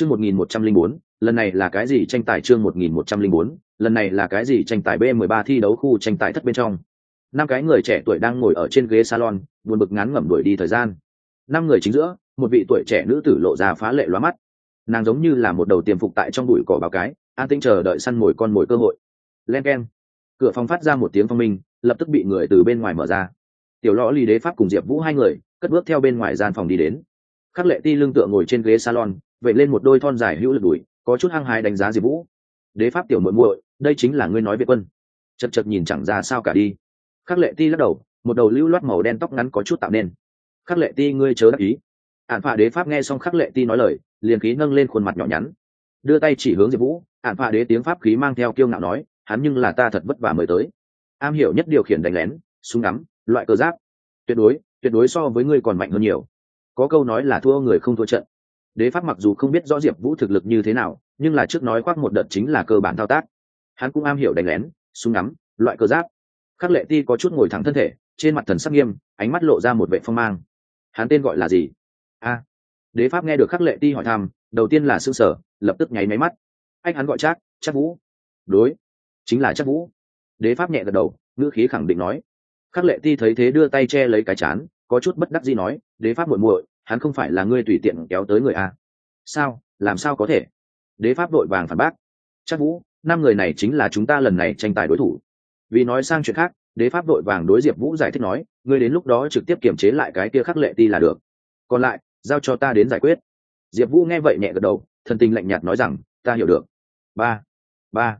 chương một nghìn một trăm linh bốn, lần này là cái gì tranh tài chương một nghìn một trăm linh bốn, lần này là cái gì tranh tài b mười ba thi đấu khu tranh tài thất bên trong? Năm cái người trẻ tuổi đang ngồi ở trên ghế salon, buồn bực ngắn ngẩm đuổi đi thời gian. Năm người chính giữa, một vị tuổi trẻ nữ tử lộ ra phá lệ loa mắt. Nàng giống như là một đầu tiềm phục tại trong bụi cỏ báo cái, an tinh chờ đợi săn mồi con mồi cơ hội. Len k e n cửa phòng phát ra một tiếng phong minh, lập tức bị người từ bên ngoài mở ra. Tiểu lõ ly đế pháp cùng diệp vũ hai người, cất bước theo bên ngoài gian phòng đi đến. Khắc lệ ti lưng tựa ngồi trên ghế salon vậy lên một đôi thon dài hữu lực đùi, có chút hăng hái đánh giá diệp vũ. Đế pháp tiểu muội muội, đây chính là ngươi nói việt quân. Chật chật nhìn chẳng ra sao cả đi. Khắc lệ ti lắc đầu, một đầu lưu loát màu đen tóc ngắn có chút tạo nên. Khắc lệ ti, ngươi chớ đắc ý. Ạn phạ đế pháp nghe xong khắc lệ ti nói lời, liền khí nâng lên khuôn mặt nhỏ nhắn. Đưa tay chỉ hướng diệp vũ ạn phạ đế tiếng pháp khí mang theo kiêu ngạo nói, hắn nhưng là ta thật vất vả mời tới. Am hiểu nhất điều khiển đánh lén, súng ngắm, loại cơ giáp. Tuyệt đối tuyệt đối so với ngươi còn mạnh hơn nhiều. Có câu nói là thua người không thua trận đế pháp mặc dù không biết rõ diệp vũ thực lực như thế nào, nhưng là trước nói khoác một đợt chính là cơ bản thao tác. Hắn cũng am hiểu đánh lén, súng ngắm, loại cơ giáp. Khắc lệ ti có chút ngồi thẳng thân thể, trên mặt thần sắc nghiêm, ánh mắt lộ ra một vệ phong mang. Hắn tên gọi là gì? A. Đế pháp nghe được khắc lệ ti hỏi thăm, đầu tiên là s ư ơ n g sở lập tức nháy máy mắt. Anh hắn gọi chắc chắc vũ. Đối, chính là chắc vũ. Đế pháp nhẹ gật đầu, ngữ khí khẳng định nói. Khắc lệ ti thấy thế đưa tay che lấy cái chán, có chút bất đắc gì nói, đế pháp muội muội hắn không phải là ngươi tùy tiện kéo tới người a. Sao? Làm sao có thể? Đế pháp đội vàng phản bác. Chắc vũ, năm người này chính là chúng ta lần này tranh tài đối thủ. Vì nói sang chuyện khác, đế pháp đội vàng đối diệp vũ giải thích nói, ngươi đến lúc đó trực tiếp kiểm chế lại cái kia khắc lệ ti là được. Còn lại, giao cho ta đến giải quyết. Diệp vũ nghe vậy nhẹ gật đầu, thần tình lạnh nhạt nói rằng, ta hiểu được. Ba ba.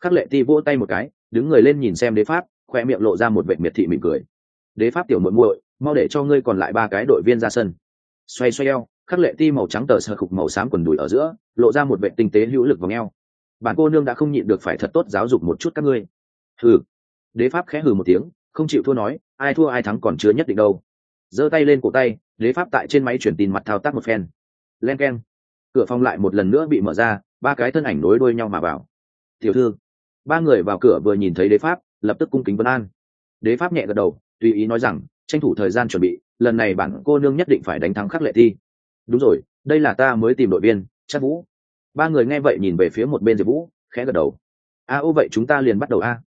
Khắc lệ ti vỗ tay một cái, đứng người lên nhìn xem đế pháp, khoe miệng lộ ra một vệ miệt thị mỉm cười. Đế pháp tiểu muội muội, mau để cho ngươi còn lại ba cái đội viên ra sân xoay xoay eo, khắc lệ ti màu trắng tờ sơ khục màu xám quần đùi ở giữa, lộ ra một vệ tinh tế hữu lực vào ngheo bản cô nương đã không nhịn được phải thật tốt giáo dục một chút các ngươi. Hừ. Đế pháp khẽ hừ một tiếng, không chịu thua nói, ai thua ai thắng còn chưa nhất định đâu. Giơ tay lên cổ tay, đế pháp tại trên máy chuyển tin mặt thao tác một phen. Len k e n cửa phòng lại một lần nữa bị mở ra, ba cái thân ảnh nối đuôi nhau mà vào. Tiểu thư. Ba người vào cửa vừa nhìn thấy đế pháp, lập tức cung kính vân an. Đế pháp nhẹ gật đầu, tùy ý nói rằng, tranh thủ thời gian chuẩn bị lần này bản cô nương nhất định phải đánh thắng khắc lệ thi. Đúng rồi, đây là ta mới tìm đội viên chắc vũ. Ba người nghe vậy nhìn về phía một bên diệp vũ, khẽ gật đầu. A, ô vậy chúng ta liền bắt đầu a.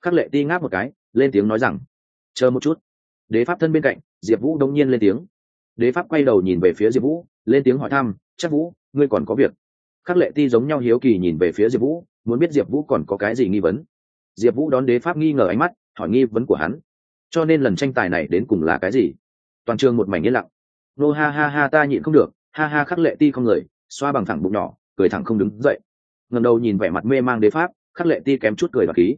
Khắc lệ ti ngáp một cái, lên tiếng nói rằng, chờ một chút. Đế pháp thân bên cạnh, diệp vũ đông nhiên lên tiếng. Đế pháp quay đầu nhìn về phía diệp vũ, lên tiếng hỏi thăm chắc vũ, ngươi còn có việc? Khắc lệ ti giống nhau hiếu kỳ nhìn về phía diệp vũ, muốn biết diệp vũ còn có cái gì nghi vấn. Diệp vũ đón đế pháp nghi ngờ ánh mắt, hỏi nghi vấn của hắn. Cho nên lần tranh tài này đến cùng là cái gì? Toàn trường một mảnh yên lặng. Nô, ha ha ha, ta nhịn không được. Ha ha, khắc lệ ti không người. Xoa bằng thẳng bụng nhỏ, cười thẳng không đứng dậy. Ngầm đầu nhìn vẻ mặt mê mang đế pháp, khắc lệ ti kém chút cười và khí.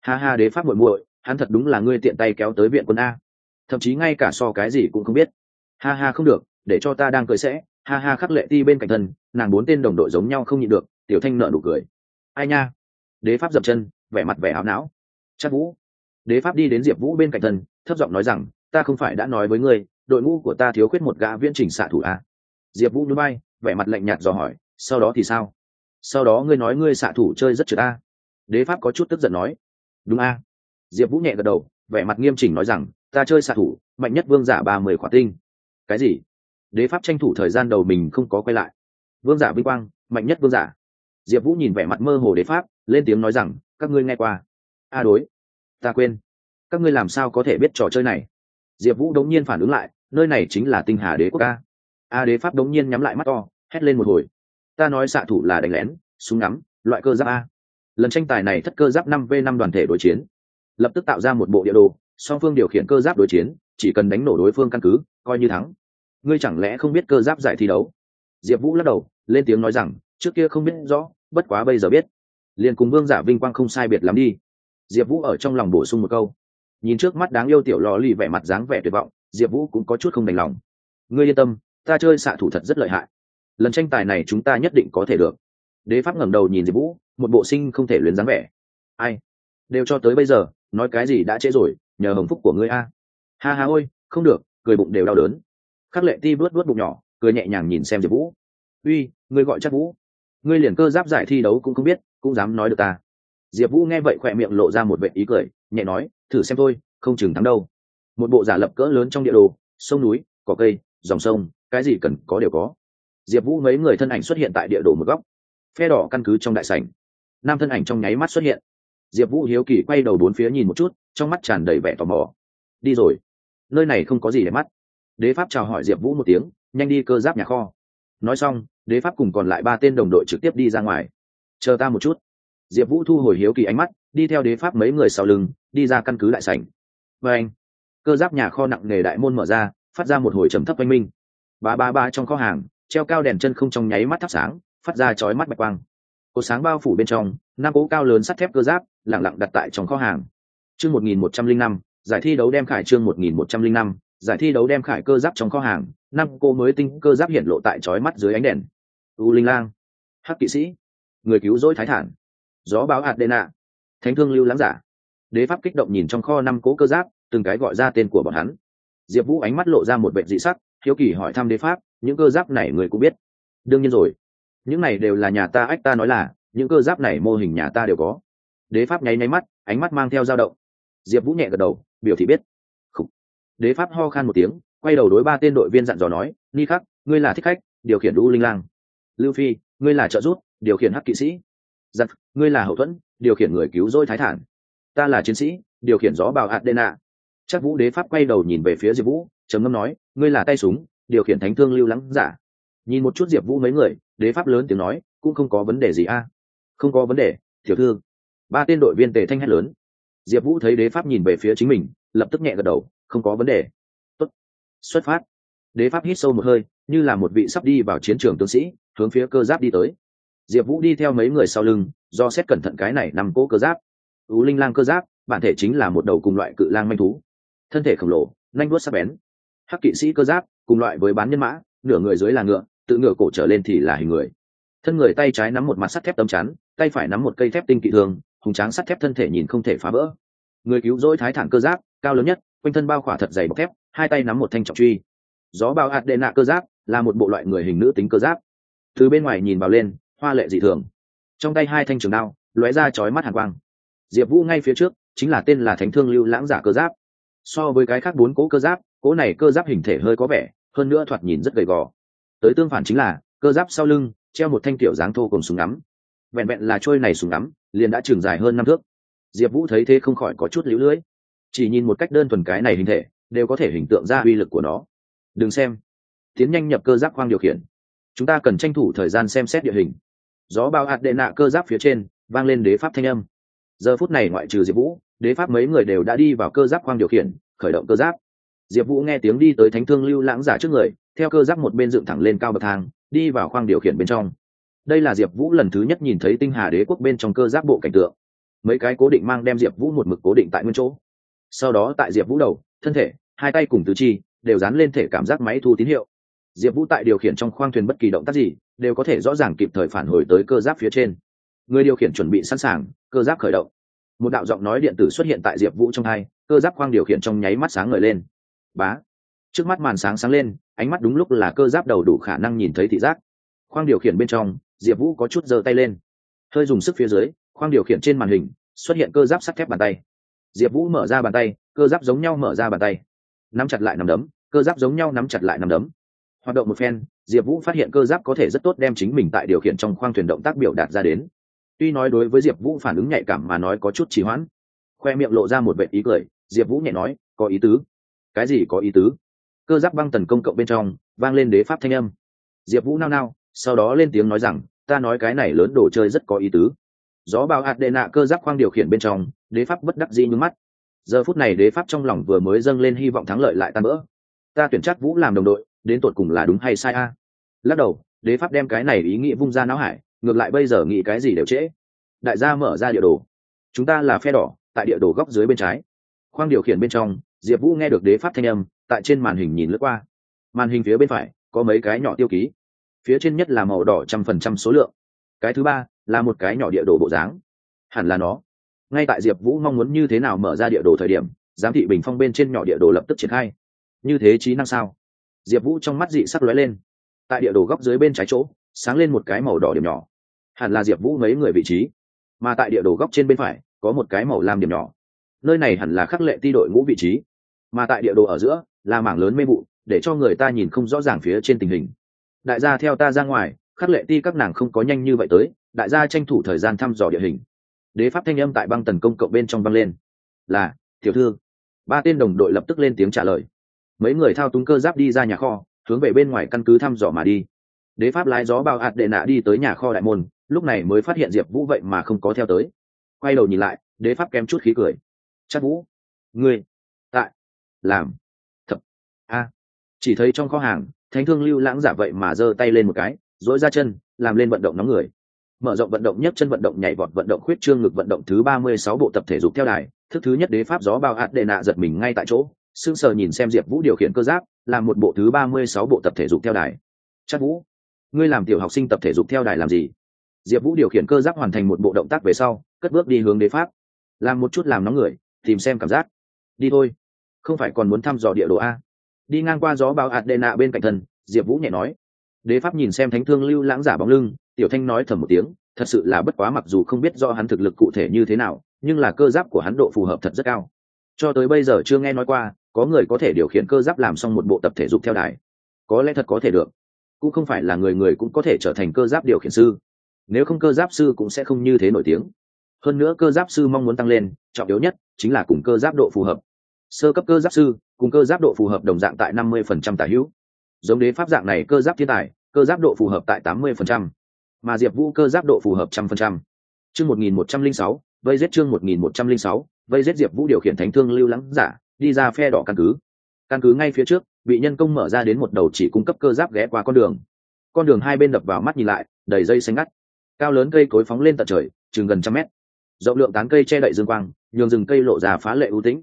Ha ha, đế pháp muội muội, hắn thật đúng là ngươi tiện tay kéo tới viện quân a. Thậm chí ngay cả so cái gì cũng không biết. Ha ha, không được, để cho ta đang cười sẽ. Ha ha, khắc lệ ti bên cạnh thân, nàng bốn tên đồng đội giống nhau không nhịn được, tiểu thanh nợ nụ cười. Ai nha? Đế pháp dập chân, vẻ mặt vẻ áo não. Chắc vũ. Đế pháp đi đến diệp vũ bên cạnh thân, thấp giọng nói rằng ta không phải đã nói với ngươi, đội ngũ của ta thiếu khuyết một gã viễn trình xạ thủ à? diệp vũ núi bay vẻ mặt lạnh nhạt dò hỏi, sau đó thì sao? Sau đó ngươi nói ngươi xạ thủ chơi rất trượt a. Đế pháp có chút tức giận nói. Đúng a. Diệp vũ nhẹ gật đầu, vẻ mặt nghiêm chỉnh nói rằng, ta chơi xạ thủ, mạnh nhất vương giả ba mươi khỏa tinh. Cái gì? Đế pháp tranh thủ thời gian đầu mình không có quay lại. Vương giả vinh quang, mạnh nhất vương giả. Diệp vũ nhìn vẻ mặt mơ hồ đế pháp, lên tiếng nói rằng, các ngươi nghe qua. A đối. Ta quên. Các ngươi làm sao có thể biết trò chơi này? Diệp vũ đống nhiên phản ứng lại, nơi này chính là tinh hà đế quốc a. A đế pháp đống nhiên nhắm lại mắt to, hét lên một hồi. Ta nói xạ thủ là đánh lén, súng ngắm, loại cơ giáp a. Lần tranh tài này thất cơ giáp năm v năm đoàn thể đối chiến. Lập tức tạo ra một bộ địa đồ, song phương điều khiển cơ giáp đối chiến, chỉ cần đánh nổ đối phương căn cứ, coi như thắng. Ngươi chẳng lẽ không biết cơ giáp giải thi đấu? Diệp vũ lắc đầu, lên tiếng nói rằng, trước kia không biết rõ, bất quá bây giờ biết. Liền cùng vương giả vinh quang không sai biệt lắm đi. Diệp vũ ở trong lòng bổ sung một câu nhìn trước mắt đáng yêu tiểu lò lì vẻ mặt dáng vẻ tuyệt vọng, diệp vũ cũng có chút không đành lòng. Ngươi yên tâm, ta chơi xạ thủ thật rất lợi hại. Lần tranh tài này chúng ta nhất định có thể được. Đế pháp ngẩng đầu nhìn diệp vũ, một bộ sinh không thể luyến dáng vẻ. Ai? Đều cho tới bây giờ, nói cái gì đã trễ rồi, nhờ hồng phúc của ngươi a. Ha ha ôi, không được, cười bụng đều đau đớn. Khắc lệ ti vớt vớt bụng nhỏ, cười nhẹ nhàng nhìn xem diệp vũ. Uy, ngươi gọi chắc vũ. Ngươi liền cơ giáp giải thi đấu cũng không biết, cũng dám nói được ta. Diệp vũ nghe vậy khỏe miệng lộ ra một vệ ý cười, nhẹ nói thử xem thôi, không chừng thắng đâu. Một bộ giả lập cỡ lớn trong địa đồ, sông núi, cỏ cây, dòng sông, cái gì cần có đều có. Diệp vũ mấy người thân ảnh xuất hiện tại địa đồ một góc. Phe đỏ căn cứ trong đại sảnh. Nam thân ảnh trong nháy mắt xuất hiện. Diệp vũ hiếu kỳ quay đầu bốn phía nhìn một chút, trong mắt tràn đầy vẻ tò mò. Đi rồi. Nơi này không có gì để mắt. Đế pháp chào hỏi diệp vũ một tiếng, nhanh đi cơ giáp nhà kho. Nói xong, đế pháp cùng còn lại ba tên đồng đội trực tiếp đi ra ngoài. Chờ ta một chút. Diệp vũ thu hồi hiếu kỳ ánh mắt đi theo đế pháp mấy người sau lưng, đi ra căn cứ đại sảnh. Và anh, cơ giáp nhà kho nặng nề đại môn mở ra, phát ra một hồi trầm thấp oanh minh. Ba ba ba trong kho hàng, treo cao đèn chân không trong nháy mắt thắp sáng, phát ra chói mắt bạch quang. Cột sáng bao phủ bên trong, năm cỗ cao lớn sắt thép cơ giáp lẳng lặng đặt tại trong kho hàng. Chương một nghìn một trăm linh năm, giải thi đấu đem khải chương một nghìn một trăm linh năm, giải thi đấu đem khải cơ giáp trong kho hàng, năm cô mới tinh cơ giáp hiện lộ tại chói mắt dưới ánh đèn. U linh lang, hắc kỵ sĩ, người cứu rỗi thái thản. Gió báo hạt đê nạ thánh thương lưu lãng giả. Đế pháp kích động nhìn trong kho năm cố cơ giáp, từng cái gọi ra tên của bọn hắn. Diệp vũ ánh mắt lộ ra một vệ dị sắc, hiếu kỳ hỏi thăm đế pháp, những cơ giáp này người cũng biết. Đương nhiên rồi. Những này đều là nhà ta ách ta nói là, những cơ giáp này mô hình nhà ta đều có. Đế pháp nháy nháy mắt, ánh mắt mang theo dao động. Diệp vũ nhẹ gật đầu, biểu thị biết、Khủ. Đế pháp ho khan một tiếng, quay đầu đối ba tên đội viên dặn dò nói, ni khắc, ngươi là thích khách, điều khiển đu linh lang. Lưu phi, ngươi là trợ giúp, điều khiển hắc kỵ sĩ giặc ngươi là hậu thuẫn, điều khiển người cứu rỗi thái thản. Ta là chiến sĩ, điều khiển gió bào adena. Chắc vũ đế pháp quay đầu nhìn về phía diệp vũ, trầm ngâm nói, ngươi là tay súng, điều khiển thánh thương lưu lắng giả. Nhìn một chút diệp vũ mấy người, đế pháp lớn tiếng nói, cũng không có vấn đề gì a. Không có vấn đề, tiểu thư. Ba tên đội viên tề thanh hét lớn. Diệp vũ thấy đế pháp nhìn về phía chính mình, lập tức nhẹ gật đầu, không có vấn đề. Tốt. xuất phát. Đế pháp hít sâu một hơi, như là một vị sắp đi vào chiến trường tướng sĩ, hướng phía cơ giáp đi tới diệp vũ đi theo mấy người sau lưng, do xét cẩn thận cái này nằm cỗ cơ giáp. Tú linh lang cơ giáp, bản thể chính là một đầu cùng loại cự lang manh thú. Thân thể khổng lồ, nanh đuốt sắc bén. Hắc kỵ sĩ cơ giáp, cùng loại với bán nhân mã, nửa người dưới là ngựa, tự ngựa cổ trở lên thì là hình người. Thân người tay trái nắm một mặt sắt thép tấm chắn, tay phải nắm một cây thép tinh kỵ thường, hùng tráng sắt thép thân thể nhìn không thể phá vỡ. Người cứu rỗi thái thản cơ giáp, cao lớn nhất, quanh thân bao khỏa thật dày bọc thép, hai tay nắm một thanh trọng truy. Gió bao hạt đệ nạ cơ giáp, là một bộ loại người hình nữ tính cơ giáp. Từ bên ngoài nhìn vào lên hoa lệ dị thường. Trong tay hai thanh trường đao, lóe ra chói mắt hàn quang. Diệp vũ ngay phía trước, chính là tên là thánh thương lưu lãng giả cơ giáp. So với cái khác bốn cỗ cơ giáp cỗ này cơ giáp hình thể hơi có vẻ, hơn nữa thoạt nhìn rất gầy gò. Tới tương phản chính là, cơ giáp sau lưng, treo một thanh tiểu dáng thô cùng súng ngắm. Vẹn vẹn là trôi này súng ngắm, liền đã trường dài hơn năm thước. Diệp vũ thấy thế không khỏi có chút lũ lưỡi chỉ nhìn một cách đơn thuần cái này hình thể, đều có thể hình tượng ra uy lực của nó. Đừng xem. Tiến nhanh nhập cơ giáp khoang điều khiển. Chúng ta cần tranh thủ thời gian xem xét địa hình gió bao hạt đệ nạ cơ giáp phía trên, vang lên đế pháp thanh âm. Giờ phút này ngoại trừ diệp vũ, đế pháp mấy người đều đã đi vào cơ giáp khoang điều khiển, khởi động cơ giáp. Diệp vũ nghe tiếng đi tới thánh thương lưu lãng giả trước người, theo cơ giáp một bên dựng thẳng lên cao bậc thang, đi vào khoang điều khiển bên trong. Đây là diệp vũ lần thứ nhất nhìn thấy tinh hà đế quốc bên trong cơ giáp bộ cảnh tượng. Mấy cái cố định mang đem diệp vũ một mực cố định tại nguyên chỗ. Sau đó tại diệp vũ đầu, thân thể, hai tay cùng tứ chi, đều dán lên thể cảm giác máy thu tín hiệu diệp vũ tại điều khiển trong khoang thuyền bất kỳ động tác gì đều có thể rõ ràng kịp thời phản hồi tới cơ giáp phía trên. Người điều khiển chuẩn bị sẵn sàng, cơ giáp khởi động. Một đạo giọng nói điện tử xuất hiện tại diệp vũ trong hai, cơ giáp khoang điều khiển trong nháy mắt sáng ngời lên. Bá! Trước mắt màn sáng sáng lên, ánh mắt đúng lúc là cơ giáp đầu đủ khả năng nhìn thấy thị giác. Khoang điều khiển bên trong, diệp vũ có chút giơ tay lên. Hơi dùng sức phía dưới, khoang điều khiển trên màn hình xuất hiện cơ giáp sắt thép bàn tay. Diệp vũ mở ra bàn tay, cơ giáp giống nhau mở ra bàn tay. Nắm chặt lại nằm đấm, cơ giáp giống nhau nắm chặt lại nằm đấm hoạt động một phen, diệp vũ phát hiện cơ giáp có thể rất tốt đem chính mình tại điều khiển trong khoang thuyền động tác biểu đạt ra đến. Tuy nói đối với diệp vũ phản ứng nhạy cảm mà nói có chút trì hoãn, khoe miệng lộ ra một vệ ý cười, diệp vũ nhẹ nói, có ý tứ. Cái gì có ý tứ? Cơ giáp băng tần công cộng bên trong, vang lên đế pháp thanh âm. Diệp vũ nao nao, sau đó lên tiếng nói rằng, ta nói cái này lớn đồ chơi rất có ý tứ. Gió bao hạt đệ nạ cơ giáp khoang điều khiển bên trong, đế pháp bất đắc dĩ nhướng mắt. Giờ phút này đế pháp trong lòng vừa mới dâng lên hy vọng thắng lợi lại tan bỡ. Ta tuyển chắc vũ làm đồng đội đến tột cùng là đúng hay sai a? Lắc đầu, đế pháp đem cái này ý nghĩ vung ra não hải, ngược lại bây giờ nghĩ cái gì đều trễ. Đại gia mở ra địa đồ. Chúng ta là phe đỏ, tại địa đồ góc dưới bên trái. Khoang điều khiển bên trong, diệp vũ nghe được đế pháp thanh âm, tại trên màn hình nhìn lướt qua. Màn hình phía bên phải, có mấy cái nhỏ tiêu ký. Phía trên nhất là màu đỏ trăm phần trăm số lượng. Cái thứ ba, là một cái nhỏ địa đồ bộ dáng. Hẳn là nó. Ngay tại diệp vũ mong muốn như thế nào mở ra địa đồ thời điểm, giám thị bình phong bên trên nhỏ địa đồ lập tức triển khai. Như thế trí năng sao? Diệp vũ trong mắt dị sắc lóe lên. Tại địa đồ góc dưới bên trái chỗ, sáng lên một cái màu đỏ điểm nhỏ. Hẳn là diệp vũ mấy người vị trí. Mà tại địa đồ góc trên bên phải, có một cái màu lam điểm nhỏ. Nơi này hẳn là khắc lệ ti đội ngũ vị trí. Mà tại địa đồ ở giữa, là mảng lớn mê vụ, để cho người ta nhìn không rõ ràng phía trên tình hình. Đại gia theo ta ra ngoài, khắc lệ ti các nàng không có nhanh như vậy tới, đại gia tranh thủ thời gian thăm dò địa hình. Đế pháp thanh âm tại băng tần công cộng bên trong băng lên. Là, tiểu thư. Ba tên đồng đội lập tức lên tiếng trả lời mấy người thao túng cơ giáp đi ra nhà kho, hướng về bên ngoài căn cứ thăm dò mà đi. Đế pháp lái gió bao hạt đệ nạ đi tới nhà kho đại môn, lúc này mới phát hiện diệp vũ vậy mà không có theo tới. Quay đầu nhìn lại, đế pháp kém chút khí cười. Chắc vũ, ngươi tại làm thập a à? chỉ thấy trong kho hàng, thánh thương lưu lãng giả vậy mà giơ tay lên một cái dỗi ra chân, làm lên vận động nóng người. Mở rộng vận động nhất chân vận động, nhảy vọt vận động, khuyết trương ngực vận động thứ ba mươi sáu bộ tập thể dục theo đài, thức thứ nhất đế pháp gió bao hạt đệ nạ giật mình ngay tại chỗ sững sờ nhìn xem diệp vũ điều khiển cơ giáp làm một bộ thứ ba mươi sáu bộ tập thể dục theo đài. Chắc vũ, ngươi làm tiểu học sinh tập thể dục theo đài làm gì? Diệp vũ điều khiển cơ giáp hoàn thành một bộ động tác về sau, cất bước đi hướng đế pháp. Làm một chút làm nóng người, tìm xem cảm giác. Đi thôi. Không phải còn muốn thăm dò địa đồ a. Đi ngang qua gió bao Adena đệ nạ bên cạnh thân, diệp vũ nhẹ nói. Đế pháp nhìn xem thánh thương lưu lãng giả bóng lưng, tiểu thanh nói thầm một tiếng, thật sự là bất quá mặc dù không biết do hắn thực lực cụ thể như thế nào, nhưng là cơ giáp của hắn độ phù hợp thật rất cao. Cho tới bây giờ chưa nghe nói qua có người có thể điều khiển cơ giáp làm xong một bộ tập thể dục theo đài có lẽ thật có thể được cũng không phải là người người cũng có thể trở thành cơ giáp điều khiển sư nếu không cơ giáp sư cũng sẽ không như thế nổi tiếng hơn nữa cơ giáp sư mong muốn tăng lên trọng yếu nhất chính là cùng cơ giáp độ phù hợp sơ cấp cơ giáp sư cùng cơ giáp độ phù hợp đồng dạng tại năm mươi phần trăm tả hữu giống đế pháp dạng này cơ giáp thiên tài cơ giáp độ phù hợp tại tám mươi phần trăm mà diệp vũ cơ giáp độ phù hợp trăm phần trăm chương một nghìn một trăm linh sáu vây giết chương một nghìn một trăm linh sáu vây giết diệp vũ điều khiển thánh thương lưu lắng giả đi ra phe đỏ căn cứ. Căn cứ ngay phía trước bị nhân công mở ra đến một đầu chỉ cung cấp cơ giáp ghé qua con đường. Con đường hai bên đập vào mắt nhìn lại, đầy dây xanh ngắt. Cao lớn cây cối phóng lên tận trời, chừng gần trăm mét. Rộng lượng tán cây che đậy dương quang, nhường rừng cây lộ ra phá lệ ưu tĩnh.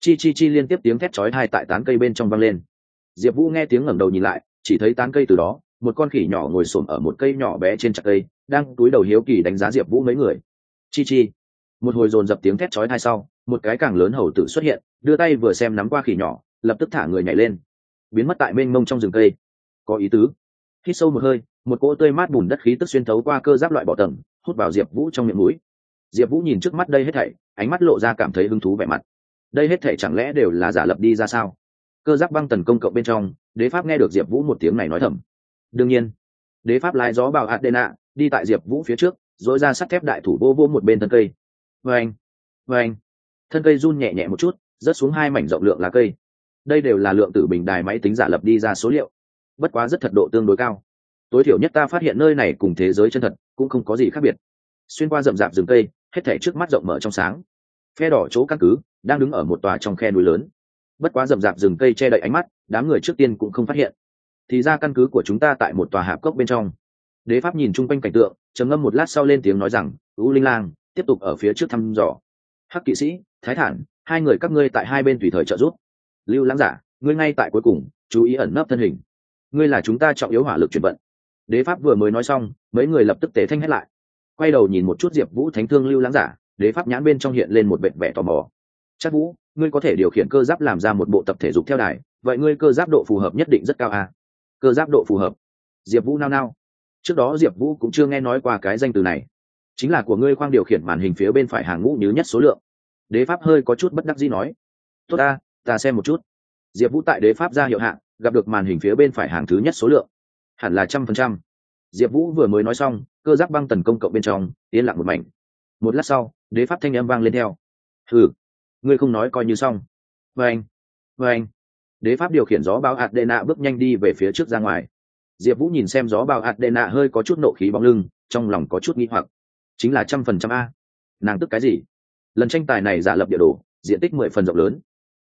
Chi chi chi liên tiếp tiếng thét chói hai tại tán cây bên trong vang lên. Diệp vũ nghe tiếng ngẩng đầu nhìn lại, chỉ thấy tán cây từ đó, một con khỉ nhỏ ngồi xổm ở một cây nhỏ bé trên chặt cây, đang túi đầu hiếu kỳ đánh giá diệp vũ mấy người. Chi chi. Một hồi dồn dập tiếng thét chói hai sau một cái càng lớn hầu tử xuất hiện, đưa tay vừa xem nắm qua khỉ nhỏ, lập tức thả người nhảy lên. Biến mất tại mênh mông trong rừng cây. Có ý tứ. Hít sâu một hơi, một cỗ tươi mát bùn đất khí tức xuyên thấu qua cơ giáp loại bỏ tầng, hút vào diệp vũ trong miệng mũi. Diệp vũ nhìn trước mắt đây hết thảy, ánh mắt lộ ra cảm thấy hứng thú vẻ mặt. Đây hết thảy chẳng lẽ đều là giả lập đi ra sao? Cơ giáp băng tần công cộng bên trong, đế pháp nghe được diệp vũ một tiếng này nói thầm. Đương nhiên, đế pháp lái gió bảo adena, đi tại diệp vũ phía trước dỗi ra sắt thép đại thủ vô vô một bên thân cây. Vê anh vê anh thân cây run nhẹ nhẹ một chút, rớt xuống hai mảnh rộng lượng lá cây. Đây đều là lượng tử bình đài máy tính giả lập đi ra số liệu. Bất quá rất thật độ tương đối cao. Tối thiểu nhất ta phát hiện nơi này cùng thế giới chân thật cũng không có gì khác biệt. Xuyên qua rậm rạp rừng cây, hết thể trước mắt rộng mở trong sáng. Phe đỏ chỗ căn cứ, đang đứng ở một tòa trong khe núi lớn. Bất quá rậm rạp rừng cây che đậy ánh mắt, đám người trước tiên cũng không phát hiện. Thì ra căn cứ của chúng ta tại một tòa hạp cốc bên trong. Đế pháp nhìn chung quanh cảnh tượng, trầm ngâm một lát sau lên tiếng nói rằng u linh lang, tiếp tục ở phía trước thăm dò hắc kỵ sĩ, thái thản, hai người các ngươi tại hai bên tùy thời trợ giúp. Lưu lãng giả, ngươi ngay tại cuối cùng, chú ý ẩn nấp thân hình. Ngươi là chúng ta trọng yếu hỏa lực chuyển vận. Đế pháp vừa mới nói xong, mấy người lập tức tế thanh hết lại. Quay đầu nhìn một chút diệp vũ thánh thương lưu lãng giả, đế pháp nhãn bên trong hiện lên một vệ vẻ tò mò. Chắc vũ, ngươi có thể điều khiển cơ giáp làm ra một bộ tập thể dục theo đài, vậy ngươi cơ giáp độ phù hợp nhất định rất cao à? cơ giáp độ phù hợp. Diệp vũ nao nao. Trước đó diệp vũ cũng chưa nghe nói qua cái danh từ này. Chính là của ngươi khoang điều khiển màn hình phía bên phải hàng ngũ nhứ nhất số lượng đế pháp hơi có chút bất đắc dĩ nói. Tốt ta ta xem một chút. Diệp vũ tại đế pháp ra hiệu hạn gặp được màn hình phía bên phải hàng thứ nhất số lượng. Hẳn là trăm phần trăm. Diệp vũ vừa mới nói xong, cơ giác băng tấn công cộng bên trong, yên lặng một mảnh. Một lát sau, đế pháp thanh âm vang lên theo. Ừ ngươi không nói coi như xong. Vê anh vê anh đế pháp điều khiển gió bao hạt đệ nạ bước nhanh đi về phía trước ra ngoài. Diệp vũ nhìn xem gió bao hạt đệ nạ hơi có chút nộ khí bóng lưng, trong lòng có chút nghi hoặc. Chính là trăm phần trăm a. Nàng tức cái gì? Lần tranh tài này giả lập địa đồ, diện tích mười phần rộng lớn.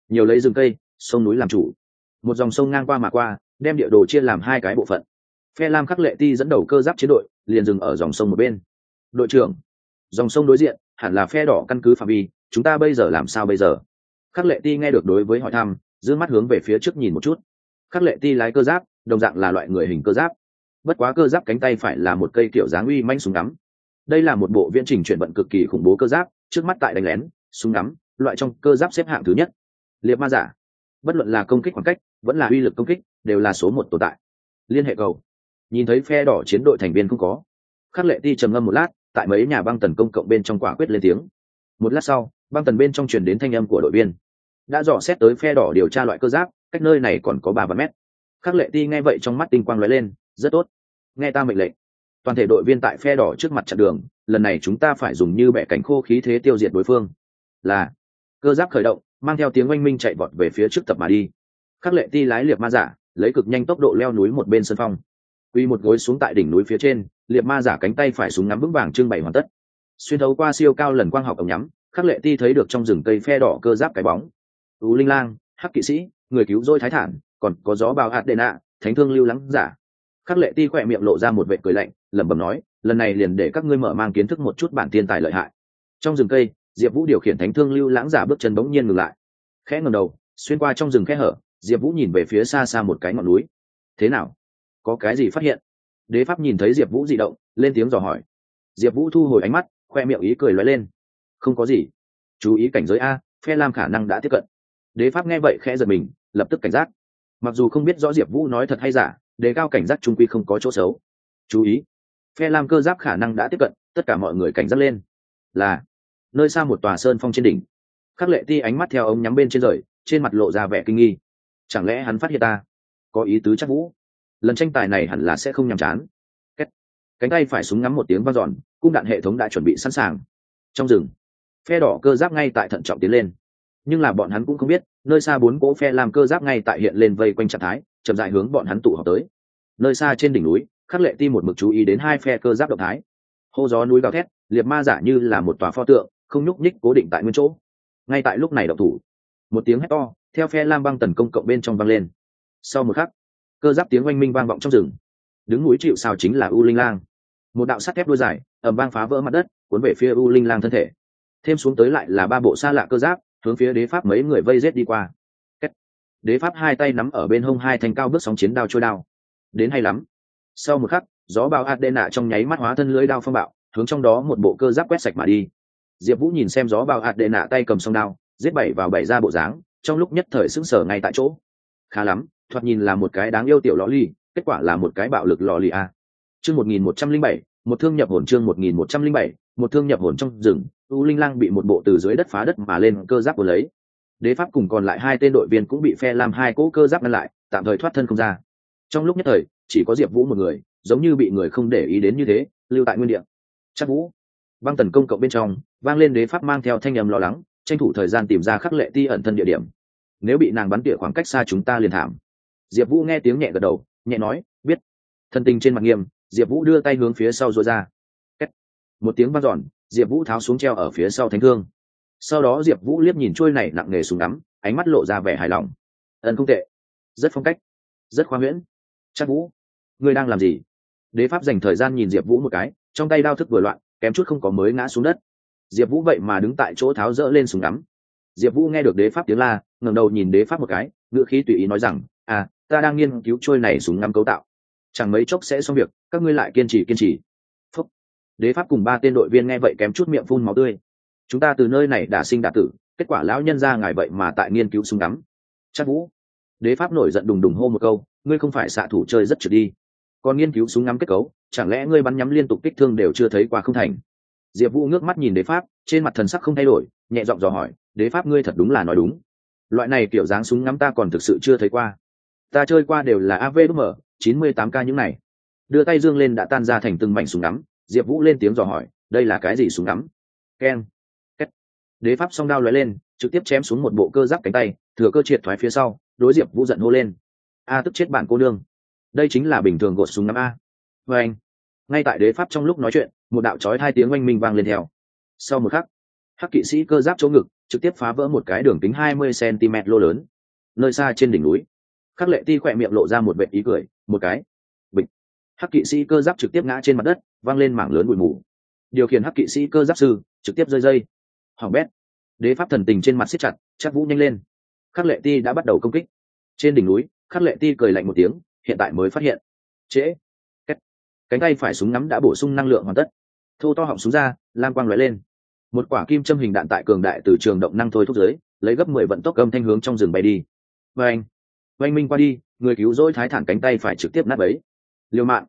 Nhiều lấy rừng cây, sông núi làm chủ. Một dòng sông ngang qua mà qua, đem địa đồ chia làm hai cái bộ phận. Phe lam khắc lệ ti dẫn đầu cơ giáp chiến đội, liền dừng ở dòng sông một bên. Đội trưởng, dòng sông đối diện, hẳn là phe đỏ căn cứ phạm vi, chúng ta bây giờ làm sao bây giờ? Khắc lệ ti nghe được đối với hỏi thăm, giữ mắt hướng về phía trước nhìn một chút. Khắc lệ ti lái cơ giáp, đồng dạng là loại người hình cơ giáp. Bất quá cơ giáp cánh tay phải là một cây kiểu dáng uy manh súng ngắm. Đây là một bộ viễn trình chuyển vận cực kỳ khủng bố cơ giáp trước mắt tại đánh lén, súng ngắm, loại trong cơ giáp xếp hạng thứ nhất. Liệt ma giả. Bất luận là công kích khoảng cách, vẫn là uy lực công kích, đều là số một tồn tại. Liên hệ cầu. Nhìn thấy phe đỏ chiến đội thành viên không có. Khắc lệ ti trầm ngâm một lát, tại mấy nhà băng tần công cộng bên trong quả quyết lên tiếng. Một lát sau, băng tần bên trong truyền đến thanh âm của đội viên. Đã dò xét tới phe đỏ điều tra loại cơ giáp, cách nơi này còn có ba vạn mét. Khắc lệ ti nghe vậy trong mắt tinh quang lóe lên, rất tốt. Nghe ta mệnh lệnh. Toàn thể đội viên tại phe đỏ trước mặt chặn đường lần này chúng ta phải dùng như bẻ cánh khô khí thế tiêu diệt đối phương. Là, cơ giáp khởi động, mang theo tiếng oanh minh chạy vọt về phía trước tập mà đi. Khắc lệ ti lái liệp ma giả, lấy cực nhanh tốc độ leo núi một bên sân phong. Quy một gối xuống tại đỉnh núi phía trên, liệp ma giả cánh tay phải súng ngắm vững vàng trưng bày hoàn tất. Xuyên thấu qua siêu cao lần quang học ống nhắm, khắc lệ ti thấy được trong rừng cây phe đỏ cơ giáp cái bóng. Tú linh lang, hắc kỵ sĩ, người cứu dôi thái thản, còn có gió bào hạt đệ nạ thánh thương lưu lắng giả. Khắc lệ ti khỏe miệng lộ ra một vệ cười lạnh, lẩm bẩm nói lần này liền để các ngươi mở mang kiến thức một chút bản thiên tài lợi hại. Trong rừng cây, diệp vũ điều khiển thánh thương lưu lãng giả bước chân bỗng nhiên ngừng lại. Khẽ ngầm đầu, xuyên qua trong rừng khe hở, diệp vũ nhìn về phía xa xa một cái ngọn núi. Thế nào? Có cái gì phát hiện? Đế pháp nhìn thấy diệp vũ di động, lên tiếng dò hỏi. Diệp vũ thu hồi ánh mắt, khoe miệng ý cười lóe lên. Không có gì. Chú ý cảnh giới a, phe lam khả năng đã tiếp cận. Đế pháp nghe vậy khẽ giật mình, lập tức cảnh giác. Mặc dù không biết rõ diệp vũ nói thật hay giả, đề cao cảnh giác trung quy không có chỗ xấu. Chú ý phe lam cơ giáp khả năng đã tiếp cận, tất cả mọi người cảnh giác lên. Là, nơi xa một tòa sơn phong trên đỉnh. Khắc lệ ti ánh mắt theo ống nhắm bên trên rời, trên mặt lộ ra vẻ kinh nghi. Chẳng lẽ hắn phát hiện ta? Có ý tứ chắc vũ. Lần tranh tài này hẳn là sẽ không nhàm chán. Kết. cánh tay phải súng ngắm một tiếng vang dọn, cung đạn hệ thống đã chuẩn bị sẵn sàng. Trong rừng, phe đỏ cơ giáp ngay tại thận trọng tiến lên. Nhưng là bọn hắn cũng không biết, nơi xa bốn cỗ phe làm cơ giáp ngay tại hiện lên vây quanh trạng thái, chậm dại hướng bọn hắn tụ họp tới. Nơi xa trên đỉnh núi khắc lệ ti một mực chú ý đến hai phe cơ giáp động thái. Hô gió núi gào thét, liệt ma giả như là một tòa pho tượng, không nhúc nhích cố định tại nguyên chỗ. Ngay tại lúc này động thủ, một tiếng hét to, theo phe lam băng tấn công cộng bên trong vang lên. Sau một khắc, cơ giáp tiếng oanh minh vang vọng trong rừng. Đứng núi chịu sao chính là u linh lang. Một đạo sắt thép đôi dài ẩm vang phá vỡ mặt đất, cuốn về phía u linh lang thân thể. Thêm xuống tới lại là ba bộ xa lạ cơ giáp, hướng phía đế pháp mấy người vây rết đi qua. Đế pháp hai tay nắm ở bên hông hai thành cao bước sóng chiến đao trôi đao. Đến hay lắm sau một khắc, gió bao hạt đê nạ trong nháy mắt hóa thân lưỡi đao phong bạo, hướng trong đó một bộ cơ giáp quét sạch mà đi. Diệp vũ nhìn xem gió bao hạt đê nạ tay cầm song đao, giết bảy vào bảy ra bộ dáng, trong lúc nhất thời sững sờ ngay tại chỗ. Khá lắm, thoạt nhìn là một cái đáng yêu tiểu lò ly kết quả là một cái bạo lực lò ly a. Chương một nghìn một trăm linh bảy, một thương nhập hồn chương một nghìn một trăm linh bảy, một thương nhập hồn trong rừng, u linh lang bị một bộ từ dưới đất phá đất mà lên cơ giáp của lấy. Đế pháp cùng còn lại hai tên đội viên cũng bị phe làm hai cỗ cơ giáp ngăn lại, tạm thời thoát thân không ra. Trong lúc nhất thời chỉ có diệp vũ một người, giống như bị người không để ý đến như thế, lưu tại nguyên địa. Chắc vũ, băng tần công cộng bên trong, vang lên đế pháp mang theo thanh âm lo lắng, tranh thủ thời gian tìm ra khắc lệ ti ẩn thân địa điểm. Nếu bị nàng bắn tỉa khoảng cách xa chúng ta liền thảm. Diệp vũ nghe tiếng nhẹ gật đầu, nhẹ nói, biết. Thân tình trên mặt nghiêm, diệp vũ đưa tay hướng phía sau rối ra. Một tiếng vang dọn, diệp vũ tháo xuống treo ở phía sau thánh thương. Sau đó diệp vũ liếc nhìn trôi này nặng nề súng đắm ánh mắt lộ ra vẻ hài lòng. Ẩn không tệ. Rất phong cách. Rất khoa huyễn. Chắc vũ ngươi đang làm gì? Đế pháp dành thời gian nhìn diệp vũ một cái, trong tay đao thức vừa loạn, kém chút không có mới ngã xuống đất. Diệp vũ vậy mà đứng tại chỗ tháo rỡ lên súng ngắm. Diệp vũ nghe được đế pháp tiếng la, ngẩng đầu nhìn đế pháp một cái ngựa khí tùy ý nói rằng à ta đang nghiên cứu trôi này súng ngắm cấu tạo. Chẳng mấy chốc sẽ xong việc, các ngươi lại kiên trì kiên trì. Phúc. đế pháp cùng ba tên đội viên nghe vậy kém chút miệng phun máu tươi. Chúng ta từ nơi này đã sinh đã tử, kết quả lão nhân ra ngài vậy mà tại nghiên cứu súng ngắm. Chắc vũ. Đế pháp nổi giận đùng đùng hô một câu, ngươi không phải xạ thủ chơi rất trượt đi còn nghiên cứu súng ngắm kết cấu, chẳng lẽ ngươi bắn nhắm liên tục kích thương đều chưa thấy qua không thành? Diệp vũ ngước mắt nhìn đế pháp, trên mặt thần sắc không thay đổi, nhẹ giọng dò hỏi, đế pháp ngươi thật đúng là nói đúng. Loại này kiểu dáng súng ngắm ta còn thực sự chưa thấy qua. Ta chơi qua đều là avm chín mươi tám k những này. Đưa tay dương lên đã tan ra thành từng mảnh súng ngắm, diệp vũ lên tiếng dò hỏi, đây là cái gì súng ngắm? Keng đế pháp song đao lóe lên, trực tiếp chém xuống một bộ cơ giáp cánh tay, thừa cơ triệt thoái phía sau, đối diệp vũ giận hô lên. A tức chết bạn cô nương đây chính là bình thường gột súng năm a. Vê anh, ngay tại đế pháp trong lúc nói chuyện, một đạo trói hai tiếng oanh minh vang lên theo. Sau một khắc, hắc kỵ sĩ cơ giáp chỗ ngực trực tiếp phá vỡ một cái đường kính hai mươi cm lô lớn. Nơi xa trên đỉnh núi, khắc lệ ti khỏe miệng lộ ra một vệ ý cười, một cái, bịch. Hắc kỵ sĩ cơ giáp trực tiếp ngã trên mặt đất văng lên mảng lớn bụi mù. Điều khiển hắc kỵ sĩ cơ giáp sư trực tiếp rơi dây. Hỏng bét, đế pháp thần tình trên mặt siết chặt, chắc vũ nhanh lên. Khắc lệ ti đã bắt đầu công kích. Trên đỉnh núi, khắc lệ ti cười lạnh một tiếng hiện tại mới phát hiện. Trễ. Kết. cánh tay phải súng ngắm đã bổ sung năng lượng hoàn tất. Thô to họng súng ra, lam quang lóe lên. Một quả kim châm hình đạn tại cường đại từ trường động năng thôi thúc giới, lấy gấp mười vận tốc âm thanh hướng trong rừng bay đi. Và anh. Oanh minh qua đi, người cứu rỗi thái thản cánh tay phải trực tiếp nát bấy. Liều mạng.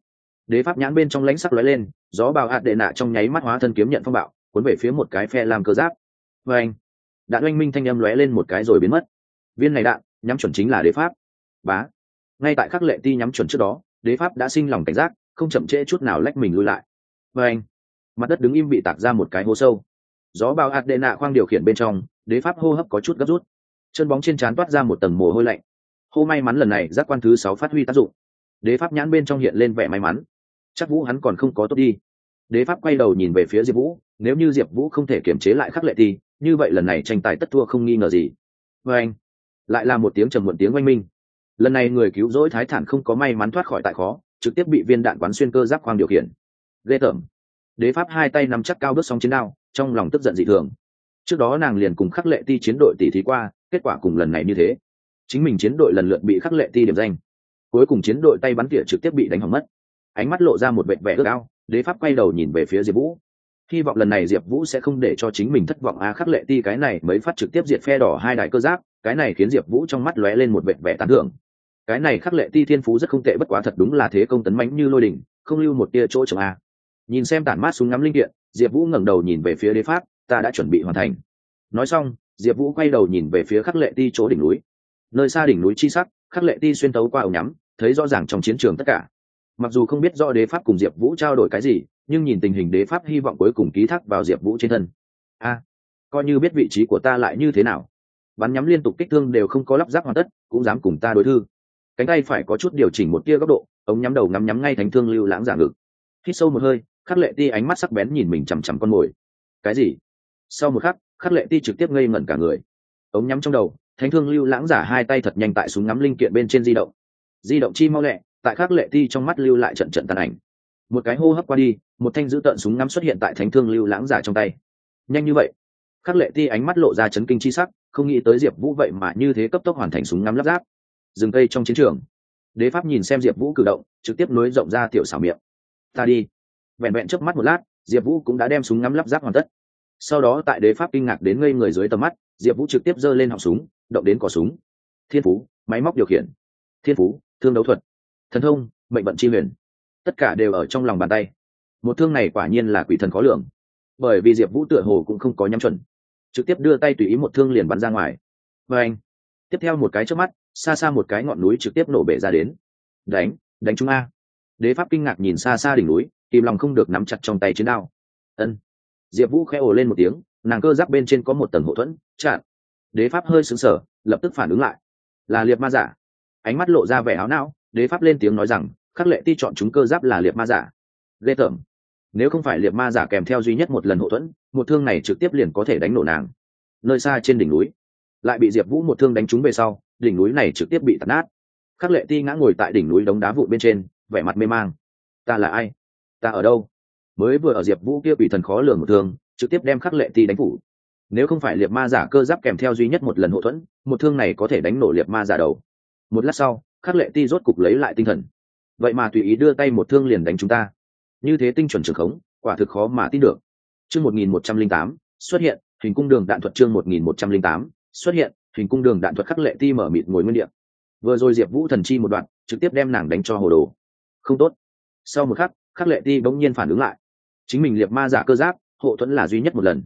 Đế pháp nhãn bên trong lãnh sắc lóe lên, gió bào hạt đệ nạ trong nháy mắt hóa thân kiếm nhận phong bạo, cuốn về phía một cái phe làm cơ giáp. Và anh. Đạn oanh minh thanh âm lóe lên một cái rồi biến mất. Viên này đạn, nhắm chuẩn chính là đế pháp. Bá ngay tại khắc lệ ti nhắm chuẩn trước đó, đế pháp đã sinh lòng cảnh giác, không chậm trễ chút nào lách mình lui lại. Và anh, mặt đất đứng im bị tạc ra một cái hố sâu. Gió bao hạt đệ nạ khoang điều khiển bên trong, đế pháp hô hấp có chút gấp rút. Chân bóng trên trán toát ra một tầng mồ hôi lạnh. Hô may mắn lần này, giác quan thứ sáu phát huy tác dụng. Đế pháp nhãn bên trong hiện lên vẻ may mắn. Chắc vũ hắn còn không có tốt đi. Đế pháp quay đầu nhìn về phía diệp vũ, nếu như diệp vũ không thể kiềm chế lại khắc lệ thì như vậy lần này tranh tài tất thua không nghi ngờ gì. Vê anh, lại là một tiếng trầm muộn tiếng oanh minh lần này người cứu rỗi thái thản không có may mắn thoát khỏi tại khó, trực tiếp bị viên đạn quán xuyên cơ giáp khoang điều khiển. Ghê tởm. Đế pháp hai tay nắm chắc cao bước sóng chiến đao, trong lòng tức giận dị thường. Trước đó nàng liền cùng khắc lệ ti chiến đội tỷ thí qua, kết quả cùng lần này như thế. Chính mình chiến đội lần lượt bị khắc lệ ti điểm danh. Cuối cùng chiến đội tay bắn tỉa trực tiếp bị đánh hỏng mất. Ánh mắt lộ ra một vệ vẻ ước ao, đế pháp quay đầu nhìn về phía diệp vũ. Hy vọng lần này diệp vũ sẽ không để cho chính mình thất vọng a, khắc lệ ti cái này mới phát trực tiếp diệt phe đỏ hai đại cơ giáp cái này khiến diệp vũ trong mắt lóe lên một vệ vẻ tán thưởng. Cái này khắc lệ ti thiên phú rất không tệ, bất quá thật đúng là thế công tấn mãnh như lôi đỉnh, không lưu một tia chỗ chồng a. Nhìn xem tản mát súng ngắm linh kiện, diệp vũ ngẩng đầu nhìn về phía đế pháp, ta đã chuẩn bị hoàn thành. Nói xong, diệp vũ quay đầu nhìn về phía khắc lệ ti chỗ đỉnh núi. Nơi xa đỉnh núi chi sắc, khắc lệ ti xuyên tấu qua ống nhắm, thấy rõ ràng trong chiến trường tất cả. Mặc dù không biết do đế pháp cùng diệp vũ trao đổi cái gì, nhưng nhìn tình hình đế pháp hy vọng cuối cùng ký thác vào diệp vũ trên thân. A, coi như biết vị trí của ta lại như thế nào bắn nhắm liên tục kích thương đều không có lắp ráp hoàn tất, cũng dám cùng ta đối thư. Cánh tay phải có chút điều chỉnh một tia góc độ, ống nhắm đầu ngắm nhắm ngay thánh thương lưu lãng giả ngực. Hít sâu một hơi, khắc lệ ti ánh mắt sắc bén nhìn mình chằm chằm con mồi. Cái gì? Sau một khắc khắc lệ ti trực tiếp ngây ngẩn cả người. Ống nhắm trong đầu, thánh thương lưu lãng giả hai tay thật nhanh tại súng ngắm linh kiện bên trên di động. Di động chi mau lẹ, tại khắc lệ ti trong mắt lưu lại trận trận tàn ảnh. Một cái hô hấp qua đi, một thanh giữ tợn súng ngắm xuất hiện tại thánh thương lưu lãng giả trong tay. Nhanh như vậy? Khắc lệ ti ánh mắt lộ ra chấn kinh chi sắc, không nghĩ tới diệp vũ vậy mà như thế cấp tốc hoàn thành súng ngắm lắp ráp. Dừng cây trong chiến trường. Đế pháp nhìn xem diệp vũ cử động, trực tiếp nối rộng ra tiểu xảo miệng. Ta đi. Vẹn vẹn trước mắt một lát, diệp vũ cũng đã đem súng ngắm lắp ráp hoàn tất. Sau đó tại đế pháp kinh ngạc đến ngây người dưới tầm mắt, diệp vũ trực tiếp giơ lên họng súng, động đến cỏ súng. Thiên phú, máy móc điều khiển. Thiên phú, thương đấu thuật. Thần thông, mệnh vận chi huyền. Tất cả đều ở trong lòng bàn tay. Một thương này quả nhiên là quỷ thần khó lường. Bởi vì diệp vũ tựa hồ cũng không có nhắm chuẩn trực tiếp đưa tay tùy ý một thương liền bắn ra ngoài. Và anh, tiếp theo một cái trước mắt, xa xa một cái ngọn núi trực tiếp nổ bể ra đến. Đánh đánh chúng a. Đế pháp kinh ngạc nhìn xa xa đỉnh núi, kìm lòng không được nắm chặt trong tay chiến đao. Ân. Diệp vũ khẽ ồ lên một tiếng, nàng cơ giáp bên trên có một tầng hậu thuẫn, chặn. Đế pháp hơi sững sờ, lập tức phản ứng lại. Là liệt ma giả. Ánh mắt lộ ra vẻ áo não, đế pháp lên tiếng nói rằng, khắc lệ ti chọn chúng cơ giáp là liệt ma giả. Ghê tởm nếu không phải liệt ma giả kèm theo duy nhất một lần hậu thuẫn, một thương này trực tiếp liền có thể đánh nổ nàng. Nơi xa trên đỉnh núi, lại bị diệp vũ một thương đánh trúng về sau, đỉnh núi này trực tiếp bị tạt nát. Khắc lệ ti ngã ngồi tại đỉnh núi đống đá vụn bên trên, vẻ mặt mê mang. Ta là ai? Ta ở đâu? Mới vừa ở diệp vũ kia bị thần khó lường một thương, trực tiếp đem khắc lệ ti đánh phủ. Nếu không phải liệt ma giả cơ giáp kèm theo duy nhất một lần hậu thuẫn, một thương này có thể đánh nổ liệt ma giả đầu. Một lát sau, khắc lệ ti rốt cục lấy lại tinh thần. Vậy mà tùy ý đưa tay một thương liền đánh chúng ta như thế tinh chuẩn trường khống, quả thực khó mà tin được. Chương một nghìn một trăm linh tám, xuất hiện, hình cung đường đạn thuật chương một nghìn một trăm linh tám, xuất hiện, hình cung đường đạn thuật khắc lệ ti mở mịt ngồi nguyên đ ị a vừa rồi diệp vũ thần chi một đoạn, trực tiếp đem nàng đánh cho hồ đồ. Không tốt. Sau một khắc khắc lệ ti bỗng nhiên phản ứng lại. Chính mình liệt ma giả cơ giáp, hộ thuẫn là duy nhất một lần.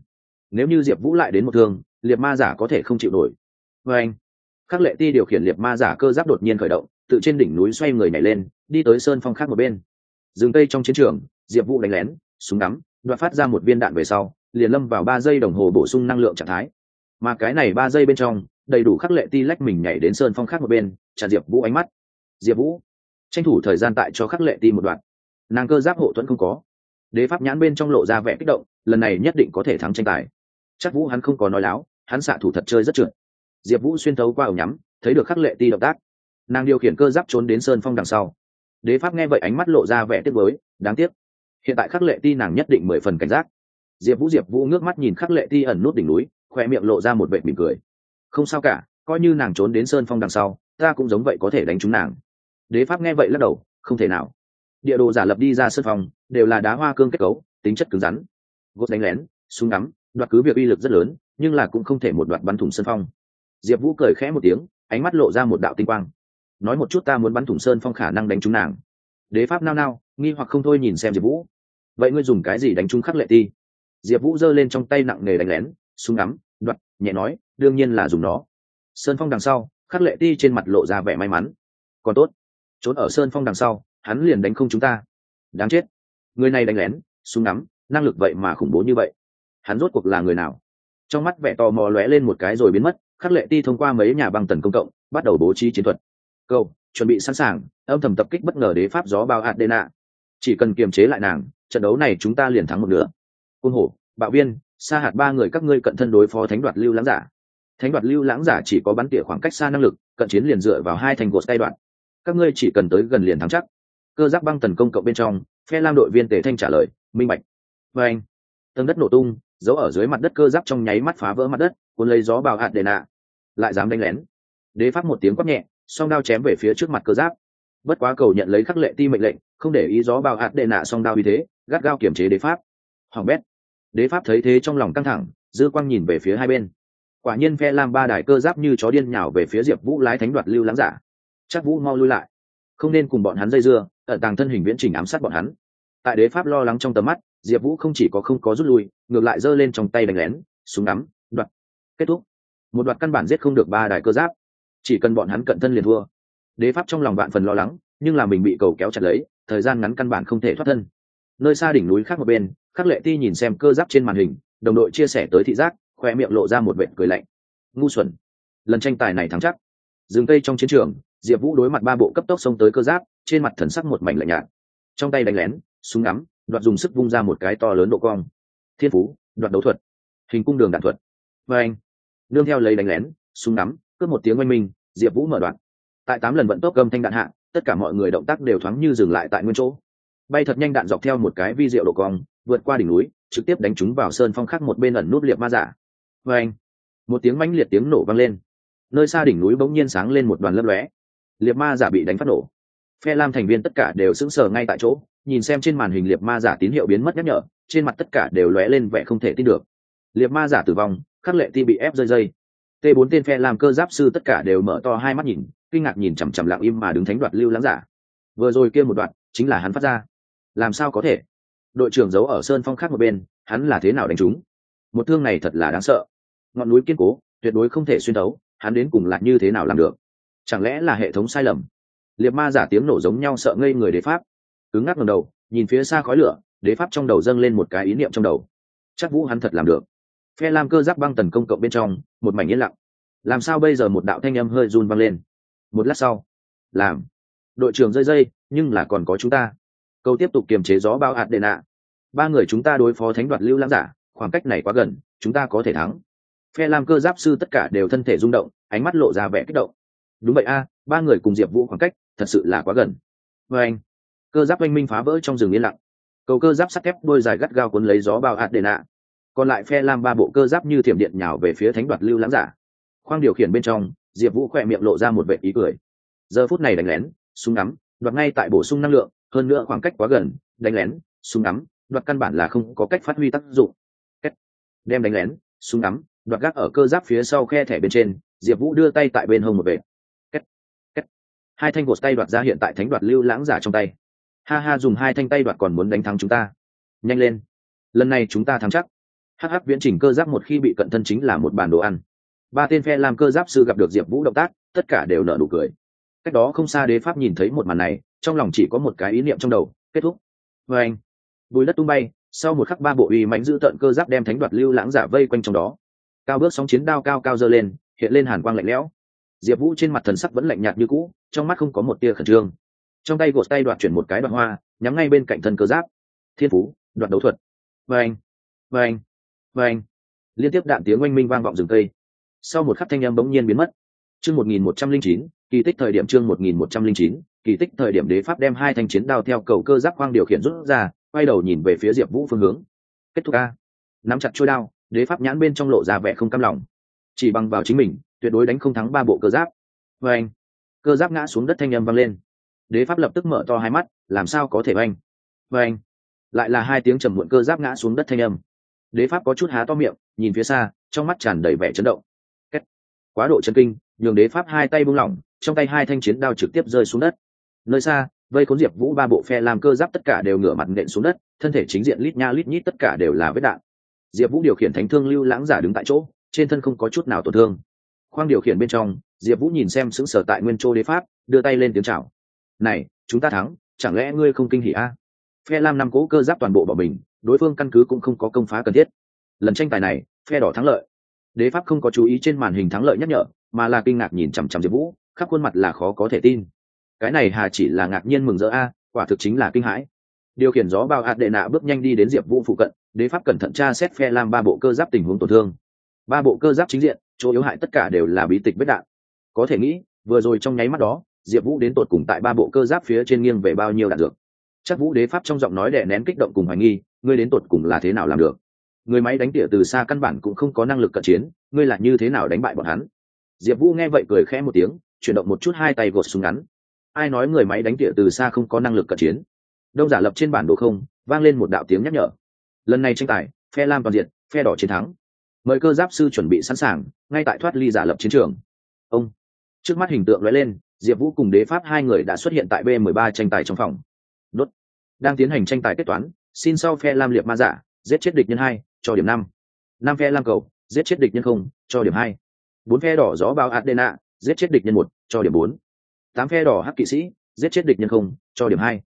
Nếu như diệp vũ lại đến một thương, liệt ma giả có thể không chịu nổi. Vê anh, khắc lệ ti điều khiển liệt ma giả cơ giáp đột nhiên khởi động tự trên đỉnh núi xoay người nhảy lên, đi tới sơn phong khác một bên dừng cây trong chiến trường, diệp vũ đánh lén, súng đắm đoạt phát ra một viên đạn về sau, liền lâm vào ba giây đồng hồ bổ sung năng lượng trạng thái. Mà cái này ba giây bên trong, đầy đủ khắc lệ ti lách mình nhảy đến sơn phong khác một bên, chặn diệp vũ ánh mắt. Diệp vũ, tranh thủ thời gian tại cho khắc lệ ti một đoạn. Nàng cơ giáp hộ thuẫn không có. Đế pháp nhãn bên trong lộ ra vẻ kích động, lần này nhất định có thể thắng tranh tài. Chắc vũ hắn không có nói láo, hắn xạ thủ thật chơi rất trượt. Diệp vũ xuyên thấu qua ẩu nhắm, thấy được khắc lệ ti động tác. Nàng điều khiển cơ giáp trốn đến sơn phong đằng sau đế pháp nghe vậy ánh mắt lộ ra vẻ tiếc với đáng tiếc. Hiện tại khắc lệ ti nàng nhất định mười phần cảnh giác. Diệp vũ diệp vũ ngước mắt nhìn khắc lệ ti ẩn nút đỉnh núi, khoe miệng lộ ra một vệ mỉm cười. Không sao cả, coi như nàng trốn đến sơn phong đằng sau, ta cũng giống vậy có thể đánh trúng nàng. Đế pháp nghe vậy lắc đầu, không thể nào. Địa đồ giả lập đi ra sơn phong, đều là đá hoa cương kết cấu, tính chất cứng rắn. Gốt đánh lén, súng ngắm, đoạt cứ việc uy lực rất lớn, nhưng là cũng không thể một đoạt bắn thủng sơn phong. Diệp vũ cười khẽ một tiếng, ánh mắt lộ ra một đạo tinh quang nói một chút ta muốn bắn thủng sơn phong khả năng đánh trúng nàng. Đế pháp nao nao, nghi hoặc không thôi nhìn xem diệp vũ. Vậy ngươi dùng cái gì đánh trúng khắc lệ ti? Diệp vũ giơ lên trong tay nặng nề đánh lén, súng ngắm, đoạt, nhẹ nói, đương nhiên là dùng nó. Sơn phong đằng sau, khắc lệ ti trên mặt lộ ra vẻ may mắn. Còn tốt, trốn ở sơn phong đằng sau, hắn liền đánh không chúng ta. Đáng chết. Người này đánh lén, súng nắm năng lực vậy mà khủng bố như vậy. Hắn rốt cuộc là người nào? Trong mắt vẻ tò mò lóe lên một cái rồi biến mất, khắc lệ ti thông qua mấy nhà băng tần công cộng, bắt đầu bố trí chiến thuật câu, chuẩn bị sẵn sàng, âm thầm tập kích bất ngờ đế pháp gió bao adena chỉ cần kiềm chế lại nàng, trận đấu này chúng ta liền thắng một nửa. Cung hổ, bạo viên, sa hạt ba người các ngươi cận thân đối phó thánh đoạt lưu lãng giả. Thánh đoạt lưu lãng giả chỉ có bắn tỉa khoảng cách xa năng lực, cận chiến liền dựa vào hai thành gột giai đoạn. Các ngươi chỉ cần tới gần liền thắng chắc. Cơ giác băng tấn công cộng bên trong, phe lam đội viên tề thanh trả lời, minh bạch. Và anh, tầng đất nổ tung, giấu ở dưới mặt đất cơ giáp trong nháy mắt phá vỡ mặt đất, cuốn lấy gió bào hạt đền nạ lại dám đánh lén. Đế pháp một tiếng quát nhẹ song đao chém về phía trước mặt cơ giáp. Bất quá cầu nhận lấy khắc lệ ti mệnh lệnh, không để ý gió bào hạt đệ nạ song đao vì thế, gắt gao kiểm chế đế pháp. Hoàng bét. Đế pháp thấy thế trong lòng căng thẳng, dư quang nhìn về phía hai bên. Quả nhiên phe lam ba đài cơ giáp như chó điên nhào về phía diệp vũ lái thánh đoạt lưu láng giả. Chắc vũ mau lui lại. Không nên cùng bọn hắn dây dưa ở tàng thân hình viễn trình ám sát bọn hắn. Tại đế pháp lo lắng trong tầm mắt, diệp vũ không chỉ có không có rút lui, ngược lại giơ lên trong tay đánh lén, súng ngắm, đoạt. Kết thúc. Một đoạt căn bản giết không được ba đài cơ giáp chỉ cần bọn hắn cận thân liền thua. Đế pháp trong lòng bạn phần lo lắng, nhưng là mình bị cầu kéo chặt lấy, thời gian ngắn căn bản không thể thoát thân. Nơi xa đỉnh núi khác một bên, khắc lệ ti nhìn xem cơ giáp trên màn hình, đồng đội chia sẻ tới thị giác, khoe miệng lộ ra một vệt cười lạnh. Ngu xuẩn. Lần tranh tài này thắng chắc. Dừng cây trong chiến trường, diệp vũ đối mặt ba bộ cấp tốc xông tới cơ giáp, trên mặt thần sắc một mảnh lạnh nhạt. Trong tay đánh lén, súng ngắm, đoạt dùng sức vung ra một cái to lớn độ cong. Thiên phú, đoạt đấu thuật. Hình cung đường đạn thuật. Và anh, nương theo lấy đánh lén, súng ngắm cướp một tiếng oanh minh, diệp vũ mở đoạn. Tại tám lần vận tốc gầm thanh đạn hạ, tất cả mọi người động tác đều thoáng như dừng lại tại nguyên chỗ. Bay thật nhanh đạn dọc theo một cái vi diệu độ cong, vượt qua đỉnh núi, trực tiếp đánh chúng vào sơn phong khắc một bên ẩn nút liệt ma giả. Vê anh một tiếng mãnh liệt tiếng nổ vang lên. Nơi xa đỉnh núi bỗng nhiên sáng lên một đoàn lấp lóe. Liệt ma giả bị đánh phát nổ. Phe lam thành viên tất cả đều sững sờ ngay tại chỗ, nhìn xem trên màn hình liệt ma giả tín hiệu biến mất nhắc nhở, trên mặt tất cả đều lóe lên vẻ không thể tin được. Liệt ma giả tử vong, khắc lệ ti bị ép rơi dây t bốn tên phe làm cơ giáp sư tất cả đều mở to hai mắt nhìn, kinh ngạc nhìn chằm chằm lặng im mà đứng thánh đoạt lưu lắng giả. Vừa rồi kia một đoạn, chính là hắn phát ra. Làm sao có thể? Đội trưởng giấu ở sơn phong khác một bên, hắn là thế nào đánh chúng? Một thương này thật là đáng sợ. Ngọn núi kiên cố, tuyệt đối không thể xuyên đấu hắn đến cùng là như thế nào làm được? Chẳng lẽ là hệ thống sai lầm? Liệt ma giả tiếng nổ giống nhau sợ ngây người đế pháp. Cứng ngắc ngầm đầu, nhìn phía xa khói lửa, đế pháp trong đầu dâng lên một cái ý niệm trong đầu. Chắc vũ hắn thật làm được phe lam cơ giáp băng tần công cộng bên trong, một mảnh yên lặng. Làm sao bây giờ một đạo thanh âm hơi run văng lên? Một lát sau, làm. Đội trưởng rơi dây, nhưng là còn có chúng ta. Câu tiếp tục kiềm chế gió bao hạt đệ nạ ba người chúng ta đối phó thánh đoạt lưu lãng giả, khoảng cách này quá gần, chúng ta có thể thắng. Phe lam cơ giáp sư tất cả đều thân thể rung động, ánh mắt lộ ra vẻ kích động. Đúng vậy a, ba người cùng diệp vũ khoảng cách, thật sự là quá gần. Vê anh, cơ giáp oanh minh phá vỡ trong rừng yên lặng. Cầu cơ giáp sắt thép đôi dài gắt gao cuốn lấy gió bao hạt đệ nạ còn lại phe lam ba bộ cơ giáp như thiểm điện nhào về phía thánh đoạt lưu lãng giả. Khoang điều khiển bên trong, diệp vũ khỏe miệng lộ ra một vệ ý cười. Giờ phút này đánh lén, súng ngắm, đoạt ngay tại bổ sung năng lượng, hơn nữa khoảng cách quá gần, đánh lén, súng ngắm, đoạt căn bản là không có cách phát huy tác dụng. Đem đánh lén, súng ngắm, đoạt gác ở cơ giáp phía sau khe thẻ bên trên, diệp vũ đưa tay tại bên hông một vệ hai thanh gột tay đoạt ra hiện tại thánh đoạt lưu lãng giả trong tay. Ha ha, dùng hai thanh tay đoạt còn muốn đánh thắng chúng ta. Nhanh lên. Lần này chúng ta thắng chắc hh viễn trình cơ giáp một khi bị cận thân chính là một bàn đồ ăn. Ba tên phe làm cơ giáp sư gặp được diệp vũ động tác, tất cả đều nở nụ cười. Cách đó không xa đế pháp nhìn thấy một màn này, trong lòng chỉ có một cái ý niệm trong đầu, kết thúc. Vê anh, bùi đất tung bay, sau một khắc ba bộ uy mãnh giữ tận cơ giáp đem thánh đoạt lưu lãng giả vây quanh trong đó. Cao bước sóng chiến đao cao cao dơ lên, hiện lên hàn quang lạnh lẽo. Diệp vũ trên mặt thần sắc vẫn lạnh nhạt như cũ, trong mắt không có một tia khẩn trương. Trong tay gột tay đoạt chuyển một cái đoạn hoa, nhắm ngay bên cạnh thân cơ giáp. Thiên phú đoạt đấu thuật. Vê anh vê anh vê anh, liên tiếp đạn tiếng oanh minh vang vọng rừng cây. Sau một khắc thanh âm bỗng nhiên biến mất. Chương một nghìn một trăm linh chín, kỳ tích thời điểm chương một nghìn một trăm linh chín, kỳ tích thời điểm đế pháp đem hai thanh chiến đao theo cầu cơ giáp khoang điều khiển rút ra, quay đầu nhìn về phía diệp vũ phương hướng. Kết thúc a nắm chặt trôi đao, đế pháp nhãn bên trong lộ ra vẻ không cam lòng. Chỉ bằng vào chính mình, tuyệt đối đánh không thắng ba bộ cơ giáp. Vê anh, cơ giáp ngã xuống đất thanh âm vang lên. Đế pháp lập tức mở to hai mắt, làm sao có thể oanh? Vê anh, lại là hai tiếng trầm muộn cơ giáp ngã xuống đất thanh âm đế pháp có chút há to miệng, nhìn phía xa, trong mắt tràn đầy vẻ chấn động. Kết. quá độ chân kinh, nhường đế pháp hai tay buông lỏng, trong tay hai thanh chiến đao trực tiếp rơi xuống đất. Nơi xa, vây khốn diệp vũ ba bộ phe làm cơ giáp tất cả đều ngửa mặt nện xuống đất, thân thể chính diện lít nha lít nhít tất cả đều là vết đạn. Diệp vũ điều khiển thánh thương lưu lãng giả đứng tại chỗ, trên thân không có chút nào tổn thương. Khoang điều khiển bên trong, diệp vũ nhìn xem sững sờ tại nguyên châu đế pháp, đưa tay lên tiếng chào. Này, chúng ta thắng, chẳng lẽ ngươi không kinh hỉ a? Phe lam năm cố cơ giáp toàn bộ bỏ mình đối phương căn cứ cũng không có công phá cần thiết. Lần tranh tài này, phe đỏ thắng lợi. Đế pháp không có chú ý trên màn hình thắng lợi nhắc nhở, mà là kinh ngạc nhìn chằm chằm diệp vũ, khắp khuôn mặt là khó có thể tin. Cái này hà chỉ là ngạc nhiên mừng rỡ a, quả thực chính là kinh hãi. Điều khiển gió bao hạt đệ nạ bước nhanh đi đến diệp vũ phụ cận, đế pháp cẩn thận tra xét phe lam ba bộ cơ giáp tình huống tổn thương. Ba bộ cơ giáp chính diện, chỗ yếu hại tất cả đều là bí tịch vết đạn. Có thể nghĩ, vừa rồi trong nháy mắt đó, diệp vũ đến tột cùng tại ba bộ cơ giáp phía trên nghiêng về bao nhiêu đạn dược. Chắc vũ đế pháp trong giọng nói đè nén kích động cùng hoài nghi ngươi đến tột cùng là thế nào làm được? Người máy đánh tỉa từ xa căn bản cũng không có năng lực cận chiến, ngươi là như thế nào đánh bại bọn hắn? Diệp vũ nghe vậy cười khẽ một tiếng, chuyển động một chút hai tay gột súng ngắn. Ai nói người máy đánh tỉa từ xa không có năng lực cận chiến? Đông giả lập trên bản đồ không, vang lên một đạo tiếng nhắc nhở. Lần này tranh tài, phe lam toàn diện, phe đỏ chiến thắng. Mời cơ giáp sư chuẩn bị sẵn sàng, ngay tại thoát ly giả lập chiến trường. Ông. Trước mắt hình tượng lóe lên, diệp vũ cùng đế pháp hai người đã xuất hiện tại b 13 tranh tài trong phòng. Đốt. Đang tiến hành tranh tài kết toán xin sau phe lam liệt ma giả giết chết địch nhân hai, cho điểm năm. Năm phe lam cầu, giết chết địch nhân không, cho điểm hai. Bốn phe đỏ gió bao adena, giết chết địch nhân một, cho điểm bốn. Tám phe đỏ hắc kỵ sĩ, giết chết địch nhân không, cho điểm hai.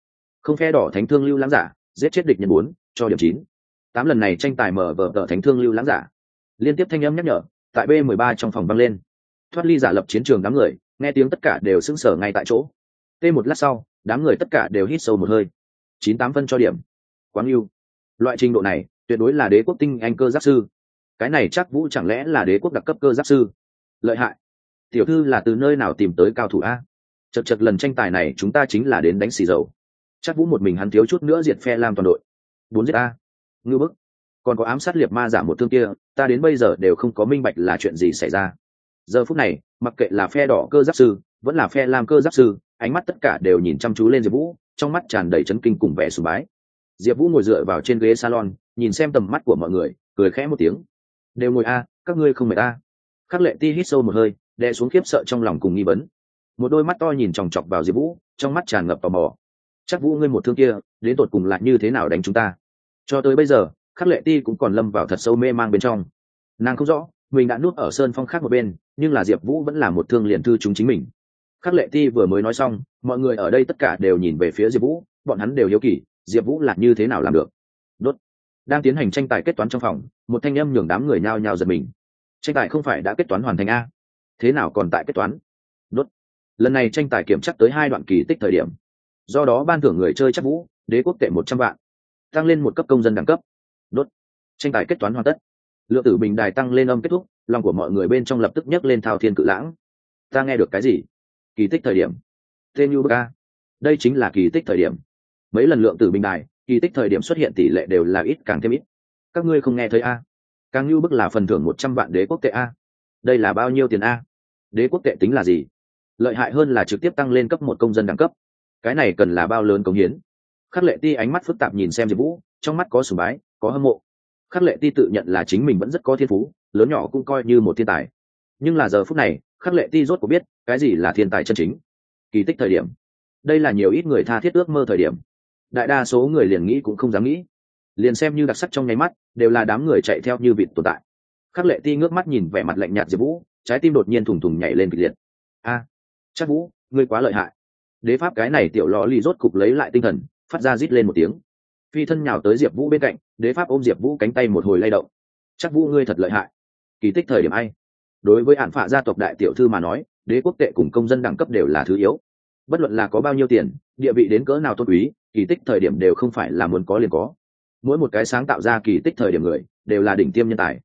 Không phe đỏ thánh thương lưu lãng giả, giết chết địch nhân bốn, cho điểm chín. Tám lần này tranh tài mở vở tờ thánh thương lưu lãng giả. Liên tiếp thanh âm nhắc nhở, tại b 13 trong phòng băng lên. Thoát ly giả lập chiến trường đám người, nghe tiếng tất cả đều sững sờ ngay tại chỗ. T một lát sau, đám người tất cả đều hít sâu một hơi. Chín tám phân cho điểm quán yêu. Loại trình độ này, tuyệt đối là đế quốc tinh anh cơ giáp sư. Cái này chắc vũ chẳng lẽ là đế quốc đặc cấp cơ giáp sư? Lợi hại. Tiểu thư là từ nơi nào tìm tới cao thủ a? Chật chật lần tranh tài này chúng ta chính là đến đánh xì dầu. Chắc vũ một mình hắn thiếu chút nữa diệt phe lam toàn đội. Bốn giết a. Ngư bức. Còn có ám sát liệt ma giả một thương kia, ta đến bây giờ đều không có minh bạch là chuyện gì xảy ra. Giờ phút này, mặc kệ là phe đỏ cơ giáp sư, vẫn là phe lam cơ giáp sư, ánh mắt tất cả đều nhìn chăm chú lên diệp vũ, trong mắt tràn đầy chấn kinh cùng vẻ sùng bái diệp vũ ngồi dựa vào trên ghế salon, nhìn xem tầm mắt của mọi người, cười khẽ một tiếng. Đều ngồi a, các ngươi không mệt a? Khắc lệ ti hít sâu một hơi, đè xuống khiếp sợ trong lòng cùng nghi vấn. Một đôi mắt to nhìn chòng chọc vào diệp vũ, trong mắt tràn ngập tò mò. Chắc vũ ngươi một thương kia, đến tột cùng lại như thế nào đánh chúng ta? Cho tới bây giờ, khắc lệ ti cũng còn lâm vào thật sâu mê mang bên trong. Nàng không rõ, mình đã nuốt ở sơn phong khác một bên, nhưng là diệp vũ vẫn là một thương liền thư chúng chính mình. Khắc lệ ti vừa mới nói xong, mọi người ở đây tất cả đều nhìn về phía diệp vũ, bọn hắn đều hiếu kỳ diệp vũ là như thế nào làm được? Đốt. Đang tiến hành tranh tài kết toán trong phòng, một thanh âm nhường đám người nhao nhao giật mình. Tranh tài không phải đã kết toán hoàn thành a? Thế nào còn tại kết toán? Đốt. Lần này tranh tài kiểm chắc tới hai đoạn kỳ tích thời điểm. Do đó ban thưởng người chơi chắc vũ, đế quốc tệ một trăm vạn. Tăng lên một cấp công dân đẳng cấp. Đốt. Tranh tài kết toán hoàn tất. Lượng tử bình đài tăng lên âm kết thúc, lòng của mọi người bên trong lập tức nhấc lên thao thiên cự lãng. Ta nghe được cái gì? Kỳ tích thời điểm. Tên như ca đây chính là kỳ tích thời điểm mấy lần lượng tử bình đài, kỳ tích thời điểm xuất hiện tỷ lệ đều là ít càng thêm ít. Các ngươi không nghe thấy a. Càng như bức là phần thưởng một trăm vạn đế quốc tệ a. Đây là bao nhiêu tiền a? Đế quốc tệ tính là gì? Lợi hại hơn là trực tiếp tăng lên cấp một công dân đẳng cấp. Cái này cần là bao lớn công hiến? Khắc lệ ti ánh mắt phức tạp nhìn xem diệp vũ, trong mắt có sùng bái, có hâm mộ. Khắc lệ ti tự nhận là chính mình vẫn rất có thiên phú, lớn nhỏ cũng coi như một thiên tài. Nhưng là giờ phút này, khắc lệ ti rốt cuộc biết cái gì là thiên tài chân chính. Kỳ tích thời điểm. Đây là nhiều ít người tha thiết ước mơ thời điểm đại đa số người liền nghĩ cũng không dám nghĩ. Liền xem như đặc sắc trong nháy mắt, đều là đám người chạy theo như vịt tồn tại. Khắc lệ ti ngước mắt nhìn vẻ mặt lạnh nhạt diệp vũ, trái tim đột nhiên thủng thủng nhảy lên kịch liệt. A, chắc vũ, ngươi quá lợi hại. Đế pháp cái này tiểu lò lì rốt cục lấy lại tinh thần, phát ra rít lên một tiếng. Phi thân nhào tới diệp vũ bên cạnh, đế pháp ôm diệp vũ cánh tay một hồi lay động. Chắc vũ, ngươi thật lợi hại. Kỳ tích thời điểm ai? Đối với hạn phạ gia tộc đại tiểu thư mà nói, đế quốc tệ cùng công dân đẳng cấp đều là thứ yếu. Bất luận là có bao nhiêu tiền, địa vị đến cỡ nào tôn quý kỳ tích thời điểm đều không phải là muốn có liền có. Mỗi một cái sáng tạo ra kỳ tích thời điểm người, đều là đỉnh tiêm nhân tài.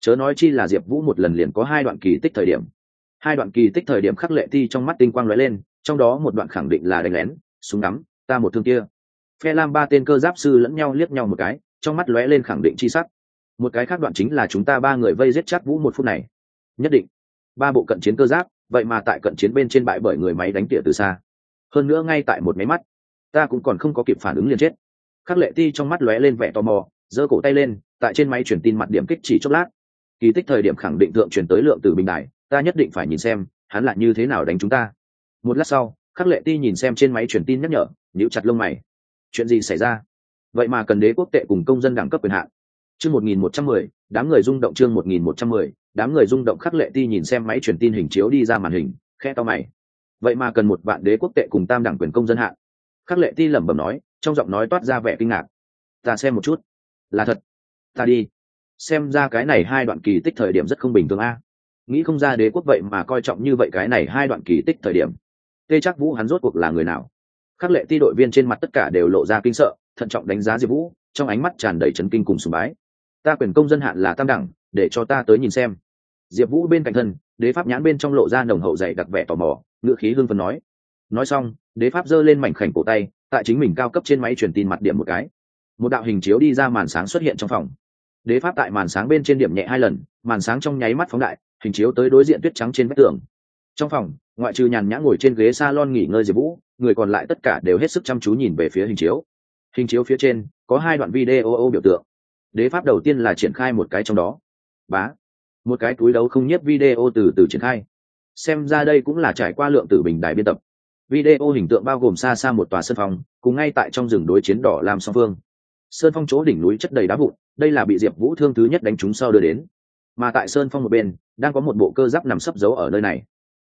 Chớ nói chi là diệp vũ một lần liền có hai đoạn kỳ tích thời điểm. Hai đoạn kỳ tích thời điểm khắc lệ thi trong mắt tinh quang lóe lên, trong đó một đoạn khẳng định là đánh lén, súng ngắm, ta một thương kia. Phe lam ba tên cơ giáp sư lẫn nhau liếc nhau một cái, trong mắt lóe lên khẳng định chi sắc. Một cái khác đoạn chính là chúng ta ba người vây giết chắc vũ một phút này. Nhất định. Ba bộ cận chiến cơ giáp, vậy mà tại cận chiến bên trên bãi bởi người máy đánh tỉa từ xa. Hơn nữa ngay tại một máy mắt ta cũng còn không có kịp phản ứng liền chết. Khắc lệ ti trong mắt lóe lên vẻ tò mò, giơ cổ tay lên, tại trên máy truyền tin mặt điểm kích chỉ chốc lát. Kỳ tích thời điểm khẳng định thượng truyền tới lượng từ bình đại ta nhất định phải nhìn xem, hắn lại như thế nào đánh chúng ta. Một lát sau, khắc lệ ti nhìn xem trên máy truyền tin nhắc nhở, nhíu chặt lông mày. Chuyện gì xảy ra? Vậy mà cần đế quốc tệ cùng công dân đẳng cấp quyền hạn. Chương một nghìn một trăm mười, đám người rung động chương một nghìn một trăm mười, đám người rung động khắc lệ ti nhìn xem máy truyền tin hình chiếu đi ra màn hình khe to mày. Vậy mà cần một vạn đế quốc tệ cùng tam đẳng quyền công dân hạn khắc lệ ti lẩm bẩm nói, trong giọng nói toát ra vẻ kinh ngạc. Ta xem một chút. Là thật. Ta đi. Xem ra cái này hai đoạn kỳ tích thời điểm rất không bình thường a. Nghĩ không ra đế quốc vậy mà coi trọng như vậy cái này hai đoạn kỳ tích thời điểm. Tê chắc vũ hắn rốt cuộc là người nào? Khắc lệ ti đội viên trên mặt tất cả đều lộ ra kinh sợ, thận trọng đánh giá diệp vũ, trong ánh mắt tràn đầy trấn kinh cùng sùng bái. Ta quyền công dân hạn là tam đẳng, để cho ta tới nhìn xem. Diệp vũ bên cạnh thân, đế pháp nhãn bên trong lộ ra nồng hậu dày đặc vẻ tò mò ngựa khí hương phần nói. Nói xong đế pháp giơ lên mảnh khảnh cổ tay, tại chính mình cao cấp trên máy truyền tin mặt điểm một cái. Một đạo hình chiếu đi ra màn sáng xuất hiện trong phòng. Đế pháp tại màn sáng bên trên điểm nhẹ hai lần, màn sáng trong nháy mắt phóng đại, hình chiếu tới đối diện tuyết trắng trên vách tường. Trong phòng, ngoại trừ nhàn nhã ngồi trên ghế s a lon nghỉ ngơi diệp vũ, người còn lại tất cả đều hết sức chăm chú nhìn về phía hình chiếu. Hình chiếu phía trên, có hai đoạn video ô biểu tượng. Đế pháp đầu tiên là triển khai một cái trong đó. Bá. Một cái túi đấu không nhiếp video từ từ triển khai. Xem ra đây cũng là trải qua lượng tử bình đài biên tập video hình tượng bao gồm xa xa một tòa sân phong cùng ngay tại trong rừng đối chiến đỏ làm song phương. Sơn phong chỗ đỉnh núi chất đầy đá vụn, đây là bị diệp vũ thương thứ nhất đánh chúng sau đưa đến. Mà tại sơn phong một bên, đang có một bộ cơ giáp nằm sấp giấu ở nơi này.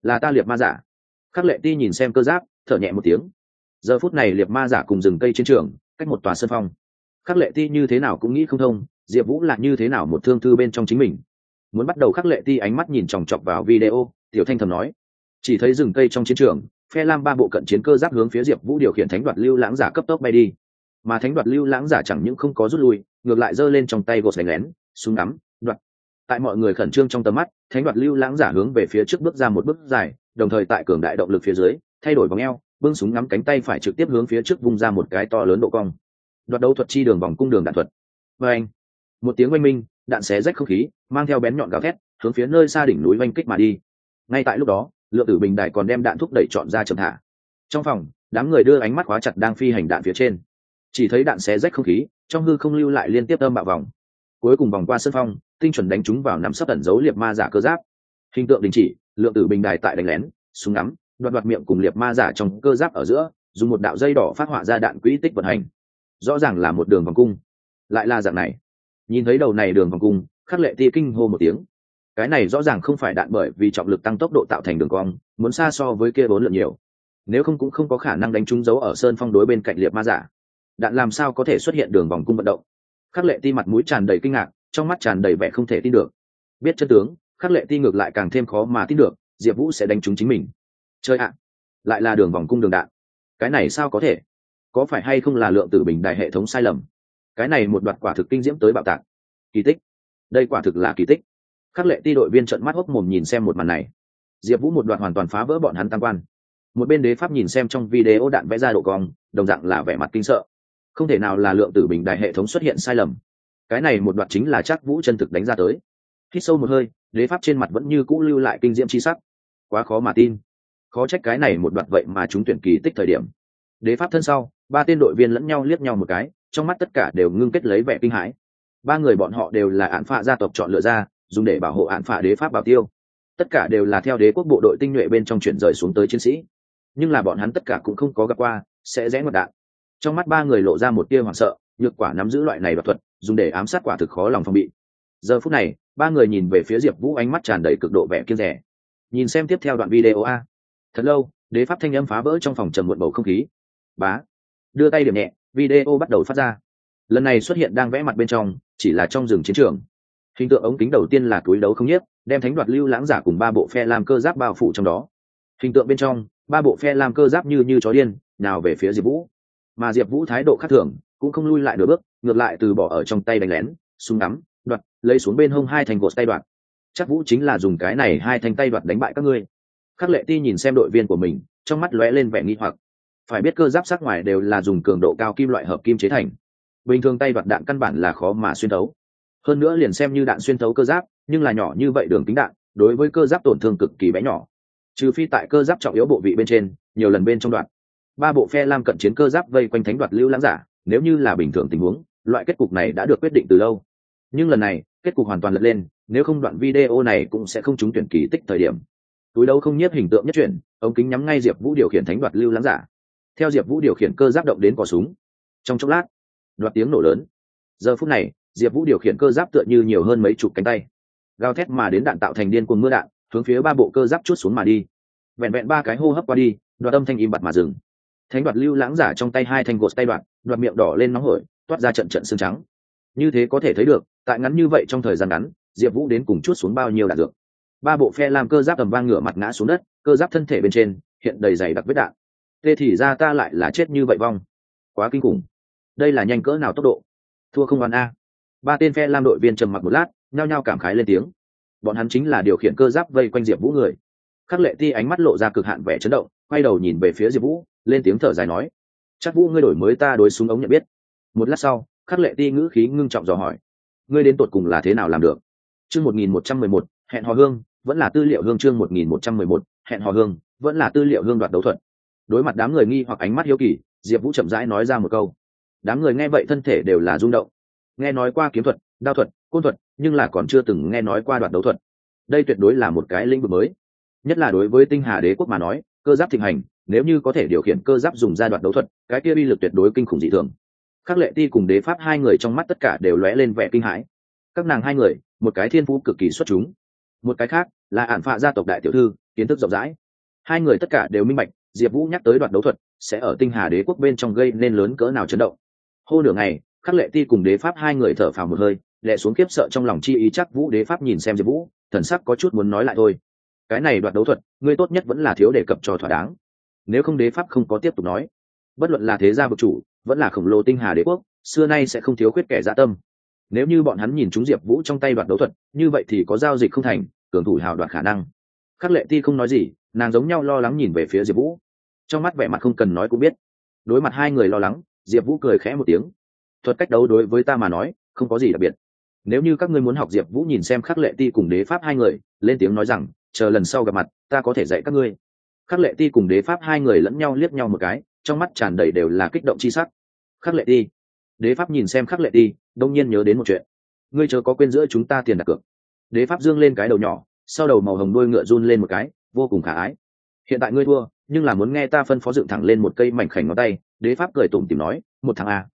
Là ta liệt ma giả. Khắc lệ ti nhìn xem cơ giáp, thở nhẹ một tiếng. Giờ phút này liệt ma giả cùng rừng cây chiến trường, cách một tòa sân phong. Khắc lệ ti như thế nào cũng nghĩ không thông, diệp vũ là như thế nào một thương thư bên trong chính mình. Muốn bắt đầu khắc lệ ti ánh mắt nhìn chòng chọc vào video, tiểu thanh thầm nói. Chỉ thấy rừng cây trong chiến trường phe lam ba bộ cận chiến cơ giáp hướng phía diệp vũ điều khiển thánh đoạt lưu lãng giả cấp tốc bay đi. Mà thánh đoạt lưu lãng giả chẳng những không có rút lui, ngược lại giơ lên trong tay gột đánh lén, súng ngắm, đoạt. Tại mọi người khẩn trương trong tầm mắt, thánh đoạt lưu lãng giả hướng về phía trước bước ra một bước dài, đồng thời tại cường đại động lực phía dưới, thay đổi vòng eo, bưng súng ngắm cánh tay phải trực tiếp hướng phía trước vung ra một cái to lớn độ cong. Đoạt đấu thuật chi đường vòng cung đường đạn thuật. Và anh, một tiếng oanh minh, đạn xé rách không khí, mang theo bén nhọn gào thét, hướng phía nơi xa đỉnh núi oanh kích mà đi. Ngay tại lúc đó lượng tử bình đài còn đem đạn thúc đẩy chọn ra chậm thả trong phòng, đám người đưa ánh mắt khóa chặt đang phi hành đạn phía trên. Chỉ thấy đạn xé rách không khí, trong hư không lưu lại liên tiếp âm bạo vòng. Cuối cùng vòng qua sân phong, tinh chuẩn đánh chúng vào nắm sấp ẩn dấu liệt ma giả cơ giáp. Hình tượng đình chỉ, lượng tử bình đài tại đánh lén, súng ngắm, đoạt đoạt miệng cùng liệt ma giả trong cơ giáp ở giữa, dùng một đạo dây đỏ phát họa ra đạn quỹ tích vận hành. Rõ ràng là một đường vòng cung. Lại là dạng này. Nhìn thấy đầu này đường vòng cung, khắc lệ ti kinh hô một tiếng cái này rõ ràng không phải đạn bởi vì trọng lực tăng tốc độ tạo thành đường cong, muốn xa so với kia bốn lượng nhiều. Nếu không cũng không có khả năng đánh trúng dấu ở sơn phong đối bên cạnh liệt ma giả. Đạn làm sao có thể xuất hiện đường vòng cung vận động? Khắc lệ ti mặt mũi tràn đầy kinh ngạc, trong mắt tràn đầy vẻ không thể tin được. Biết chân tướng, khắc lệ ti ngược lại càng thêm khó mà tin được, diệp vũ sẽ đánh trúng chính mình. Chơi ạ! À, lại là đường vòng cung đường đạn. Cái này sao có thể? Có phải hay không là lượng tử bình đại hệ thống sai lầm? Cái này một đoạt quả thực kinh diễm tới bạo tạc. Kỳ tích. Đây quả thực là kỳ tích khắc lệ ti đội viên trận mắt hốc mồm nhìn xem một màn này. Diệp vũ một đoạn hoàn toàn phá vỡ bọn hắn tam quan. Một bên đế pháp nhìn xem trong video đạn vẽ ra độ cong, đồng dạng là vẻ mặt kinh sợ. Không thể nào là lượng tử bình đại hệ thống xuất hiện sai lầm. Cái này một đoạn chính là chắc vũ chân thực đánh ra tới. Hít sâu một hơi, đế pháp trên mặt vẫn như cũ lưu lại kinh diễm c h i sắc. Quá khó mà tin. Khó trách cái này một đoạn vậy mà chúng tuyển kỳ tích thời điểm. Đế pháp thân sau, ba tên đội viên lẫn nhau liếc nhau một cái, trong mắt tất cả đều ngưng kết lấy vẻ kinh hãi. Ba người bọn họ đều là án phạ gia tộc chọn lựa ra dùng để bảo hộ án phạ đế pháp bảo tiêu. Tất cả đều là theo đế quốc bộ đội tinh nhuệ bên trong chuyển rời xuống tới chiến sĩ. Nhưng là bọn hắn tất cả cũng không có gặp qua, sẽ rẽ ngoặt đạn. Trong mắt ba người lộ ra một tia hoảng sợ, nhược quả nắm giữ loại này đoạt thuật, dùng để ám sát quả thực khó lòng phòng bị. Giờ phút này, ba người nhìn về phía diệp vũ ánh mắt tràn đầy cực độ vẻ kiên rẻ nhìn xem tiếp theo đoạn video a. Thật lâu, đế pháp thanh âm phá vỡ trong phòng trầm muộn bầu không khí. Bá. Đưa tay điểm nhẹ, video bắt đầu phát ra. Lần này xuất hiện đang vẽ mặt bên trong, chỉ là trong rừng chiến trường hình tượng ống kính đầu tiên là túi đấu không nhiếp, đem thánh đoạt lưu lãng giả cùng ba bộ phe làm cơ giáp bao phủ trong đó. Hình tượng bên trong, ba bộ phe làm cơ giáp như như chó điên, nào về phía diệp vũ. Mà diệp vũ thái độ khác thường, cũng không lui lại nửa bước, ngược lại từ bỏ ở trong tay đánh lén, súng ngắm, đoạt, lấy xuống bên hông hai thành cột tay đoạt. Chắc vũ chính là dùng cái này hai thanh tay đoạt đánh bại các ngươi. Khắc lệ ti nhìn xem đội viên của mình, trong mắt lóe lên vẻ nghi hoặc. Phải biết cơ giáp sắc ngoài đều là dùng cường độ cao kim loại hợp kim chế thành. Bình thường tay đoạt đạn căn bản là khó mà xuyên đấu hơn nữa liền xem như đạn xuyên thấu cơ giáp, nhưng là nhỏ như vậy đường kính đạn, đối với cơ giáp tổn thương cực kỳ bé nhỏ. Trừ phi tại cơ giáp trọng yếu bộ vị bên trên, nhiều lần bên trong đoạn. Ba bộ phe lam cận chiến cơ giáp vây quanh thánh đoạt lưu lãng giả, nếu như là bình thường tình huống, loại kết cục này đã được quyết định từ lâu. Nhưng lần này, kết cục hoàn toàn lật lên, nếu không đoạn video này cũng sẽ không trúng tuyển kỳ tích thời điểm. Túi đấu không nhiếp hình tượng nhất chuyển, ống kính nhắm ngay diệp vũ điều khiển thánh đoạt lưu lãng giả. Theo diệp vũ điều khiển cơ giáp động đến cò súng. Trong chốc lát đoạt tiếng nổ lớn. Giờ phút này diệp vũ điều khiển cơ giáp tựa như nhiều hơn mấy chục cánh tay. Gào thét mà đến đạn tạo thành điên cuồng mưa đạn, hướng phía ba bộ cơ giáp chút xuống mà đi. Vẹn vẹn ba cái hô hấp qua đi đoạt âm thanh im bặt mà dừng. Thánh đoạt lưu lãng giả trong tay hai thanh gột tay đoạn, đoạt miệng đỏ lên nóng hổi, toát ra trận trận xương trắng. Như thế có thể thấy được, tại ngắn như vậy trong thời gian ngắn, diệp vũ đến cùng chút xuống bao nhiêu đạn dược. Ba bộ phe làm cơ giáp tầm vang ngửa mặt ngã xuống đất, cơ giáp thân thể bên trên hiện đầy dày đặc vết đạn. Tê thì ra ta lại là chết như vậy vong. Quá kinh khủng. Đây là nhanh cỡ nào tốc độ? Thua không hoàn a ba tên phe lam đội viên trầm mặc một lát, nhao nhao cảm khái lên tiếng. Bọn hắn chính là điều khiển cơ giáp vây quanh diệp vũ người. Khắc lệ ti ánh mắt lộ ra cực hạn vẻ chấn động, quay đầu nhìn về phía diệp vũ, lên tiếng thở dài nói, chắc vũ ngươi đổi mới ta đối súng ống nhận biết. Một lát sau, khắc lệ ti ngữ khí ngưng trọng dò hỏi, ngươi đến tột cùng là thế nào làm được? Chương một nghìn một trăm mười một, hẹn hò hương, vẫn là tư liệu hương chương một nghìn một trăm mười một, hẹn hò hương, vẫn là tư liệu hương đoạt đấu thuật. Đối mặt đám người nghi hoặc ánh mắt hiếu kỳ, diệp vũ chậm rãi nói ra một câu, đám người nghe vậy thân thể đều là rung động nghe nói qua kiếm thuật, đao thuật, côn thuật, nhưng là còn chưa từng nghe nói qua đoạn đấu thuật. Đây tuyệt đối là một cái lĩnh vực mới. Nhất là đối với tinh hà đế quốc mà nói, cơ giáp thịnh hành, nếu như có thể điều khiển cơ giáp dùng ra đoạn đấu thuật, cái kia uy lực tuyệt đối kinh khủng dị thường. Khắc lệ ti cùng đế pháp hai người trong mắt tất cả đều lóe lên vẻ kinh hãi. Các nàng hai người, một cái thiên phú cực kỳ xuất chúng. Một cái khác, là ản phạ gia tộc đại tiểu thư, kiến thức rộng rãi. Hai người tất cả đều minh bạch, diệp vũ nhắc tới đoạn đấu thuật, sẽ ở tinh hà đế quốc bên trong gây nên lớn cỡ nào chấn động. Hô nửa ngày khắc lệ ti cùng đế pháp hai người thở phào một hơi lệ xuống kiếp sợ trong lòng chi ý chắc vũ đế pháp nhìn xem diệp vũ, thần sắc có chút muốn nói lại thôi. Cái này đoạt đấu thuật, ngươi tốt nhất vẫn là thiếu đề cập cho thỏa đáng. Nếu không đế pháp không có tiếp tục nói, bất luận là thế gia vực chủ, vẫn là khổng lồ tinh hà đế quốc, xưa nay sẽ không thiếu khuyết kẻ dã tâm. Nếu như bọn hắn nhìn chúng diệp vũ trong tay đoạt đấu thuật, như vậy thì có giao dịch không thành, cường thủ hào đoạt khả năng. Khắc lệ ti không nói gì, nàng giống nhau lo lắng nhìn về phía diệp vũ. Trong mắt vẻ mặt không cần nói cũng biết. Đối mặt hai người lo lắng, diệp vũ cười khẽ một tiếng thuật cách đấu đối với ta mà nói, không có gì đặc biệt. Nếu như các ngươi muốn học diệp vũ nhìn xem khắc lệ ti cùng đế pháp hai người, lên tiếng nói rằng, chờ lần sau gặp mặt, ta có thể dạy các ngươi. Khắc lệ ti cùng đế pháp hai người lẫn nhau liếc nhau một cái, trong mắt tràn đầy đều là kích động chi sắc. Khắc lệ ti. Đế pháp nhìn xem khắc lệ ti, đông nhiên nhớ đến một chuyện. Ngươi chờ có quên giữa chúng ta tiền đặt cược. Đế pháp dương lên cái đầu nhỏ, sau đầu màu hồng đôi ngựa run lên một cái, vô cùng khả ái. Hiện tại ngươi thua, nhưng là muốn nghe ta phân phó dựng thẳng lên một cây mảnh khảnh ngón tay, đế pháp cười tủm tìm nói, một thằng a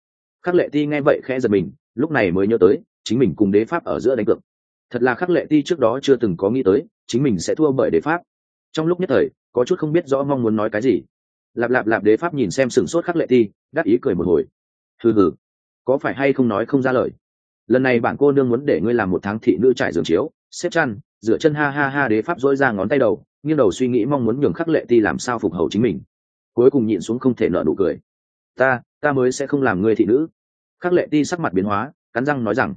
khắc lệ ti nghe vậy khẽ giật mình, lúc này mới nhớ tới, chính mình cùng đế pháp ở giữa đánh cược. Thật là khắc lệ ti trước đó chưa từng có nghĩ tới, chính mình sẽ thua bởi đế pháp. Trong lúc nhất thời, có chút không biết rõ mong muốn nói cái gì. Lạp lạp lạp đế pháp nhìn xem sửng sốt khắc lệ ti, đắc ý cười một hồi. Hừ hừ, có phải hay không nói không ra lời? Lần này bản cô nương muốn để ngươi làm một tháng thị nữ trải giường chiếu, xếp chăn dựa chân ha ha ha đế pháp dỗi ra ngón tay đầu, nghiêng đầu suy nghĩ mong muốn nhường khắc lệ ti làm sao phục hầu chính mình. Cuối cùng nhịn xuống không thể nợ nụ cười ta ta mới sẽ không làm ngươi thị nữ. Khắc lệ ti sắc mặt biến hóa, cắn răng nói rằng,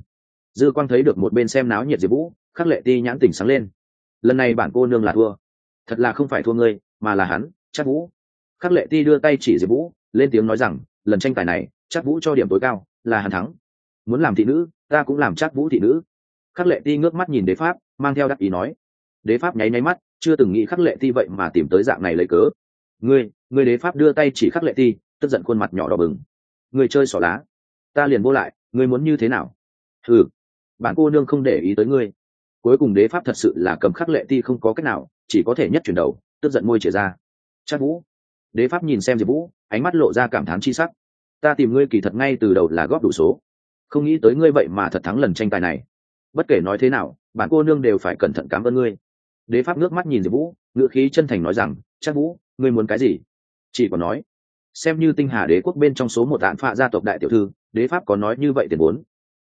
dư quang thấy được một bên xem náo nhiệt diệp vũ, khắc lệ ti nhãn tỉnh sáng lên. Lần này bản cô nương là thua. Thật là không phải thua ngươi, mà là hắn, chắc vũ. Khắc lệ ti đưa tay chỉ diệp vũ, lên tiếng nói rằng, lần tranh tài này, chắc vũ cho điểm tối cao, là hắn thắng. Muốn làm thị nữ, ta cũng làm chắc vũ thị nữ. Khắc lệ ti ngước mắt nhìn đế pháp, mang theo đắc ý nói. Đế pháp nháy nháy mắt, chưa từng nghĩ khắc lệ ti vậy mà tìm tới dạng này lấy cớ. Ngươi ngươi đế pháp đưa tay chỉ khắc lệ ti tức giận khuôn mặt nhỏ đỏ bừng. Người chơi xỏ lá. Ta liền vô lại, ngươi muốn như thế nào? Ừ bạn cô nương không để ý tới ngươi. Cuối cùng đế pháp thật sự là cầm khắc lệ ti không có cách nào, chỉ có thể nhất chuyển đầu, tức giận môi chĩa ra. Chắc vũ. Đế pháp nhìn xem diệp vũ, ánh mắt lộ ra cảm thán chi sắc. Ta tìm ngươi kỳ thật ngay từ đầu là góp đủ số. Không nghĩ tới ngươi vậy mà thật thắng lần tranh tài này. Bất kể nói thế nào bạn cô nương đều phải cẩn thận cảm ơn ngươi. Đế pháp nước mắt nhìn diệp vũ ngựa khí chân thành nói rằng, chắc vũ, ngươi muốn cái gì? Chỉ còn nói xem như tinh hà đế quốc bên trong số một tạn phạ gia tộc đại tiểu thư, đế pháp có nói như vậy tiền vốn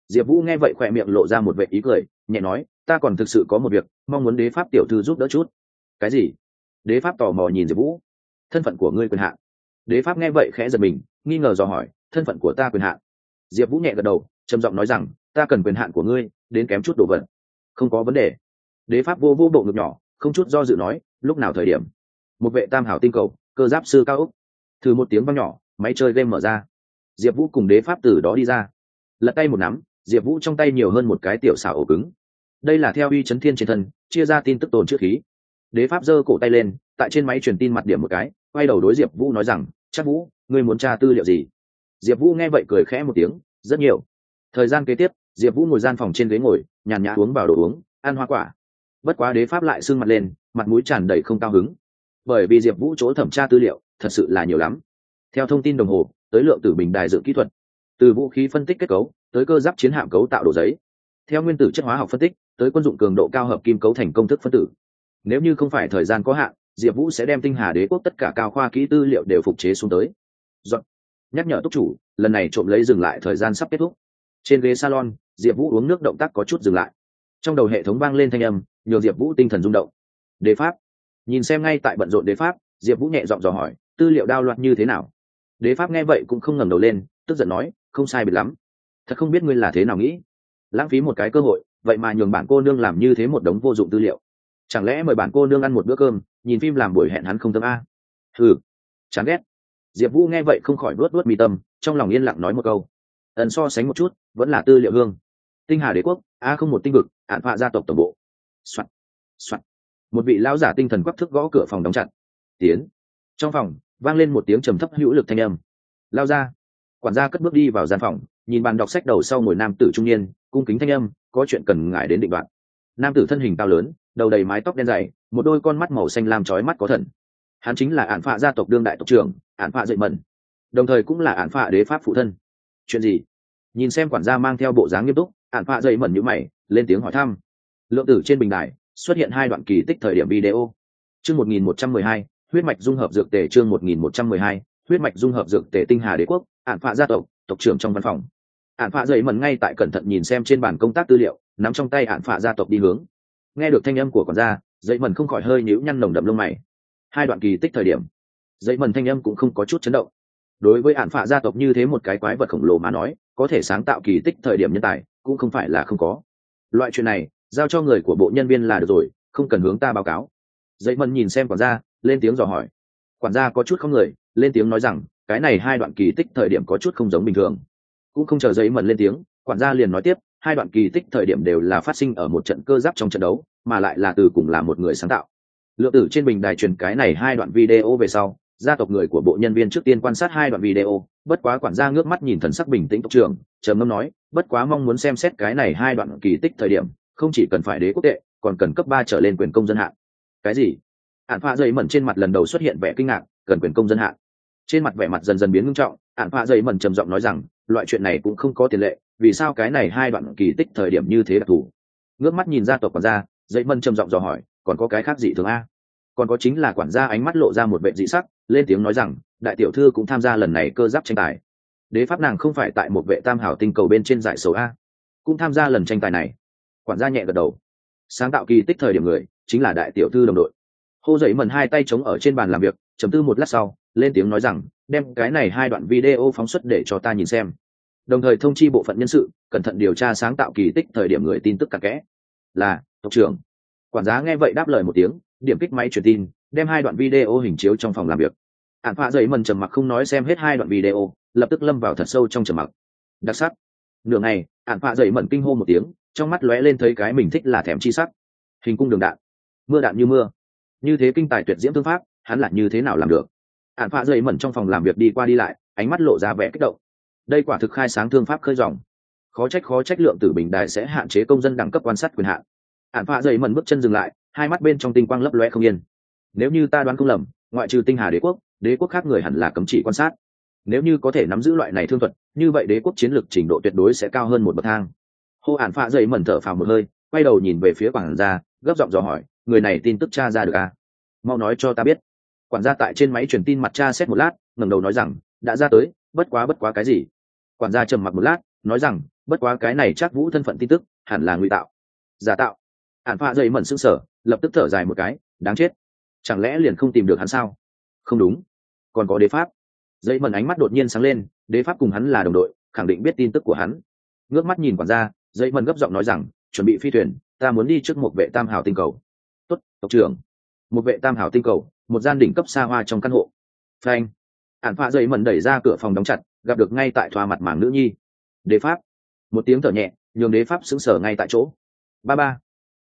diệp vũ nghe vậy khỏe miệng lộ ra một vệ ý cười, nhẹ nói, ta còn thực sự có một việc, mong muốn đế pháp tiểu thư giúp đỡ chút. Cái gì? Đế pháp tò mò nhìn diệp vũ. Thân phận của ngươi quyền hạn. Đế pháp nghe vậy khẽ giật mình, nghi ngờ dò hỏi, thân phận của ta quyền hạn? Diệp vũ nhẹ gật đầu, trầm giọng nói rằng, ta cần quyền hạn của ngươi, đến kém chút đồ vật. Không có vấn đề. Đế pháp vô vô bộ ngực nhỏ, không chút do dự nói, lúc nào thời điểm? Một vệ tam hảo tinh cầu, cơ giáp sư cao úc thử một tiếng vang nhỏ, máy chơi game mở ra. Diệp vũ cùng đế pháp từ đó đi ra. Lật tay một nắm, diệp vũ trong tay nhiều hơn một cái tiểu xảo ổ cứng. Đây là theo uy chấn thiên trên thân, chia ra tin tức tồn trước khí. Đế pháp giơ cổ tay lên, tại trên máy truyền tin mặt điểm một cái, quay đầu đối diệp vũ nói rằng, chắc vũ, ngươi muốn tra tư liệu gì? Diệp vũ nghe vậy cười khẽ một tiếng, rất nhiều. Thời gian kế tiếp, diệp vũ ngồi gian phòng trên ghế ngồi, nhàn nhã uống vào đồ uống, ăn hoa quả. Bất quá đế pháp lại sưng mặt lên, mặt mũi tràn đầy không cao hứng. Bởi vì diệp vũ chỗ thẩm tra tư liệu thật sự là nhiều lắm. Theo thông tin đồng hồ, tới lượng tử bình đài dự kỹ thuật. Từ vũ khí phân tích kết cấu, tới cơ giáp chiến hạm cấu tạo đồ giấy. Theo nguyên tử chất hóa học phân tích, tới quân dụng cường độ cao hợp kim cấu thành công thức phân tử. Nếu như không phải thời gian có hạn, diệp vũ sẽ đem tinh hà đế quốc tất cả cao khoa kỹ tư liệu đều phục chế xuống tới. Dọn. nhắc nhở túc chủ, lần này trộm lấy dừng lại thời gian sắp kết thúc. Trên ghế salon, diệp vũ uống nước động tác có chút dừng lại. Trong đầu hệ thống vang lên thanh âm nhường diệp vũ tinh thần rung động. Đế pháp. Nhìn xem ngay tại bận rộn đế pháp, diệp vũ nhẹ giọng dò hỏi tư liệu đao loạn như thế nào? Đế pháp nghe vậy cũng không ngẩng đầu lên, tức giận nói, không sai biệt lắm. Thật không biết ngươi là thế nào nghĩ. Lãng phí một cái cơ hội, vậy mà nhường bản cô nương làm như thế một đống vô dụng tư liệu. Chẳng lẽ mời bản cô nương ăn một bữa cơm, nhìn phim làm buổi hẹn hắn không tâm a? Ừ chán ghét. Diệp vũ nghe vậy không khỏi luốt luốt mi tâm, trong lòng yên lặng nói một câu. Ẩn so sánh một chút, vẫn là tư liệu hương. Tinh hà đế quốc, a không một tinh vực hạn phạ gia tộc tổng bộ. Soạn. Soạn. một vị lão giả tinh thần quắc thức gõ cửa phòng đóng chặt. Tiến. Trong phòng vang lên một tiếng trầm thấp hữu lực thanh âm. Lao ra. Quản gia cất bước đi vào gian phòng, nhìn bàn đọc sách đầu sau ngồi nam tử trung niên, cung kính thanh âm, có chuyện cần ngại đến định đoạn nam tử thân hình cao lớn, đầu đầy mái tóc đen dày, một đôi con mắt màu xanh lam trói mắt có thần. Hắn chính là ạn phạ gia tộc đương đại tộc trưởng ạn phạ dậy mẩn. Đồng thời cũng là ạn phạ đế pháp phụ thân. Chuyện gì? Nhìn xem quản gia mang theo bộ dáng nghiêm túc ạn phạ dậy mẩn như mày, lên tiếng hỏi thăm. Lượng tử trên bình đài, xuất hiện hai đoạn kỳ tích thời điểm video. Chương một nghìn một trăm mười hai huyết mạch dung hợp dược tề chương một nghìn một trăm mười hai, huyết mạch dung hợp dược tề tinh hà đế quốc, ản phạ gia tộc tộc trưởng trong văn phòng. Ản phạ dậy mẩn ngay tại cẩn thận nhìn xem trên bản công tác tư liệu, nắm trong tay ản phạ gia tộc đi hướng. Nghe được thanh âm của quản gia, dậy mẩn không khỏi hơi nhíu nhăn nồng đậm lông mày. Hai đoạn kỳ tích thời điểm, dậy mẩn thanh âm cũng không có chút chấn động. Đối với ản phạ gia tộc như thế một cái quái vật khổng lồ mà nói, có thể sáng tạo kỳ tích thời điểm nhân tài, cũng không phải là không có. Loại chuyện này, giao cho người của bộ nhân viên là được rồi, không cần hướng ta báo cáo. Dậy mẩn nhìn xem quản gia lên tiếng dò hỏi. Quản gia có chút không người, lên tiếng nói rằng, cái này hai đoạn kỳ tích thời điểm có chút không giống bình thường. Cũng không chờ giấy mẩn lên tiếng, quản gia liền nói tiếp, hai đoạn kỳ tích thời điểm đều là phát sinh ở một trận cơ giáp trong trận đấu, mà lại là từ cùng là một người sáng tạo. Lượng tử trên bình đài truyền cái này hai đoạn video về sau, gia tộc người của bộ nhân viên trước tiên quan sát hai đoạn video, bất quá quản gia ngước mắt nhìn thần sắc bình tĩnh tộc trưởng, trầm ngâm nói, bất quá mong muốn xem xét cái này hai đoạn kỳ tích thời điểm, không chỉ cần phải đế quốc tệ, còn cần cấp ba trở lên quyền công dân hạn cái gì? Ạn phạ dày mẩn trên mặt lần đầu xuất hiện vẻ kinh ngạc, cần quyền công dân hạn trên mặt vẻ mặt dần dần biến ngưng trọng ạn phạ dày mẩn trầm giọng nói rằng, loại chuyện này cũng không có tiền lệ, vì sao cái này hai đoạn kỳ tích thời điểm như thế đặc thù? Ngước mắt nhìn ra tộc quản gia, dậy mân trầm giọng dò hỏi, còn có cái khác gì thường a? Còn có chính là quản gia ánh mắt lộ ra một vệ dị sắc, lên tiếng nói rằng, đại tiểu thư cũng tham gia lần này cơ giáp tranh tài. Đế pháp nàng không phải tại một vệ tam hảo tinh cầu bên trên giải số a? Cũng tham gia lần tranh tài này. Quản gia nhẹ gật đầu. Sáng tạo kỳ tích thời điểm người, chính là đại tiểu thư đồng đội hô dậy mần hai tay chống ở trên bàn làm việc chấm tư một lát sau, lên tiếng nói rằng, đem cái này hai đoạn video phóng xuất để cho ta nhìn xem. Đồng thời thông chi bộ phận nhân sự, cẩn thận điều tra sáng tạo kỳ tích thời điểm người tin tức cặp kẽ. Là, tộc trưởng. Quản giá nghe vậy đáp lời một tiếng, điểm kích máy truyền tin, đem hai đoạn video hình chiếu trong phòng làm việc. Ạn phạ dậy mần trầm mặc không nói xem hết hai đoạn video, lập tức lâm vào thật sâu trong trầm mặc. Đặc sắc. Nửa ngày ạn phạ dậy mần kinh hô một tiếng, trong mắt lóe lên thấy cái mình thích là thèm chi sắc. Hình cung đường đạn. Mưa đạn như mưa như thế kinh tài tuyệt diễm thương pháp, hắn là như thế nào làm được? Hạn phạ dây mẩn trong phòng làm việc đi qua đi lại, ánh mắt lộ ra vẻ kích động. Đây quả thực khai sáng thương pháp khơi dòng. Khó trách khó trách lượng tử bình đại sẽ hạn chế công dân đẳng cấp quan sát quyền hạn. Hạn phạ dây mẩn bước chân dừng lại, hai mắt bên trong tinh quang lấp loe không yên. Nếu như ta đoán không lầm, ngoại trừ tinh hà đế quốc đế quốc khác người hẳn là cấm chỉ quan sát. Nếu như có thể nắm giữ loại này thương thuật, như vậy đế quốc chiến lược trình độ tuyệt đối sẽ cao hơn một bậc thang. Hô hạn phạ dây mẩn thở phào một hơi, quay đầu nhìn về phía quảng gia, gấp giọng dò hỏi người này tin tức cha ra được à? mau nói cho ta biết. Quản gia tại trên máy truyền tin mặt cha xét một lát, ngẩng đầu nói rằng, đã ra tới, bất quá bất quá cái gì? Quản gia trầm mặc một lát, nói rằng, bất quá cái này chắc vũ thân phận tin tức, hẳn là ngụy tạo. Giả tạo. Hạn phạ dậy mẩn s ư n g sở lập tức thở dài một cái, đáng chết. Chẳng lẽ liền không tìm được hắn sao? Không đúng. Còn có đế pháp. Dậy mẩn ánh mắt đột nhiên sáng lên, đế pháp cùng hắn là đồng đội, khẳng định biết tin tức của hắn. Ngước mắt nhìn quản gia, dậy mẩn gấp giọng nói rằng, chuẩn bị phi thuyền, ta muốn đi trước một vệ tam hào tinh cầu. Tốt, tộc trưởng. Một vệ tam hào tinh cầu một gian đỉnh cấp xa hoa trong căn hộ. Phanh. Ạn phạ dậy mẩn đẩy ra cửa phòng đóng chặt gặp được ngay tại thoa mặt màng nữ nhi. Đế pháp. Một tiếng thở nhẹ nhường đế pháp sững sờ ngay tại chỗ. Ba ba.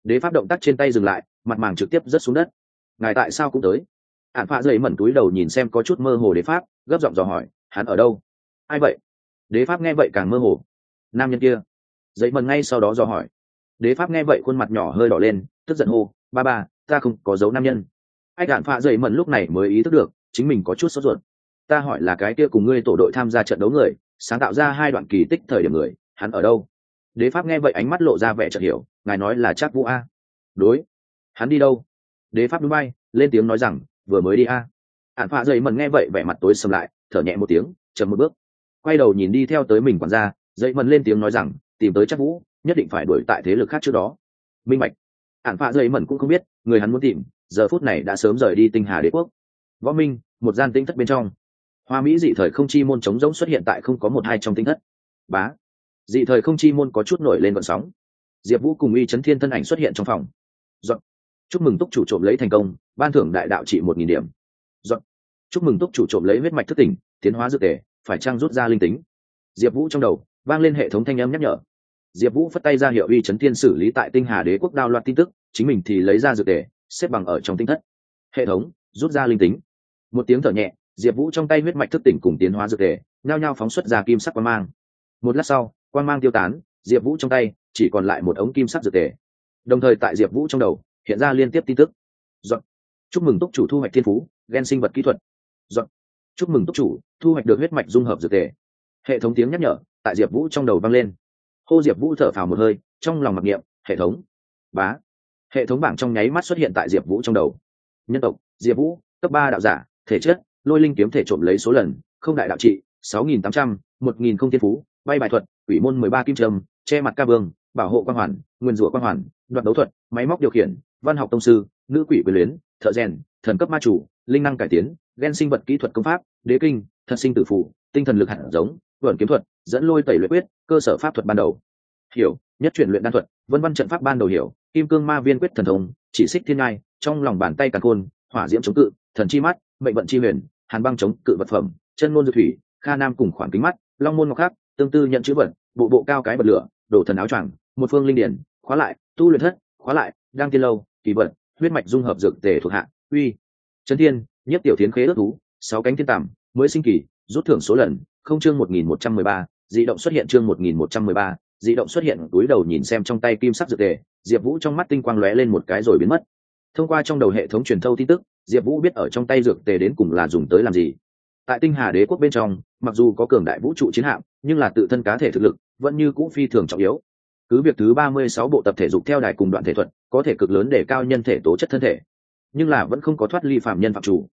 Đế pháp động tác trên tay dừng lại mặt màng trực tiếp rớt xuống đất. Ngài tại sao cũng tới? Ạn phạ dậy mẩn túi đầu nhìn xem có chút mơ hồ đế pháp gấp giọng dò hỏi hắn ở đâu? Ai vậy? Đế pháp nghe vậy càng mơ hồ. Nam nhân kia. Dậy mẩn ngay sau đó dò hỏi. Đế pháp nghe vậy khuôn mặt nhỏ hơi đỏ lên tức giận hô ba ba, ta không có dấu nam nhân. Anh đạn phạ dậy mẩn lúc này mới ý thức được, chính mình có chút sốt ruột. Ta hỏi là cái kia cùng ngươi tổ đội tham gia trận đấu người, sáng tạo ra hai đoạn kỳ tích thời điểm người, hắn ở đâu? Đế pháp nghe vậy ánh mắt lộ ra vẻ chợt hiểu, ngài nói là chắc vũ a. Đối. Hắn đi đâu? Đế pháp núi bay, lên tiếng nói rằng, vừa mới đi a. Ạn phạ dậy mẩn nghe vậy vẻ mặt tối sầm lại, thở nhẹ một tiếng, chậm một bước. Quay đầu nhìn đi theo tới mình quản gia, dậy mẩn lên tiếng nói rằng, tìm tới chắc vũ, nhất định phải đuổi tại thế lực khác trước đó. Minh bạch ạn phạ dây mẩn cũng không biết, người hắn muốn tìm, giờ phút này đã sớm rời đi tinh hà đế quốc. Võ minh, một gian tinh thất bên trong. Hoa mỹ dị thời không chi môn trống rỗng xuất hiện tại không có một hai trong tinh thất. Bá. Dị thời không chi môn có chút nổi lên vận sóng. Diệp vũ cùng uy chấn thiên thân ảnh xuất hiện trong phòng. Dọn. chúc mừng túc chủ trộm lấy thành công, ban thưởng đại đạo trị một nghìn điểm. Dọn. chúc mừng túc chủ trộm lấy huyết mạch thất tỉnh, tiến hóa dược tề, phải trang rút ra linh tính? Diệp vũ trong đầu, vang lên hệ thống thanh âm nhắc nhở diệp vũ phất tay ra hiệu uy chấn thiên xử lý tại tinh hà đế quốc đao loạt tin tức, chính mình thì lấy ra dược tề xếp bằng ở trong tinh thất. Hệ thống, rút ra linh tính. Một tiếng thở nhẹ, diệp vũ trong tay huyết mạch thức tỉnh cùng tiến hóa dược tề nhao nhao phóng xuất ra kim sắc quan mang. Một lát sau quan mang tiêu tán, diệp vũ trong tay chỉ còn lại một ống kim sắc dược tề đồng thời tại diệp vũ trong đầu, hiện ra liên tiếp tin tức. Dọn. chúc mừng túc chủ thu hoạch thiên phú, gen sinh vật kỹ thuật. Dọn. chúc mừng túc chủ thu hoạch được huyết mạch dung hợp dược tề hệ thống tiếng nhắc nhở tại diệp vũ trong đầu vang lên hô diệp vũ thở phào một hơi, trong lòng mặc niệm, hệ thống, bá, hệ thống bảng trong nháy mắt xuất hiện tại diệp vũ trong đầu. Nhân tộc, diệp vũ, cấp ba đạo giả, thể chất, lôi linh kiếm thể trộm lấy số lần, không đại đạo trị, sáu nghìn tám trăm, một nghìn không thiên phú, bay bài thuật ủy môn mười ba kim trâm, che mặt ca vương, bảo hộ quan hoàn, nguyên rủa quan hoàn, đoạt đấu thuật, máy móc điều khiển, văn học tông sư, nữ quỷ quyền luyến, thợ rèn, thần cấp ma chủ, linh năng cải tiến ghen sinh vật kỹ thuật công pháp, đế kinh, thật sinh tử phụ tinh thần lực hạt giống vẩn kiếm thuật dẫn lôi tẩy luyện quyết cơ sở pháp thuật ban đầu. Hiểu nhất chuyển luyện đan thuật vân văn trận pháp ban đầu hiểu kim cương ma viên quyết thần thông chỉ xích thiên ngai trong lòng bàn tay càn khôn hỏa diễm chống cự thần chi mắt mệnh vận chi huyền hàn băng chống cự vật phẩm chân môn dược thủy kha nam cùng khoảng kính mắt long môn ngọc khắc tương tư nhận chữ vật bộ bộ cao cái bật lửa đổ thần áo choàng một phương linh điển khóa lại tu luyện thất khóa lại đang tiên lâu kỳ vật huyết mạch dung hợp dược tề thuộc hạ uy. Trấn thiên nhất tiểu tiến khế ước thú sáu cánh thiên tẩm, mới sinh kỳ rút thưởng số lần không chương một nghìn một trăm mười ba, di động xuất hiện chương một nghìn một trăm mười ba, di động xuất hiện, túi đầu nhìn xem trong tay kim sắc dược tề, diệp vũ trong mắt tinh quang lóe lên một cái rồi biến mất. Thông qua trong đầu hệ thống truyền thâu tin tức, diệp vũ biết ở trong tay dược tề đến cùng là dùng tới làm gì. Tại tinh hà đế quốc bên trong, mặc dù có cường đại vũ trụ chiến hạm, nhưng là tự thân cá thể thực lực vẫn như cũ phi thường trọng yếu. Cứ việc thứ ba mươi sáu bộ tập thể dục theo đài cùng đoạn thể thuật, có thể cực lớn để cao nhân thể tố chất thân thể, nhưng là vẫn không có thoát ly phạm nhân phạm chủ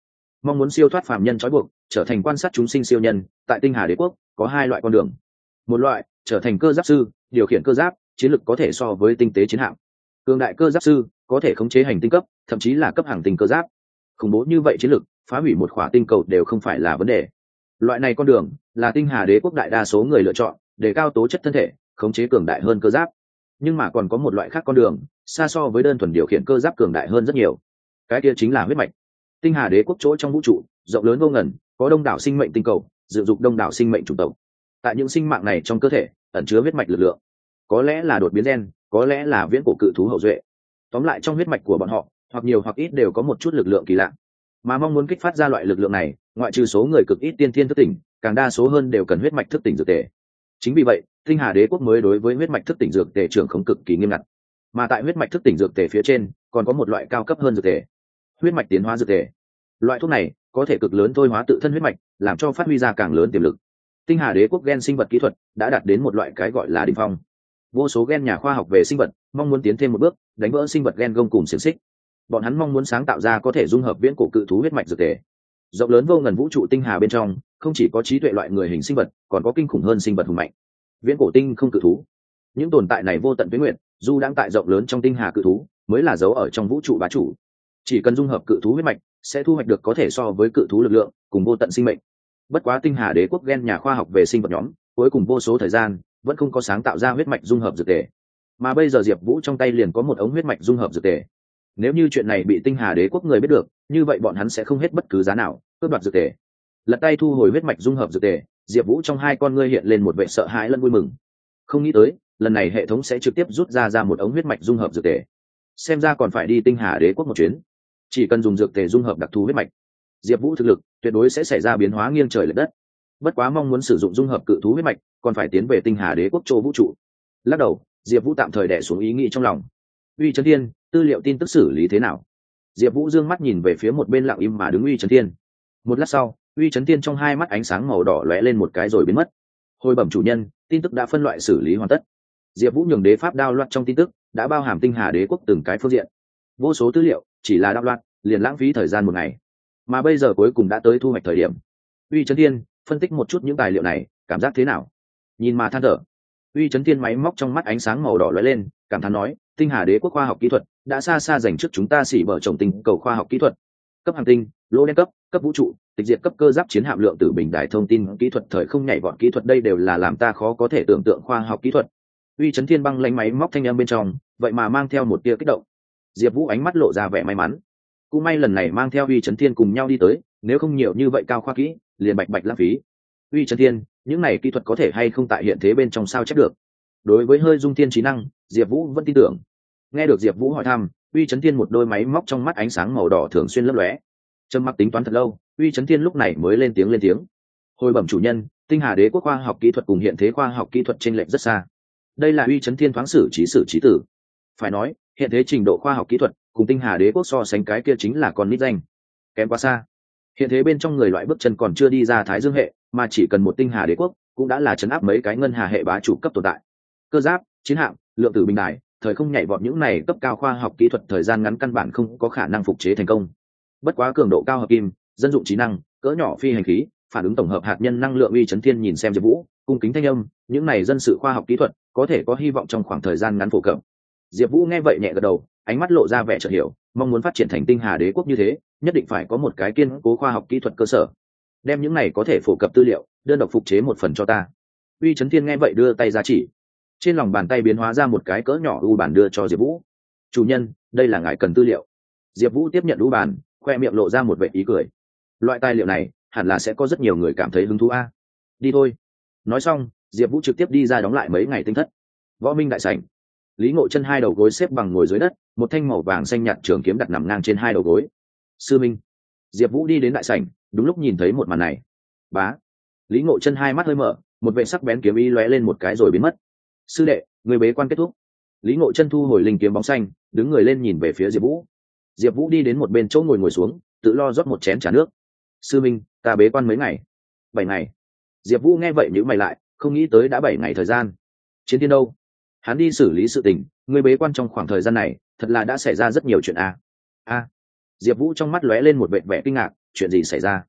mong muốn siêu thoát phạm nhân trói buộc, trở thành quan sát chúng sinh siêu nhân, tại tinh hà đế quốc, có hai loại con đường. Một loại, trở thành cơ giáp sư, điều khiển cơ giáp, chiến lực có thể so với tinh tế chiến hạm. Cường đại cơ giáp sư, có thể khống chế hành tinh cấp, thậm chí là cấp hàng tinh cơ giáp. Khủng bố như vậy chiến lực, phá hủy một khỏa tinh cầu đều không phải là vấn đề. Loại này con đường, là tinh hà đế quốc đại đa số người lựa chọn, để cao tố chất thân thể, khống chế cường đại hơn cơ giáp. Nhưng mà còn có một loại khác con đường, xa so với đơn thuần điều khiển cơ giáp cường đại hơn rất nhiều. Cái kia chính là huyết mạch tinh hà đế quốc chỗ trong vũ trụ, rộng lớn vô ngần, có đông đảo sinh mệnh tinh cầu dự dục đông đảo sinh mệnh chủng tộc. Tại những sinh mạng này trong cơ thể, ẩn chứa huyết mạch lực lượng. Có lẽ là đột biến gen, có lẽ là viễn cổ cự thú hậu duệ. Tóm lại trong huyết mạch của bọn họ, hoặc nhiều hoặc ít đều có một chút lực lượng kỳ lạ. Mà mong muốn kích phát ra loại lực lượng này, ngoại trừ số người cực ít tiên thiên thức tỉnh, càng đa số hơn đều cần huyết mạch thức tỉnh dược tề. Chính vì vậy, tinh hà đế quốc mới đối với huyết mạch thức tỉnh dược tề trưởng không cực kỳ nghiêm ngặt. Mà tại huyết mạch thức tỉnh dược tề phía trên, còn có một loại cao cấp hơn dược tề huyết mạch tiến hóa dược tề loại thuốc này có thể cực lớn thôi hóa tự thân huyết mạch, làm cho phát huy ra càng lớn tiềm lực. Tinh hà đế quốc gen sinh vật kỹ thuật đã đạt đến một loại cái gọi là đình phong. Vô số gen nhà khoa học về sinh vật mong muốn tiến thêm một bước, đánh vỡ sinh vật gen gông cùng xiềng xích. Bọn hắn mong muốn sáng tạo ra có thể dung hợp viễn cổ cự thú huyết mạch dược tề rộng lớn vô ngần vũ trụ tinh hà bên trong, không chỉ có trí tuệ loại người hình sinh vật, còn có kinh khủng hơn sinh vật hùng mạnh. Viễn cổ tinh không cự thú. Những tồn tại này vô tận với nguyện, dù đang tại rộng lớn trong tinh hà cự thú, mới là dấu ở trong vũ trụ bá chủ chỉ cần dung hợp cự thú huyết mạch, sẽ thu hoạch được có thể so với cự thú lực lượng cùng vô tận sinh mệnh. Bất quá tinh hà đế quốc ghen nhà khoa học về sinh vật nhóm, cuối cùng vô số thời gian, vẫn không có sáng tạo ra huyết mạch dung hợp dược tề. Mà bây giờ diệp vũ trong tay liền có một ống huyết mạch dung hợp dược tề. Nếu như chuyện này bị tinh hà đế quốc người biết được, như vậy bọn hắn sẽ không hết bất cứ giá nào, cướp đoạt dược tề. Lật tay thu hồi huyết mạch dung hợp dược tề, diệp vũ trong hai con ngươi hiện lên một vệ sợ hãi lẫn vui mừng. Không nghĩ tới, lần này hệ thống sẽ trực tiếp rút ra ra một ống huyết mạch dung hợp dược tề. Xem ra còn phải đi tinh hà đế quốc một chuyến chỉ cần dùng dược tề dung hợp đặc thù huyết mạch. Diệp vũ thực lực tuyệt đối sẽ xảy ra biến hóa nghiêng trời l ệ đất. Bất quá mong muốn sử dụng dung hợp cự thú huyết mạch, còn phải tiến về tinh hà đế quốc châu vũ trụ. Lắc đầu, diệp vũ tạm thời đẻ xuống ý nghĩ trong lòng. Uy trấn thiên, tư liệu tin tức xử lý thế nào? Diệp vũ d ư ơ n g mắt nhìn về phía một bên lặng im mà đứng uy trấn thiên. Một lát sau, uy trấn thiên trong hai mắt ánh sáng màu đỏ lóe lên một cái rồi biến mất. Hồi bẩm chủ nhân, tin tức đã phân loại xử lý hoàn tất. Diệp vũ nhường đế pháp đao loạt trong tin tức, đã bao hàm tinh hà đế quốc từng cái phương diện. Vô số tư liệu chỉ là đạo loạt liền lãng phí thời gian một ngày. Mà bây giờ cuối cùng đã tới thu hoạch thời điểm. Uy trấn thiên, phân tích một chút những tài liệu này, cảm giác thế nào? Nhìn mà than thở. Uy trấn thiên máy móc trong mắt ánh sáng màu đỏ lóe lên, cảm thán nói, tinh hà đế quốc khoa học kỹ thuật đã xa xa dành trước chúng ta xỉ bở trồng tình cầu khoa học kỹ thuật. Cấp hàng tinh, lô đen cấp cấp vũ trụ, tịch diệt cấp cơ giáp chiến hạm lượng từ bình đại thông tin kỹ thuật thời không nhảy vọt kỹ thuật đây đều là làm ta khó có thể tưởng tượng khoa học kỹ thuật. Uy chấn thiên băng lánh máy móc thanh em bên trong, vậy mà mang theo một tia kích động diệp vũ ánh mắt lộ ra vẻ may mắn. Cũng may lần này mang theo uy Trấn thiên cùng nhau đi tới, nếu không nhiều như vậy cao khoa kỹ, liền bạch bạch lãng phí. Uy Trấn thiên, những này kỹ thuật có thể hay không tại hiện thế bên trong sao chép được? Đối với hơi dung thiên trí năng, diệp vũ vẫn tin tưởng. Nghe được diệp vũ hỏi thăm, uy Trấn thiên một đôi máy móc trong mắt ánh sáng màu đỏ thường xuyên lấp lóe. Trầm mặc tính toán thật lâu, uy Trấn thiên lúc này mới lên tiếng lên tiếng. Hồi bẩm chủ nhân, tinh hà đế quốc khoa học kỹ thuật cùng hiện thế khoa học kỹ thuật t r ê n lệch rất xa. Đây là uy Trấn thiên thoáng sử trí sử trí tử phải nói, hiện thế trình độ khoa học kỹ thuật cùng tinh hà đế quốc so sánh cái kia chính là con nít danh. Kém quá xa. Hiện thế bên trong người loại bước chân còn chưa đi ra thái dương hệ, mà chỉ cần một tinh hà đế quốc cũng đã là chấn áp mấy cái ngân hà hệ bá chủ cấp tồn tại. Cơ giáp, chiến hạm, lượng tử bình đại thời không nhảy vọt những này cấp cao khoa học kỹ thuật thời gian ngắn căn bản không có khả năng phục chế thành công. Bất quá cường độ cao hợp kim, dân dụng trí năng, cỡ nhỏ phi hành khí, phản ứng tổng hợp hạt nhân năng lượng uy chấn thiên nhìn xem diệp vũ, cung kính thanh âm, những này dân sự khoa học kỹ thuật có thể có hy vọng trong khoảng thời gian ngắn phổ cập diệp vũ nghe vậy nhẹ gật đầu, ánh mắt lộ ra vẻ chợt hiểu, mong muốn phát triển thành tinh hà đế quốc như thế, nhất định phải có một cái kiên cố khoa học kỹ thuật cơ sở. Đem những này có thể phổ cập tư liệu, đơn độc phục chế một phần cho ta. Uy chấn thiên nghe vậy đưa tay ra chỉ. Trên lòng bàn tay biến hóa ra một cái cỡ nhỏ u bản đưa cho diệp vũ. Chủ nhân, đây là ngài cần tư liệu. Diệp vũ tiếp nhận u bản khoe miệng lộ ra một vệ ý cười. Loại tài liệu này, hẳn là sẽ có rất nhiều người cảm thấy hứng thú a. Đi thôi. Nói xong, diệp vũ trực tiếp đi ra đóng lại mấy ngày tinh thất. Võ minh đại sảnh lý ngộ chân hai đầu gối xếp bằng ngồi dưới đất, một thanh màu vàng xanh nhạt trường kiếm đặt nằm ngang trên hai đầu gối. Sư minh, diệp vũ đi đến đại sảnh, đúng lúc nhìn thấy một màn này. Bá, lý ngộ chân hai mắt hơi mở, một vệ sắc bén kiếm y lóe lên một cái rồi biến mất. Sư đệ, người bế quan kết thúc. Lý ngộ chân thu hồi linh kiếm bóng xanh, đứng người lên nhìn về phía diệp vũ. Diệp vũ đi đến một bên chỗ ngồi ngồi xuống, tự lo rót một chén t r à nước. Sư minh, ta bế quan mấy ngày? Bảy ngày. Diệp vũ nghe vậy nhữ mày lại, không nghĩ tới đã bảy ngày thời gian. Chiến tiên đâu? Hắn đi xử lý sự tình, người bế quan trong khoảng thời gian này, thật là đã xảy ra rất nhiều chuyện a. A. Diệp vũ trong mắt lóe lên một vệ vẻ kinh ngạc, chuyện gì xảy ra?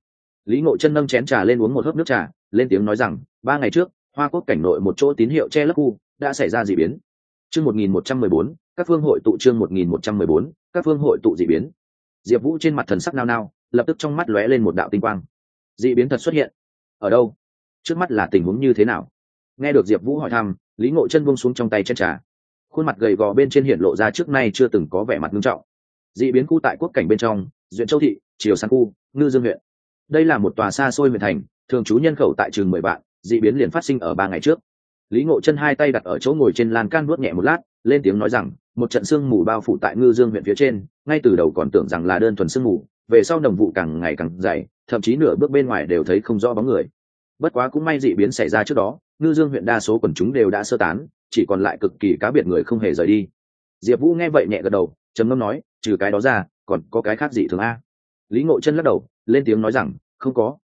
Lý ngộ chân nâng chén trà lên uống một hớp nước trà, lên tiếng nói rằng, ba ngày trước, hoa quốc cảnh nội một chỗ tín hiệu che lấp khu, đã xảy ra d ị biến. Chương một nghìn một trăm mười bốn, các phương hội tụ chương một nghìn một trăm mười bốn, các phương hội tụ d ị biến. Diệp vũ trên mặt thần sắc nao nao, lập tức trong mắt lóe lên một đạo tinh quang. D ị biến thật xuất hiện. Ở đâu? Trước mắt là tình huống như thế nào? Nghe được diệp vũ hỏi thăm lý ngộ chân buông xuống trong tay chân trà. Khuôn mặt gầy gò bên trên hiện lộ ra trước nay chưa từng có vẻ mặt nghiêm trọng. D ị biến khu tại quốc cảnh bên trong, duyện châu thị, triều sang khu, ngư dương huyện. Đây là một tòa xa xôi huyện thành, thường trú nhân khẩu tại trường mười vạn d ị biến liền phát sinh ở ba ngày trước. Lý ngộ chân hai tay đặt ở chỗ ngồi trên lan can nuốt nhẹ một lát, lên tiếng nói rằng, một trận sương mù bao phủ tại ngư dương huyện phía trên, ngay từ đầu còn tưởng rằng là đơn thuần sương mù, về sau đồng vụ càng ngày càng dày, thậm chí nửa bước bên ngoài đều thấy không rõ bóng người bất quá cũng may dị biến xảy ra trước đó, ngư dương huyện đa số quần chúng đều đã sơ tán, chỉ còn lại cực kỳ cá biệt người không hề rời đi. Diệp vũ nghe vậy nhẹ gật đầu, trầm ngâm nói, trừ cái đó ra, còn có cái khác gì thường a? Lý ngộ chân lắc đầu, lên tiếng nói rằng, không có.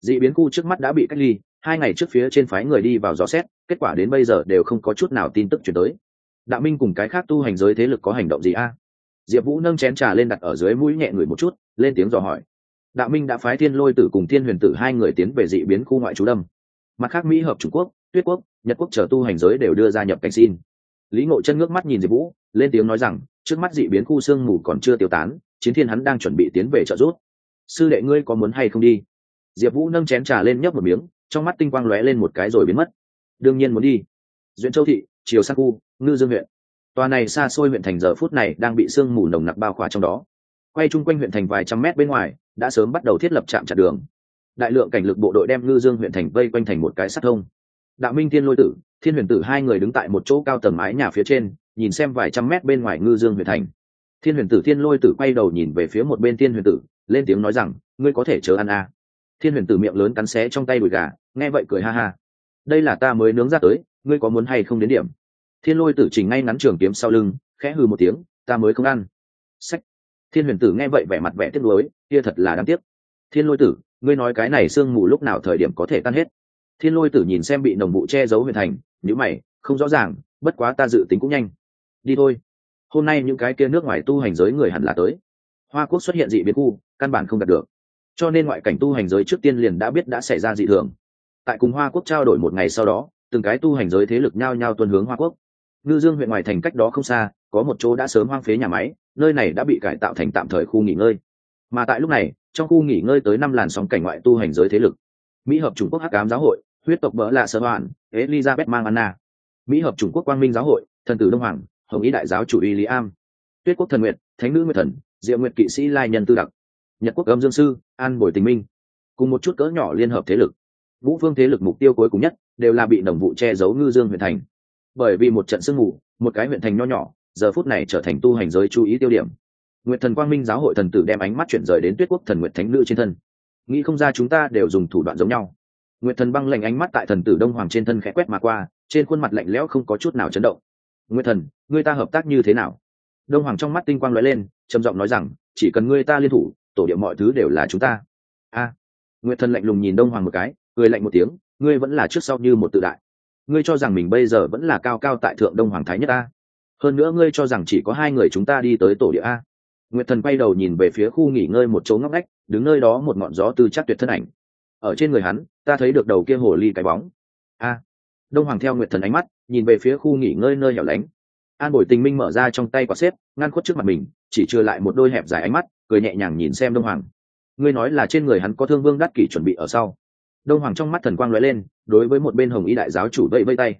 Dị biến khu trước mắt đã bị cách ly, hai ngày trước phía trên phái người đi vào dò xét, kết quả đến bây giờ đều không có chút nào tin tức chuyển tới. Đạo minh cùng cái khác tu hành giới thế lực có hành động gì a? Diệp vũ nâng chén trà lên đặt ở dưới mũi nhẹ người một chút, lên tiếng dò hỏi đạo minh đã phái thiên lôi tử cùng thiên huyền tử hai người tiến về dị biến khu ngoại trú đâm mặt khác mỹ, hợp trung quốc, tuyết quốc, nhật quốc chờ tu hành giới đều đưa ra nhập cảnh xin. Lý ngộ chân ngước mắt nhìn diệp vũ, lên tiếng nói rằng, trước mắt dị biến khu sương mù còn chưa tiêu tán, chiến thiên hắn đang chuẩn bị tiến về trợ rút. sư đệ ngươi có muốn hay không đi? Diệp vũ nâng chén trà lên nhấp một miếng, trong mắt tinh quang lóe lên một cái rồi biến mất. Đương nhiên muốn đi. Duyện châu thị, triều Sắc khu, ngư dương huyện. Tòa này xa xôi huyện thành giờ phút này đang bị sương mù nồng nặc bao khỏa trong đó quay chung quanh huyện thành vài trăm mét bên ngoài, đã sớm bắt đầu thiết lập trạm chặn đường. Đại lượng cảnh lực bộ đội đem ngư dương huyện thành vây quanh thành một cái sát thông. Đạo minh thiên lôi tử, thiên huyền tử hai người đứng tại một chỗ cao tầng mái nhà phía trên, nhìn xem vài trăm mét bên ngoài ngư dương huyện thành. Thiên huyền tử, thiên lôi tử quay đầu nhìn về phía một bên thiên huyền tử, lên tiếng nói rằng, ngươi có thể chờ ăn à? Thiên huyền tử miệng lớn cắn xé trong tay đùi gà, nghe vậy cười ha ha. Đây là ta mới nướng ra tới, ngươi có muốn hay không đến điểm? Thiên lôi tử trình ngay ngắn trường kiếm sau lưng, khẽ hừ một tiếng, ta mới không ăn. Sách thiên huyền tử nghe vậy vẻ mặt vẻ tiếc nuối, kia thật là đáng tiếc. Thiên lôi tử, ngươi nói cái này sương mù lúc nào thời điểm có thể tan hết? Thiên lôi tử nhìn xem bị nồng vụ che giấu huyền thành nhữ mày, không rõ ràng, bất quá ta dự tính cũng nhanh. Đi thôi. Hôm nay những cái kia nước ngoài tu hành giới người hẳn là tới. Hoa quốc xuất hiện dị biến khu, căn bản không đạt được. Cho nên ngoại cảnh tu hành giới trước tiên liền đã biết đã xảy ra dị thường. Tại cùng hoa quốc trao đổi một ngày sau đó, từng cái tu hành giới thế lực nhao nhao tuân hướng hoa quốc. Ngư dương huyện ngoài thành cách đó không xa, có một chỗ đã sớm hoang phế nhà máy nơi này đã bị cải tạo thành tạm thời khu nghỉ ngơi. Mà tại lúc này, trong khu nghỉ ngơi tới năm làn sóng cảnh ngoại tu hành giới thế lực. Mỹ hợp trung quốc hắc cám giáo hội, huyết tộc bỡ lạ sơ hoàn elizabeth mang anna mỹ hợp trung quốc quang minh giáo hội, thần tử đông hoàng, hồng ý đại giáo chủ y lý am. Tuyết quốc thần nguyệt, thánh nữ nguyệt thần, diệu nguyệt kỵ sĩ lai nhân tư đặc. Nhật quốc âm dương sư, an bồi tình minh. Cùng một chút cỡ nhỏ liên hợp thế lực. Ngũ phương thế lực mục tiêu cuối cùng nhất đều là bị đồng vụ che giấu ngư dương huyện thành. Bởi vì một trận sương mù, một cái huyện thành nho nhỏ giờ phút này trở thành tu hành giới chú ý tiêu điểm. Nguyệt thần quang minh giáo hội thần tử đem ánh mắt chuyển rời đến tuyết quốc thần nguyệt thánh nữ trên thân. Nghĩ không ra chúng ta đều dùng thủ đoạn giống nhau. Nguyệt thần băng lệnh ánh mắt tại thần tử đông hoàng trên thân khẽ quét mà qua, trên khuôn mặt lạnh lẽo không có chút nào chấn động. Nguyệt thần, người ta hợp tác như thế nào? Đông hoàng trong mắt tinh quang lóe lên, trầm giọng nói rằng, chỉ cần ngươi ta liên thủ, tổ điệu mọi thứ đều là chúng ta. A. Nguyệt thần lạnh lùng nhìn đông hoàng một cái, cười lạnh một tiếng, ngươi vẫn là trước sau như một tự đại. Ngươi cho rằng mình bây giờ vẫn là cao cao tại thượng đông hoàng thái nhất a hơn nữa ngươi cho rằng chỉ có hai người chúng ta đi tới tổ địa a. Nguyệt thần quay đầu nhìn về phía khu nghỉ ngơi một chỗ ngóc ngách, đứng nơi đó một ngọn gió tư chắc tuyệt thân ảnh. Ở trên người hắn, ta thấy được đầu kia hồ ly cái bóng. A. Đông hoàng theo nguyệt thần ánh mắt, nhìn về phía khu nghỉ ngơi nơi hẻo lánh. An bồi tình minh mở ra trong tay quả xếp, ngăn khuất trước mặt mình, chỉ trừ lại một đôi hẹp dài ánh mắt, cười nhẹ nhàng nhìn xem đông hoàng. Ngươi nói là trên người hắn có thương vương đắc kỷ chuẩn bị ở sau. Đông hoàng trong mắt thần quang lóe lên, đối với một bên hồng y đại giáo chủ vẫy vây tay.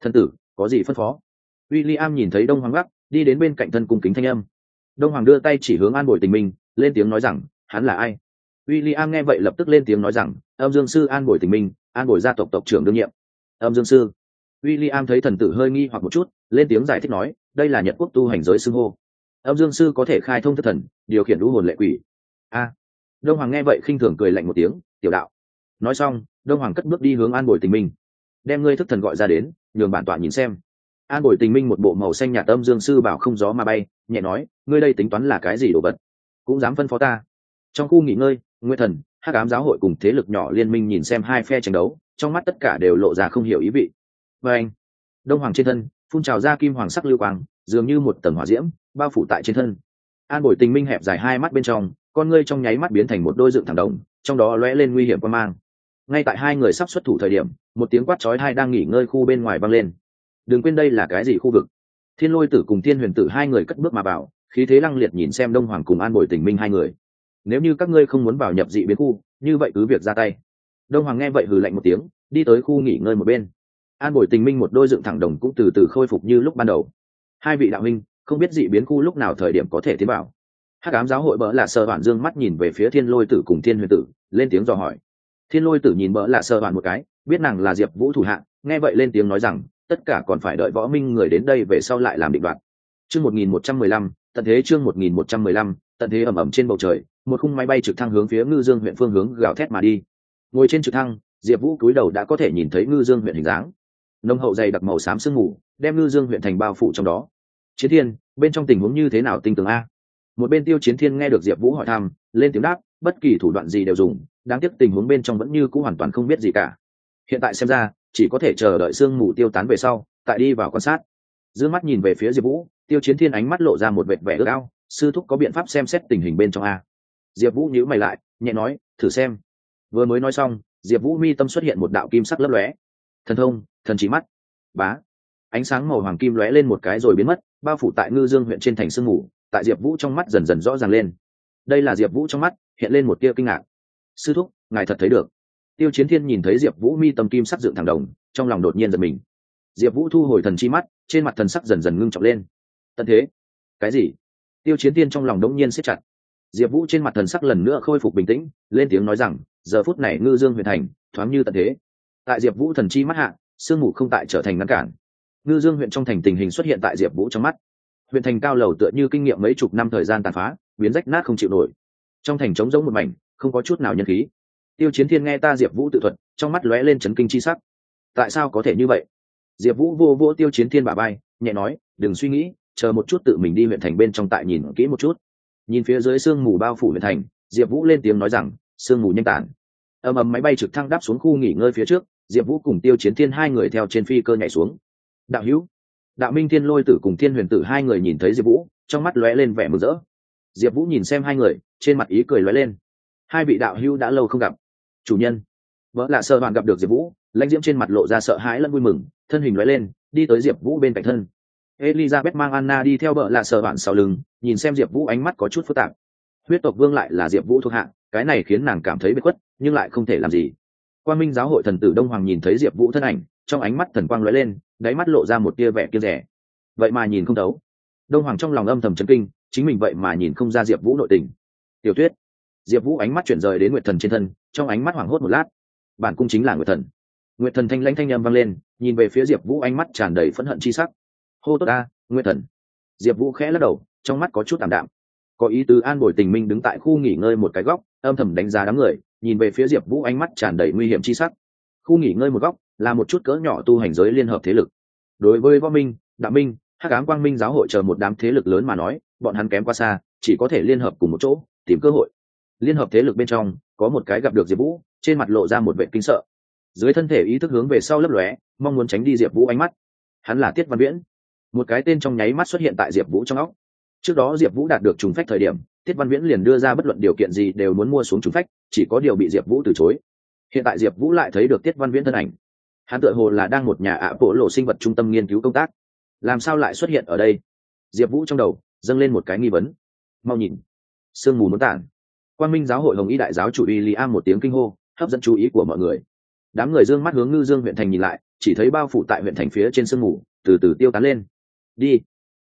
Thân tử, có gì phân phó? W i l l i am nhìn thấy đông hoàng gác đi đến bên cạnh thân cung kính thanh âm. Đông hoàng đưa tay chỉ hướng an bồi tình minh lên tiếng nói rằng, hắn là ai? W i l l i am nghe vậy lập tức lên tiếng nói rằng, âm dương sư an bồi tình minh an bồi gia tộc tộc trưởng đương nhiệm. Âm dương sư? W i l l i am thấy thần tử hơi nghi hoặc một chút, lên tiếng giải thích nói, đây là nhật quốc tu hành giới xưng hô. Âm dương sư có thể khai thông thất thần, điều khiển lũ hồn lệ quỷ. A. Đông hoàng nghe vậy khinh thường cười lạnh một tiếng, tiểu đạo. Nói xong, đông hoàng cất bước đi hướng an bồi tình minh đem ngươi thức thần gọi ra đến, nhường bản tọa nhìn xem an bồi tình minh một bộ màu xanh nhà tâm dương sư bảo không gió mà bay, nhẹ nói, ngươi đây tính toán là cái gì đồ vật? Cũng dám phân phó ta? Trong khu nghỉ ngơi nguyên thần, hắc ám giáo hội cùng thế lực nhỏ liên minh nhìn xem hai phe tranh đấu, trong mắt tất cả đều lộ ra không hiểu ý vị. Và anh. Đông hoàng trên thân, phun trào ra kim hoàng sắc lưu quang, dường như một tầng hỏa diễm, bao phủ tại trên thân. An bồi tình minh hẹp dài hai mắt bên trong, con ngươi trong nháy mắt biến thành một đôi dựng thẳng đồng, trong đó lóe lên nguy hiểm quan mang. Ngay tại hai người sắp xuất thủ thời điểm, một tiếng quát chói hai đang nghỉ ngơi khu bên ngoài băng lên đừng quên đây là cái gì khu vực? Thiên lôi tử cùng thiên huyền tử hai người cất bước mà vào, khí thế lăng liệt nhìn xem đông hoàng cùng an bồi tình minh hai người. Nếu như các ngươi không muốn vào nhập dị biến khu, như vậy cứ việc ra tay. Đông hoàng nghe vậy hừ lạnh một tiếng, đi tới khu nghỉ ngơi một bên. An bồi tình minh một đôi dựng thẳng đồng cũng từ từ khôi phục như lúc ban đầu. Hai vị đạo minh không biết dị biến khu lúc nào thời điểm có thể tiến vào. Hắc ám giáo hội bỡ là sơ bản dương mắt nhìn về phía thiên lôi tử cùng thiên huyền tử, lên tiếng dò hỏi. Thiên lôi tử nhìn bỡ là sơ bản một cái, biết nàng là diệp vũ thủ hạng nghe vậy lên tiếng nói rằng tất cả còn phải đợi võ minh người đến đây về sau lại làm định đoạt. Chương một nghìn một trăm mười lăm, tận thế chương một nghìn một trăm mười lăm, tận thế ẩm ẩm trên bầu trời, một khung máy bay trực thăng hướng phía ngư dương huyện phương hướng gào thét mà đi. Ngồi trên trực thăng, diệp vũ cúi đầu đã có thể nhìn thấy ngư dương huyện hình dáng. Nông hậu dày đặc màu xám sương mù, đem ngư dương huyện thành bao phủ trong đó. Chiến thiên, bên trong tình huống như thế nào tinh tường a? Một bên tiêu chiến thiên nghe được diệp vũ hỏi thăm, lên tiếng đáp, bất kỳ thủ đoạn gì đều dùng, đáng tiếc tình huống bên trong vẫn như c ũ hoàn toàn không biết gì cả. Hiện tại xem ra chỉ có thể chờ đợi sương mù tiêu tán về sau, tại đi vào quan sát. Giữ mắt nhìn về phía diệp vũ, tiêu chiến thiên ánh mắt lộ ra một vệt vẻ ước ao, sư thúc có biện pháp xem xét tình hình bên trong a. Diệp vũ nhữ mày lại, nhẹ nói, thử xem. Vừa mới nói xong, diệp vũ mi tâm xuất hiện một đạo kim sắc lấp lóe. Thần thông, thần trí mắt. Bá. Ánh sáng màu hoàng kim lóe lên một cái rồi biến mất, bao phủ tại ngư dương huyện trên thành sương mù, tại diệp vũ trong mắt dần dần rõ ràng lên. Đây là diệp vũ trong mắt, hiện lên một tia kinh ngạc. Sư thúc, ngài thật thấy được tiêu chiến thiên nhìn thấy diệp vũ mi tâm kim sắc dựng thẳng đồng, trong lòng đột nhiên giật mình. Diệp vũ thu hồi thần chi mắt, trên mặt thần sắc dần dần ngưng trọng lên. Tận thế? Cái gì? Tiêu chiến thiên trong lòng đống nhiên siết chặt. Diệp vũ trên mặt thần sắc lần nữa khôi phục bình tĩnh, lên tiếng nói rằng, giờ phút này ngư dương huyền thành, thoáng như tận thế. Tại diệp vũ thần chi mắt hạ, sương mù không tại trở thành ngăn cản. Ngư dương huyện trong thành tình hình xuất hiện tại diệp vũ trong mắt. Huyện thành cao lầu tựa như kinh nghiệm mấy chục năm thời gian tàn phá, biến rách nát không chịu nổi. Trong thành trống rỗng một mảnh, không có chút nào nhân khí tiêu chiến thiên nghe ta diệp vũ tự thuật, trong mắt lóe lên chấn kinh chi sắc. Tại sao có thể như vậy? Diệp vũ vô vô tiêu chiến thiên bà bay nhẹ nói, đừng suy nghĩ, chờ một chút tự mình đi huyện thành bên trong tại nhìn kỹ một chút. Nhìn phía dưới sương mù bao phủ huyện thành, diệp vũ lên tiếng nói rằng, sương mù nhanh tản. Ầm ầm máy bay trực thăng đáp xuống khu nghỉ ngơi phía trước, diệp vũ cùng tiêu chiến thiên hai người theo trên phi cơ nhảy xuống. Đạo hữu, đạo minh thiên lôi tử cùng thiên huyền tử hai người nhìn thấy diệp vũ, trong mắt lóe lên vẻ mừng rỡ. Diệp vũ nhìn xem hai người, trên mặt ý cười lóe lên. Hai vị đạo hữu đã lâu không gặp chủ nhân. Vợ lạ sợ bạn gặp được diệp vũ, lãnh diễm trên mặt lộ ra sợ hãi lẫn vui mừng, thân hình lóe lên, đi tới diệp vũ bên cạnh thân. Elizabeth mang anna đi theo vợ lạ sợ bạn sau lưng, nhìn xem diệp vũ ánh mắt có chút phức tạp. Huyết tộc vương lại là diệp vũ thuộc hạ, cái này khiến nàng cảm thấy bất khuất, nhưng lại không thể làm gì. Quan minh giáo hội thần tử đông hoàng nhìn thấy diệp vũ thân ảnh, trong ánh mắt thần quang lóe lên, đáy mắt lộ ra một tia vẻ kia rẻ. Vậy mà nhìn không thấu. Đông hoàng trong lòng âm thầm chấn kinh, chính mình vậy mà nhìn không ra diệp vũ nội tình. Tiểu tuyết diệp vũ ánh mắt chuyển rời đến nguyệt thần trên thân, trong ánh mắt hoảng hốt một lát. Bản cung chính là nguyệt thần. Nguyệt thần thanh lãnh thanh â m vang lên, nhìn về phía diệp vũ ánh mắt tràn đầy phẫn hận chi sắc. Hô tốt ta, nguyệt thần. Diệp vũ khẽ lắc đầu, trong mắt có chút ảm đạm. Có ý tứ an bồi tình minh đứng tại khu nghỉ ngơi một cái góc, âm thầm đánh giá đám người, nhìn về phía diệp vũ ánh mắt tràn đầy nguy hiểm chi sắc. Khu nghỉ ngơi một góc, là một chút cỡ nhỏ tu hành giới liên hợp thế lực. Đối với võ minh đạo minh, hắc ám quang minh giáo hội chờ một đám thế lực lớn mà nói, bọn hắn kém qua xa, chỉ có thể liên hợp cùng một chỗ, tìm cơ hội liên hợp thế lực bên trong, có một cái gặp được diệp vũ, trên mặt lộ ra một vệ kinh sợ. Dưới thân thể ý thức hướng về sau lấp lóe, mong muốn tránh đi diệp vũ ánh mắt. Hắn là tiết văn viễn. Một cái tên trong nháy mắt xuất hiện tại diệp vũ trong óc. Trước đó diệp vũ đạt được trùng phách thời điểm, tiết văn viễn liền đưa ra bất luận điều kiện gì đều muốn mua xuống trùng phách, chỉ có điều bị diệp vũ từ chối. Hiện tại diệp vũ lại thấy được tiết văn viễn thân ảnh. Hắn tự hồ là đang một nhà ạ bộ lộ sinh vật trung tâm nghiên cứu công tác. Làm sao lại xuất hiện ở đây? Diệp vũ trong đầu, dâng lên một cái nghi vấn. Mau nhìn. Sương mù muốn tản quan minh giáo hội hồng y đại giáo chủ y li am một tiếng kinh hô, hấp dẫn chú ý của mọi người. Đám người d ư ơ n g mắt hướng ngư dương huyện thành nhìn lại, chỉ thấy bao phủ tại huyện thành phía trên sương mù, từ từ tiêu tán lên. Đi.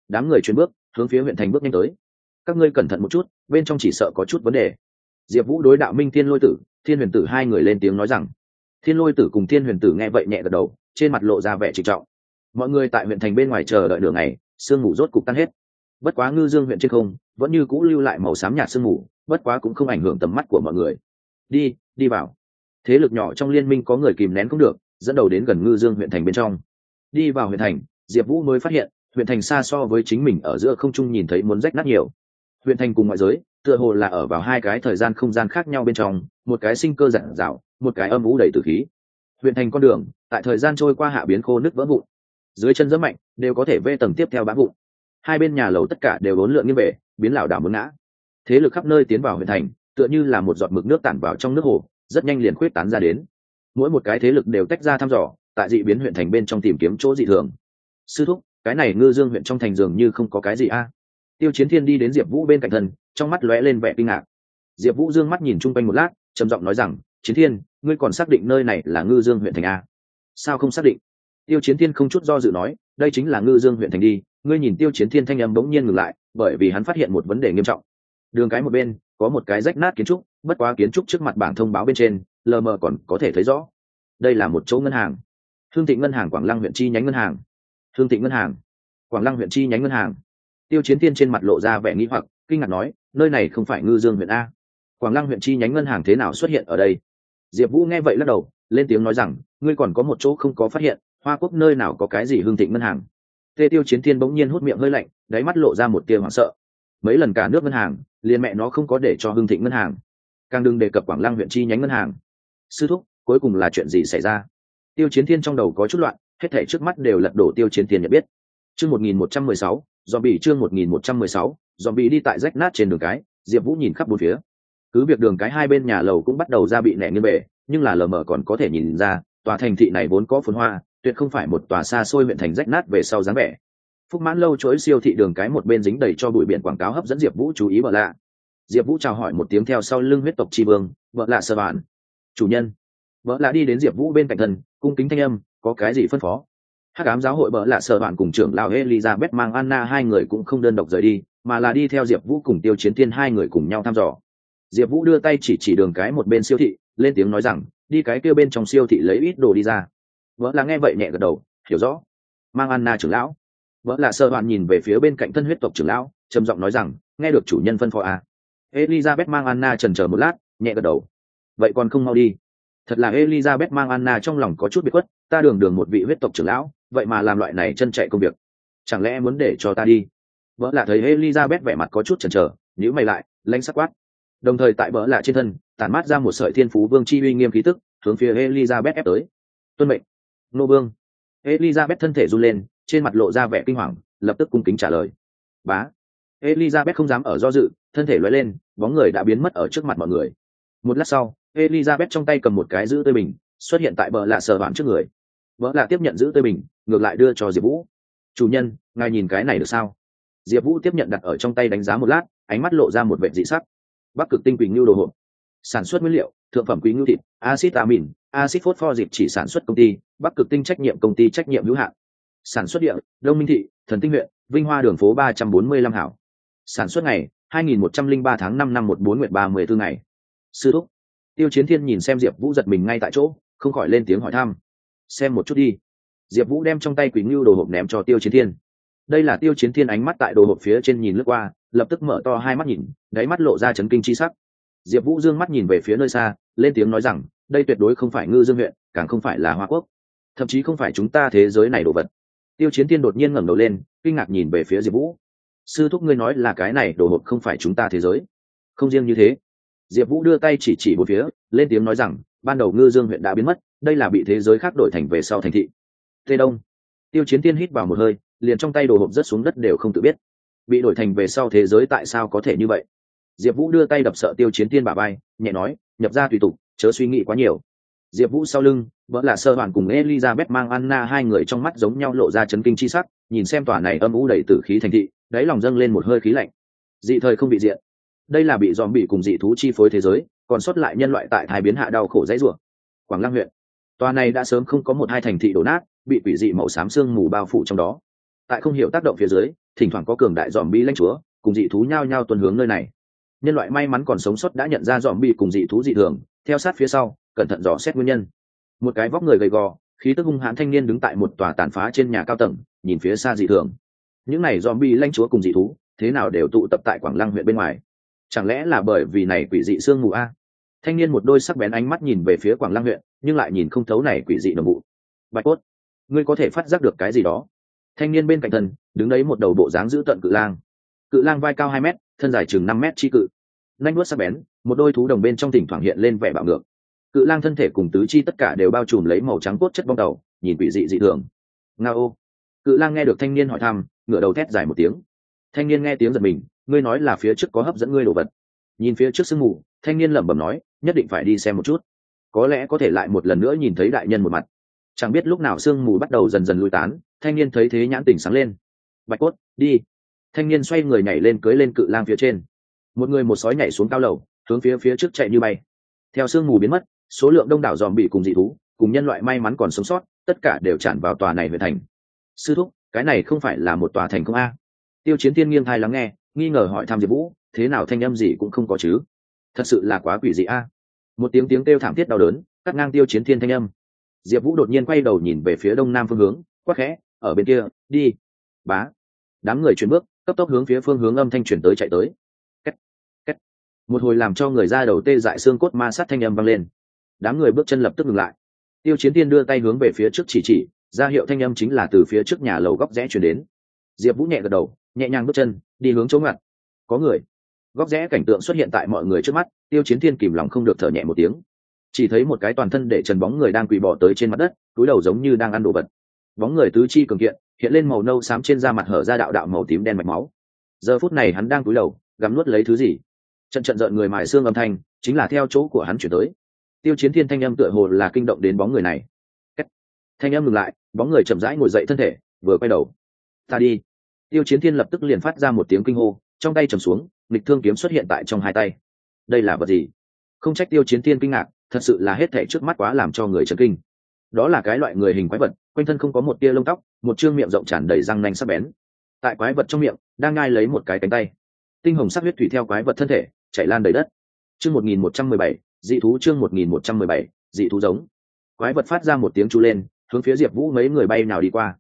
Đám người chuyển bước, hướng phía huyện thành bước nhanh tới. Các ngươi cẩn thận một chút, bên trong chỉ sợ có chút vấn đề. Diệp vũ đối đạo minh thiên lôi tử, thiên huyền tử hai người lên tiếng nói rằng. Thiên lôi tử cùng thiên huyền tử nghe vậy nhẹ gật đầu, trên mặt lộ ra vẻ trịnh trọng. Mọi người tại huyện thành bên ngoài chờ đợi đường này sương mù rốt cục tan hết. Bất quá ngư dương huyện trên không, vẫn như cũ lưu lại màu xám nhạt sương mù bất quá cũng không ảnh hưởng tầm mắt của mọi người. Đi đi vào. Thế lực nhỏ trong liên minh có người kìm nén cũng được, dẫn đầu đến gần ngư dương huyện thành bên trong. Đi vào huyện thành, diệp vũ mới phát hiện, huyện thành xa so với chính mình ở giữa không trung nhìn thấy muốn rách nát nhiều. Huyện thành cùng ngoại giới, tựa hồ là ở vào hai cái thời gian không gian khác nhau bên trong, một cái sinh cơ giản dạo, một cái âm vũ đầy tử khí. Huyện thành con đường, tại thời gian trôi qua hạ biến khô nước vỡ vụn. Dưới chân rất mạnh, đều có thể vê tầng tiếp theo bã vụn. Hai bên nhà lầu tất cả đều bốn lượn như về, biến lảo đảo muốn ngã thế lực khắp nơi tiến vào huyện thành, tựa như là một giọt mực nước tản vào trong nước hồ, rất nhanh liền khuyết tán ra đến. Mỗi một cái thế lực đều tách ra thăm dò, tại dị biến huyện thành bên trong tìm kiếm chỗ dị thường. Sư thúc, cái này ngư dương huyện trong thành dường như không có cái gì a. Tiêu chiến thiên đi đến diệp vũ bên cạnh thân, trong mắt lóe lên vẻ kinh ngạc. Diệp vũ dương mắt nhìn chung quanh một lát, trầm giọng nói rằng, chiến thiên, ngươi còn xác định nơi này là ngư dương huyện thành a? Sao không xác định? Tiêu chiến thiên không chút do dự nói, đây chính là ngư dương huyện thành đi. Ngươi nhìn tiêu chiến thiên thanh âm bỗng nhiên ngừng lại, bởi vì hắn phát hiện một vấn đề nghiêm trọng đường cái một bên, có một cái rách nát kiến trúc, bất quá kiến trúc trước mặt bảng thông báo bên trên, lờ mờ còn có thể thấy rõ. Đây là một chỗ ngân hàng. Hương thị ngân hàng quảng lăng huyện chi nhánh ngân hàng. Hương thị ngân hàng. Quảng lăng huyện chi nhánh ngân hàng. Tiêu chiến thiên trên mặt lộ ra vẻ nghĩ hoặc, kinh ngạc nói, nơi này không phải ngư dương huyện a. Quảng lăng huyện chi nhánh ngân hàng thế nào xuất hiện ở đây? Diệp vũ nghe vậy lắc đầu, lên tiếng nói rằng, ngươi còn có một chỗ không có phát hiện, hoa quốc nơi nào có cái gì hương thịnh ngân hàng? Tê tiêu chiến thiên bỗng nhiên hút miệng hơi lạnh, đáy mắt lộ ra một tia hoảng sợ. Mấy lần cả nước ngân hàng liền mẹ nó không có để cho hương thịnh ngân hàng. Càng đừng đề cập quảng lăng huyện chi nhánh ngân hàng. Sư thúc, cuối cùng là chuyện gì xảy ra? Tiêu chiến thiên trong đầu có chút loạn, hết thể trước mắt đều lật đổ tiêu chiến thiên nhận biết. Chương một nghìn một trăm mười sáu dòm bị chương một nghìn một trăm mười sáu dòm bị đi tại rách nát trên đường cái, diệp vũ nhìn khắp bốn phía. Cứ việc đường cái hai bên nhà lầu cũng bắt đầu ra bị nẻ nghiêng bể nhưng là lờ mờ còn có thể nhìn ra, tòa thành thị này vốn có phồn hoa, tuyệt không phải một tòa xa xôi huyện thành rách nát về sau dáng vẻ phúc mãn lâu chối siêu thị đường cái một bên dính đầy cho bụi biển quảng cáo hấp dẫn diệp vũ chú ý vợ lạ. Diệp vũ chào hỏi một tiếng theo sau lưng huyết tộc tri vương vợ lạ sơ bản. Chủ nhân. Vợ lạ đi đến diệp vũ bên cạnh thân, cung kính thanh âm, có cái gì phân phó? Hắc ám giáo hội vợ lạ sơ bản cùng trưởng lão elizabeth mang anna hai người cũng không đơn độc rời đi, mà là đi theo diệp vũ cùng tiêu chiến Thiên hai người cùng nhau thăm dò. Diệp vũ đưa tay chỉ chỉ đường cái một bên siêu thị, lên tiếng nói rằng, đi cái kêu bên trong siêu thị lấy ít đồ đi ra. Vợ là nghe vậy nhẹ gật đầu, hiểu rõ. Mang anna trưởng lão vợ là sơ hoàn nhìn về phía bên cạnh thân huyết tộc trưởng lão, trầm giọng nói rằng, nghe được chủ nhân phân phó à. elizabeth mang anna trần chờ một lát, nhẹ gật đầu. Vậy còn không mau đi. Thật là elizabeth mang anna trong lòng có chút bị khuất, ta đường đường một vị huyết tộc trưởng lão, vậy mà làm loại này chân chạy công việc. Chẳng lẽ muốn để cho ta đi? Vợ là thấy elizabeth vẻ mặt có chút chần chờ nhữ mày lại lanh sắc quát. Đồng thời tại vợ lạ trên thân, tản mát ra một sợi thiên phú vương chi uy nghiêm khí tức, hướng phía elizabeth ép tới. Tuân mệnh, nô vương. Elizabeth thân thể run lên trên mặt lộ ra vẻ kinh hoàng, lập tức cung kính trả lời. Bá. Elizabeth không dám ở do dự, thân thể loay lên, bóng người đã biến mất ở trước mặt mọi người. Một lát sau, elizabeth trong tay cầm một cái giữ tơi bình, xuất hiện tại bờ lạ sờ bạn trước người. Vợ lạ tiếp nhận giữ tơi bình, ngược lại đưa cho diệp vũ. Chủ nhân, ngài nhìn cái này được sao? Diệp vũ tiếp nhận đặt ở trong tay đánh giá một lát, ánh mắt lộ ra một vệ dị sắc. Bắc cực tinh quỳnh ngưu đồ hộp. Sản xuất nguyên liệu, thượng phẩm quý ngưu thịt acid amin acid phốt dịp chỉ sản xuất công ty, bắc cực tinh trách nhiệm công ty trách nhiệm hữu hạn sản xuất địa, đông minh thị, thần tinh huyện, vinh hoa đường phố ba trăm bốn mươi lăm hảo. Sản xuất ngày, hai nghìn một trăm linh ba tháng năm năm một bốn nguyện ba mươi bốn ngày. Sư thúc. Tiêu chiến thiên nhìn xem diệp vũ giật mình ngay tại chỗ, không khỏi lên tiếng hỏi thăm. Xem một chút đi. Diệp vũ đem trong tay quý ngưu đồ hộp ném cho tiêu chiến thiên. Đây là tiêu chiến thiên ánh mắt tại đồ hộp phía trên nhìn lướt qua, lập tức mở to hai mắt nhìn, đáy mắt lộ ra chấn kinh chi sắc. Diệp vũ dương mắt nhìn về phía nơi xa, lên tiếng nói rằng, đây tuyệt đối không phải ngư dương huyện, càng không phải là hoa quốc. Thậm chí không phải chúng ta thế giới này đồ vật tiêu chiến thiên đột nhiên ngẩng đầu lên, kinh ngạc nhìn về phía diệp vũ. Sư thúc ngươi nói là cái này đồ hộp không phải chúng ta thế giới. Không riêng như thế. Diệp vũ đưa tay chỉ chỉ một phía, lên tiếng nói rằng, ban đầu ngư dương huyện đã biến mất, đây là bị thế giới khác đổi thành về sau thành thị. Tây đông. Tiêu chiến tiên hít vào một hơi, liền trong tay đồ hộp rớt xuống đất đều không tự biết. Bị đổi thành về sau thế giới tại sao có thể như vậy? Diệp vũ đưa tay đập sợ tiêu chiến tiên bà bay nhẹ nói, nhập ra tùy tục, chớ suy nghĩ quá nhiều diệp vũ sau lưng vợ là sơ hoàn cùng elizabeth mang anna hai người trong mắt giống nhau lộ ra chấn kinh chi sắc, nhìn xem tòa này âm u đầy tử khí thành thị, đáy lòng dâng lên một hơi khí lạnh. Dị thời không bị diện. Đây là bị dòm bị cùng dị thú chi phối thế giới, còn sót lại nhân loại tại thái biến hạ đau khổ dãy rủa. Quảng lăng huyện. Tòa này đã sớm không có một hai thành thị đổ nát, bị quỷ dị màu xám sương mù bao phủ trong đó. Tại không hiểu tác động phía dưới, thỉnh thoảng có cường đại dòm bi lãnh chúa, cùng dị thú nhao nhao tuần hướng nơi này. Nhân loại may mắn còn sống sót đã nhận ra dòm bi cùng dị thú dị thường, theo sát phía sau cẩn thận dò xét nguyên nhân. Một cái vóc người gầy gò, khí tức hung hãn thanh niên đứng tại một tòa tàn phá trên nhà cao tầng, nhìn phía xa dị thường. Những này dòm bi lanh chúa cùng dị thú, thế nào đều tụ tập tại quảng lăng huyện bên ngoài. Chẳng lẽ là bởi vì này quỷ dị sương mù a? Thanh niên một đôi sắc bén ánh mắt nhìn về phía quảng lăng huyện, nhưng lại nhìn không thấu này quỷ dị đồng vụ bạch cốt, ngươi có thể phát giác được cái gì đó? Thanh niên bên cạnh thân, đứng đấy một đầu bộ dáng giữ tận cự lang. Cự lang vai cao hai mét, thân dài chừng năm mét chi cự. Nanh nuốt sắc bén, một đôi thú đồng bên trong thỉnh thoảng hiện lên vẻ bạo ngược cự lang thân thể cùng tứ chi tất cả đều bao trùm lấy màu trắng cốt chất bong tàu, nhìn quỷ dị dị thường. Nga ô cự lang nghe được thanh niên hỏi thăm, ngửa đầu thét dài một tiếng. Thanh niên nghe tiếng giật mình, ngươi nói là phía trước có hấp dẫn ngươi đồ vật. Nhìn phía trước sương mù, thanh niên lẩm bẩm nói, nhất định phải đi xem một chút. Có lẽ có thể lại một lần nữa nhìn thấy đại nhân một mặt. Chẳng biết lúc nào sương mù bắt đầu dần dần lui tán, thanh niên thấy thế nhãn tỉnh sáng lên. Bạch cốt, đi. Thanh niên xoay người nhảy lên cưới lên cự lang phía trên. Một người một sói nhảy xuống cao lầu, hướng phía phía trước chạy như bay. Theo sương mù biến mất số lượng đông đảo dòm bị cùng dị thú, cùng nhân loại may mắn còn sống sót, tất cả đều tràn vào tòa này về thành. Sư thúc, cái này không phải là một tòa thành không a? Tiêu chiến tiên nghiêng thai lắng nghe, nghi ngờ hỏi tham diệp vũ, thế nào thanh âm gì cũng không có chứ? Thật sự là quá quỷ dị a. Một tiếng tiếng kêu thảm thiết đau đớn, cắt ngang tiêu chiến thiên thanh âm. Diệp vũ đột nhiên quay đầu nhìn về phía đông nam phương hướng, quắc khẽ, ở bên kia, đi. Bá. Đám người chuyển bước, cấp tốc hướng phía phương hướng âm thanh chuyển tới chạy tới. Kết. Kết. một hồi làm cho người ra đầu tê dại xương cốt ma sát thanh âm vang lên đám người bước chân lập tức ngừng lại. Tiêu chiến tiên đưa tay hướng về phía trước chỉ chỉ, ra hiệu thanh âm chính là từ phía trước nhà lầu góc rẽ chuyển đến. Diệp vũ nhẹ gật đầu, nhẹ nhàng bước chân, đi hướng chống ngặt. Có người. Góc rẽ cảnh tượng xuất hiện tại mọi người trước mắt, tiêu chiến thiên kìm lòng không được thở nhẹ một tiếng. Chỉ thấy một cái toàn thân để trần bóng người đang quỳ bỏ tới trên mặt đất, túi đầu giống như đang ăn đồ vật. Bóng người tứ chi cường kiện, hiện lên màu nâu xám trên da mặt hở ra đạo đạo màu tím đen mạch máu. Giờ phút này hắn đang cúi đầu gắm nuốt lấy thứ gì? Trận trận rợn người mài xương âm thanh, chính là theo chỗ của hắn chuyển tới tiêu chiến thiên thanh âm tựa hồ là kinh động đến bóng người này. Thanh âm ngừng lại, bóng người chậm rãi ngồi dậy thân thể, vừa quay đầu. Ta đi. Tiêu chiến thiên lập tức liền phát ra một tiếng kinh hô, trong tay trầm xuống, nghịch thương kiếm xuất hiện tại trong hai tay. Đây là vật gì? Không trách tiêu chiến thiên kinh ngạc, thật sự là hết thể trước mắt quá làm cho người chấn kinh. Đó là cái loại người hình quái vật, quanh thân không có một tia lông tóc, một chương miệng rộng tràn đầy răng nanh sắc bén. Tại quái vật trong miệng, đang ngai lấy một cái cánh tay. Tinh hồng sắc huyết thủy theo quái vật thân thể, chảy lan đầy đất. Chương một nghìn một trăm mười bảy dị thú chương một nghìn một trăm mười bảy, dị thú giống. Quái vật phát ra một tiếng chú lên, hướng phía diệp vũ mấy người bay nào đi qua.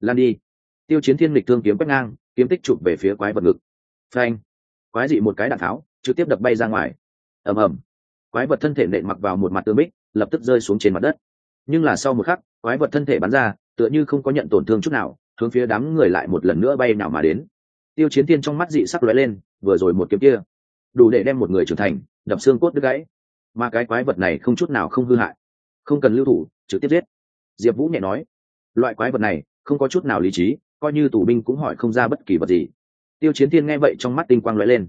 Lan đi. Tiêu chiến thiên lịch thương kiếm quét ngang, kiếm tích chụp về phía quái vật ngực. Phanh. Quái dị một cái đạn tháo, trực tiếp đập bay ra ngoài. Ầm ầm. Quái vật thân thể nện mặc vào một mặt tường bích, lập tức rơi xuống trên mặt đất. Nhưng là sau một khắc, quái vật thân thể bắn ra, tựa như không có nhận tổn thương chút nào, hướng phía đám người lại một lần nữa bay nào mà đến. Tiêu chiến thiên trong mắt dị sắc lóe lên, vừa rồi một kiếm kia. Đủ để đem một người trưởng thành, đập xương cốt đứt gãy mà cái quái vật này không chút nào không hư hại. Không cần lưu thủ, trực tiếp giết. Diệp vũ nhẹ nói, loại quái vật này không có chút nào lý trí, coi như tù binh cũng hỏi không ra bất kỳ vật gì. Tiêu chiến thiên nghe vậy trong mắt tinh quang lóe lên.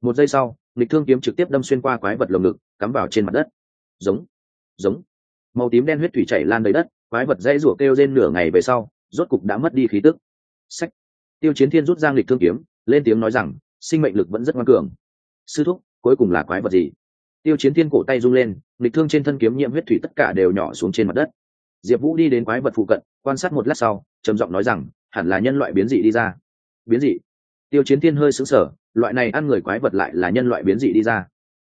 Một giây sau lịch thương kiếm trực tiếp đâm xuyên qua quái vật lồng ngực, cắm vào trên mặt đất. Giống giống. Màu tím đen huyết thủy chảy lan đầy đất, quái vật dãy rủa kêu trên nửa ngày về sau, rốt cục đã mất đi khí tức. Sách tiêu chiến thiên rút giang lịch thương kiếm, lên tiếng nói rằng, sinh mệnh lực vẫn rất ngoan cường. Sư thúc, cuối cùng là quái vật gì? Tiêu chiến thiên cổ tay rung lên lịch thương trên thân kiếm nhiễm huyết thủy tất cả đều nhỏ xuống trên mặt đất. Diệp vũ đi đến quái vật phụ cận, quan sát một lát sau, trầm giọng nói rằng, hẳn là nhân loại biến dị đi ra. Biến dị? Tiêu chiến thiên hơi xứng sở loại này ăn người quái vật lại là nhân loại biến dị đi ra.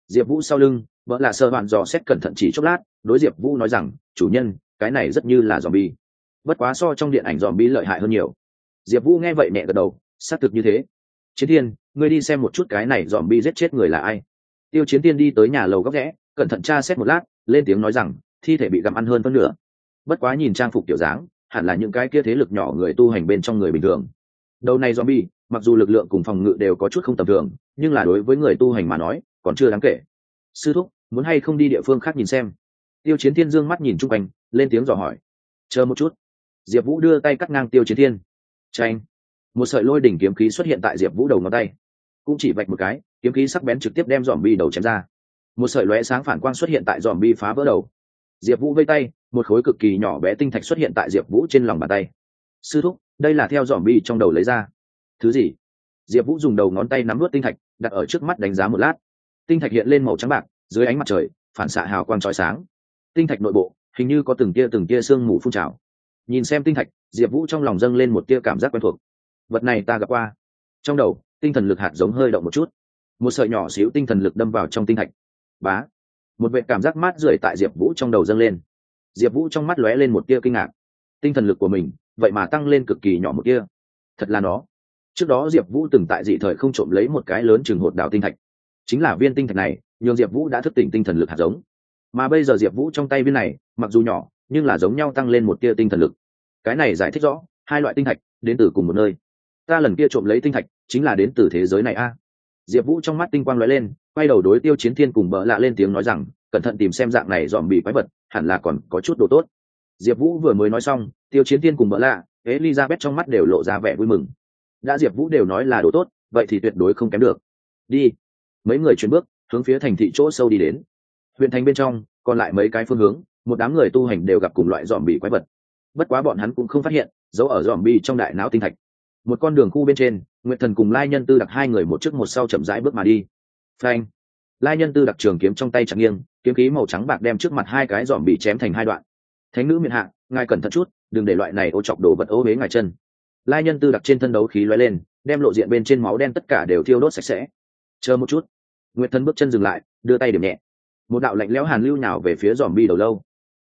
Diệp vũ sau lưng, vợ là sơ bạn dò xét cẩn thận chỉ chốc lát, đối diệp vũ nói rằng, chủ nhân, cái này rất như là dòm bi bất quá so trong điện ảnh dòm bi lợi hại hơn nhiều. Diệp vũ nghe vậy nhẹ gật đầu, xác thực như thế. Chiến thiên, ngươi đi xem một chút cái này dòm bi giết chết người là ai? Tiêu chiến tiên đi tới nhà lầu góc rẽ, cẩn thận tra xét một lát, lên tiếng nói rằng, thi thể bị gặm ăn hơn phân nửa. Bất quá nhìn trang phục kiểu dáng, hẳn là những cái kia thế lực nhỏ người tu hành bên trong người bình thường. Đầu này zombie, mặc dù lực lượng cùng phòng ngự đều có chút không tầm thường, nhưng là đối với người tu hành mà nói, còn chưa đáng kể. Sư thúc, muốn hay không đi địa phương khác nhìn xem? Tiêu chiến thiên dương mắt nhìn chung quanh, lên tiếng dò hỏi. Chờ một chút. Diệp vũ đưa tay cắt ngang tiêu chiến thiên tranh một sợi lôi đỉnh kiếm khí xuất hiện tại diệp vũ đầu ngón tay. Cũng chỉ vạch một cái kiếm khí sắc bén trực tiếp đem dòm bi đầu chém ra. Một sợi lóe sáng phản quang xuất hiện tại dòm bi phá vỡ đầu. Diệp vũ vây tay, một khối cực kỳ nhỏ bé tinh thạch xuất hiện tại diệp vũ trên lòng bàn tay. Sư thúc, đây là theo dòm bi trong đầu lấy ra. Thứ gì? Diệp vũ dùng đầu ngón tay nắm vớt tinh thạch, đặt ở trước mắt đánh giá một lát. Tinh thạch hiện lên màu trắng bạc, dưới ánh mặt trời, phản xạ hào quang trói sáng. Tinh thạch nội bộ, hình như có từng tia từng tia sương mù phun trào. Nhìn xem tinh thạch, diệp vũ trong lòng dâng lên một tia cảm giác quen thuộc. Vật này ta gặp qua. Trong đầu, tinh thần lực hạt giống hơi động một chút một sợi nhỏ xíu tinh thần lực đâm vào trong tinh thạch. Bá. Một vệ cảm giác mát rượi tại diệp vũ trong đầu dâng lên. Diệp vũ trong mắt lóe lên một tia kinh ngạc. Tinh thần lực của mình, vậy mà tăng lên cực kỳ nhỏ một tia. Thật là nó. Trước đó diệp vũ từng tại dị thời không trộm lấy một cái lớn chừng hột đào tinh thạch. Chính là viên tinh thạch này, nhường diệp vũ đã thức tỉnh tinh thần lực hạt giống. Mà bây giờ diệp vũ trong tay viên này, mặc dù nhỏ, nhưng là giống nhau tăng lên một tia tinh thần lực. Cái này giải thích rõ, hai loại tinh thạch, đến từ cùng một nơi. Ta lần kia trộm lấy tinh thạch, chính là đến từ thế giới này a diệp vũ trong mắt tinh quang lóe lên, quay đầu đối tiêu chiến thiên cùng bỡ lạ lên tiếng nói rằng, cẩn thận tìm xem dạng này dòm bị quái vật, hẳn là còn có chút đồ tốt. Diệp vũ vừa mới nói xong, tiêu chiến thiên cùng bỡ lạ, elizabeth trong mắt đều lộ ra vẻ vui mừng. Đã diệp vũ đều nói là đồ tốt, vậy thì tuyệt đối không kém được. Đi. Mấy người chuyển bước, hướng phía thành thị chỗ sâu đi đến. Huyện thành bên trong, còn lại mấy cái phương hướng, một đám người tu hành đều gặp cùng loại dòm bị quái vật. Bất quá bọn hắn cũng không phát hiện, dấu ở dòm bi trong đại não tinh thạch. Một con đường khu bên trên nguyệt thần cùng lai nhân tư đặc hai người một trước một sau chậm rãi bước mà đi. Phanh. Lai nhân tư đặc trường kiếm trong tay chặt nghiêng kiếm khí màu trắng bạc đem trước mặt hai cái dòm bị chém thành hai đoạn. Thánh nữ miệng hạ ngài cẩn thận chút đừng để loại này ô chọc đồ vật ô huế ngài chân. Lai nhân tư đặc trên thân đấu khí lóe lên đem lộ diện bên trên máu đen tất cả đều thiêu đốt sạch sẽ. Chờ một chút. Nguyệt thần bước chân dừng lại đưa tay điểm nhẹ. Một đạo lạnh lẽo hàn lưu nào về phía dòm bi đầu lâu.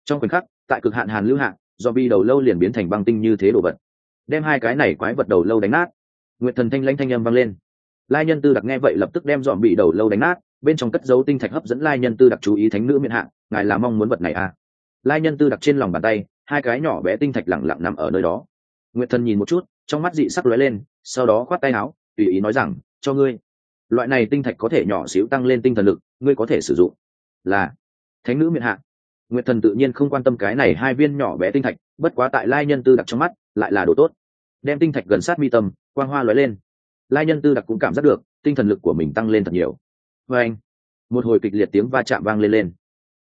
Trong khoảnh khắc tại cực hạn hàn lưu hạ, dòm bi đầu lâu liền biến thành băng tinh như thế đồ vật. Đem hai cái này quái vật đầu lâu đánh nát nguyệt thần thanh lãnh thanh âm vang lên. Lai nhân tư đặc nghe vậy lập tức đem dọn bị đầu lâu đánh nát, bên trong cất dấu tinh thạch hấp dẫn lai nhân tư đặc chú ý thánh nữ miệng hạ, ngài là mong muốn vật này à? Lai nhân tư đặc trên lòng bàn tay, hai cái nhỏ bé tinh thạch lẳng lặng nằm ở nơi đó. Nguyệt thần nhìn một chút, trong mắt dị sắc lóe lên, sau đó khoát tay áo, tùy ý nói rằng, cho ngươi. Loại này tinh thạch có thể nhỏ xíu tăng lên tinh thần lực, ngươi có thể sử dụng. Là. Thánh nữ miệng hạ. Nguyệt thần tự nhiên không quan tâm cái này hai viên nhỏ bé tinh thạch, bất quá tại lai nhân tư đặc trong mắt, lại là đồ tốt. Đem tinh thạch gần sát mi tâm quang hoa lóe lên. Lai nhân tư đặc cũng cảm giác được, tinh thần lực của mình tăng lên thật nhiều. Vê anh, một hồi kịch liệt tiếng va chạm vang lên lên.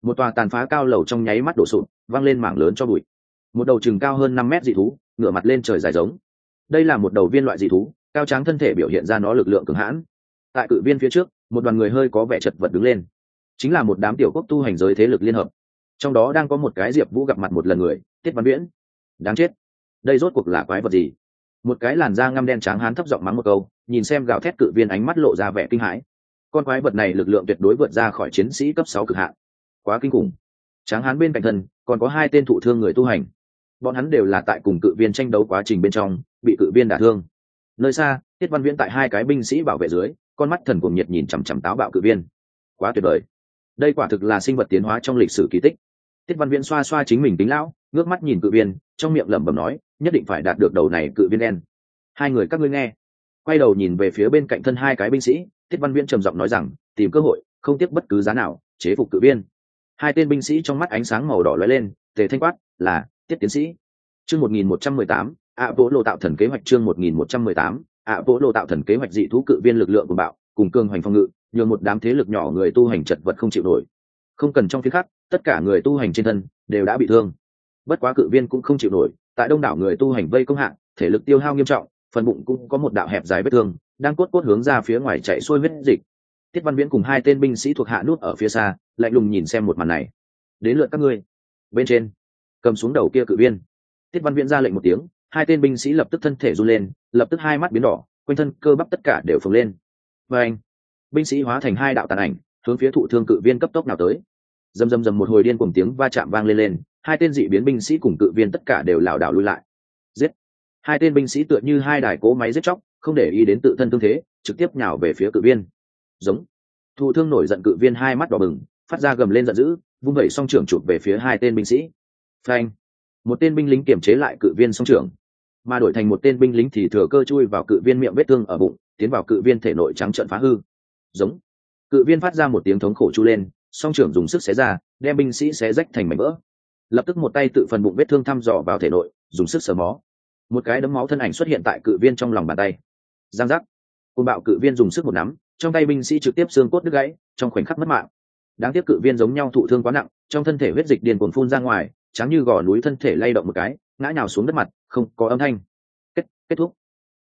Một tòa tàn phá cao lầu trong nháy mắt đổ sụt vang lên mảng lớn cho bụi. Một đầu chừng cao hơn năm mét dị thú, ngửa mặt lên trời dài giống. Đây là một đầu viên loại dị thú, cao tráng thân thể biểu hiện ra nó lực lượng cường hãn. Tại cự viên phía trước, một đoàn người hơi có vẻ chật vật đứng lên. Chính là một đám tiểu quốc tu hành giới thế lực liên hợp. Trong đó đang có một cái diệp vũ gặp mặt một lần người, tiết văn viễn. Đáng chết. Đây rốt cuộc là quái vật gì? Một cái làn da ngăm đen trắng hán thấp giọng mắng một câu, nhìn xem gào thét cự viên ánh mắt lộ ra vẻ kinh hãi. Con quái vật này lực lượng tuyệt đối vượt ra khỏi chiến sĩ cấp sáu cực hạn. Quá kinh khủng. Tráng hán bên cạnh thân, còn có hai tên thụ thương người tu hành. Bọn hắn đều là tại cùng cự viên tranh đấu quá trình bên trong, bị cự viên đả thương. Nơi xa, tiết văn viễn tại hai cái binh sĩ bảo vệ dưới, con mắt thần cùng nhiệt nhìn chằm chằm táo bạo cự viên. Quá tuyệt vời. Đây quả thực là sinh vật tiến hóa trong lịch sử kỳ tích. Tiết văn viễn xoa xoa chính mình tính lão ngước mắt nhìn cự viên, trong miệng lẩm bẩm nói, nhất định phải đạt được đầu này cự viên đen. Hai người các ngươi nghe. Quay đầu nhìn về phía bên cạnh thân hai cái binh sĩ tiết văn viễn trầm giọng nói rằng, tìm cơ hội, không tiếc bất cứ giá nào, chế phục cự viên. Hai tên binh sĩ trong mắt ánh sáng màu đỏ lóe lên, tề thanh quát, là, tiết tiến sĩ. Chương một nghìn một trăm mười tám ạ vỗ lộ tạo thần kế hoạch chương một nghìn một trăm mười tám ạ vỗ lộ tạo thần kế hoạch dị thú cự viên lực lượng của bạo, cùng cương hoành phòng ngự, nhường một đám thế lực nhỏ người tu hành chật vật không chịu nổi. Không cần trong phía khác tất cả người tu hành trên thân, đều đã bị thương bất quá cự viên cũng không chịu nổi, tại đông đảo người tu hành vây công hạng, thể lực tiêu hao nghiêm trọng, phần bụng cũng có một đạo hẹp dài vết thương, đang cốt cốt hướng ra phía ngoài chạy xuôi huyết dịch. Tiết văn viễn cùng hai tên binh sĩ thuộc hạ nút ở phía xa, lạnh lùng nhìn xem một màn này. Đến lượt các ngươi. Bên trên, cầm xuống đầu kia cự viên. Tiết văn viễn ra lệnh một tiếng, hai tên binh sĩ lập tức thân thể run lên, lập tức hai mắt biến đỏ, quanh thân cơ bắp tất cả đều phồng lên. Và anh. Binh sĩ hóa thành hai đạo tàn ảnh, hướng phía thụ thương cự viên cấp tốc nào tới. Dầm dầm dầm một hồi điên cùng tiếng va chạm vang lên lên hai tên dị biến binh sĩ cùng cự viên tất cả đều lảo đảo lui lại. Giết! Hai tên binh sĩ tựa như hai đài cố máy giết chóc, không để ý đến tự thân tương thế, trực tiếp nhào về phía cự viên. Giống! Thụ thương nổi giận cự viên hai mắt đỏ bừng, phát ra gầm lên giận dữ, vung vẩy song trưởng chụp về phía hai tên binh sĩ. Phanh! Một tên binh lính kiểm chế lại cự viên song trưởng. Mà đổi thành một tên binh lính thì thừa cơ chui vào cự viên miệng vết thương ở bụng, tiến vào cự viên thể nội trắng trợn phá hư. Giống! Cự viên phát ra một tiếng thống khổ chu lên, song trưởng dùng sức xé ra, đem binh sĩ xé rách thành mảnh vỡ lập tức một tay tự phần bụng vết thương thăm dò vào thể nội, dùng sức sờ mó. Một cái đấm máu thân ảnh xuất hiện tại cự viên trong lòng bàn tay. Giang giác. Côn bạo cự viên dùng sức một nắm, trong tay binh sĩ trực tiếp xương cốt đứt gãy, trong khoảnh khắc mất mạng. Đáng tiếc cự viên giống nhau thụ thương quá nặng, trong thân thể huyết dịch điền cuồn phun ra ngoài, trắng như gò núi thân thể lay động một cái, ngã nhào xuống đất mặt, không có âm thanh. Kết kết thúc.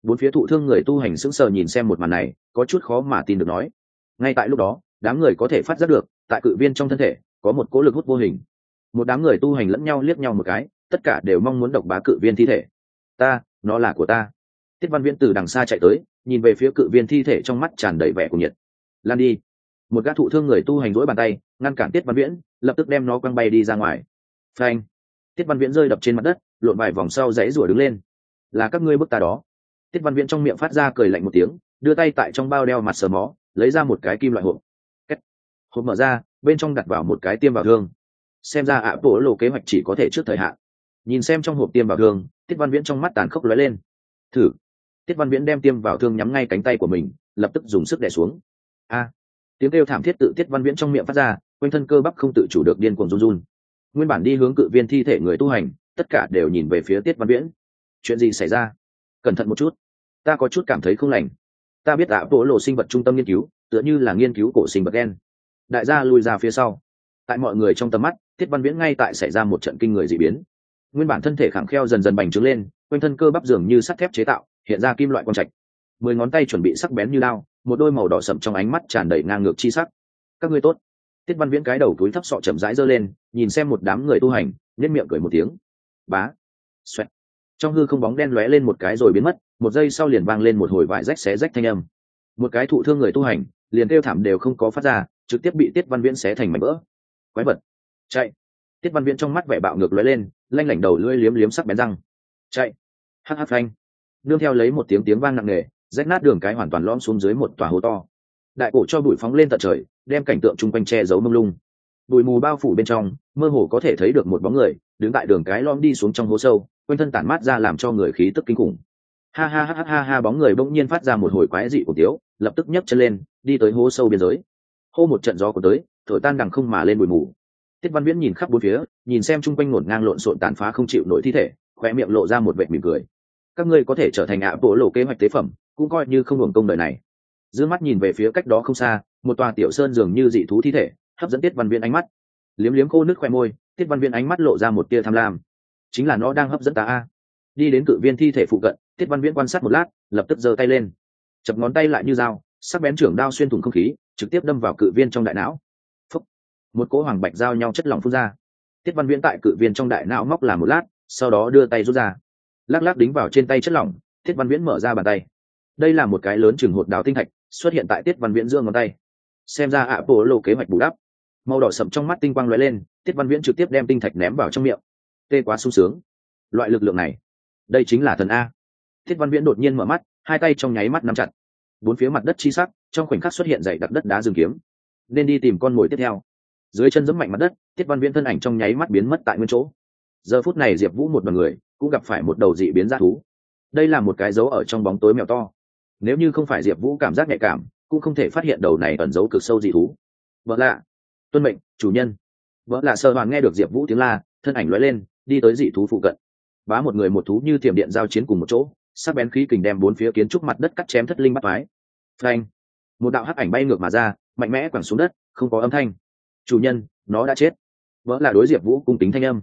Bốn phía thụ thương người tu hành sững sờ nhìn xem một màn này, có chút khó mà tin được nói. Ngay tại lúc đó, đám người có thể phát giác được, tại cự viên trong thân thể, có một cỗ lực hút vô hình một đám người tu hành lẫn nhau liếc nhau một cái, tất cả đều mong muốn độc bá cự viên thi thể. Ta, nó là của ta. Tiết văn viễn từ đằng xa chạy tới, nhìn về phía cự viên thi thể trong mắt tràn đầy vẻ của nhiệt. Lan đi. Một gã thụ thương người tu hành rỗi bàn tay, ngăn cản tiết văn viễn, lập tức đem nó quăng bay đi ra ngoài. Phanh. Tiết văn viễn rơi đập trên mặt đất, lộn vài vòng sau dãy rủa đứng lên. Là các ngươi bức ta đó. Tiết văn viễn trong miệng phát ra cười lạnh một tiếng, đưa tay tại trong bao đeo mặt sờ mó, lấy ra một cái kim loại hộp. Hộp mở ra, bên trong đặt vào một cái tiêm vào thương xem ra ạ bộ lộ kế hoạch chỉ có thể trước thời hạn. Nhìn xem trong hộp tiêm vào thương, tiết văn viễn trong mắt tàn khốc lóe lên. Thử. Tiết văn viễn đem tiêm vào thương nhắm ngay cánh tay của mình, lập tức dùng sức đẻ xuống. A. Tiếng kêu thảm thiết tự tiết văn viễn trong miệng phát ra, quanh thân cơ bắp không tự chủ được điên cuồng run run. Nguyên bản đi hướng cự viên thi thể người tu hành, tất cả đều nhìn về phía tiết văn viễn. Chuyện gì xảy ra? Cẩn thận một chút. Ta có chút cảm thấy không lành. Ta biết ạ bộ lộ sinh vật trung tâm nghiên cứu, tựa như là nghiên cứu cổ sinh vật đen đại gia lùi ra phía sau tại mọi người trong tầm mắt thiết văn viễn ngay tại xảy ra một trận kinh người d ị biến. Nguyên bản thân thể khẳng kheo dần dần bành trướng lên, quanh thân cơ bắp dường như sắt thép chế tạo, hiện ra kim loại quang trạch. Mười ngón tay chuẩn bị sắc bén như lao một đôi màu đỏ sậm trong ánh mắt tràn đầy ngang ngược chi sắc. Các ngươi tốt. Tiết văn viễn cái đầu túi thấp sọ chậm rãi giơ lên, nhìn xem một đám người tu hành nhất miệng cười một tiếng. Bá. Xoẹt. Trong hư không bóng đen lóe lên một cái rồi biến mất, một giây sau liền vang lên một hồi vải rách xé rách thanh âm. Một cái thụ thương người tu hành, liền kêu thảm đều không có phát ra, trực tiếp bị tiết văn viễn xé thành mảnh vỡ quái vật. Chạy. Tiết văn viễn trong mắt vẻ bạo ngược lóe lên, lanh lảnh đầu lưỡi liếm liếm sắc bén răng. Chạy. Hắc hắc phanh. Nương theo lấy một tiếng tiếng vang nặng nề, rách nát đường cái hoàn toàn lõm xuống dưới một tòa hố to. Đại cổ cho bụi phóng lên tận trời, đem cảnh tượng chung quanh che giấu mông lung. Bụi mù bao phủ bên trong, mơ hồ có thể thấy được một bóng người, đứng tại đường cái lom đi xuống trong hố sâu, quanh thân tản mát ra làm cho người khí tức kinh khủng. Ha ha ha ha ha bóng người bỗng nhiên phát ra một hồi quái dị của tiếu, lập tức nhấc chân lên, đi tới hố sâu biên giới. Hô một trận gió của tới thổi tan đằng không mà lên bụi mù. Tiết văn viễn nhìn khắp bốn phía, nhìn xem chung quanh ngổn ngang lộn xộn tàn phá không chịu nổi thi thể khoe miệng lộ ra một vệ mỉm cười. Các ngươi có thể trở thành ạ bộ lộ kế hoạch tế phẩm, cũng coi như không hưởng công đời này. Giữ mắt nhìn về phía cách đó không xa, một tòa tiểu sơn dường như dị thú thi thể, hấp dẫn tiết văn viễn ánh mắt. Liếm liếm khô nước khoe môi, tiết văn viễn ánh mắt lộ ra một tia tham lam. Chính là nó đang hấp dẫn ta a. Đi đến cự viên thi thể phụ cận, tiết văn viễn quan sát một lát, lập tức giơ tay lên. Chập ngón tay lại như dao, sắc bén trưởng đao xuyên thủng không khí, trực tiếp đâm vào cự viên trong đại não một cỗ hoàng bạch giao nhau chất lỏng phun ra. Tiết văn viễn tại cự viên trong đại não móc làm một lát, sau đó đưa tay rút ra. Lắc lắc đính vào trên tay chất lỏng, tiết văn viễn mở ra bàn tay. Đây là một cái lớn chừng hột đào tinh thạch, xuất hiện tại tiết văn viễn dương ngón tay. Xem ra ạ bộ lộ kế hoạch bù đắp. Màu đỏ sậm trong mắt tinh quang lóe lên, tiết văn viễn trực tiếp đem tinh thạch ném vào trong miệng. Tê quá sung sướng. Loại lực lượng này, đây chính là thần a. Tiết văn viễn đột nhiên mở mắt, hai tay trong nháy mắt nắm chặt. Bốn phía mặt đất chi sắc, trong khoảnh khắc xuất hiện dày đặc đất đá rừng kiếm. Nên đi tìm con mồi tiếp theo dưới chân giẫm mạnh mặt đất, tiết văn viễn thân ảnh trong nháy mắt biến mất tại nguyên chỗ. Giờ phút này diệp vũ một đ người cũng gặp phải một đầu dị biến g thú. Đây là một cái dấu ở trong bóng tối mèo to. Nếu như không phải diệp vũ cảm giác nhạy cảm, cũng không thể phát hiện đầu này ẩn giấu cực sâu dị thú. Vợ lạ. Tuân mệnh, chủ nhân. Vợ lạ sơ hoàn nghe được diệp vũ tiếng la, thân ảnh lóe lên, đi tới dị thú phụ cận. Bá một người một thú như thiểm điện giao chiến cùng một chỗ, sắc bén khí kình đem bốn phía kiến trúc mặt đất cắt chém thất linh bắt mái phanh. Một đạo hắc ảnh bay ngược mà ra, mạnh mẽ quẳng xuống đất, không có âm thanh chủ nhân, nó đã chết. Vỡ là đối diệp vũ cung tính thanh âm.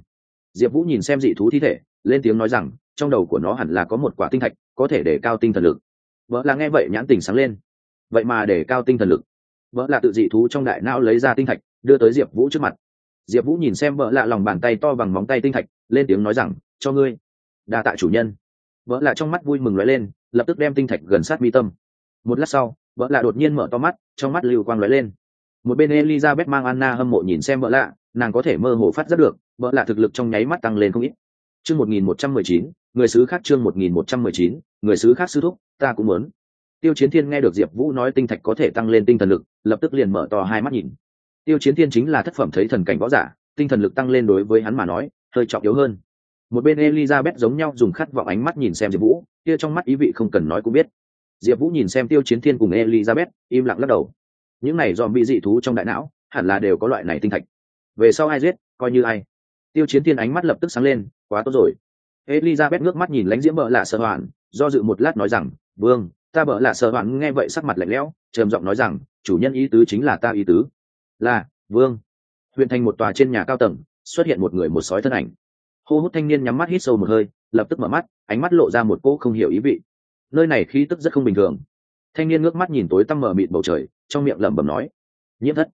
Diệp vũ nhìn xem dị thú thi thể, lên tiếng nói rằng, trong đầu của nó hẳn là có một quả tinh thạch, có thể để cao tinh thần lực. Vỡ là nghe vậy nhãn tình sáng lên. Vậy mà để cao tinh thần lực. Vỡ là tự dị thú trong đại não lấy ra tinh thạch, đưa tới diệp vũ trước mặt. Diệp vũ nhìn xem vỡ lạ lòng bàn tay to bằng móng tay tinh thạch, lên tiếng nói rằng, cho ngươi. Đa tạ chủ nhân. Vỡ lạ trong mắt vui mừng lóe lên, lập tức đem tinh thạch gần sát mi tâm. Một lát sau vợ lạ đột nhiên mở to mắt, trong mắt lưu quang lóe lên một bên elizabeth mang anna hâm mộ nhìn xem vợ lạ, nàng có thể mơ hồ phát rất được, vợ lạ thực lực trong nháy mắt tăng lên không ít. Chương một nghìn một trăm mười chín, người sứ khác chương một nghìn một trăm mười chín, người sứ khác sư thúc, ta cũng muốn. Tiêu chiến thiên nghe được diệp vũ nói tinh thạch có thể tăng lên tinh thần lực, lập tức liền mở to hai mắt nhìn. Tiêu chiến thiên chính là thất phẩm thấy thần cảnh võ giả, tinh thần lực tăng lên đối với hắn mà nói, hơi trọng yếu hơn. Một bên elizabeth giống nhau dùng khát vọng ánh mắt nhìn xem diệp vũ, kia trong mắt ý vị không cần nói cũng biết. Diệp vũ nhìn xem tiêu chiến thiên cùng elizabeth, im lặng lắc đầu những này dòm bị dị thú trong đại não, hẳn là đều có loại này tinh thạch. Về sau ai giết, coi như ai. Tiêu chiến thiên ánh mắt lập tức sáng lên, quá tốt rồi. Elizabeth ngước mắt nhìn lãnh diễm bợ lạ sợ hoạn, do dự một lát nói rằng, vương, ta bợ lạ sợ hoạn nghe vậy sắc mặt lạnh lẽo, trầm giọng nói rằng, chủ nhân ý tứ chính là ta ý tứ. Là, vương. Huyện thành một tòa trên nhà cao tầng, xuất hiện một người một sói thân ảnh. Hô hút thanh niên nhắm mắt hít sâu một hơi, lập tức mở mắt, ánh mắt lộ ra một cỗ không hiểu ý vị. Nơi này khí tức rất không bình thường thanh niên ngước mắt nhìn tối tăm mờ mịt bầu trời, trong miệng lẩm bẩm nói, nhiễm thất.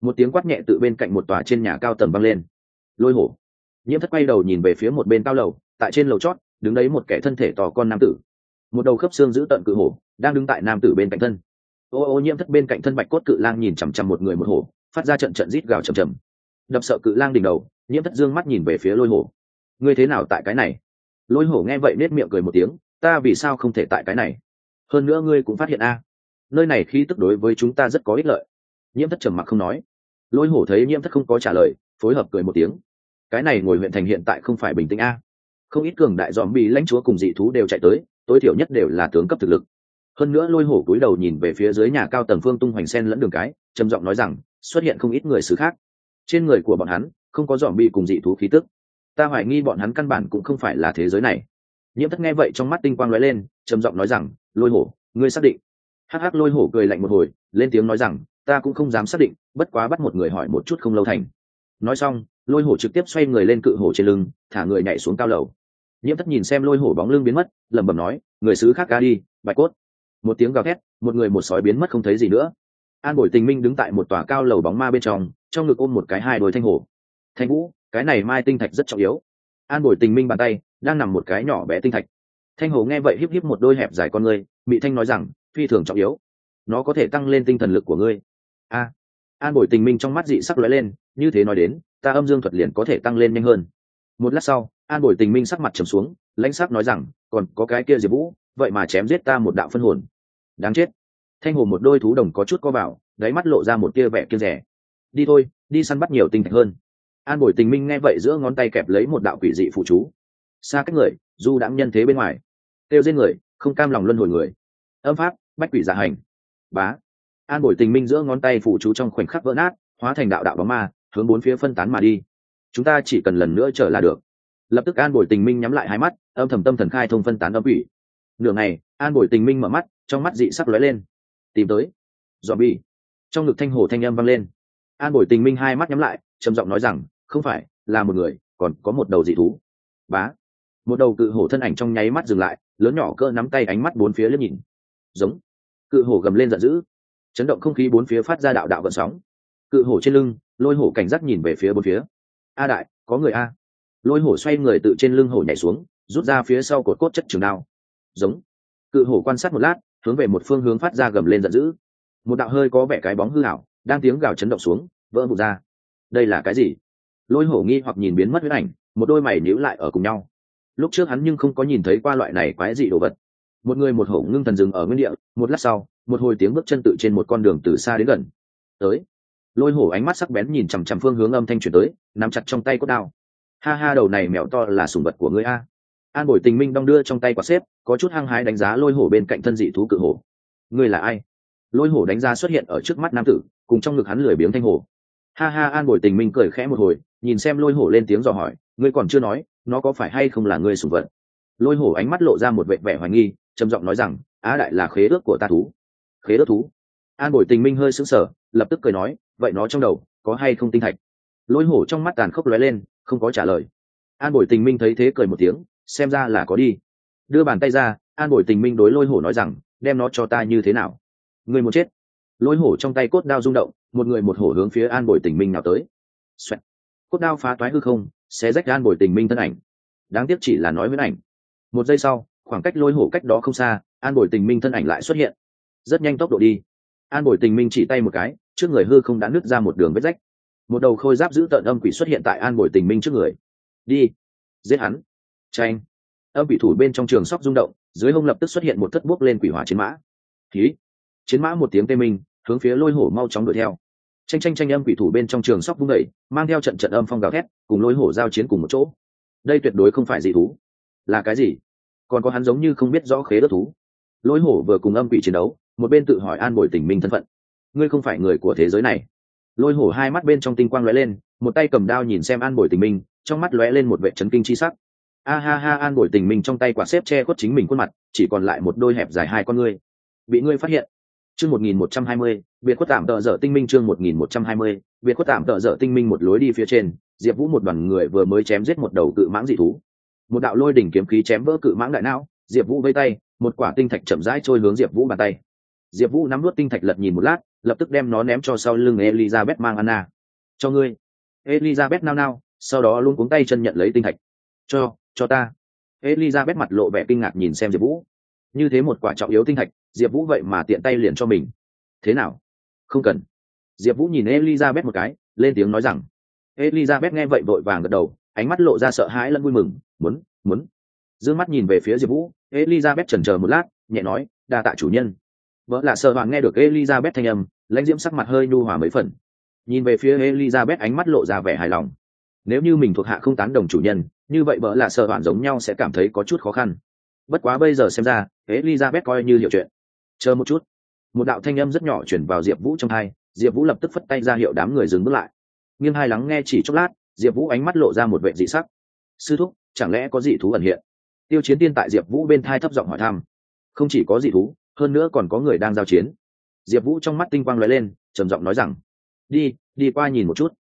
Một tiếng quát nhẹ tự bên cạnh một tòa trên nhà cao tầng vang lên. Lôi hổ. Nhiễm thất quay đầu nhìn về phía một bên cao lầu, tại trên lầu chót, đứng đấy một kẻ thân thể to con nam tử. Một đầu khớp xương giữ tận cự hổ, đang đứng tại nam tử bên cạnh thân. Ô ô nhiễm thất bên cạnh thân bạch cốt cự lang nhìn chằm chằm một người một hổ, phát ra trận trận rít gào chầm chầm đập sợ cự lang đỉnh đầu, nhiễm thất dương mắt nhìn về phía lôi hổ. Ngươi thế nào tại cái này? Lôi hổ nghe vậy nết miệng cười một tiếng, ta vì sao không thể tại cái này? Hơn nữa ngươi cũng phát hiện a. Nơi này khí tức đối với chúng ta rất có ích lợi. Nhiễm thất trầm mặc không nói. Lôi hổ thấy nhiễm thất không có trả lời, phối hợp cười một tiếng. Cái này ngồi huyện thành hiện tại không phải bình tĩnh a. Không ít cường đại dòm bị lãnh chúa cùng dị thú đều chạy tới, tối thiểu nhất đều là tướng cấp thực lực. Hơn nữa lôi hổ cúi đầu nhìn về phía dưới nhà cao tầng phương tung hoành sen lẫn đường cái, trầm giọng nói rằng, xuất hiện không ít người xứ khác. Trên người của bọn hắn, không có dòm bị cùng dị thú khí tức. Ta hoài nghi bọn hắn căn bản cũng không phải là thế giới này nhiễm thất nghe vậy trong mắt tinh quang lóe lên, trầm giọng nói rằng, lôi hổ, ngươi xác định? Hắc hắc lôi hổ cười lạnh một hồi, lên tiếng nói rằng, ta cũng không dám xác định, bất quá bắt một người hỏi một chút không lâu thành. Nói xong, lôi hổ trực tiếp xoay người lên cự hổ trên lưng, thả người nhảy xuống cao lầu. Nhiễm thất nhìn xem lôi hổ bóng lưng biến mất, lẩm bẩm nói, người xứ khác ca đi, bạch cốt. Một tiếng gào thét, một người một sói biến mất không thấy gì nữa. An bội tình minh đứng tại một tòa cao lầu bóng ma bên trong trong ngực ôm một cái hai đôi thanh hổ. Thanh vũ, cái này mai tinh thạch rất trọng yếu an bội tình minh bàn tay, đang nằm một cái nhỏ bé tinh thạch. Thanh hổ nghe vậy híp híp một đôi hẹp dài con ngươi mỹ thanh nói rằng, phi thường trọng yếu. Nó có thể tăng lên tinh thần lực của ngươi. A, an bội tình minh trong mắt dị sắc lóe lên, như thế nói đến, ta âm dương thuật liền có thể tăng lên nhanh hơn. Một lát sau, an bội tình minh sắc mặt trầm xuống, lãnh sắc nói rằng, còn có cái kia diệp vũ, vậy mà chém giết ta một đạo phân hồn. Đáng chết. Thanh hồ một đôi thú đồng có chút co vào, đáy mắt lộ ra một tia vẻ kia rẻ đi thôi, đi săn bắt nhiều tinh thạch hơn an bội tình minh nghe vậy giữa ngón tay kẹp lấy một đạo quỷ dị phụ chú. Xa cách người du đãng nhân thế bên ngoài. Kêu giết người, không cam lòng luân hồi người. Âm pháp, bách quỷ giả hành. Bá. An bội tình minh giữa ngón tay phụ chú trong khoảnh khắc vỡ nát, hóa thành đạo đạo bóng ma, hướng bốn phía phân tán mà đi. Chúng ta chỉ cần lần nữa trở là được. Lập tức an bội tình minh nhắm lại hai mắt, âm thầm tâm thần khai thông phân tán âm quỷ. Nửa ngày, an bội tình minh mở mắt, trong mắt dị sắc lóe lên. Tìm tới. Dò bi trong ngực thanh hồ thanh âm vang lên. An bội tình minh hai mắt nhắm lại, trầm giọng nói rằng không phải, là một người, còn có một đầu dị thú. Bá. Một đầu cự hổ thân ảnh trong nháy mắt dừng lại, lớn nhỏ cỡ nắm tay ánh mắt bốn phía liếc nhìn. Giống. Cự hổ gầm lên giận dữ. Chấn động không khí bốn phía phát ra đạo đạo vận sóng. Cự hổ trên lưng, lôi hổ cảnh giác nhìn về phía bốn phía. A đại, có người a. Lôi hổ xoay người tự trên lưng hổ nhảy xuống, rút ra phía sau cột cốt chất trường đao. Giống. Cự hổ quan sát một lát, hướng về một phương hướng phát ra gầm lên giận dữ. Một đạo hơi có vẻ cái bóng hư hảo đang tiếng gào chấn động xuống, vỡ vụt ra. Đây là cái gì? Lôi hổ nghi hoặc nhìn biến mất huyết ảnh, một đôi mày níu lại ở cùng nhau. Lúc trước hắn nhưng không có nhìn thấy qua loại này quái dị đồ vật. Một người một hổ ngưng thần dừng ở nguyên địa, một lát sau, một hồi tiếng bước chân tự trên một con đường từ xa đến gần. Tới. Lôi hổ ánh mắt sắc bén nhìn chằm chằm phương hướng âm thanh chuyển tới, nắm chặt trong tay cốt đao. Ha ha, đầu này mèo to là sùng vật của ngươi a. An bồi tình minh đong đưa trong tay quả xếp, có chút hăng hái đánh giá lôi hổ bên cạnh thân dị thú cự hổ. Ngươi là ai? Lôi hổ đánh giá xuất hiện ở trước mắt nam tử, cùng trong ngực hắn lười biếng thanh hổ. Ha ha, an bồi tình minh cười khẽ một hồi nhìn xem lôi hổ lên tiếng dò hỏi, ngươi còn chưa nói, nó có phải hay không là ngươi sùng vật? Lôi hổ ánh mắt lộ ra một vệ vẻ hoài nghi, trầm giọng nói rằng, á đại là khế ước của ta thú. Khế ước thú? An bồi tình minh hơi sững sờ, lập tức cười nói, vậy nó trong đầu có hay không tinh thạch? Lôi hổ trong mắt tàn khốc lóe lên, không có trả lời. An bồi tình minh thấy thế cười một tiếng, xem ra là có đi. Đưa bàn tay ra, an bồi tình minh đối lôi hổ nói rằng, đem nó cho ta như thế nào? Người một chết. Lôi hổ trong tay cốt đao rung động, một người một hổ hướng phía an bồi tình minh nào tới. Xoẹt cốt đao phá toái hư không, xé rách an bồi tình minh thân ảnh. Đáng tiếc chỉ là nói với ảnh. Một giây sau, khoảng cách lôi hổ cách đó không xa, an bồi tình minh thân ảnh lại xuất hiện. Rất nhanh tốc độ đi. An bồi tình minh chỉ tay một cái, trước người hư không đã nứt ra một đường vết rách. Một đầu khôi giáp giữ tợn âm quỷ xuất hiện tại an bồi tình minh trước người. Đi. Giết hắn. Tranh âm quỷ thủ bên trong trường sóc rung động, dưới hông lập tức xuất hiện một thất buốc lên quỷ hỏa chiến mã. Ký chiến mã một tiếng tê minh, hướng phía lôi hổ mau chóng đuổi theo tranh tranh tranh âm quỷ thủ bên trong trường sóc vung đẩy mang theo trận trận âm phong gào thét, cùng lôi hổ giao chiến cùng một chỗ. Đây tuyệt đối không phải dị thú. Là cái gì? Còn có hắn giống như không biết rõ khế đất thú. Lôi hổ vừa cùng âm quỷ chiến đấu, một bên tự hỏi an bồi tình minh thân phận. Ngươi không phải người của thế giới này. Lôi hổ hai mắt bên trong tinh quang lóe lên, một tay cầm đao nhìn xem an bồi tình minh, trong mắt lóe lên một vệ trấn kinh chi sắc. A ha ha, an bồi tình minh trong tay quả xếp che khuất chính mình khuôn mặt, chỉ còn lại một đôi hẹp dài hai con ngươi. Bị ngươi phát hiện. Chương một nghìn một trăm hai mươi biệt khuất tạm tợ dở tinh minh chương một nghìn một trăm hai mươi, biệt khuất tạm tợ dở tinh minh một lối đi phía trên, diệp vũ một đoàn người vừa mới chém giết một đầu cự mãng dị thú. Một đạo lôi đỉnh kiếm khí chém vỡ cự mãng đại não, diệp vũ vây tay, một quả tinh thạch chậm rãi trôi hướng diệp vũ bàn tay. Diệp vũ nắm nuốt tinh thạch lật nhìn một lát, lập tức đem nó ném cho sau lưng elizabeth mang anna. Cho ngươi. Elizabeth nao nao, sau đó luôn cuống tay chân nhận lấy tinh thạch. Cho cho ta. Elizabeth mặt lộ vẻ kinh ngạc nhìn xem diệp vũ. Như thế một quả trọng yếu tinh thạch, diệp vũ vậy mà tiện tay liền cho mình. Thế nào? Không cần. Diệp vũ nhìn elizabeth một cái, lên tiếng nói rằng, elizabeth nghe vậy vội vàng gật đầu, ánh mắt lộ ra sợ hãi lẫn vui mừng, muốn muốn. D ư ơ n g mắt nhìn về phía diệp vũ, elizabeth chần chờ một lát, nhẹ nói, đa tạ chủ nhân. Vợ lạ sợ hoàng nghe được elizabeth thanh âm, lãnh diễm sắc mặt hơi nhu hòa mấy phần. Nhìn về phía elizabeth ánh mắt lộ ra vẻ hài lòng. Nếu như mình thuộc hạ không tán đồng chủ nhân, như vậy vợ lạ sợ hoàng giống nhau sẽ cảm thấy có chút khó khăn. Bất quá bây giờ xem ra, elizabeth coi như hiểu chuyện. Chờ một chút một đạo thanh âm rất nhỏ chuyển vào diệp vũ trong hai, diệp vũ lập tức phất tay ra hiệu đám người dừng bước lại. Nghiêng hai lắng nghe chỉ chốc lát, diệp vũ ánh mắt lộ ra một vệ dị sắc. Sư thúc, chẳng lẽ có dị thú ẩn hiện? Tiêu chiến tiên tại diệp vũ bên thai thấp giọng hỏi thăm. Không chỉ có dị thú, hơn nữa còn có người đang giao chiến. Diệp vũ trong mắt tinh quang lóe lên, trầm giọng nói rằng, đi đi qua nhìn một chút.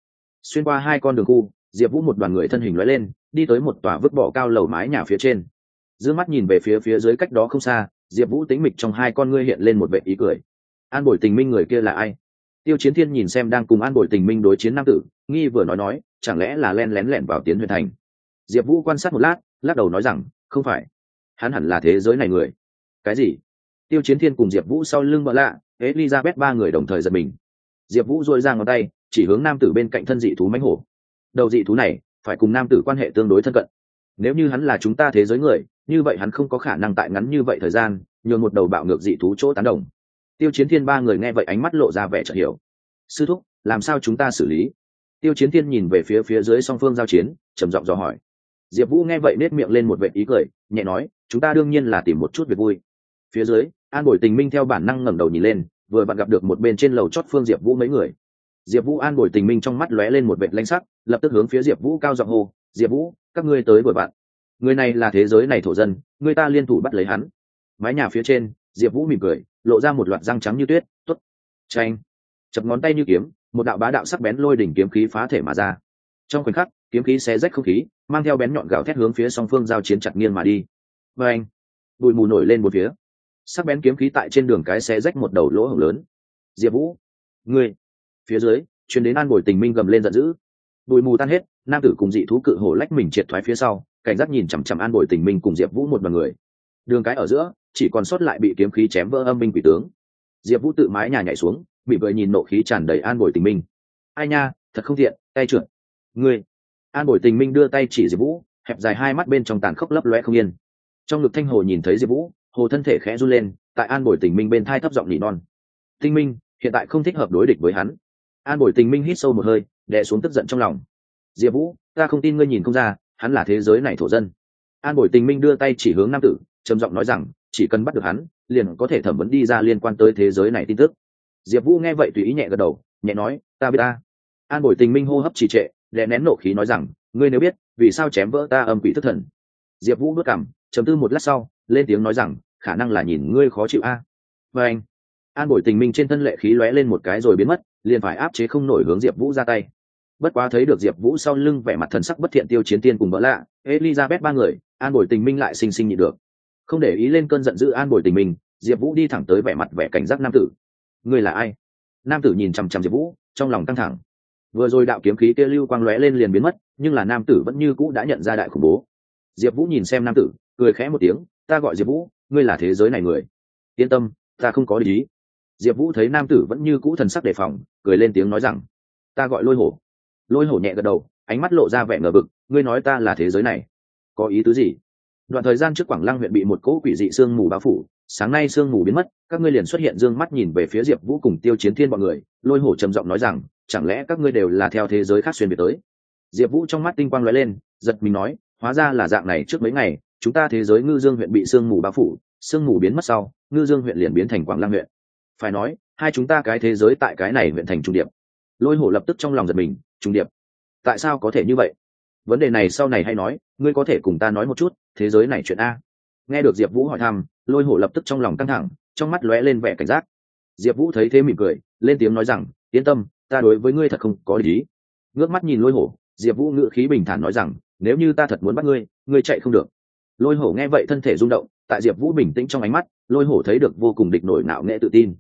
Xuyên qua hai con đường khu, diệp vũ một đoàn người thân hình lóe lên, đi tới một tòa vứt bỏ cao lầu mái nhà phía trên. D mắt nhìn về phía phía dưới cách đó không xa diệp vũ tính mịch trong hai con ngươi hiện lên một vệ ý cười. An bồi tình minh người kia là ai? Tiêu chiến thiên nhìn xem đang cùng an bồi tình minh đối chiến nam tử, nghi vừa nói nói, chẳng lẽ là len lén lẻn vào tiến huyền thành? Diệp vũ quan sát một lát, lắc đầu nói rằng, không phải. Hắn hẳn là thế giới này người. Cái gì? Tiêu chiến thiên cùng diệp vũ sau lưng vợ lạ, elizabeth ba người đồng thời giật mình. Diệp vũ dôi ra ngón tay, chỉ hướng nam tử bên cạnh thân dị thú mánh hổ. Đầu dị thú này, phải cùng nam tử quan hệ tương đối thân cận. Nếu như hắn là chúng ta thế giới người như vậy hắn không có khả năng tại ngắn như vậy thời gian, nhường một đầu bạo ngược dị thú chỗ tán đồng. Tiêu chiến thiên ba người nghe vậy ánh mắt lộ ra vẻ chợt hiểu. Sư thúc, làm sao chúng ta xử lý? Tiêu chiến thiên nhìn về phía phía dưới song phương giao chiến, trầm giọng dò hỏi. Diệp vũ nghe vậy nết miệng lên một vệ ý cười, nhẹ nói, chúng ta đương nhiên là tìm một chút việc vui. Phía dưới, an bồi tình minh theo bản năng ngẩng đầu nhìn lên, vừa bạn gặp được một bên trên lầu chót phương diệp vũ mấy người. Diệp vũ an bồi tình minh trong mắt lóe lên một vệ lanh sắc, lập tức hướng phía diệp vũ cao giọng hô, diệp vũ, các ngươi tới vội bạn người này là thế giới này thổ dân, người ta liên thủ bắt lấy hắn. Mái nhà phía trên, diệp vũ mỉm cười, lộ ra một loạt răng trắng như tuyết t ố t tranh chập ngón tay như kiếm, một đạo bá đạo sắc bén lôi đỉnh kiếm khí phá thể mà ra. Trong khoảnh khắc, kiếm khí xé rách không khí, mang theo bén nhọn gạo thét hướng phía song phương giao chiến chặt nghiêng mà đi. Và anh bụi mù nổi lên một phía. Sắc bén kiếm khí tại trên đường cái xé rách một đầu lỗ hổng lớn. Diệp vũ. Ngươi. Phía dưới chuyến đến an bồi tình minh gầm lên giận dữ. Bụi mù tan hết, nam tử cùng dị thú cự hổ lách mình triệt thoái phía sau cảnh giác nhìn chằm chằm an bồi tình minh cùng diệp vũ một bằng người. Đường cái ở giữa, chỉ còn sót lại bị kiếm khí chém vỡ âm minh quỷ tướng. Diệp vũ tự mái nhà nhảy xuống, bị vợi nhìn nộ khí tràn đầy an bồi tình minh. Ai nha, thật không thiện tay trượt ngươi. An bồi tình minh đưa tay chỉ diệp vũ, hẹp dài hai mắt bên trong tàn khốc lấp loe không yên. Trong ngực thanh hồ nhìn thấy diệp vũ, hồ thân thể khẽ run lên, tại an bồi tình minh bên thai thấp giọng nỉ non. Tinh minh, hiện tại không thích hợp đối địch với hắn. An bồi tình minh hít sâu một hơi, đè xuống tức giận trong lòng. Diệp vũ, ta không tin ngươi nhìn không ra hắn là thế giới này thổ dân. An bồi tình minh đưa tay chỉ hướng nam tử, trầm giọng nói rằng, chỉ cần bắt được hắn, liền có thể thẩm vấn đi ra liên quan tới thế giới này tin tức. Diệp vũ nghe vậy tùy ý nhẹ gật đầu, nhẹ nói, ta biết ta. An bồi tình minh hô hấp trì trệ, đè nén nộ khí nói rằng, ngươi nếu biết, vì sao chém vỡ ta âm quỷ thất thần? Diệp vũ bước cảm chấm tư một lát sau, lên tiếng nói rằng, khả năng là nhìn ngươi khó chịu a. À. và anh. An bồi tình minh trên thân lệ khí lóe lên một cái rồi biến mất, liền phải áp chế không nổi hướng diệp vũ ra tay bất quá thấy được diệp vũ sau lưng vẻ mặt thần sắc bất thiện tiêu chiến tiên cùng vợ lạ, elizabeth ba người, an bồi tình minh lại xinh xinh nhịn được. Không để ý lên cơn giận dữ an bồi tình minh, diệp vũ đi thẳng tới vẻ mặt vẻ cảnh giác nam tử. Người là ai? Nam tử nhìn chằm chằm diệp vũ, trong lòng căng thẳng. Vừa rồi đạo kiếm khí kia lưu quang lóe lên liền biến mất, nhưng là nam tử vẫn như cũ đã nhận ra đại khủng bố. Diệp vũ nhìn xem nam tử, cười khẽ một tiếng, ta gọi diệp vũ, ngươi là thế giới này người. Yên tâm, ta không có lý. Diệp vũ thấy nam tử vẫn như cũ thần sắc đề phòng, cười lên tiếng nói rằng, ta gọi lôi hổ lôi hổ nhẹ gật đầu, ánh mắt lộ ra vẻ ngờ vực, ngươi nói ta là thế giới này, có ý tứ gì? Đoạn thời gian trước quảng lăng huyện bị một cỗ quỷ dị sương mù bao phủ, sáng nay sương mù biến mất, các ngươi liền xuất hiện d ư ơ n g mắt nhìn về phía diệp vũ cùng tiêu chiến thiên b ọ n người, lôi hổ trầm giọng nói rằng, chẳng lẽ các ngươi đều là theo thế giới khác xuyên biệt tới? Diệp vũ trong mắt tinh quang l ó e lên, giật mình nói, hóa ra là dạng này trước mấy ngày, chúng ta thế giới ngư dương huyện bị sương mù bao phủ, sương mù biến mất sau, ngư dương huyện liền biến thành quảng lăng huyện. Phải nói, hai chúng ta cái thế giới tại cái này huyện thành trung điệp. Lôi hổ lập tức trong lòng giật mình trung điệp. Tại sao có thể như vậy? Vấn đề này sau này hay nói, ngươi có thể cùng ta nói một chút, thế giới này chuyện a. Nghe được diệp vũ hỏi thăm, lôi hổ lập tức trong lòng căng thẳng, trong mắt lóe lên vẻ cảnh giác. Diệp vũ thấy thế mỉm cười, lên tiếng nói rằng, yên tâm, ta đối với ngươi thật không có lý. Ngước mắt nhìn lôi hổ, diệp vũ ngự khí bình thản nói rằng, nếu như ta thật muốn bắt ngươi ngươi chạy không được. Lôi hổ nghe vậy thân thể rung động, tại diệp vũ bình tĩnh trong ánh mắt, lôi hổ thấy được vô cùng địch nổi nạo nghệ tự tin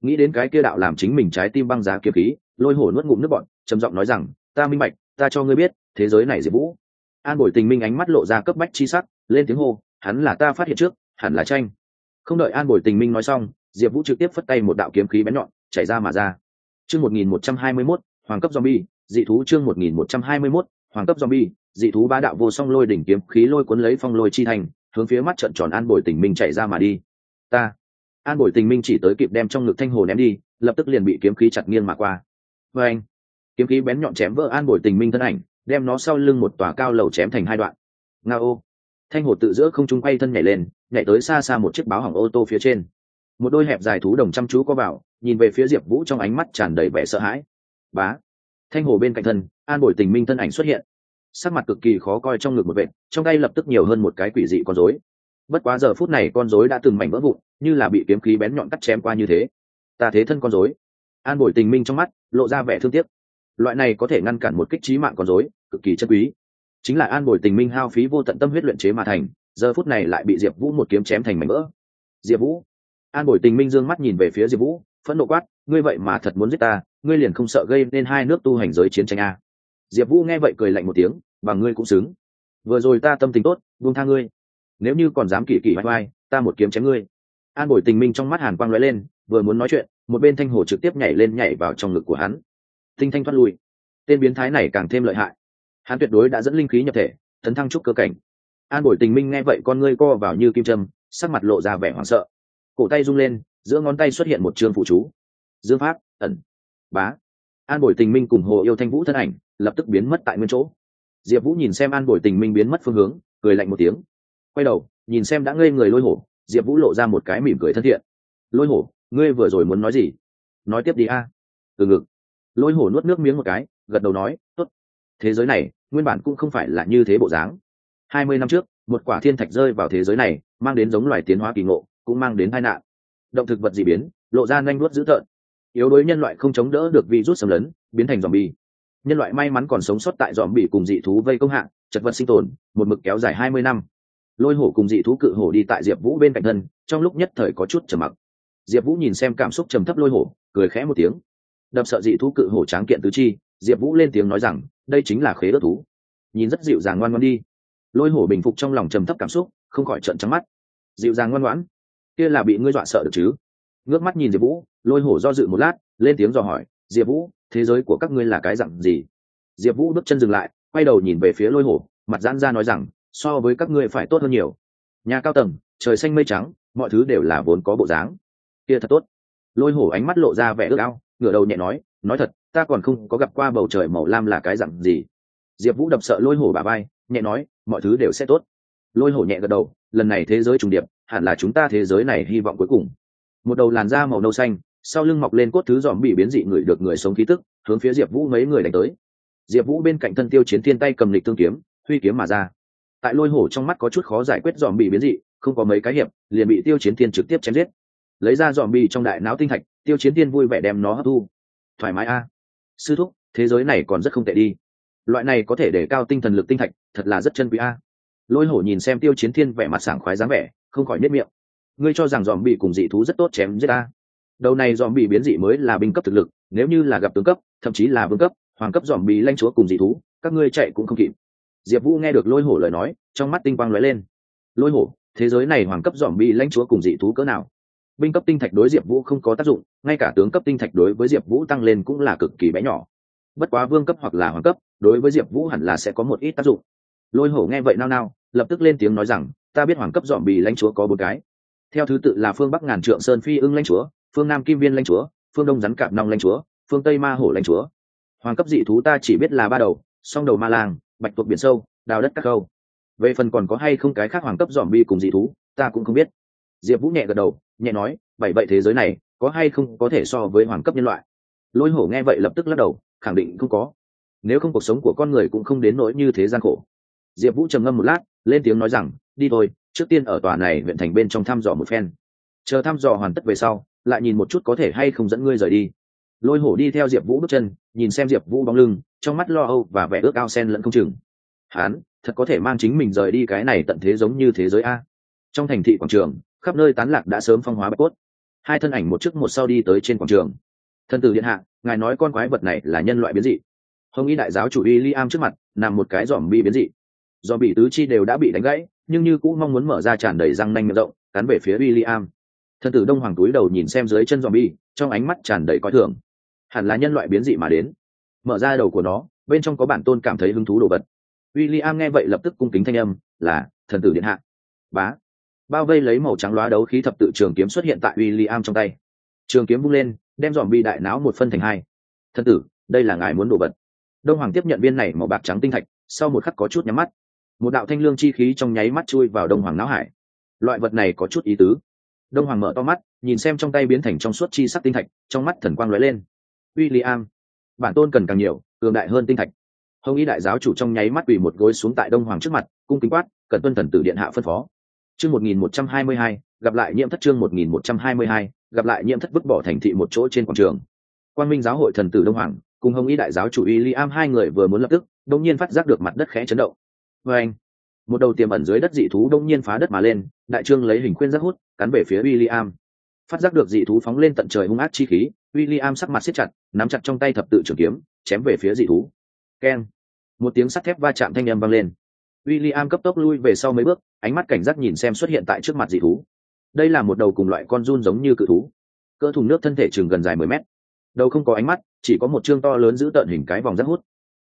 nghĩ đến cái kia đạo làm chính mình trái tim băng giá kiếm khí, lôi hổ nuốt ngụm nước bọn trầm giọng nói rằng, ta minh bạch, ta cho ngươi biết, thế giới này diệp vũ. An bồi tình minh ánh mắt lộ ra cấp bách chi sắc, lên tiếng hô, hắn là ta phát hiện trước, hẳn là tranh. Không đợi an bồi tình minh nói xong, diệp vũ trực tiếp phất tay một đạo kiếm khí bén nhọn, chảy ra mà ra. Chương một nghìn một trăm hai mươi mốt, hoàng cấp zombie, dị thú chương một nghìn một trăm hai mươi mốt, hoàng cấp zombie, dị thú ba đạo vô song lôi đỉnh kiếm khí lôi cuốn lấy phong lôi chi thành, hướng phía mắt trận tròn an bồi tình minh chạy ra mà đi. Ta an bồi tình minh chỉ tới kịp đem trong ngực thanh hồ ném đi lập tức liền bị kiếm khí chặt nghiêng mà qua. Vê anh kiếm khí bén nhọn chém vỡ an bồi tình minh thân ảnh đem nó sau lưng một tòa cao lầu chém thành hai đoạn. Nga ô thanh hồ tự giữa không trung quay thân nhảy lên nhảy tới xa xa một chiếc báo hỏng ô tô phía trên. Một đôi hẹp dài thú đồng chăm chú có vào nhìn về phía diệp vũ trong ánh mắt tràn đầy vẻ sợ hãi. Bá thanh hồ bên cạnh thân an bồi tình minh thân ảnh xuất hiện. Sắc mặt cực kỳ khó coi trong ngực một vệt, trong tay lập tức nhiều hơn một cái quỷ dị con rối bất quá giờ phút này con rối đã từng mảnh vỡ vụn, như là bị kiếm khí bén nhọn cắt chém qua như thế. Ta thế thân con rối. An bồi tình minh trong mắt, lộ ra vẻ thương tiếc. Loại này có thể ngăn cản một kích trí mạng con rối, cực kỳ chất quý. Chính là an bồi tình minh hao phí vô tận tâm huyết luyện chế mà thành, giờ phút này lại bị diệp vũ một kiếm chém thành mảnh vỡ. Diệp vũ. An bồi tình minh d ư ơ n g mắt nhìn về phía diệp vũ, phẫn nộ quát, ngươi vậy mà thật muốn giết ta, ngươi liền không sợ gây nên hai nước tu hành giới chiến tranh a diệp vũ nghe vậy cười lạnh một tiếng và ngươi cũng xứng. Vừa rồi ta tâm tình tốt, buông tha ngươi nếu như còn dám kỳ kỳ vai vai, ta một kiếm chém ngươi. An bồi tình minh trong mắt hàn quang lóe lên, vừa muốn nói chuyện, một bên thanh hồ trực tiếp nhảy lên nhảy vào trong ngực của hắn. Tinh thanh thoát lui. Tên biến thái này càng thêm lợi hại. Hắn tuyệt đối đã dẫn linh khí nhập thể, tấn thăng trúc cơ cảnh. An bồi tình minh nghe vậy con ngươi co vào như kim trâm sắc mặt lộ ra vẻ hoảng sợ. Cổ tay rung lên, giữa ngón tay xuất hiện một chương phụ chú. Dương pháp, ẩn. Bá. An bồi tình minh cùng hồ yêu thanh vũ thân ảnh, lập tức biến mất tại nguyên chỗ. Diệp vũ nhìn xem an bồi tình minh biến mất phương hướng, cười lạnh một tiếng quay đầu, nhìn xem đã ngây người lôi hổ, diệp vũ lộ ra một cái mỉm cười thân thiện. Lôi hổ, ngươi vừa rồi muốn nói gì? Nói tiếp đi a. Từ ngực. Lôi hổ nuốt nước miếng một cái, gật đầu nói t ố t thế giới này, nguyên bản cũng không phải là như thế bộ dáng. Hai mươi năm trước, một quả thiên thạch rơi vào thế giới này, mang đến giống loài tiến hóa kỳ ngộ, cũng mang đến tai nạn. Động thực vật d ị biến, lộ ra nhanh nuốt dữ tợn. Yếu đuối nhân loại không chống đỡ được virus xâm lấn, biến thành dòm bi nhân loại may mắn còn sống sót tại dòm bị cùng dị thú vây công hạng, chật vật sinh tồn, một mực kéo dài hai mươi năm lôi hổ cùng dị thú cự hổ đi tại diệp vũ bên cạnh thân, trong lúc nhất thời có chút trầm mặc. Diệp vũ nhìn xem cảm xúc trầm thấp lôi hổ, cười khẽ một tiếng. Đập sợ dị thú cự hổ tráng kiện tứ chi, diệp vũ lên tiếng nói rằng, đây chính là khế ớt thú. Nhìn rất dịu dàng ngoan ngoan đi. Lôi hổ bình phục trong lòng trầm thấp cảm xúc, không khỏi trận trắng mắt. Dịu dàng ngoan ngoãn? Kia là bị ngươi dọa sợ được chứ? Ngước mắt nhìn diệp vũ, lôi hổ do dự một lát, lên tiếng dò hỏi, diệp vũ, thế giới của các ngươi là cái dặn gì? Diệp vũ bước chân dừng lại, quay đầu nhìn về phía lôi hổ, mặt giãn ra nói rằng so với các ngươi phải tốt hơn nhiều. Nhà cao tầng, trời xanh mây trắng, mọi thứ đều là vốn có bộ dáng. Kia thật tốt. Lôi hổ ánh mắt lộ ra vẻ ước ao, ngửa đầu nhẹ nói nói thật, ta còn không có gặp qua bầu trời màu lam là cái dặn gì. Diệp vũ đập sợ lôi hổ bà bay nhẹ nói, mọi thứ đều sẽ tốt. Lôi hổ nhẹ gật đầu, lần này thế giới trùng điệp, hẳn là chúng ta thế giới này hy vọng cuối cùng. Một đầu làn da màu nâu xanh, sau lưng mọc lên cốt thứ dòm bị biến dị người được người sống khí tức, hướng phía diệp vũ mấy người đánh tới. Diệp vũ bên cạnh thân tiêu chiến thiên tay cầm lịch tương kiếm, huy kiếm mà ra tại lôi hổ trong mắt có chút khó giải quyết dòm bị biến dị, không có mấy cái hiệp, liền bị tiêu chiến thiên trực tiếp chém giết. Lấy ra dòm bị trong đại não tinh thạch, tiêu chiến thiên vui vẻ đem nó hấp thu. Thoải mái a. Sư thúc, thế giới này còn rất không tệ đi. Loại này có thể để cao tinh thần lực tinh thạch, thật là rất chân quý a. Lôi hổ nhìn xem tiêu chiến thiên vẻ mặt sảng khoái dáng vẻ, không khỏi nếp miệng. Ngươi cho rằng dòm bị cùng dị thú rất tốt chém giết a? Đầu này dòm bị biến dị mới là binh cấp thực lực, nếu như là gặp tướng cấp, thậm chí là vương cấp, hoàng cấp dòm bị lanh chúa cùng dị thú, các ngươi chạy cũng không kịp diệp vũ nghe được lôi hổ lời nói, trong mắt tinh quang lóe lên. Lôi hổ, thế giới này hoàng cấp dòm bị lãnh chúa cùng dị thú cỡ nào? Binh cấp tinh thạch đối diệp vũ không có tác dụng, ngay cả tướng cấp tinh thạch đối với diệp vũ tăng lên cũng là cực kỳ bé nhỏ. Bất quá vương cấp hoặc là hoàng cấp, đối với diệp vũ hẳn là sẽ có một ít tác dụng. Lôi hổ nghe vậy nao nao, lập tức lên tiếng nói rằng, ta biết hoàng cấp dòm bị lãnh chúa có bốn cái. Theo thứ tự là phương bắc ngàn trượng sơn phi ưng lãnh chúa, phương nam kim viên lãnh chúa, phương đông rắn cạp nong lãnh chúa, phương tây ma hổ lãnh chúa. Hoàng cấp dị thú ta chỉ biết là ba đầu, song đầu ma lang bạch tuộc biển sâu, đào đất các câu về phần còn có hay không cái khác hoàng cấp dòm bi cùng dị thú, ta cũng không biết. Diệp vũ nhẹ gật đầu, nhẹ nói vậy vậy thế giới này, có hay không có thể so với hoàng cấp nhân loại? Lôi hổ nghe vậy lập tức lắc đầu, khẳng định không có. Nếu không cuộc sống của con người cũng không đến nỗi như thế gian khổ. Diệp vũ trầm ngâm một lát, lên tiếng nói rằng, đi thôi, trước tiên ở tòa này huyện thành bên trong thăm dò một phen. Chờ thăm dò hoàn tất về sau, lại nhìn một chút có thể hay không dẫn ngươi rời đi lôi hổ đi theo diệp vũ bước chân, nhìn xem diệp vũ bóng lưng, trong mắt lo âu và vẻ ước ao sen lẫn không chừng. Hán, thật có thể mang chính mình rời đi cái này tận thế giống như thế giới a. Trong thành thị quảng trường, khắp nơi tán lạc đã sớm phong hóa bạch cốt. Hai thân ảnh một trước một sau đi tới trên quảng trường. Thân tử điện hạ, ngài nói con quái vật này là nhân loại biến dị. Hồng y đại giáo chủ y li am trước mặt, nằm một cái dòm bi biến dị. Do bị tứ chi đều đã bị đánh gãy, nhưng như cũng mong muốn mở ra tràn đầy răng nanh miệng rộng, cắn về phía w i l l i am thân tử đông hoàng túi đầu nhìn xem dưới chân dòm bi, trong ánh mắt tràn đầy coi thường hẳn là nhân loại biến dị mà đến. Mở ra đầu của nó, bên trong có bản tôn cảm thấy hứng thú đồ vật. W i l l i am nghe vậy lập tức cung kính thanh âm, là, thần tử điện hạ. Bá. Bao vây lấy màu trắng loá đấu khí thập tự trường kiếm xuất hiện tại w i l l i am trong tay. Trường kiếm bung lên, đem dòm bi đại não một phân thành hai. Thần tử, đây là ngài muốn đồ vật. Đông hoàng tiếp nhận viên này màu bạc trắng tinh thạch, sau một khắc có chút nhắm mắt. Một đạo thanh lương chi khí trong nháy mắt chui vào đông hoàng não hải. Loại vật này có chút ý tứ. Đông hoàng mở to mắt, nhìn xem trong tay biến thành trong suốt chi sắc tinh thạch, trong mắt thần quang lóe lên. William, i am bản tôn cần càng nhiều cường đại hơn tinh thạch. Hồng y đại giáo chủ trong nháy mắt quỳ một gối xuống tại đông hoàng trước mặt cung kính quát cần tuân thần tử điện hạ phân phó. Chương một nghìn một trăm hai mươi hai gặp lại nhiễm thất chương một nghìn một trăm hai mươi hai gặp lại nhiễm thất vứt bỏ thành thị một chỗ trên quảng trường. Quan minh giáo hội thần tử đông hoàng cùng hồng y đại giáo chủ William li am hai người vừa muốn lập tức đông nhiên phát giác được mặt đất khẽ chấn động. Và anh một đầu tiềm ẩn dưới đất dị thú đông nhiên phá đất mà lên đại trương lấy hình khuyên giác hút cắn về phía William. am phát giác được dị thú phóng lên tận trời hung ác chi khí w i l l i am sắc mặt siết chặt, nắm chặt trong tay thập tự trường kiếm, chém về phía dị thú. Keng. Một tiếng sắt thép va chạm thanh â m vang lên. W i l l i am cấp tốc lui về sau mấy bước, ánh mắt cảnh giác nhìn xem xuất hiện tại trước mặt dị thú. Đây là một đầu cùng loại con run giống như cự thú. Cỡ thùng nước thân thể chừng gần dài mười mét. Đầu không có ánh mắt, chỉ có một chương to lớn giữ tợn hình cái vòng rác hút.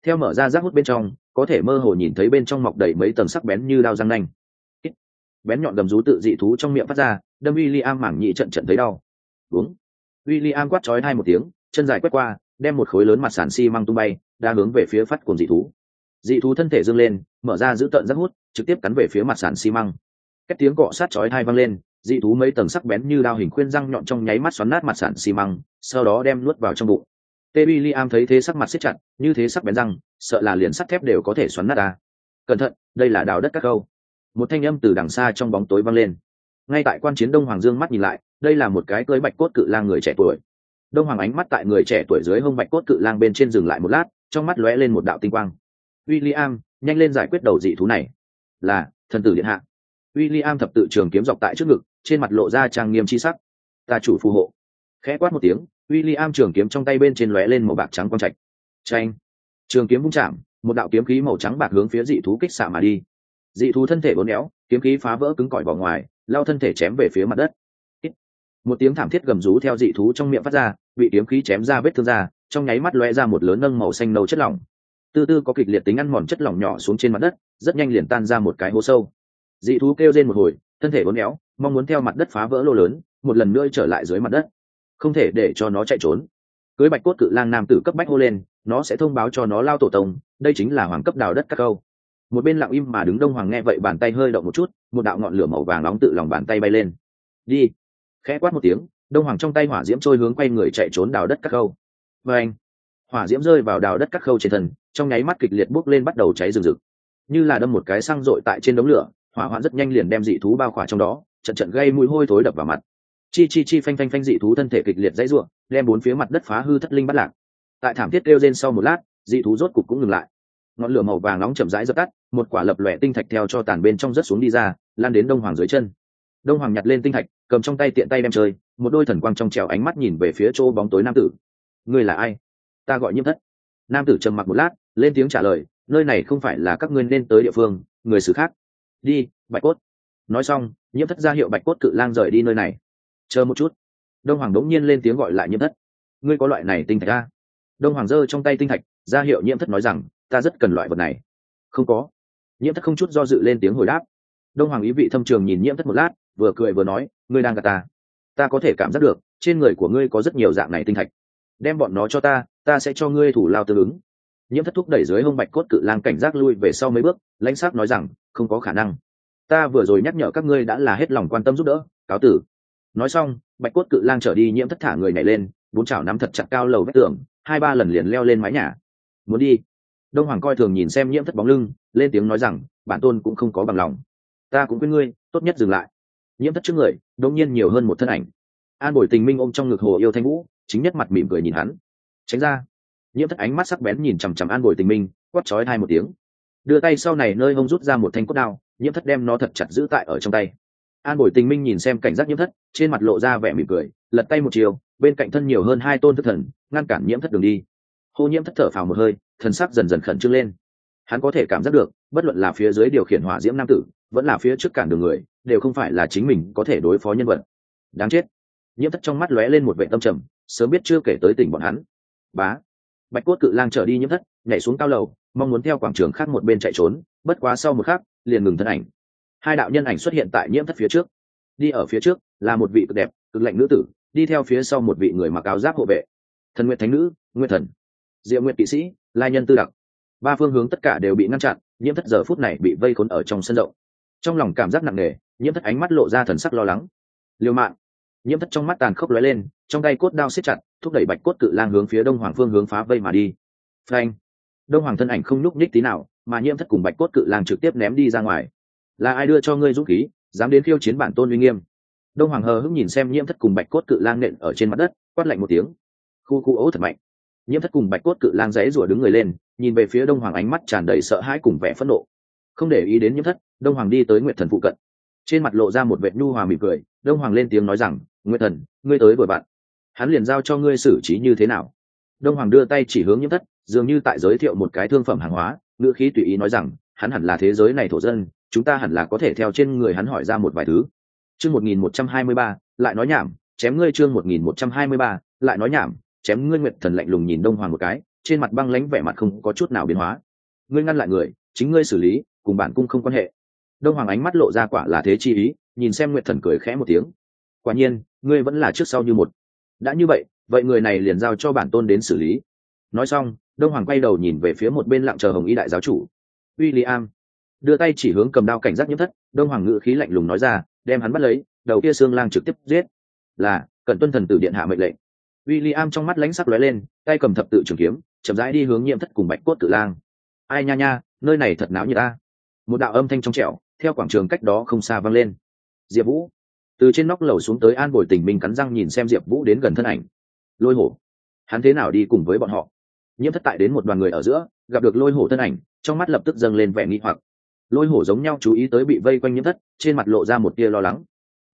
Theo mở ra rác hút bên trong, có thể mơ hồ nhìn thấy bên trong mọc đầy mấy tầng sắc bén như đao răng nanh. Bén nhọn gầm rú tự dị thú trong miệng phát ra, đâm w i l l i am mảng nhị trận trận thấy đau. Đúng w i l l i am quát trói hai một tiếng, chân dài quét qua, đem một khối lớn mặt sàn xi、si、măng tung bay đa hướng về phía phát cùng dị thú. Dị thú thân thể dâng lên, mở ra giữ tợn rất hút, trực tiếp cắn về phía mặt sàn xi、si、măng. Cách tiếng cọ sát chói hai văng lên, dị thú mấy tầng sắc bén như đao hình khuyên răng nhọn trong nháy mắt xoắn nát mặt sàn xi măng, sau đó đem nuốt vào trong bụng. Tê bi li am thấy thế sắc mặt xếp chặt, như thế sắc bén răng, sợ là liền sắt thép đều có thể xoắn nát ta. Cẩn thận, đây là đào đất các câu một thanh âm từ đằng xa trong bóng tối vang lên ngay tại quan chiến đông hoàng dương mắt nhìn lại, đây là một cái cưới bạch cốt cự lang người trẻ tuổi. Đông hoàng ánh mắt tại người trẻ tuổi dưới hông bạch cốt cự lang bên trên dừng lại một lát, trong mắt lóe lên một đạo tinh quang. W i l l i am nhanh lên giải quyết đầu dị thú này. Là, thần tử điện hạ. W i l l i am thập tự trường kiếm dọc tại trước ngực, trên mặt lộ ra trang nghiêm c h i sắc. Ta chủ phù hộ. Khẽ quát một tiếng w i l l i am trường kiếm trong tay bên trên lóe lên màu bạc trắng quang trạch. Tranh trường kiếm vung chạm, một đạo kiếm khí màu trắng bạc hướng phía dị thú kích xạ mà đi. Dị thú thân thể bốn éo kiếm khí phá vỡ cứng cỏi vào ngoài lao thân thể chém về phía mặt đất. Một tiếng thảm thiết gầm rú theo dị thú trong miệng phát ra, bị kiếm khí chém ra vết thương ra, trong nháy mắt loe ra một lớn nâng màu xanh nâu chất lỏng. Tư tư có kịch liệt tính ăn mòn chất lỏng nhỏ xuống trên mặt đất, rất nhanh liền tan ra một cái hố sâu. Dị thú kêu rên một hồi, thân thể bốn éo, mong muốn theo mặt đất phá vỡ lô lớn, một lần nữa trở lại dưới mặt đất. Không thể để cho nó chạy trốn. Cưới bạch cốt cự lang nam tử cấp bách hô lên, nó sẽ thông báo cho nó lao tổ tông, đây chính là hoàng cấp đào đất các câu một bên lặng im mà đứng đông hoàng nghe vậy bàn tay hơi động một chút, một đạo ngọn lửa màu vàng nóng tự lòng bàn tay bay lên. Đi! Khẽ quát một tiếng, đông hoàng trong tay hỏa diễm trôi hướng quay người chạy trốn đào đất các khâu. Và anh! Hỏa diễm rơi vào đào đất các khâu trên thân, trong nháy mắt kịch liệt bốc lên bắt đầu cháy rừng rực. Như là đâm một cái xăng dội tại trên đống lửa, hỏa hoạn rất nhanh liền đem dị thú bao khỏa trong đó, trận trận gây mùi hôi thối đập vào mặt. Chi chi chi phanh phanh phanh dị thú thân thể kịch liệt dãy ruộng đem bốn phía mặt đất phá hư thất linh bắt lạc. Tại thảm thiết kêu rên sau một lát, dị thú rốt cục cũng ngừng lại ngọn lửa màu vàng nóng chậm rãi dập tắt, một quả lập lòe tinh thạch theo cho tàn bên trong rất xuống đi ra, lan đến đông hoàng dưới chân. Đông hoàng nhặt lên tinh thạch, cầm trong tay tiện tay đem chơi, một đôi thần quang trong trèo ánh mắt nhìn về phía chỗ bóng tối nam tử. Ngươi là ai? Ta gọi nhiễm thất. Nam tử trầm mặc một lát, lên tiếng trả lời, nơi này không phải là các ngươi nên tới địa phương, người xứ khác. Đi, bạch cốt. Nói xong nhiễm thất ra hiệu bạch cốt cự lang rời đi nơi này. Chờ một chút. Đông hoàng đống nhiên lên tiếng gọi lại nhiễm thất. Ngươi có loại này tinh thạch ra đông hoàng giơ trong tay tinh thạch, ra hiệu nhiễm thất nói rằng ta rất cần loại vật này. Không có. Nhiễm thất không chút do dự lên tiếng hồi đáp. Đông hoàng ý vị thâm trường nhìn nhiễm thất một lát, vừa cười vừa nói, ngươi đang gạt ta. Ta có thể cảm giác được, trên người của ngươi có rất nhiều dạng này tinh thạch. Đem bọn nó cho ta ta sẽ cho ngươi thủ lao tương ứng. Nhiễm thất thúc đẩy dưới hông bạch cốt cự lang cảnh giác lui về sau mấy bước, lãnh sát nói rằng, không có khả năng. Ta vừa rồi nhắc nhở các ngươi đã là hết lòng quan tâm giúp đỡ, cáo tử. Nói xong, bạch cốt cự lang trở đi, nhiễm thất thả người nhảy lên, bốn chảo nắm thật chặt cao lầu vách tường, hai ba lần liền leo lên mái nhà. Muốn đi đông hoàng coi thường nhìn xem nhiễm thất bóng lưng, lên tiếng nói rằng, bản tôn cũng không có bằng lòng. Ta cũng khuyên ngươi, tốt nhất dừng lại. Nhiễm thất trước người đông nhiên nhiều hơn một thân ảnh. An bồi tình minh ôm trong ngực hồ yêu thanh vũ, chính nhất mặt mỉm cười nhìn hắn. Tránh ra. Nhiễm thất ánh mắt sắc bén nhìn chằm chằm an bồi tình minh quắt chói hai một tiếng. Đưa tay sau này nơi ông rút ra một thanh cốt đao, nhiễm thất đem nó thật chặt giữ tại ở trong tay. An bồi tình minh nhìn xem cảnh giác nhiễm thất, trên mặt lộ ra vẻ mỉm cười, lật tay một chiều, bên cạnh thân nhiều hơn hai tôn thất thần, ngăn cản nhiễm thất đường đi. Hô nhiễm thất thở phào một hơi thần sắc dần dần khẩn trương lên. Hắn có thể cảm giác được, bất luận là phía dưới điều khiển hỏa diễm nam tử, vẫn là phía trước cản đường người, đều không phải là chính mình có thể đối phó nhân vật. Đáng chết. Nhiễm thất trong mắt lóe lên một vệ tâm trầm, sớm biết chưa kể tới tình bọn hắn. Bá. Bạch cốt cự lang trở đi nhiễm thất, nhảy xuống cao lầu, mong muốn theo quảng trường khác một bên chạy trốn, bất quá sau một khắc, liền ngừng thân ảnh. Hai đạo nhân ảnh xuất hiện tại nhiễm thất phía trước. Đi ở phía trước, là một vị cực đẹp, cực lạnh nữ tử, đi theo phía sau một vị người mặc áo giáp hộ vệ. Thần nguyện thánh nữ nguyên thần. Diệu nguyện kỵ sĩ lai nhân tư đặc. Ba phương hướng tất cả đều bị ngăn chặn, nhiễm thất giờ phút này bị vây khốn ở trong sân rộng. Trong lòng cảm giác nặng nề, nhiễm thất ánh mắt lộ ra thần sắc lo lắng. Liều mạng nhiễm thất trong mắt tàn khốc lóe lên, trong tay cốt đao siết chặt, thúc đẩy bạch cốt cự lang hướng phía đông hoàng phương hướng phá vây mà đi. Frank đông hoàng thân ảnh không nhúc nhích tí nào, mà nhiễm thất cùng bạch cốt cự lang trực tiếp ném đi ra ngoài. Là ai đưa cho ngươi dũng khí, dám đến khiêu chiến bản tôn uy nghiêm? Đông hoàng hờ hững nhìn xem nhiễm thất cùng bạch cốt cự lang nện ở trên mặt đất, quát lạnh một tiếng. Khu khu ố thật mạnh nhiễm thất cùng bạch cốt cự lang dãy rủa đứng người lên, nhìn về phía đông hoàng ánh mắt tràn đầy sợ hãi cùng vẻ phẫn nộ. Không để ý đến nhiễm thất, đông hoàng đi tới nguyệt thần phụ cận. Trên mặt lộ ra một vệ nhu hòa mỉm cười, đông hoàng lên tiếng nói rằng, nguyệt thần, ngươi tới vội bạn. Hắn liền giao cho ngươi xử trí như thế nào? Đông hoàng đưa tay chỉ hướng nhiễm thất, dường như tại giới thiệu một cái thương phẩm hàng hóa, ngữ khí tùy ý nói rằng, hắn hẳn là thế giới này thổ dân, chúng ta hẳn là có thể theo trên người hắn hỏi ra một vài thứ. Chương một nghìn một trăm hai mươi ba, lại nói nhảm, chém ngươi chương một nghìn một trăm hai mươi ba, lại nói nhảm chém ngươi nguyệt thần lạnh lùng nhìn đông hoàng một cái, trên mặt băng lãnh vẻ mặt không có chút nào biến hóa. Ngươi ngăn lại người, chính ngươi xử lý, cùng bản cung không quan hệ. Đông hoàng ánh mắt lộ ra quả là thế chi ý, nhìn xem nguyệt thần cười khẽ một tiếng. Quả nhiên, ngươi vẫn là trước sau như một. Đã như vậy vậy người này liền giao cho bản tôn đến xử lý. Nói xong, đông hoàng quay đầu nhìn về phía một bên lặng chờ hồng y đại giáo chủ. W i l l i am đưa tay chỉ hướng cầm đao cảnh giác nhiễm thất, đông hoàng ngự khí lạnh lùng nói ra, đem hắn bắt lấy, đầu kia xương lang trực tiếp giết. Là cần tuân thần tử điện hạ mệnh lệnh w i l l i am trong mắt lãnh sắc lóe lên, tay cầm thập tự trường kiếm, chậm rãi đi hướng nhiệm thất cùng bạch cốt tự lang. Ai nha nha, nơi này thật náo như ta. Một đạo âm thanh trong trẻo, theo quảng trường cách đó không xa vang lên. Diệp vũ. Từ trên nóc lầu xuống tới an bồi tình minh cắn răng nhìn xem diệp vũ đến gần thân ảnh. Lôi hổ. Hắn thế nào đi cùng với bọn họ? Nhiễm thất tại đến một đoàn người ở giữa, gặp được lôi hổ thân ảnh, trong mắt lập tức dâng lên vẻ nghi hoặc. Lôi hổ giống nhau chú ý tới bị vây quanh nhiễm thất, trên mặt lộ ra một tia lo lắng.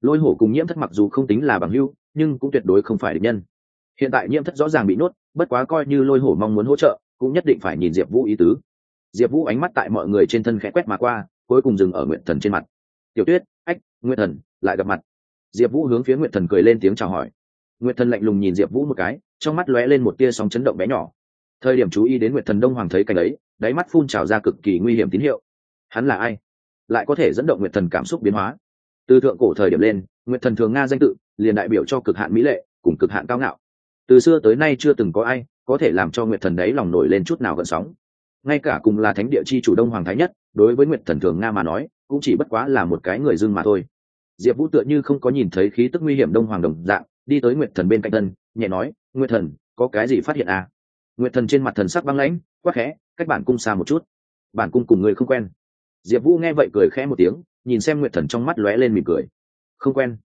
Lôi hổ cùng nhiễm thất mặc dù không tính là bằng hưu nhưng cũng tuyệt đối không phải địch nhân hiện tại nhiễm thất rõ ràng bị nuốt bất quá coi như lôi hổ mong muốn hỗ trợ, cũng nhất định phải nhìn diệp vũ ý tứ. Diệp vũ ánh mắt tại mọi người trên thân khẽ quét mà qua, cuối cùng dừng ở nguyện thần trên mặt. Tiểu tuyết, ách nguyện thần, lại gặp mặt. Diệp vũ hướng phía nguyện thần cười lên tiếng chào hỏi. Nguyện thần lạnh lùng nhìn diệp vũ một cái, trong mắt lóe lên một tia sóng chấn động bé nhỏ. Thời điểm chú ý đến nguyện thần đông hoàng thấy cảnh ấy, đáy mắt phun trào ra cực kỳ nguy hiểm tín hiệu. Hắn là ai? Lại có thể dẫn động nguyện thần cảm xúc biến hóa. Từ thượng cổ thời điểm lên nguyện thần thường nga danh tự, liền đại biểu cho cực hạn mỹ lệ, cùng cực hạn cao ngạo từ xưa tới nay chưa từng có ai có thể làm cho nguyệt thần đấy lòng nổi lên chút nào gợn sóng. Ngay cả cùng là thánh địa chi chủ đông hoàng thái nhất, đối với nguyệt thần thường nga mà nói, cũng chỉ bất quá là một cái người dưng mà thôi. Diệp vũ tựa như không có nhìn thấy khí tức nguy hiểm đông hoàng đồng dạng, đi tới nguyệt thần bên cạnh thân, nhẹ nói, nguyệt thần, có cái gì phát hiện à? nguyệt thần trên mặt thần sắc băng lãnh, quắc khẽ, cách bản cung xa một chút. Bản cung cùng người không quen. Diệp vũ nghe vậy cười khẽ một tiếng, nhìn xem nguyệt thần trong mắt lóe lên mỉm cười. Không quen?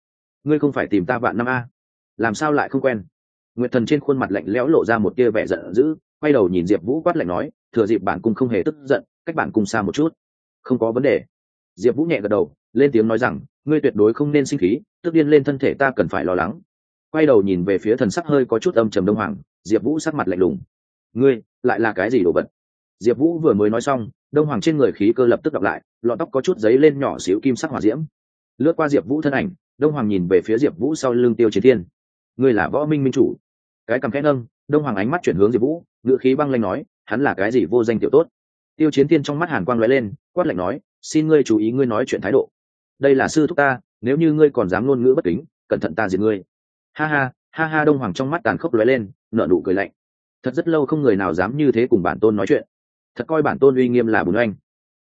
Ngươi không phải tìm ta vạn năm a làm sao lại không quen? Nguyệt thần trên khuôn mặt lạnh lẽo lộ ra một tia vẻ giận dữ, quay đầu nhìn diệp vũ quát lạnh nói, thừa dịp bản cung không hề tức giận, cách bản cung xa một chút. Không có vấn đề. Diệp vũ nhẹ gật đầu, lên tiếng nói rằng, ngươi tuyệt đối không nên sinh khí, tức điên lên thân thể ta cần phải lo lắng. Quay đầu nhìn về phía thần sắc hơi có chút âm trầm đông hoàng, diệp vũ sắc mặt lạnh lùng. Ngươi, lại là cái gì đồ vật? Diệp vũ vừa mới nói xong, đông hoàng trên người khí cơ lập tức đọc lại, lọn tóc có chút giấy lên nhỏ xíu kim sắc hỏa diễm. Lướt qua diệp vũ thân ảnh, đông hoàng nhìn về phía diệp vũ sau lưng tiêu chiến thiên. Ngươi là võ minh minh chủ cái cầm khẽ nâng, đông hoàng ánh mắt chuyển hướng diệp vũ ngựa khí băng lanh nói, hắn là cái gì vô danh tiểu tốt? Tiêu chiến tiên trong mắt hàn quang lóe lên, quát lạnh nói, xin ngươi chú ý ngươi nói chuyện thái độ. Đây là sư thúc ta, nếu như ngươi còn dám ngôn ngữ bất kính, cẩn thận ta diệt ngươi. Ha ha ha ha, đông hoàng trong mắt tàn khốc lóe lên nợ nụ cười lạnh. Thật rất lâu không người nào dám như thế cùng bản tôn nói chuyện. Thật coi bản tôn uy nghiêm là bùn oanh.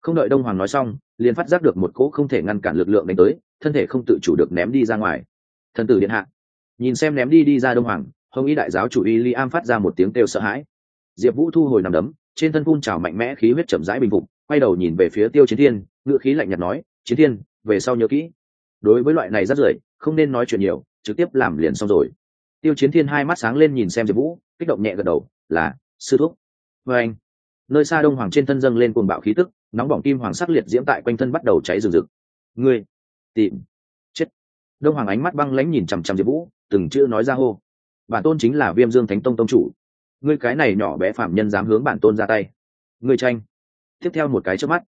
Không đợi đông hoàng nói xong, liền phát giác được một cỗ không thể ngăn cản lực lượng đánh tới, thân thể không tự chủ được ném đi ra ngoài. Thần tử điện hạ. Nhìn xem ném đi đi ra đông hoàng hồng y đại giáo chủ y li am phát ra một tiếng kêu sợ hãi. Diệp vũ thu hồi nằm đấm, trên thân phun trào mạnh mẽ khí huyết chậm rãi bình phục, quay đầu nhìn về phía tiêu chiến thiên ngự khí lạnh nhạt nói, chiến thiên, về sau nhớ kỹ. Đối với loại này rất rưởi, không nên nói chuyện nhiều, trực tiếp làm liền xong rồi. Tiêu chiến thiên hai mắt sáng lên nhìn xem diệp vũ, kích động nhẹ gật đầu, là, sư thúc. Vê anh. Nơi xa đông hoàng trên thân dâng lên cuồng bạo khí tức, nóng bỏng kim hoàng sắc liệt diễm tại quanh thân bắt đầu cháy rừng rực. Ngươi, tìm, chết. Đông hoàng ánh mắt băng lãnh nhìn chằm chằm diệp vũ, từng chữ nói ra hô bản tôn chính là viêm dương thánh tông tông chủ. Ngươi cái này nhỏ bé phạm nhân dám hướng bản tôn ra tay. Ngươi tranh. Tiếp theo một cái trước mắt,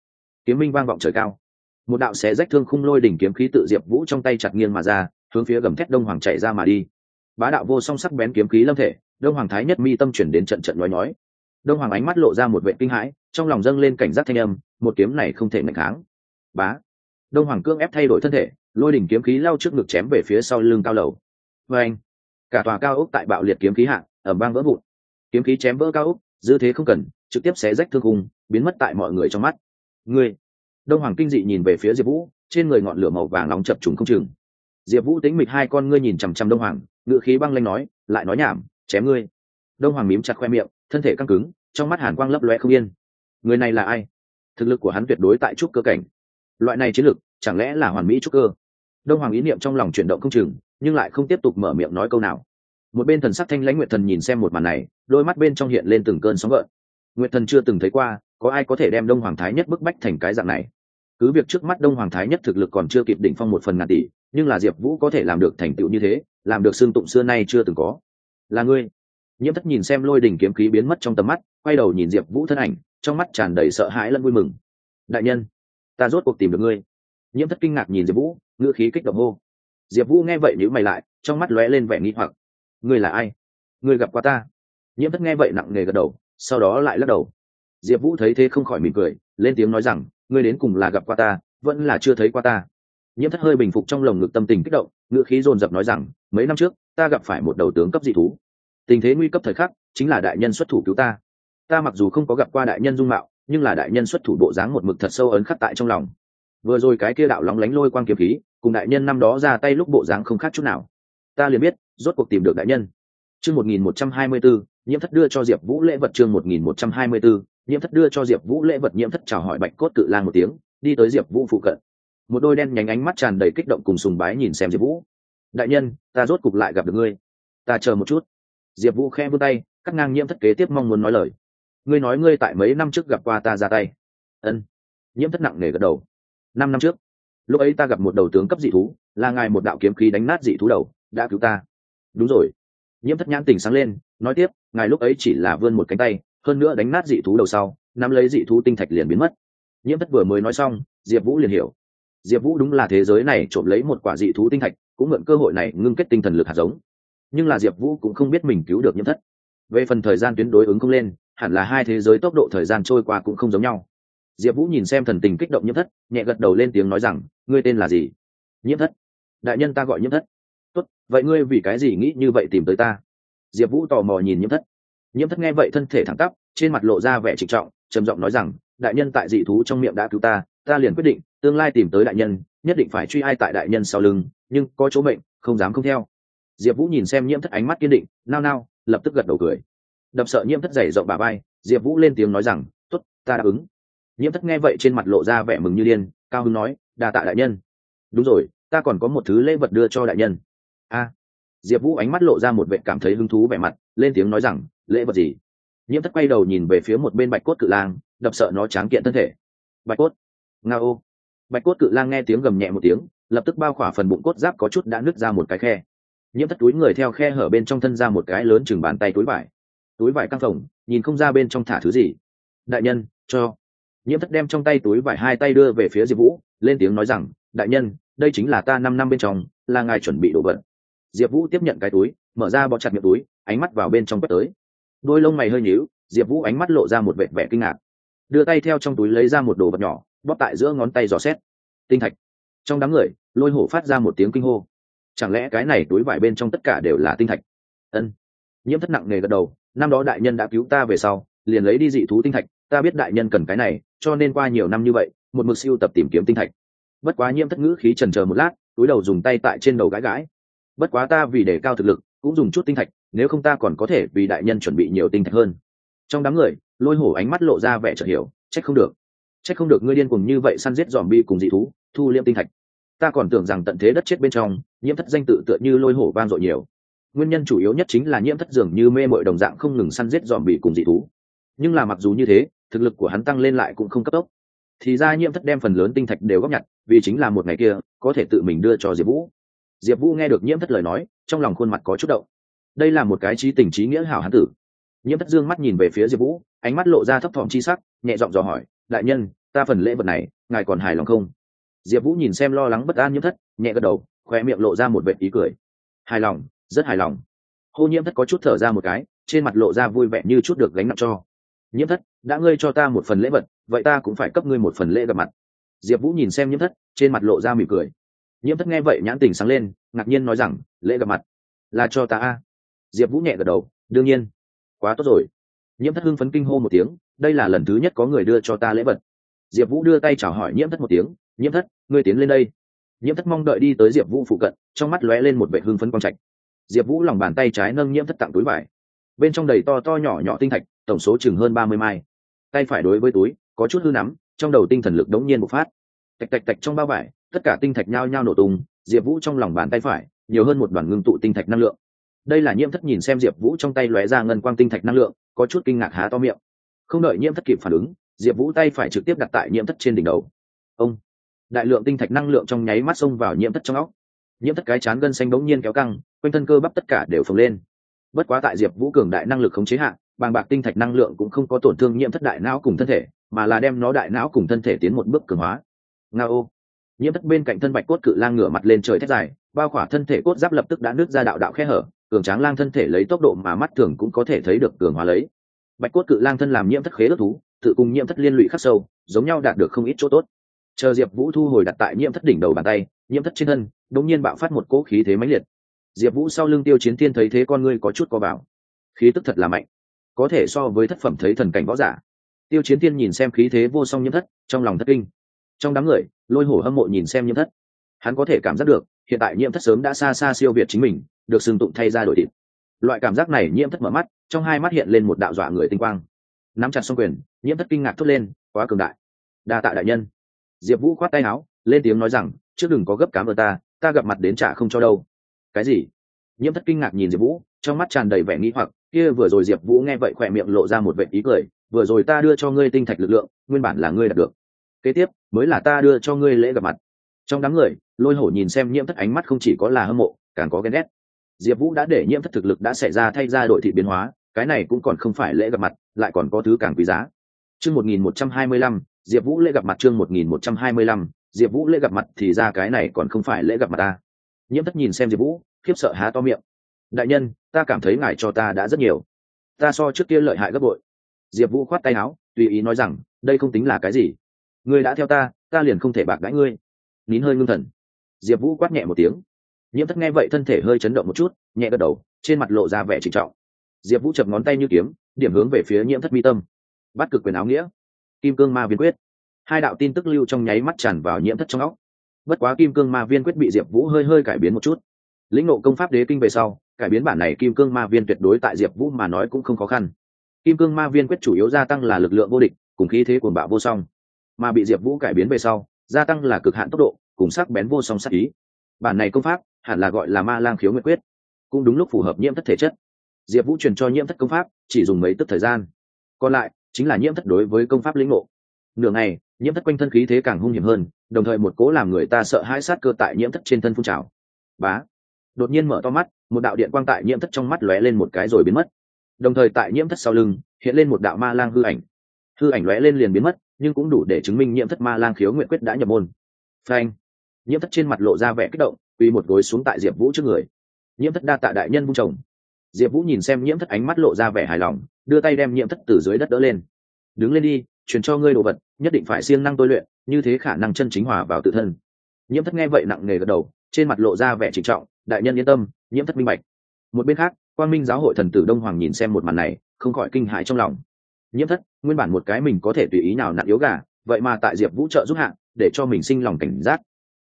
kiếm minh vang vọng trời cao. Một đạo xé rách thương khung lôi đỉnh kiếm khí tự diệp vũ trong tay chặt nghiêng mà ra, hướng phía gầm thét đông hoàng chạy ra mà đi. Bá đạo vô song sắc bén kiếm khí lâm thể, đông hoàng thái nhất mi tâm chuyển đến trận trận nói nói. Đông hoàng ánh mắt lộ ra một vệ kinh hãi, trong lòng dâng lên cảnh giác thanh âm, một kiếm này không thể mạnh kháng. Bá. Đông hoàng cương ép thay đổi thân thể, lôi đỉnh kiếm khí lao trước ngực chém về phía sau lưng cao lầu. Vê anh cả tòa cao ốc tại bạo liệt kiếm khí hạng ở bang vỡ vụn. Kiếm khí chém vỡ cao ốc, dư thế không cần, trực tiếp xé rách thương cung biến mất tại mọi người trong mắt. Người đông hoàng kinh dị nhìn về phía diệp vũ, trên người ngọn lửa màu vàng nóng chập trùng không chừng. Diệp vũ tính mịch hai con ngươi nhìn chằm chằm đông hoàng ngự khí băng lanh nói, lại nói nhảm, chém ngươi. Đông hoàng mím chặt khoe miệng, thân thể căng cứng, trong mắt hàn quang lấp loe không yên. Người này là ai? Thực lực của hắn tuyệt đối tại trúc cơ cảnh. Loại này chiến lực, chẳng lẽ là hoàn mỹ trúc cơ? Đông hoàng ý niệm trong lòng chuyển động không chừng nhưng lại không tiếp tục mở miệng nói câu nào. Một bên thần sắc thanh lãnh nguyệt thần nhìn xem một màn này, đôi mắt bên trong hiện lên từng cơn sóng gợn. Nguyệt thần chưa từng thấy qua, có ai có thể đem đông hoàng thái nhất bức bách thành cái dạng này. Cứ việc trước mắt đông hoàng thái nhất thực lực còn chưa kịp đỉnh phong một phần ngàn tỷ, nhưng là diệp vũ có thể làm được thành tựu như thế, làm được xương tụng xưa nay chưa từng có. Là ngươi. Nhiễm thất nhìn xem lôi đỉnh kiếm khí biến mất trong tầm mắt, quay đầu nhìn diệp vũ thân ảnh, trong mắt tràn đầy sợ hãi lẫn vui mừng. Đại nhân, ta rốt cuộc tìm được ngươi. Nhiễm thất kinh ngạc nhìn diệp vũ, ngữ khí kích động hô diệp vũ nghe vậy nhữ mày lại, trong mắt lóe lên vẻ nghi hoặc. Ngươi là ai? Ngươi gặp qua ta? Nhiễm thất nghe vậy nặng nề gật đầu, sau đó lại lắc đầu. Diệp vũ thấy thế không khỏi mỉm cười, lên tiếng nói rằng, ngươi đến cùng là gặp qua ta, vẫn là chưa thấy qua ta. Nhiễm thất hơi bình phục trong lồng ngực tâm tình kích động ngựa khí dồn dập nói rằng, mấy năm trước, ta gặp phải một đầu tướng cấp dị thú. Tình thế nguy cấp thời khắc, chính là đại nhân xuất thủ cứu ta. Ta mặc dù không có gặp qua đại nhân dung mạo, nhưng là đại nhân xuất thủ bộ dáng một mực thật sâu ấn khắc tại trong lòng. Vừa rồi cái kia đạo lóng lánh lôi quang kiếm khí cùng đại nhân năm đó ra tay lúc bộ dáng không khác chút nào. Ta liền biết, rốt cuộc tìm được đại nhân. Chương một nghìn một trăm hai mươi bốn nhiễm thất đưa cho diệp vũ lễ vật chương một nghìn một trăm hai mươi bốn nhiễm thất đưa cho diệp vũ lễ vật nhiễm thất chào hỏi bạch cốt cự lang một tiếng, đi tới diệp vũ phụ cận. Một đôi đen nhánh ánh mắt tràn đầy kích động cùng sùng bái nhìn xem diệp vũ. Đại nhân, ta rốt cục lại gặp được ngươi. Ta chờ một chút. Diệp vũ khe vươn tay, cắt ngang nhiễm thất kế tiếp mong muốn nói lời. Ngươi nói ngươi tại mấy năm trước gặp qua ta ra tay? Ân. Nhiễm thất nặng nề gật đầu. Năm năm trước lúc ấy ta gặp một đầu tướng cấp dị thú, là ngài một đạo kiếm khí đánh nát dị thú đầu, đã cứu ta. Đúng rồi. Nhiễm thất nhãn tình sáng lên, nói tiếp, ngài lúc ấy chỉ là vươn một cánh tay, hơn nữa đánh nát dị thú đầu sau, nắm lấy dị thú tinh thạch liền biến mất. Nhiễm thất vừa mới nói xong, diệp vũ liền hiểu. Diệp vũ đúng là thế giới này trộm lấy một quả dị thú tinh thạch, cũng mượn cơ hội này ngưng kết tinh thần lực hạt giống. Nhưng là diệp vũ cũng không biết mình cứu được nhiễm thất. Về phần thời gian tuyến đối ứng không lên, hẳn là hai thế giới tốc độ thời gian trôi qua cũng không giống nhau. Diệp vũ nhìn xem thần tình kích động nhiễm thất, nhẹ gật đầu lên tiếng nói rằng ngươi tên là gì? Nhiễm thất. Đại nhân ta gọi nhiễm thất. Tốt, vậy ngươi vì cái gì nghĩ như vậy tìm tới ta? Diệp vũ tò mò nhìn nhiễm thất. Nhiễm thất nghe vậy thân thể thẳng tắp, trên mặt lộ ra vẻ trịnh trọng, trầm giọng nói rằng, đại nhân tại dị thú trong miệng đã cứu ta ta liền quyết định tương lai tìm tới đại nhân, nhất định phải truy ai tại đại nhân sau lưng, nhưng có chỗ mệnh không dám không theo. Diệp vũ nhìn xem nhiễm thất ánh mắt kiên định, nao nao, lập tức gật đầu cười. Đập sợ nhiễm thất dày rộng bà bay diệp vũ lên tiếng nói rằng t ố t ta đáp ứng. Nhiễm thất nghe vậy trên mặt lộ ra vẻ mừng như điên cao hưng nói đà tạ đại nhân. Đúng rồi, ta còn có một thứ lễ vật đưa cho đại nhân. A. Diệp vũ ánh mắt lộ ra một vệ cảm thấy hứng thú vẻ mặt, lên tiếng nói rằng, lễ vật gì? Nhiễm thất quay đầu nhìn về phía một bên bạch cốt cự lang, đập sợ nó tráng kiện thân thể. Bạch cốt. Nga ô. Bạch cốt cự lang nghe tiếng gầm nhẹ một tiếng, lập tức bao khỏa phần bụng cốt giáp có chút đã nứt ra một cái khe. Nhiễm thất túi người theo khe hở bên trong thân ra một cái lớn chừng bàn tay túi vải. Túi vải căng phồng, nhìn không ra bên trong thả thứ gì. Đại nhân, cho nhiễm thất đem trong tay túi vải hai tay đưa về phía diệp vũ, lên tiếng nói rằng, đại nhân, đây chính là ta năm năm bên trong, là ngài chuẩn bị đồ vật. Diệp vũ tiếp nhận cái túi, mở ra bọ chặt miệng túi, ánh mắt vào bên trong quét tới. Đôi lông mày hơi nhíu, diệp vũ ánh mắt lộ ra một vẻ vẻ kinh ngạc. Đưa tay theo trong túi lấy ra một đồ vật nhỏ, bóp tại giữa ngón tay dò xét. Tinh thạch. Trong đám người, lôi hổ phát ra một tiếng kinh hô. Chẳng lẽ cái này túi vải bên trong tất cả đều là tinh thạch? Ân. Nhiễm thất nặng nề gật đầu, năm đó đại nhân đã cứu ta về sau, liền lấy đi dị thú tinh thạch, ta biết đại nhân cần cái này cho nên qua nhiều năm như vậy, một mực siêu tập tìm kiếm tinh thạch. Bất quá nhiễm thất ngữ khí trần chờ một lát, túi đầu dùng tay tại trên đầu gãi gãi. Bất quá ta vì đề cao thực lực, cũng dùng chút tinh thạch, nếu không ta còn có thể vì đại nhân chuẩn bị nhiều tinh thạch hơn. Trong đám người, lôi hổ ánh mắt lộ ra vẻ chợt hiểu, trách không được. Trách không được ngươi điên cùng như vậy săn giết dòm bi cùng dị thú, thu liêm tinh thạch. Ta còn tưởng rằng tận thế đất chết bên trong, nhiễm thất danh tự tựa như lôi hổ vang dội nhiều. Nguyên nhân chủ yếu nhất chính là nhiễm thất dường như mê mội đồng dạng không ngừng săn giết dòm bị cùng dị thú. Nhưng là mặc dù như thế thực lực của hắn tăng lên lại cũng không cấp tốc. Thì ra nhiễm thất đem phần lớn tinh thạch đều góp nhặt, vì chính là một ngày kia, có thể tự mình đưa cho diệp vũ. Diệp vũ nghe được nhiễm thất lời nói, trong lòng khuôn mặt có chút động. Đây là một cái trí tình trí nghĩa hảo hán tử. Nhiễm thất dương mắt nhìn về phía diệp vũ, ánh mắt lộ ra thấp thỏm chi sắc, nhẹ giọng dò hỏi, đại nhân, ta phần lễ vật này, ngài còn hài lòng không? Diệp vũ nhìn xem lo lắng bất an nhiễm thất, nhẹ gật đầu khoe miệng lộ ra một vệ ý cười. Hài lòng, rất hài lòng. Hô nhiễm thất có chút thở ra một cái, trên mặt lộ ra vui vẻ như chút được gánh nặng cho nhiễm thất, đã ngươi cho ta một phần lễ vật, vậy ta cũng phải cấp ngươi một phần lễ gặp mặt. Diệp vũ nhìn xem nhiễm thất, trên mặt lộ ra mỉm cười. Nhiễm thất nghe vậy nhãn tình sáng lên, ngạc nhiên nói rằng, lễ gặp mặt, là cho ta a. Diệp vũ nhẹ gật đầu, đương nhiên. Quá tốt rồi. Nhiễm thất hưng phấn kinh hô một tiếng, đây là lần thứ nhất có người đưa cho ta lễ vật. Diệp vũ đưa tay chào hỏi nhiễm thất một tiếng, nhiễm thất, ngươi tiến lên đây. Nhiễm thất mong đợi đi tới diệp vũ phụ cận, trong mắt lóe lên một vệ hưng phấn quang trạch. Diệp vũ lòng bàn tay trái nâng nhiễm thất tặng túi vải. Bên trong đầy to to nhỏ nhỏ tinh thạch tổng số chừng hơn ba mươi mai. Tay phải đối với túi, có chút hư nắm, trong đầu tinh thần lực đống nhiên bộc phát. Tạch tạch tạch trong bao vải, tất cả tinh thạch nhao nhao nổ tung, diệp vũ trong lòng bàn tay phải, nhiều hơn một đoàn ngưng tụ tinh thạch năng lượng. Đây là nhiễm thất nhìn xem diệp vũ trong tay lóe ra ngân quang tinh thạch năng lượng, có chút kinh ngạc há to miệng. Không đợi nhiễm thất kịp phản ứng, diệp vũ tay phải trực tiếp đặt tại nhiễm thất trên đỉnh đầu. Ông! Đại lượng tinh thạch năng lượng trong nháy mắt xông vào nhiễm thất trong óc. Nhiễm thất cái chán gân xanh bỗng nhiên kéo căng, quanh thân cơ bắp tất cả đều phồng lên. Bất quá tại diệp vũ cường đại năng lực khống chế hạn bàng bạc tinh thạch năng lượng cũng không có tổn thương nhiễm thất đại não cùng thân thể, mà là đem nó đại não cùng thân thể tiến một bước cường hóa. Nga ô nhiễm thất bên cạnh thân bạch cốt cự lang ngửa mặt lên trời thét dài, bao khỏa thân thể cốt giáp lập tức đã nứt ra đạo đạo khe hở, cường tráng lang thân thể lấy tốc độ mà mắt thường cũng có thể thấy được cường hóa lấy. Bạch cốt cự lang thân làm nhiễm thất khế ước thú, tự cùng nhiễm thất liên lụy khắc sâu, giống nhau đạt được không ít chỗ tốt. Chờ diệp vũ thu hồi đặt tại nhiễm thất đỉnh đầu bàn tay, nhiễm thất trên thân đống nhiên bạo phát một cỗ khí thế mãnh liệt. Diệp vũ sau lưng tiêu chiến thiên thấy thế con ngươi có chút co vào. Khí tức thật là mạnh có thể so với thất phẩm thấy thần cảnh võ giả. Tiêu chiến tiên nhìn xem khí thế vô song nhiễm thất, trong lòng thất kinh. Trong đám người, lôi hổ hâm mộ nhìn xem nhiễm thất. Hắn có thể cảm giác được, hiện tại nhiễm thất sớm đã xa xa siêu việt chính mình, được sừng tụng thay ra đổi thịt. Loại cảm giác này nhiễm thất mở mắt, trong hai mắt hiện lên một đạo dọa người tinh quang. Nắm chặt xong quyền, nhiễm thất kinh ngạc thốt lên, quá cường đại. Đa tạ đại nhân. Diệp vũ khoát tay áo, lên tiếng nói rằng, trước đừng có gấp cám ở ta ta gặp mặt đến trả không cho đâu. Cái gì? Nhiễm thất kinh ngạc nhìn diệp vũ, trong mắt tràn đầy vẻ nghĩ hoặc kia vừa rồi diệp vũ nghe vậy khỏe miệng lộ ra một vệ ý cười, vừa rồi ta đưa cho ngươi tinh thạch lực lượng, nguyên bản là ngươi đạt được. Kế tiếp, mới là ta đưa cho ngươi lễ gặp mặt. Trong đám người, lôi hổ nhìn xem nhiễm thất ánh mắt không chỉ có là hâm mộ, càng có ghen ghét. Diệp vũ đã để nhiễm thất thực lực đã xảy ra thay ra đội thị biến hóa, cái này cũng còn không phải lễ gặp mặt, lại còn có thứ càng quý giá. Chương một nghìn một trăm hai mươi lăm, diệp vũ lễ gặp mặt chương một nghìn một trăm hai mươi lăm, diệp vũ lễ gặp mặt thì ra cái này còn không phải lễ gặp mặt ta. Nhiễm thất nhìn xem diệp vũ, khiếp sợ há to miệng đại nhân, ta cảm thấy ngài cho ta đã rất nhiều. Ta so trước kia lợi hại gấp bội. Diệp vũ khoát tay áo, tùy ý nói rằng, đây không tính là cái gì. Ngươi đã theo ta ta liền không thể bạc gãi ngươi. Nín hơi ngưng thần. Diệp vũ quát nhẹ một tiếng. Nhiễm thất nghe vậy thân thể hơi chấn động một chút, nhẹ gật đầu, trên mặt lộ ra vẻ trịnh trọng. Diệp vũ chập ngón tay như kiếm, điểm hướng về phía nhiễm thất mi tâm. Bắt cực quyền áo nghĩa. Kim cương ma viên quyết. Hai đạo tin tức lưu trong nháy mắt tràn vào nhiễm thất trong óc. Bất quá kim cương ma viên quyết bị diệp vũ hơi hơi cải biến một chút. Lĩnh nộ công pháp đế kinh về sau cải biến bản này kim cương ma viên tuyệt đối tại diệp vũ mà nói cũng không khó khăn. Kim cương ma viên quyết chủ yếu gia tăng là lực lượng vô địch, cùng khí thế cuồng bạo vô song. Mà bị diệp vũ cải biến về sau, gia tăng là cực hạn tốc độ, cùng sắc bén vô song sắc ý. Bản này công pháp, hẳn là gọi là ma lang khiếu nguyện quyết. Cũng đúng lúc phù hợp nhiễm thất thể chất. Diệp vũ truyền cho nhiễm thất công pháp, chỉ dùng mấy tức thời gian. Còn lại, chính là nhiễm thất đối với công pháp lĩnh ngộ. Nửa ngày, nhiễm thất quanh thân khí thế càng hung hiểm hơn, đồng thời một cố làm người ta sợ hãi sát cơ tại nhiễm thất trên thân phun trào. Bá! Đột nhiên mở to mắt, một đạo điện quang tại nhiễm thất trong mắt lóe lên một cái rồi biến mất. Đồng thời tại nhiễm thất sau lưng, hiện lên một đạo ma lang hư ảnh. Hư ảnh lóe lên liền biến mất, nhưng cũng đủ để chứng minh nhiễm thất ma lang khiếu nguyện quyết đã nhập môn. Phanh! Nhiễm thất trên mặt lộ ra vẻ kích động, quỳ một gối xuống tại diệp vũ trước người. Nhiễm thất đa tạ đại nhân vung chồng. Diệp vũ nhìn xem nhiễm thất ánh mắt lộ ra vẻ hài lòng, đưa tay đem nhiễm thất từ dưới đất đỡ lên. Đứng lên đi, truyền cho ngươi đồ vật, nhất định phải siêng năng tôi luyện, như thế khả năng chân chính hòa vào tự thân. Nhiễm thất nghe vậy nặng nề gật đầu trên mặt lộ ra vẻ trịnh trọng, đại nhân yên tâm, nhiễm thất minh bạch. Một bên khác quan minh giáo hội thần tử đông hoàng nhìn xem một màn này, không khỏi kinh hãi trong lòng. Nhiễm thất, nguyên bản một cái mình có thể tùy ý nào nặn yếu gà, vậy mà tại diệp vũ trợ giúp hạng để cho mình sinh lòng cảnh giác.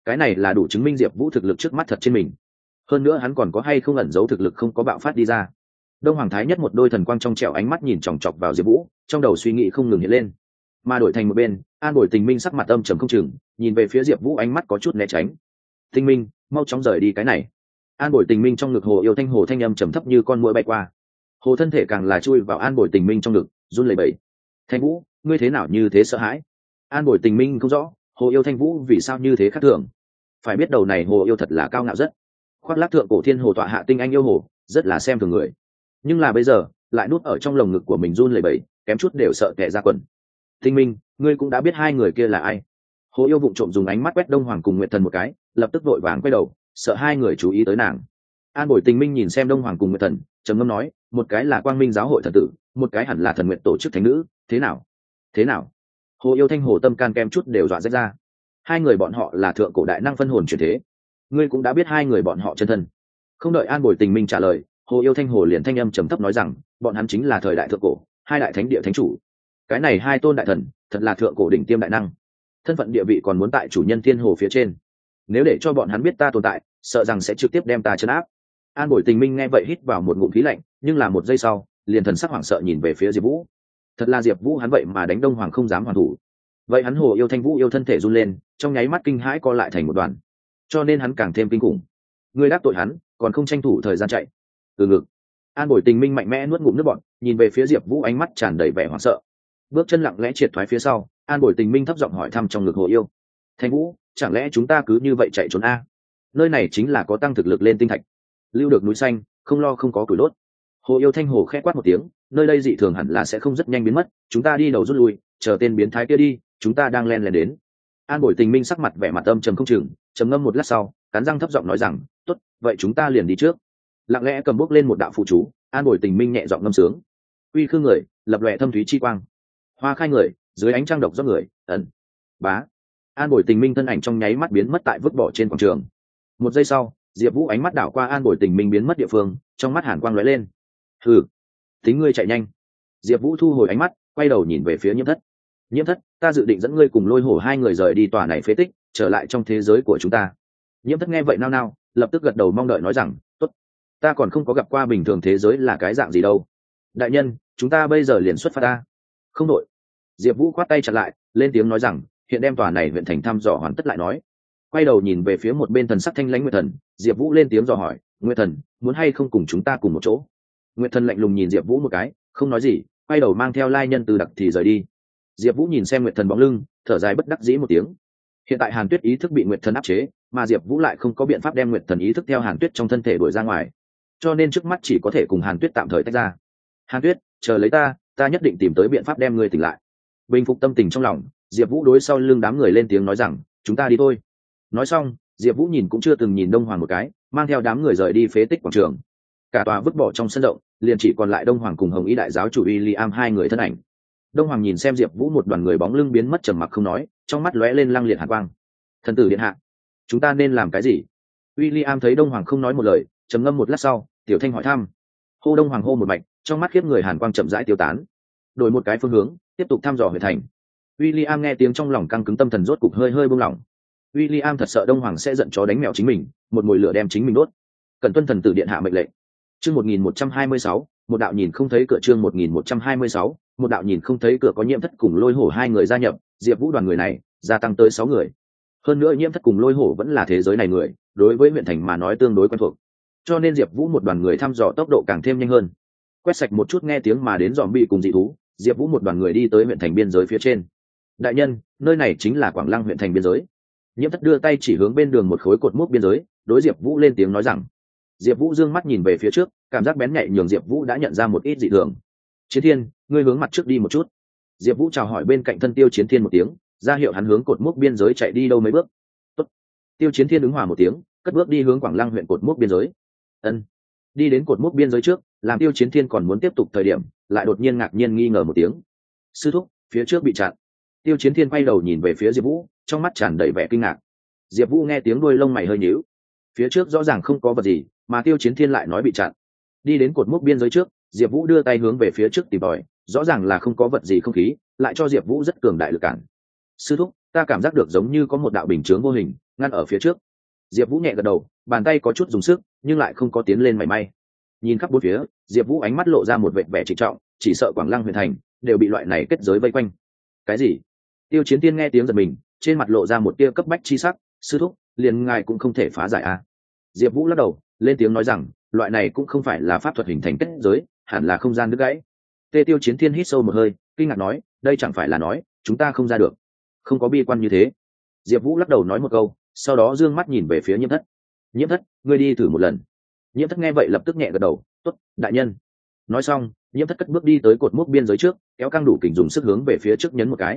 Cái này là đủ chứng minh diệp vũ thực lực trước mắt thật trên mình. Hơn nữa hắn còn có hay không ẩn giấu thực lực không có bạo phát đi ra. Đông hoàng thái nhất một đôi thần quang trong trẻo ánh mắt nhìn chòng chọc vào diệp vũ, trong đầu suy nghĩ không ngừng hiện lên. Mà đổi thành một bên, an đổi tình minh sắc mặt âm trầm không chừng, nhìn về phía diệp vũ ánh mắt có chút né tránh tinh minh, mau chóng rời đi cái này. An bồi tình minh trong ngực hồ yêu thanh, hồ thanh âm trầm thấp như con mũi bay qua. Hồ thân thể càng là chui vào an bồi tình minh trong ngực, run lẩy bẩy. Thanh vũ, ngươi thế nào như thế sợ hãi? An bồi tình minh không rõ, hồ yêu thanh vũ vì sao như thế khác thường? Phải biết đầu này hồ yêu thật là cao ngạo rất. Khoác lác thượng cổ thiên hồ tọa hạ tinh anh yêu hồ, rất là xem thường người. Nhưng là bây giờ, lại nuốt ở trong lồng ngực của mình run lẩy bẩy, kém chút đều sợ kẻ ra quần. Tinh minh, ngươi cũng đã biết hai người kia là ai? Hồ yêu vụng trộm dùng ánh mắt quét đông hoàng cùng nguyệt thần một cái lập tức vội vàng quay đầu, sợ hai người chú ý tới nàng. An bồi tình minh nhìn xem đông hoàng cùng nguyệt thần, trầm ngâm nói, một cái là quang minh giáo hội thần tử, một cái hẳn là thần nguyện tổ chức thánh nữ, thế nào? Thế nào? Hồ yêu thanh hồ tâm can kem chút đều dọa rách ra. Hai người bọn họ là thượng cổ đại năng phân hồn chuyển thế. Ngươi cũng đã biết hai người bọn họ chân thân. Không đợi an bồi tình minh trả lời, hồ yêu thanh hồ liền thanh âm trầm thấp nói rằng, bọn hắn chính là thời đại thượng cổ, hai đại thánh địa thánh chủ. Cái này hai tôn đại thần, thật là thượng cổ đỉnh tiêm đại năng. Thân phận địa vị còn muốn tại chủ nhân thiên hồ phía trên nếu để cho bọn hắn biết ta tồn tại, sợ rằng sẽ trực tiếp đem ta chấn áp. An Bội tình minh nghe vậy hít vào một ngụm khí lạnh, nhưng là một giây sau, liền thần sắc hoảng sợ nhìn về phía diệp vũ. Thật là diệp vũ hắn vậy mà đánh đông hoàng không dám hoàn thủ. Vậy hắn hồ yêu thanh vũ yêu thân thể run lên, trong nháy mắt kinh hãi co lại thành một đoàn. Cho nên hắn càng thêm kinh khủng. Người đáp tội hắn, còn không tranh thủ thời gian chạy. Từ ngực, an bồi tình minh mạnh mẽ nuốt ngụm nước bọn nhìn về phía diệp vũ ánh mắt tràn đầy vẻ hoảng sợ. Bước chân lặng lẽ triệt thoái phía sau, an bồi tình minh thấp giọng hỏi thăm trong ngực hồ yêu. Thanh vũ chẳng lẽ chúng ta cứ như vậy chạy trốn a? Nơi này chính là có tăng thực lực lên tinh thạch. Lưu được núi xanh, không lo không có củi đốt. Hồ yêu thanh hồ khẽ quát một tiếng, nơi đây dị thường hẳn là sẽ không rất nhanh biến mất, chúng ta đi đầu rút lui, chờ tên biến thái kia đi, chúng ta đang len lén đến. An bồi tình minh sắc mặt vẻ mặt âm trầm không chừng, trầm ngâm một lát sau, cắn răng thấp giọng nói rằng, tốt, vậy chúng ta liền đi trước. Lặng lẽ cầm bốc lên một đạo phụ chú, an bồi tình minh nhẹ giọng ngâm sướng. Uy khư người, lập lòe thâm thúy chi quang. Hoa khai người, dưới ánh trăng độc do người, ẩn. Bá an bồi tình minh thân ảnh trong nháy mắt biến mất tại vứt bỏ trên quảng trường. Một giây sau, diệp vũ ánh mắt đảo qua an bồi tình minh biến mất địa phương, trong mắt hàn quang lóe lên. Thử tính ngươi chạy nhanh. Diệp vũ thu hồi ánh mắt, quay đầu nhìn về phía nhiễm thất. Nhiễm thất, ta dự định dẫn ngươi cùng lôi hổ hai người rời đi tòa này phế tích, trở lại trong thế giới của chúng ta. Nhiễm thất nghe vậy nao nao, lập tức gật đầu mong đợi nói rằng, tốt, ta còn không có gặp qua bình thường thế giới là cái dạng gì đâu. Đại nhân, chúng ta bây giờ liền xuất phát ta. Không đội. Diệp vũ khoát tay chặt lại, lên tiếng nói rằng hiện đem tòa này huyện thành thăm dò hoàn tất lại nói. Quay đầu nhìn về phía một bên thần sắc thanh lãnh nguyệt thần, diệp vũ lên tiếng dò hỏi, nguyệt thần, muốn hay không cùng chúng ta cùng một chỗ? Nguyệt thần lạnh lùng nhìn diệp vũ một cái, không nói gì, quay đầu mang theo lai nhân từ đặc thì rời đi. Diệp vũ nhìn xem nguyệt thần bóng lưng, thở dài bất đắc dĩ một tiếng. Hiện tại hàn tuyết ý thức bị nguyệt thần áp chế, mà diệp vũ lại không có biện pháp đem nguyệt thần ý thức theo hàn tuyết trong thân thể đuổi ra ngoài. Cho nên trước mắt chỉ có thể cùng hàn tuyết tạm thời tách ra. Hàn tuyết, chờ lấy ta ta nhất định tìm tới biện pháp đem ngươi tỉnh lại. Bình phục tâm tình trong lòng diệp vũ đối sau lưng đám người lên tiếng nói rằng, chúng ta đi thôi. Nói xong, diệp vũ nhìn cũng chưa từng nhìn đông hoàng một cái, mang theo đám người rời đi phế tích quảng trường. Cả tòa vứt bỏ trong sân rộng, liền chỉ còn lại đông hoàng cùng hồng ý đại giáo chủ y li am hai người thân ảnh. Đông hoàng nhìn xem diệp vũ một đoàn người bóng lưng biến mất trầm mặc không nói, trong mắt lóe lên lăng liệt hạ quang. Thần tử điện hạ, chúng ta nên làm cái gì? W i l l i am thấy đông hoàng không nói một lời, trầm ngâm một lát sau, tiểu thanh hỏi thăm. Hô đông hoàng hô một mạch, trong mắt khiếp người hàn quang chậm rãi tiêu tán. Đổi một cái phương hướng, tiếp tục thăm dò huyện thành w i l l i am nghe tiếng trong lòng căng cứng tâm thần rốt cục hơi hơi buông lỏng. W i l l i am thật sợ đông hoàng sẽ giận chó đánh mèo chính mình, một mồi lửa đem chính mình đốt. Cần tuân thần tử điện hạ mệnh lệnh. Chương một nghìn một trăm hai mươi sáu, một đạo nhìn không thấy cửa chương một nghìn một trăm hai mươi sáu, một đạo nhìn không thấy cửa có nhiễm thất cùng lôi hổ hai người gia nhập, diệp vũ đoàn người này, gia tăng tới sáu người. Hơn nữa nhiễm thất cùng lôi hổ vẫn là thế giới này người, đối với huyện thành mà nói tương đối quen thuộc. Cho nên diệp vũ một đoàn người thăm dò tốc độ càng thêm nhanh hơn. Quét sạch một chút nghe tiếng mà đến dòm bị cùng dị thú, diệp vũ một đoàn người đi tới huyện thành biên giới phía trên đại nhân, nơi này chính là quảng lăng huyện thành biên giới. Nhiễm thất đưa tay chỉ hướng bên đường một khối cột mốc biên giới, đối diệp vũ lên tiếng nói rằng, diệp vũ d ư ơ n g mắt nhìn về phía trước, cảm giác bén nhạy nhường diệp vũ đã nhận ra một ít dị thường. Chiến thiên, ngươi hướng mặt trước đi một chút. Diệp vũ chào hỏi bên cạnh thân tiêu chiến thiên một tiếng, ra hiệu hắn hướng cột mốc biên giới chạy đi đâu mấy bước. Tốt. tiêu chiến thiên ứng hòa một tiếng, cất bước đi hướng quảng lăng huyện cột mốc biên giới. Ân. Đi đến cột mốc biên giới trước, làm tiêu chiến thiên còn muốn tiếp tục thời điểm, lại đột nhiên ngạc nhiên nghi ngờ một tiếng. Sư thúc, phía trước bị chặn tiêu chiến thiên quay đầu nhìn về phía diệp vũ, trong mắt tràn đầy vẻ kinh ngạc. Diệp vũ nghe tiếng đuôi lông mày hơi nhíu. Phía trước rõ ràng không có vật gì, mà tiêu chiến thiên lại nói bị chặn. Đi đến cột mốc biên giới trước, diệp vũ đưa tay hướng về phía trước tìm tòi, rõ ràng là không có vật gì không khí, lại cho diệp vũ rất cường đại lực cản. Sư thúc, ta cảm giác được giống như có một đạo bình chướng vô hình, ngăn ở phía trước. Diệp vũ nhẹ gật đầu, bàn tay có chút dùng sức, nhưng lại không có tiến lên mảy may. Nhìn khắp bốn phía, diệp vũ ánh mắt lộ ra một vệ vẻ trịnh trọng, chỉ sợ quảng lăng huyền thành đều bị loại này kết giới vây quanh. Cái gì? Tiêu chiến tiên nghe tiếng giật mình, trên mặt lộ ra một tia cấp bách chi sắc, sư thúc, liền ngài cũng không thể phá giải a à. diệp vũ lắc đầu, lên tiếng nói rằng, loại này cũng không phải là pháp thuật hình thành kết giới, hẳn là không gian đứt gãy. Tê tiêu chiến thiên hít sâu một hơi, kinh ngạc nói, đây chẳng phải là nói, chúng ta không ra được. Không có bi quan như thế. Diệp vũ lắc đầu nói một câu, sau đó d ư ơ n g mắt nhìn về phía nhiễm thất. Nhiễm thất, ngươi đi thử một lần. Nhiễm thất nghe vậy lập tức nhẹ gật đầu t ố t đại nhân. Nói xong, nhiễm thất cất bước đi tới cột mốc biên giới trước, kéo căng đủ kình dùng sức hướng về phía trước nhấn một cái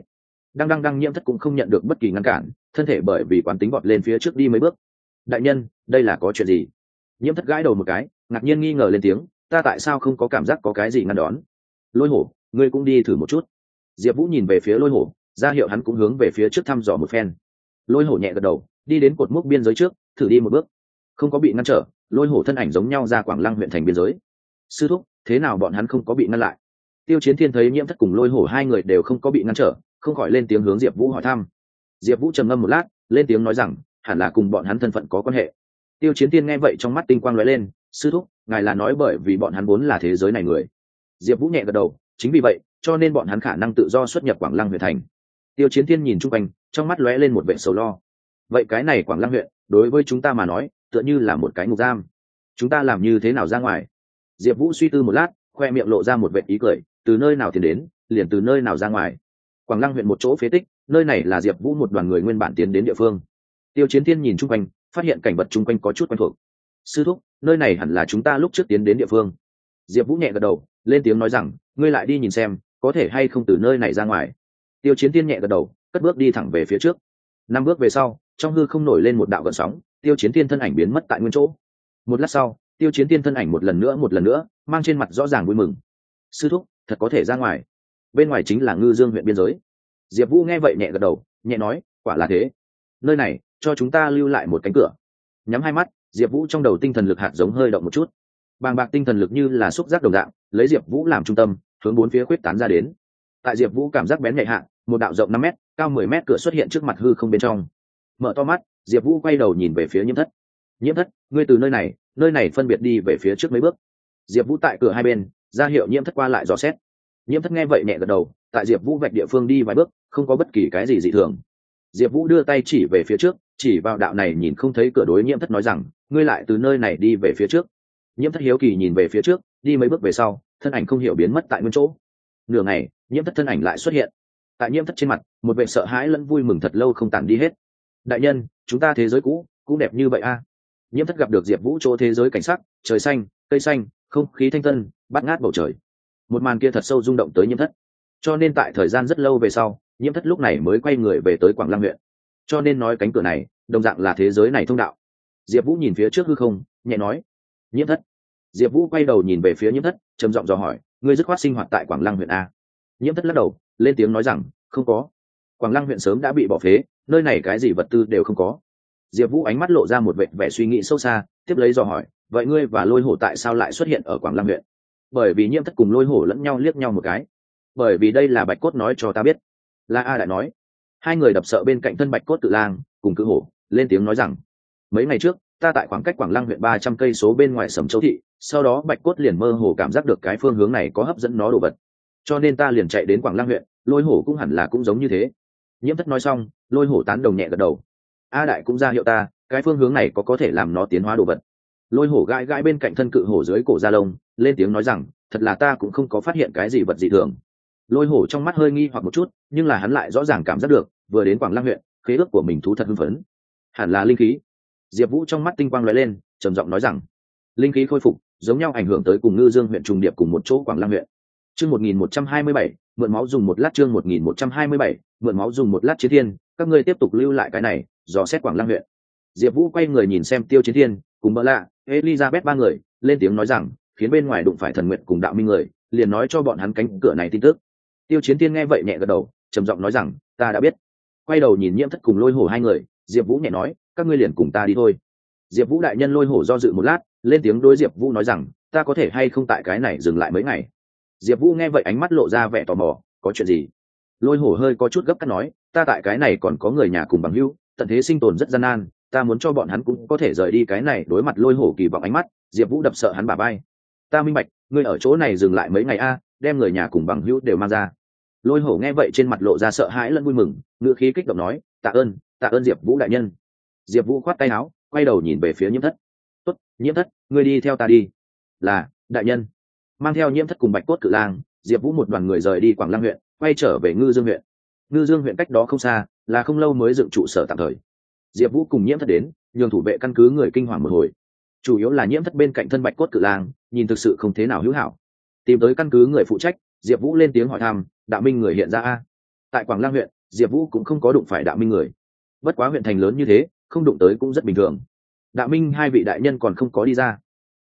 đang đang đang nhiễm thất cũng không nhận được bất kỳ ngăn cản, thân thể bởi vì quán tính vọt lên phía trước đi mấy bước. Đại nhân, đây là có chuyện gì? Nhiễm thất gãi đầu một cái, ngạc nhiên nghi ngờ lên tiếng, ta tại sao không có cảm giác có cái gì ngăn đón? Lôi hổ, ngươi cũng đi thử một chút. Diệp vũ nhìn về phía lôi hổ, ra hiệu hắn cũng hướng về phía trước thăm dò một phen. Lôi hổ nhẹ gật đầu, đi đến cột mốc biên giới trước, thử đi một bước. Không có bị ngăn trở, lôi hổ thân ảnh giống nhau ra quảng lăng huyện thành biên giới. Sư thúc, thế nào bọn hắn không có bị ngăn lại? Tiêu chiến thiên thấy nhiễm thất cùng lôi hổ hai người đều không có bị ngăn trở không khỏi lên tiếng hướng diệp vũ hỏi thăm. Diệp vũ trầm ngâm một lát, lên tiếng nói rằng, hẳn là cùng bọn hắn thân phận có quan hệ. Tiêu chiến tiên nghe vậy trong mắt tinh quang lóe lên, sư thúc, ngài là nói bởi vì bọn hắn vốn là thế giới này người. Diệp vũ nhẹ gật đầu, chính vì vậy, cho nên bọn hắn khả năng tự do xuất nhập quảng lăng huyện thành. Tiêu chiến tiên nhìn chung quanh, trong mắt lóe lên một vệ sầu lo. Vậy cái này quảng lăng huyện, đối với chúng ta mà nói, tựa như là một cái ngục giam. Chúng ta làm như thế nào ra ngoài? Diệp vũ suy tư một lát, khoe miệng lộ ra một vệ ý cười, từ nơi nào tiến đến, liền từ nơi nào ra ngoài quảng lăng huyện một chỗ phế tích, nơi này là diệp vũ một đoàn người nguyên bản tiến đến địa phương. Tiêu chiến thiên nhìn chung quanh, phát hiện cảnh vật chung quanh có chút quen thuộc. Sư thúc, nơi này hẳn là chúng ta lúc trước tiến đến địa phương. Diệp vũ nhẹ gật đầu, lên tiếng nói rằng, ngươi lại đi nhìn xem, có thể hay không từ nơi này ra ngoài. Tiêu chiến Thiên nhẹ gật đầu, cất bước đi thẳng về phía trước. Năm bước về sau, trong hư không nổi lên một đạo gợn sóng, tiêu chiến Thiên thân ảnh biến mất tại nguyên chỗ. Một lát sau, tiêu chiến Thiên thân ảnh một lần nữa, một lần nữa, mang trên mặt rõ ràng vui mừng. Sư thúc, thật có thể ra ngoài bên ngoài chính là ngư dương huyện biên giới. Diệp vũ nghe vậy nhẹ gật đầu, nhẹ nói, quả là thế. Nơi này, cho chúng ta lưu lại một cánh cửa. Nhắm hai mắt, diệp vũ trong đầu tinh thần lực hạt giống hơi động một chút. Bàng bạc tinh thần lực như là xúc giác đồng dạng, lấy diệp vũ làm trung tâm, hướng bốn phía khuyết tán ra đến. Tại diệp vũ cảm giác bén nhạy hạn một đạo rộng năm m cao mười m cửa xuất hiện trước mặt hư không bên trong. Mở to mắt, diệp vũ quay đầu nhìn về phía nhiễm thất. Nhiễm thất, ngươi từ nơi này nơi này phân biệt đi về phía trước mấy bước. Diệp vũ tại cửa hai bên, ra hiệu nhiễm thất qua lại dò xét nhiễm thất nghe vậy nhẹ gật đầu, tại diệp vũ vạch địa phương đi vài bước, không có bất kỳ cái gì dị thường. Diệp vũ đưa tay chỉ về phía trước, chỉ vào đạo này nhìn không thấy cửa đối nhiễm thất nói rằng, ngươi lại từ nơi này đi về phía trước. Nhiễm thất hiếu kỳ nhìn về phía trước, đi mấy bước về sau, thân ảnh không hiểu biến mất tại nguyên chỗ. Nửa ngày, nhiễm thất thân ảnh lại xuất hiện. Tại nhiễm thất trên mặt, một vệ sợ hãi lẫn vui mừng thật lâu không tản đi hết. Đại nhân, chúng ta thế giới cũ, cũng đẹp như vậy a. Nhiễm thất gặp được diệp vũ chỗ thế giới cảnh sắc, trời xanh, cây xanh, không khí thanh tân, bắt ngát bầu trời một màn kia thật sâu rung động tới nhiễm thất. Cho nên tại thời gian rất lâu về sau, nhiễm thất lúc này mới quay người về tới quảng lăng huyện. Cho nên nói cánh cửa này, đồng dạng là thế giới này thông đạo. Diệp vũ nhìn phía trước hư không, nhẹ nói, nhiễm thất. Diệp vũ quay đầu nhìn về phía nhiễm thất, trầm giọng dò hỏi, ngươi dứt khoát sinh hoạt tại quảng lăng huyện a? Nhiễm thất lắc đầu, lên tiếng nói rằng, không có. Quảng lăng huyện sớm đã bị bỏ phế, nơi này cái gì vật tư đều không có. Diệp vũ ánh mắt lộ ra một vệ vẻ suy nghĩ sâu xa, tiếp lấy dò hỏi, vậy ngươi và lôi hổ tại sao lại xuất hiện ở quảng lăng huyện? Bởi vì nhiễm thất cùng lôi hổ lẫn nhau liếc nhau một cái. Bởi vì đây là bạch cốt nói cho ta biết. La a đại nói. Hai người đập sợ bên cạnh thân bạch cốt tự lang, cùng cự hổ, lên tiếng nói rằng, mấy ngày trước, ta tại khoảng cách quảng lăng huyện ba trăm cây số bên ngoài sầm châu thị, sau đó bạch cốt liền mơ hồ cảm giác được cái phương hướng này có hấp dẫn nó đồ vật. Cho nên ta liền chạy đến quảng lăng huyện, lôi hổ cũng hẳn là cũng giống như thế. Nhiễm thất nói xong, lôi hổ tán đồng nhẹ gật đầu. A đại cũng ra hiệu ta, cái phương hướng này có có thể làm nó tiến hóa đồ vật lôi hổ gãi gãi bên cạnh thân cự hổ dưới cổ da lông, lên tiếng nói rằng, thật là ta cũng không có phát hiện cái gì vật gì thường. Lôi hổ trong mắt hơi nghi hoặc một chút, nhưng là hắn lại rõ ràng cảm giác được, vừa đến quảng lăng huyện, khế ước của mình thú thật hưng phấn. Hẳn là linh khí. Diệp vũ trong mắt tinh quang lóe lên, trầm giọng nói rằng, linh khí khôi phục, giống nhau ảnh hưởng tới cùng ngư dương huyện trùng điệp cùng một chỗ quảng lăng huyện. Chương một nghìn một trăm hai mươi bảy, mượn máu dùng một lát chương một nghìn một trăm hai mươi bảy, mượn máu dùng một lát chiến thiên, các ngươi tiếp tục lưu lại cái này, dò xét quảng lăng huyện. Diệp vũ quay người nhìn xem tiêu chiến thiên cùng bỡ lạ, elizabeth ba người, lên tiếng nói rằng, khiến bên ngoài đụng phải thần nguyện cùng đạo minh người, liền nói cho bọn hắn cánh cửa này tin tức. Tiêu chiến thiên nghe vậy nhẹ gật đầu, trầm giọng nói rằng, ta đã biết. Quay đầu nhìn nhiễm thất cùng lôi hổ hai người, diệp vũ nhẹ nói, các ngươi liền cùng ta đi thôi. Diệp vũ đại nhân lôi hổ do dự một lát, lên tiếng đối diệp vũ nói rằng, ta có thể hay không tại cái này dừng lại mấy ngày? Diệp vũ nghe vậy ánh mắt lộ ra vẻ tò mò, có chuyện gì? Lôi hổ hơi có chút gấp cắt nói, ta tại cái này còn có người nhà cùng bằng hữu, tận thế sinh tồn rất gian nan ta muốn cho bọn hắn cũng có thể rời đi cái này đối mặt lôi hổ kỳ vọng ánh mắt, diệp vũ đập sợ hắn bà bay ta minh bạch, ngươi ở chỗ này dừng lại mấy ngày a, đem người nhà cùng bằng hữu đều mang ra. Lôi hổ nghe vậy trên mặt lộ ra sợ hãi lẫn vui mừng, ngữ khí kích động nói, tạ ơn tạ ơn diệp vũ đại nhân. Diệp vũ khoát tay áo, quay đầu nhìn về phía nhiễm thất. Tốt, nhiễm thất, ngươi đi theo ta đi. Là, đại nhân. Mang theo nhiễm thất cùng bạch cốt cự lang, diệp vũ một đoàn người rời đi quảng lăng huyện, quay trở về ngư dương huyện. Ngư dương huyện cách đó không xa, là không lâu mới dựng trụ sở tạm thời diệp vũ cùng nhiễm thất đến, nhường thủ vệ căn cứ người kinh hoàng một hồi. Chủ yếu là nhiễm thất bên cạnh thân bạch cốt cự lang, nhìn thực sự không thế nào hữu hảo. Tìm tới căn cứ người phụ trách, diệp vũ lên tiếng hỏi thăm, đạo minh người hiện ra a? Tại quảng lang huyện, diệp vũ cũng không có đụng phải đạo minh người. Bất quá huyện thành lớn như thế, không đụng tới cũng rất bình thường. Đạo minh hai vị đại nhân còn không có đi ra.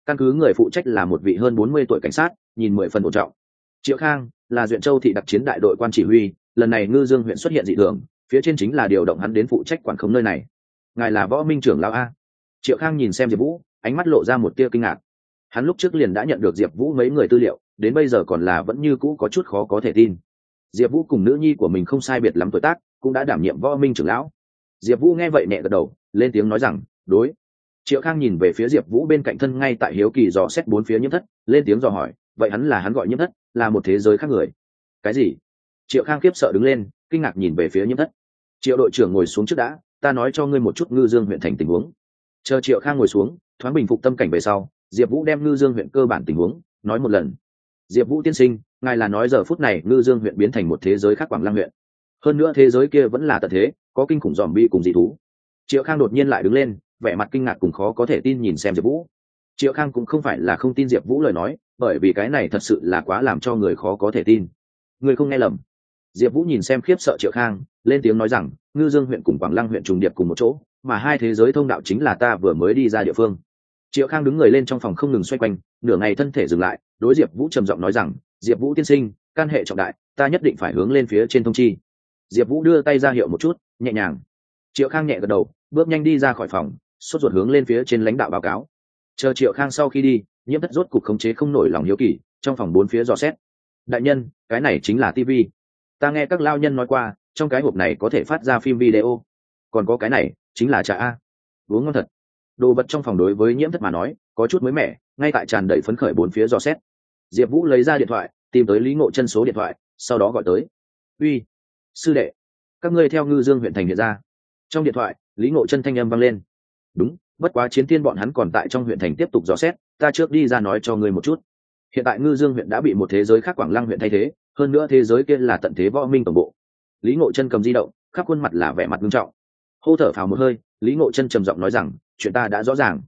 Căn cứ người phụ trách là một vị hơn bốn mươi tuổi cảnh sát, nhìn mười phần ổn trọng. Triệu khang là duyện châu thị đặc chiến đại đội quan chỉ huy, lần này ngư dương huyện xuất hiện dị thường, phía trên chính là điều động hắn đến phụ trách quản khống nơi này ngài là võ minh trưởng lão a? Triệu khang nhìn xem diệp vũ, ánh mắt lộ ra một tia kinh ngạc. Hắn lúc trước liền đã nhận được diệp vũ mấy người tư liệu, đến bây giờ còn là vẫn như cũ có chút khó có thể tin. Diệp vũ cùng nữ nhi của mình không sai biệt lắm tuổi tác, cũng đã đảm nhiệm võ minh trưởng lão. Diệp vũ nghe vậy nhẹ gật đầu, lên tiếng nói rằng, đối. Triệu khang nhìn về phía diệp vũ bên cạnh thân ngay tại hiếu kỳ dò xét bốn phía nhiễm thất, lên tiếng dò hỏi, vậy hắn là hắn gọi nhiễm thất, là một thế giới khác người? Cái gì? Triệu khang kiếp sợ đứng lên, kinh ngạc nhìn về phía nhiễm thất. Triệu đội trưởng ngồi xuống trước đã ta nói cho ngươi một chút ngư dương huyện thành tình huống. Chờ triệu khang ngồi xuống, thoáng bình phục tâm cảnh về sau, diệp vũ đem ngư dương huyện cơ bản tình huống nói một lần. Diệp vũ tiên sinh, ngài là nói giờ phút này ngư dương huyện biến thành một thế giới khác quảng lăng huyện. Hơn nữa thế giới kia vẫn là tận thế, có kinh khủng dòm bi cùng dị thú. Triệu khang đột nhiên lại đứng lên, vẻ mặt kinh ngạc cùng khó có thể tin nhìn xem diệp vũ. Triệu khang cũng không phải là không tin diệp vũ lời nói, bởi vì cái này thật sự là quá làm cho người khó có thể tin. Người không nghe lầm diệp vũ nhìn xem khiếp sợ triệu khang, lên tiếng nói rằng, ngư dương huyện cùng quảng lăng huyện trùng điệp cùng một chỗ, mà hai thế giới thông đạo chính là ta vừa mới đi ra địa phương. Triệu khang đứng người lên trong phòng không ngừng xoay quanh, nửa ngày thân thể dừng lại, đối diệp vũ trầm giọng nói rằng, diệp vũ tiên sinh căn hệ trọng đại, ta nhất định phải hướng lên phía trên thông chi. Diệp vũ đưa tay ra hiệu một chút, nhẹ nhàng. Triệu khang nhẹ gật đầu, bước nhanh đi ra khỏi phòng, sốt ruột hướng lên phía trên lãnh đạo báo cáo. Chờ triệu khang sau khi đi, nhiễm thất rốt cục khống chế không nổi lòng hiếu kỳ, trong phòng bốn phía dò xét. Đại nhân, cái này chính là tv ta nghe các lao nhân nói qua, trong cái hộp này có thể phát ra phim video. Còn có cái này, chính là trà a. Uống ngon thật. Đồ vật trong phòng đối với nhiễm thất mà nói, có chút mới mẻ, ngay tại tràn đầy phấn khởi bốn phía dò xét. Diệp vũ lấy ra điện thoại, tìm tới lý ngộ chân số điện thoại, sau đó gọi tới. Uy, sư đệ, các ngươi theo ngư dương huyện thành hiện ra. Trong điện thoại, lý ngộ chân thanh âm vang lên. Đúng, bất quá chiến thiên bọn hắn còn tại trong huyện thành tiếp tục dò xét, ta trước đi ra nói cho ngươi một chút. Hiện tại ngư dương huyện đã bị một thế giới khác quảng lăng huyện thay thế hơn nữa thế giới kia là tận thế võ minh tổng bộ. Lý ngộ chân cầm di động, khắp khuôn mặt là vẻ mặt nghiêm trọng. Hô thở phào một hơi, lý ngộ chân trầm giọng nói rằng, chuyện ta đã rõ ràng.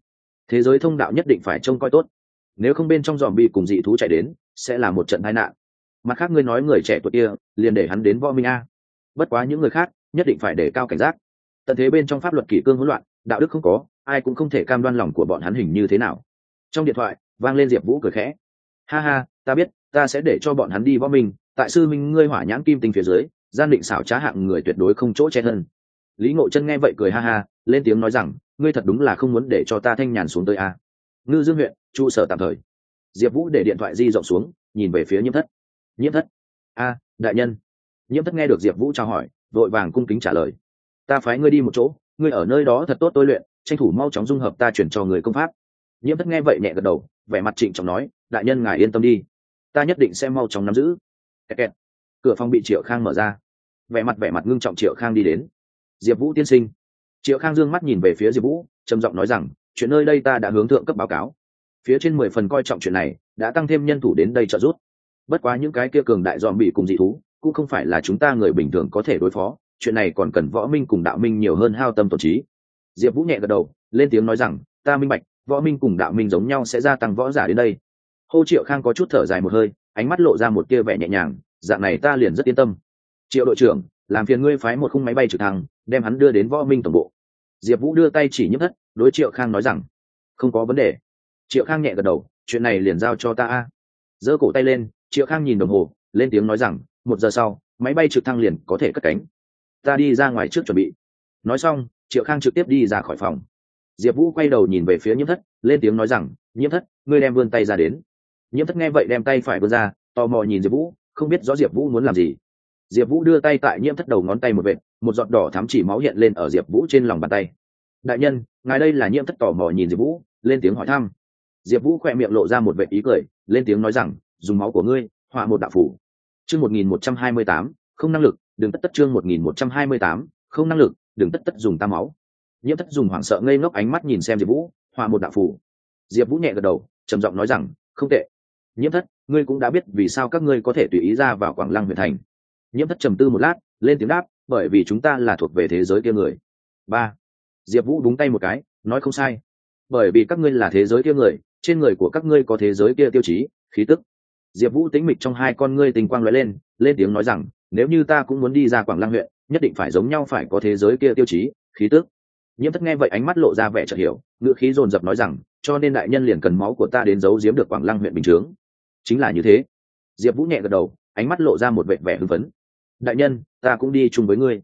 Thế giới thông đạo nhất định phải trông coi tốt. Nếu không bên trong dòm bị cùng dị thú chạy đến, sẽ là một trận tai nạn. Mặt khác ngươi nói người trẻ tuổi kia, liền để hắn đến võ minh a. Bất quá những người khác, nhất định phải để cao cảnh giác. Tận thế bên trong pháp luật kỷ cương hỗn loạn, đạo đức không có, ai cũng không thể cam đoan lòng của bọn hắn hình như thế nào. Trong điện thoại, vang lên diệp vũ cười khẽ. Ha ha, ta biết, ta sẽ để cho bọn hắn đi võ minh tại sư minh ngươi hỏa nhãn kim tinh phía dưới, gian định xảo trá hạng người tuyệt đối không chỗ che hơn. lý ngộ chân nghe vậy cười ha ha, lên tiếng nói rằng, ngươi thật đúng là không muốn để cho ta thanh nhàn xuống tới a. Ngư dương huyện, trụ sở tạm thời. Diệp vũ để điện thoại di rộng xuống, nhìn về phía nhiễm thất. Nhiễm thất? A, đại nhân. Nhiễm thất nghe được diệp vũ trao hỏi, vội vàng cung kính trả lời. Ta phái ngươi đi một chỗ, ngươi ở nơi đó thật tốt tôi luyện, tranh thủ mau chóng dung hợp ta chuyển cho người công pháp. Nhiễm thất nghe vậy nhẹ gật đầu, vẻ mặt trịnh trọng nói, đại nhân ngài yên tâm đi. Ta nhất định sẽ mau chóng nắm giữ kẹt kẹt. cửa phòng bị triệu khang mở ra. Vẻ mặt vẻ mặt ngưng trọng triệu khang đi đến. Diệp vũ tiên sinh. Triệu khang dương mắt nhìn về phía diệp vũ, trầm giọng nói rằng, chuyện nơi đây ta đã hướng thượng cấp báo cáo. Phía trên mười phần coi trọng chuyện này, đã tăng thêm nhân thủ đến đây trợ giúp. Bất quá những cái kia cường đại dòm bị cùng dị thú, cũng không phải là chúng ta người bình thường có thể đối phó. Chuyện này còn cần võ minh cùng đạo minh nhiều hơn hao tâm tổ trí. Diệp vũ nhẹ gật đầu, lên tiếng nói rằng, ta minh bạch, võ minh cùng đạo minh giống nhau sẽ gia tăng võ giả đến đây. Hô triệu khang có chút thở dài một hơi ánh mắt lộ ra một tia vẻ nhẹ nhàng, dạng này ta liền rất yên tâm. Triệu đội trưởng, làm phiền ngươi phái một khung máy bay trực thăng, đem hắn đưa đến võ minh tổng bộ. Diệp vũ đưa tay chỉ nhấp thất, đối triệu khang nói rằng, không có vấn đề. Triệu khang nhẹ gật đầu, chuyện này liền giao cho ta a. Giơ cổ tay lên, triệu khang nhìn đồng hồ, lên tiếng nói rằng, một giờ sau, máy bay trực thăng liền có thể cất cánh. Ta đi ra ngoài trước chuẩn bị. Nói xong, triệu khang trực tiếp đi ra khỏi phòng. Diệp vũ quay đầu nhìn về phía nhiễm thất, lên tiếng nói rằng nhiễm thất, ngươi đem vươn tay ra đến nhiễm thất nghe vậy đem tay phải vươn ra, tò mò nhìn diệp vũ, không biết rõ diệp vũ muốn làm gì. Diệp vũ đưa tay tại nhiễm thất đầu ngón tay một vệt, một giọt đỏ thám chỉ máu hiện lên ở diệp vũ trên lòng bàn tay. Đại nhân, ngài đây là nhiễm thất tò mò nhìn diệp vũ, lên tiếng hỏi thăm. Diệp vũ khỏe miệng lộ ra một vệ ý cười, lên tiếng nói rằng, dùng máu của ngươi, họa một đạo phủ. Chương một nghìn một trăm hai mươi tám, không năng lực, đừng tất tất chương một nghìn một trăm hai mươi tám, không năng lực, đừng tất tất dùng tam máu. Nhiễm thất dùng hoảng sợ ngây ngốc ánh mắt nhìn xem diệp vũ, họa một đạo phủ. Diệp vũ nhẹ gật đầu, trầm giọng nói rằng, không tệ nhiễm thất, ngươi cũng đã biết vì sao các ngươi có thể tùy ý ra vào quảng lăng huyện thành. Nhiễm thất trầm tư một lát, lên tiếng đáp, bởi vì chúng ta là thuộc về thế giới kia người. Ba. Diệp vũ đúng tay một cái, nói không sai. Bởi vì các ngươi là thế giới kia người, trên người của các ngươi có thế giới kia tiêu chí, khí tức. Diệp vũ tính mịch trong hai con ngươi tình quang l lên lên tiếng nói rằng, nếu như ta cũng muốn đi ra quảng lăng huyện, nhất định phải giống nhau phải có thế giới kia tiêu chí, khí tức. Nhiễm thất nghe vậy ánh mắt lộ ra vẻ chợt hiểu, ngữ khí dồn dập nói rằng, cho nên đại nhân liền cần máu của ta đến giấu giếm được quảng lăng huyện bình chướng chính là như thế. Diệp vũ nhẹ gật đầu, ánh mắt lộ ra một vẻ vẻ hưng phấn. Đại nhân, ta cũng đi chung với ngươi.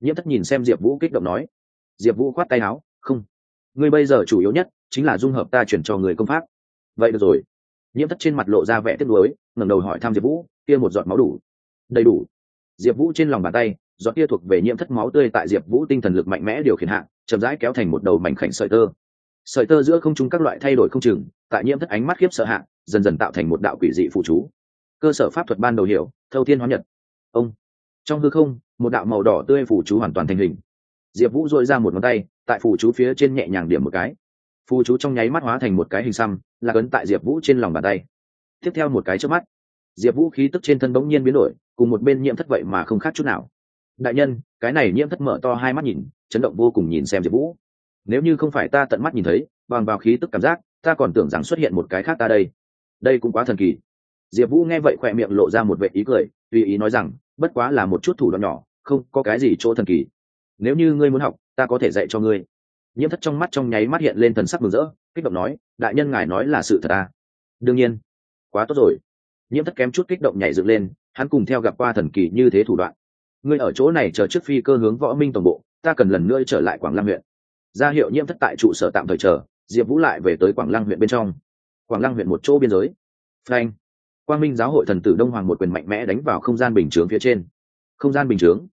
Nhiễm thất nhìn xem diệp vũ kích động nói. Diệp vũ khoát tay áo, không. Ngươi bây giờ chủ yếu nhất chính là dung hợp ta chuyển cho người công pháp. Vậy được rồi. Nhiễm thất trên mặt lộ ra vẻ tiếc nuối, ngẩng đầu hỏi thăm diệp vũ, kia một giọt máu đủ? Đầy đủ. Diệp vũ trên lòng bàn tay, giọt kia thuộc về nhiễm thất máu tươi tại diệp vũ tinh thần lực mạnh mẽ điều khiển hạn chậm rãi kéo thành một đầu mảnh khảnh sợi tơ. Sợi tơ giữa không trung các loại thay đổi không chừng, tại nhiễm thất ánh mắt khiếp sợ hạn dần dần tạo thành một đạo quỷ dị phụ chú. Cơ sở pháp thuật ban đầu hiểu, thâu thiên hóa nhật. Ông. Trong hư không, một đạo màu đỏ tươi phủ chú hoàn toàn thành hình. Diệp vũ dội ra một ngón tay, tại phủ chú phía trên nhẹ nhàng điểm một cái. Phù chú trong nháy mắt hóa thành một cái hình xăm, là cấn tại diệp vũ trên lòng bàn tay. Tiếp theo một cái trước mắt, diệp vũ khí tức trên thân bỗng nhiên biến đổi, cùng một bên nhiễm thất vậy mà không khác chút nào. Đại nhân, cái này nhiễm thất mở to hai mắt nhìn, chấn động vô cùng nhìn xem diệp vũ. Nếu như không phải ta tận mắt nhìn thấy, bằng vào khí tức cảm giác, ta còn tưởng rằng xuất hiện một cái khác ta đây đây cũng quá thần kỳ. Diệp vũ nghe vậy khỏe miệng lộ ra một vệ ý cười, tùy ý nói rằng, bất quá là một chút thủ đoạn nhỏ, không có cái gì chỗ thần kỳ. Nếu như ngươi muốn học, ta có thể dạy cho ngươi. Nhiễm thất trong mắt trong nháy mắt hiện lên thần sắc mừng rỡ, kích động nói, đại nhân ngài nói là sự thật à? Đương nhiên. Quá tốt rồi. Nhiễm thất kém chút kích động nhảy dựng lên, hắn cùng theo gặp qua thần kỳ như thế thủ đoạn. Ngươi ở chỗ này chờ trước phi cơ hướng võ minh tổng bộ, ta cần lần nữa trở lại quảng lăng huyện. Ra hiệu nhiễm thất tại trụ sở tạm thời chờ, diệp vũ lại về tới quảng lăng huyện bên trong quảng lăng huyện một chỗ biên giới. Frank quang minh giáo hội thần tử đông hoàng một quyền mạnh mẽ đánh vào không gian bình chướng phía trên. Không gian bình chướng.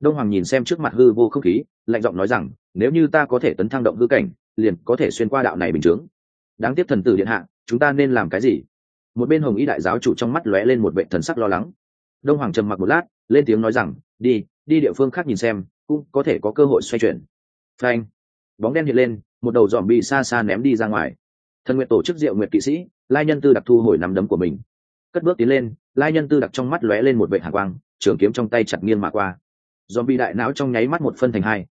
Đông hoàng nhìn xem trước mặt hư vô không khí, lạnh giọng nói rằng, nếu như ta có thể tấn thăng động hư cảnh, liền có thể xuyên qua đạo này bình chướng. Đáng tiếc thần tử điện hạ, chúng ta nên làm cái gì? Một bên hồng ý đại giáo chủ trong mắt lóe lên một vệ thần sắc lo lắng. Đông hoàng trầm mặc một lát, lên tiếng nói rằng, đi đi địa phương khác nhìn xem, cũng có thể có cơ hội xoay chuyển. Frank bóng đen hiện lên, một đầu dòm bị xa xa ném đi ra ngoài thần nguyện tổ chức diệu nguyện kỵ sĩ, lai nhân tư đặc thu hồi nắm đấm của mình. Cất bước tiến lên, lai nhân tư đặc trong mắt lóe lên một vệ hạ quang, trường kiếm trong tay chặt nghiêng mà qua. Dòm bị đại não trong nháy mắt một phân thành hai.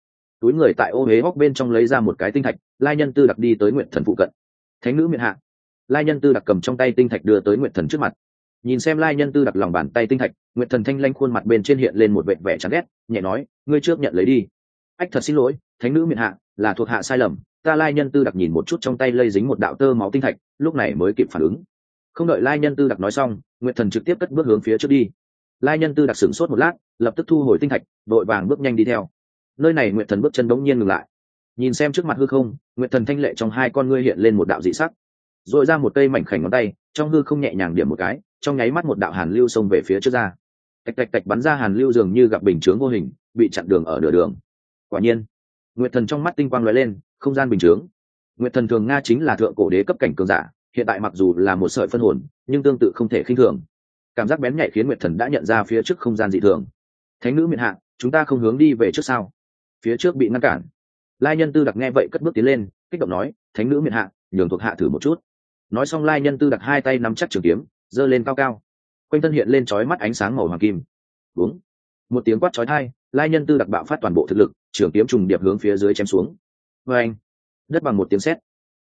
Túi người tại ô huế góc bên trong lấy ra một cái tinh thạch, lai nhân tư đặc đi tới nguyện thần phụ cận. Thánh nữ miệng hạ. Lai nhân tư đặc cầm trong tay tinh thạch đưa tới nguyện thần trước mặt. Nhìn xem lai nhân tư đặc lòng bàn tay tinh thạch nguyện thần thanh lanh khuôn mặt bên trên hiện lên một vệ vẻ chán ghét, nhẹ nói, ngươi trước nhận lấy đi. Ách thật xin lỗi, thánh nữ miệng hạ, là thuộc hạ sai lầm ta lai nhân tư đặc nhìn một chút trong tay lây dính một đạo tơ máu tinh thạch, lúc này mới kịp phản ứng. Không đợi lai nhân tư đặc nói xong nguyện thần trực tiếp cất bước hướng phía trước đi. Lai nhân tư đặc sửng sốt một lát, lập tức thu hồi tinh thạch, đội vàng bước nhanh đi theo. Nơi này nguyện thần bước chân bỗng nhiên ngừng lại. Nhìn xem trước mặt hư không nguyện thần thanh lệ trong hai con ngươi hiện lên một đạo dị sắc. R ồ i ra một cây mảnh khảnh ngón tay, trong hư không nhẹ nhàng điểm một cái, trong nháy mắt một đạo hàn lưu xông về phía trước ra. Tạch tạch tạch bắn ra hàn lưu dường như gặp bình chướng vô hình, bị chặn đường ở nửa đường. Quả nhiên nguyện thần trong mắt tinh quang l ó e lên không gian bình chướng. Nguyệt thần thường nga chính là thượng cổ đế cấp cảnh cường giả, hiện tại mặc dù là một sợi phân hồn, nhưng tương tự không thể khinh thường. Cảm giác bén nhạy khiến nguyệt thần đã nhận ra phía trước không gian dị thường. Thánh nữ miệng hạ, chúng ta không hướng đi về trước sau phía trước bị ngăn cản. Lai nhân tư đặc nghe vậy cất bước tiến lên, kích động nói, thánh nữ miệng hạ, nhường thuộc hạ thử một chút. Nói xong lai nhân tư đặc hai tay nắm chắc trường kiếm, giơ lên cao cao. Quanh thân hiện lên trói mắt ánh sáng màu hoàng kim. Đúng một tiếng quát trói thai lai nhân tư đặc bạo phát toàn bộ thực lực, trường kiếm trùng điệp hướng phía dưới chém xuống vê anh đất bằng một tiếng sét.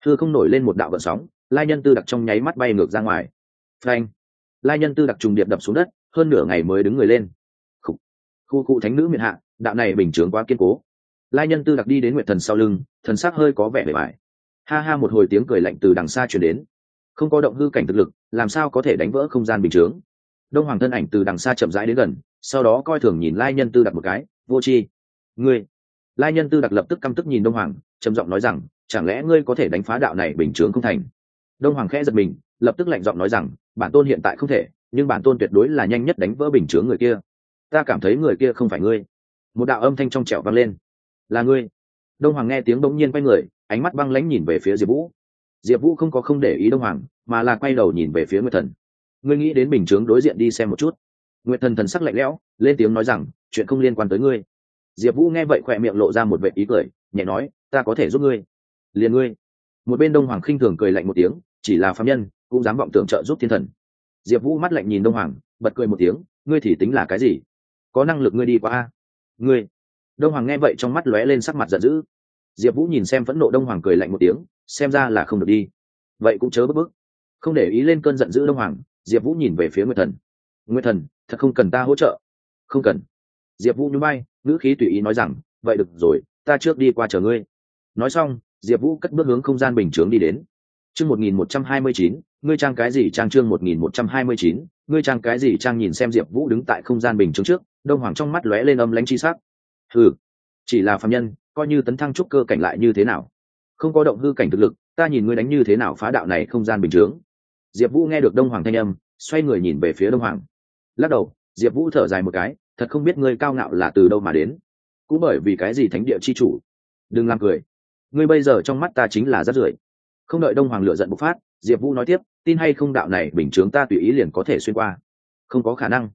Thư không nổi lên một đạo vận sóng lai nhân tư đặc trong nháy mắt bay ngược ra ngoài. Phanh lai nhân tư đặc trùng điệp đập xuống đất hơn nửa ngày mới đứng người lên. Khu khu, khu thánh nữ miệng hạ đạo này bình chướng quá kiên cố. Lai nhân tư đặc đi đến nguyệt thần sau lưng thần sắc hơi có vẻ bề bài ha ha một hồi tiếng cười lạnh từ đằng xa chuyển đến. Không có động hư cảnh thực lực làm sao có thể đánh vỡ không gian bình chướng? Đông hoàng thân ảnh từ đằng xa chậm rãi đến gần sau đó coi thường nhìn lai nhân tư đặc một cái vô tri ngươi lai nhân tư đặc lập tức căm tức nhìn đông hoàng, trầm giọng nói rằng, chẳng lẽ ngươi có thể đánh phá đạo này bình chướng không thành? Đông hoàng khẽ giật mình, lập tức lạnh giọng nói rằng, bản tôn hiện tại không thể, nhưng bản tôn tuyệt đối là nhanh nhất đánh vỡ bình chướng người kia. Ta cảm thấy người kia không phải ngươi. Một đạo âm thanh trong trẻo vang lên. Là ngươi. Đông hoàng nghe tiếng bỗng nhiên quay người, ánh mắt băng lãnh nhìn về phía diệp vũ. Diệp vũ không có không để ý đông hoàng, mà là quay đầu nhìn về phía nguyệt thần. Ngươi nghĩ đến bình chướng đối diện đi xem một chút. Nguyệt thần thần sắc lạnh lẽo, lên tiếng nói rằng, chuyện không liên quan tới ngươi diệp vũ nghe vậy khỏe miệng lộ ra một vệ ý cười, nhẹ nói, ta có thể giúp ngươi. Liền ngươi. Một bên đông hoàng khinh thường cười lạnh một tiếng, chỉ là phạm nhân, cũng dám vọng tưởng trợ giúp thiên thần. Diệp vũ mắt lạnh nhìn đông hoàng, bật cười một tiếng, ngươi thì tính là cái gì? Có năng lực ngươi đi qua a. Ngươi? Đông hoàng nghe vậy trong mắt lóe lên sắc mặt giận dữ. Diệp vũ nhìn xem phẫn nộ đông hoàng cười lạnh một tiếng, xem ra là không được đi. Vậy cũng chớ bức bức. Không để ý lên cơn giận dữ đông hoàng, diệp vũ nhìn về phía nguyệt thần. Nguyệt thần, thật không cần ta hỗ trợ. Không cần. Diệp vũ nhún bay ngữ khí tùy ý nói rằng, vậy được rồi, ta trước đi qua chờ ngươi. Nói xong, diệp vũ cất bước hướng không gian bình chướng đi đến. Chương một nghìn một trăm hai mươi chín, ngươi trang cái gì trang chương một nghìn một trăm hai mươi chín, ngươi trang cái gì trang nhìn xem diệp vũ đứng tại không gian bình chướng trước, đông hoàng trong mắt lóe lên âm lãnh chi sắc. Hừ, chỉ là phạm nhân, coi như tấn thăng trúc cơ cảnh lại như thế nào? Không có động hư cảnh thực lực, ta nhìn ngươi đánh như thế nào phá đạo này không gian bình chướng. Diệp vũ nghe được đông hoàng thanh âm, xoay người nhìn về phía đông hoàng. Lắc đầu, diệp vũ thở dài một cái thật không biết ngươi cao ngạo là từ đâu mà đến. Cũng bởi vì cái gì thánh địa chi chủ? Đừng làm cười. Ngươi bây giờ trong mắt ta chính là rất rưởi. Không đợi đông hoàng lựa giận bộc phát, diệp vũ nói tiếp, tin hay không đạo này bình chướng ta tùy ý liền có thể xuyên qua. Không có khả năng.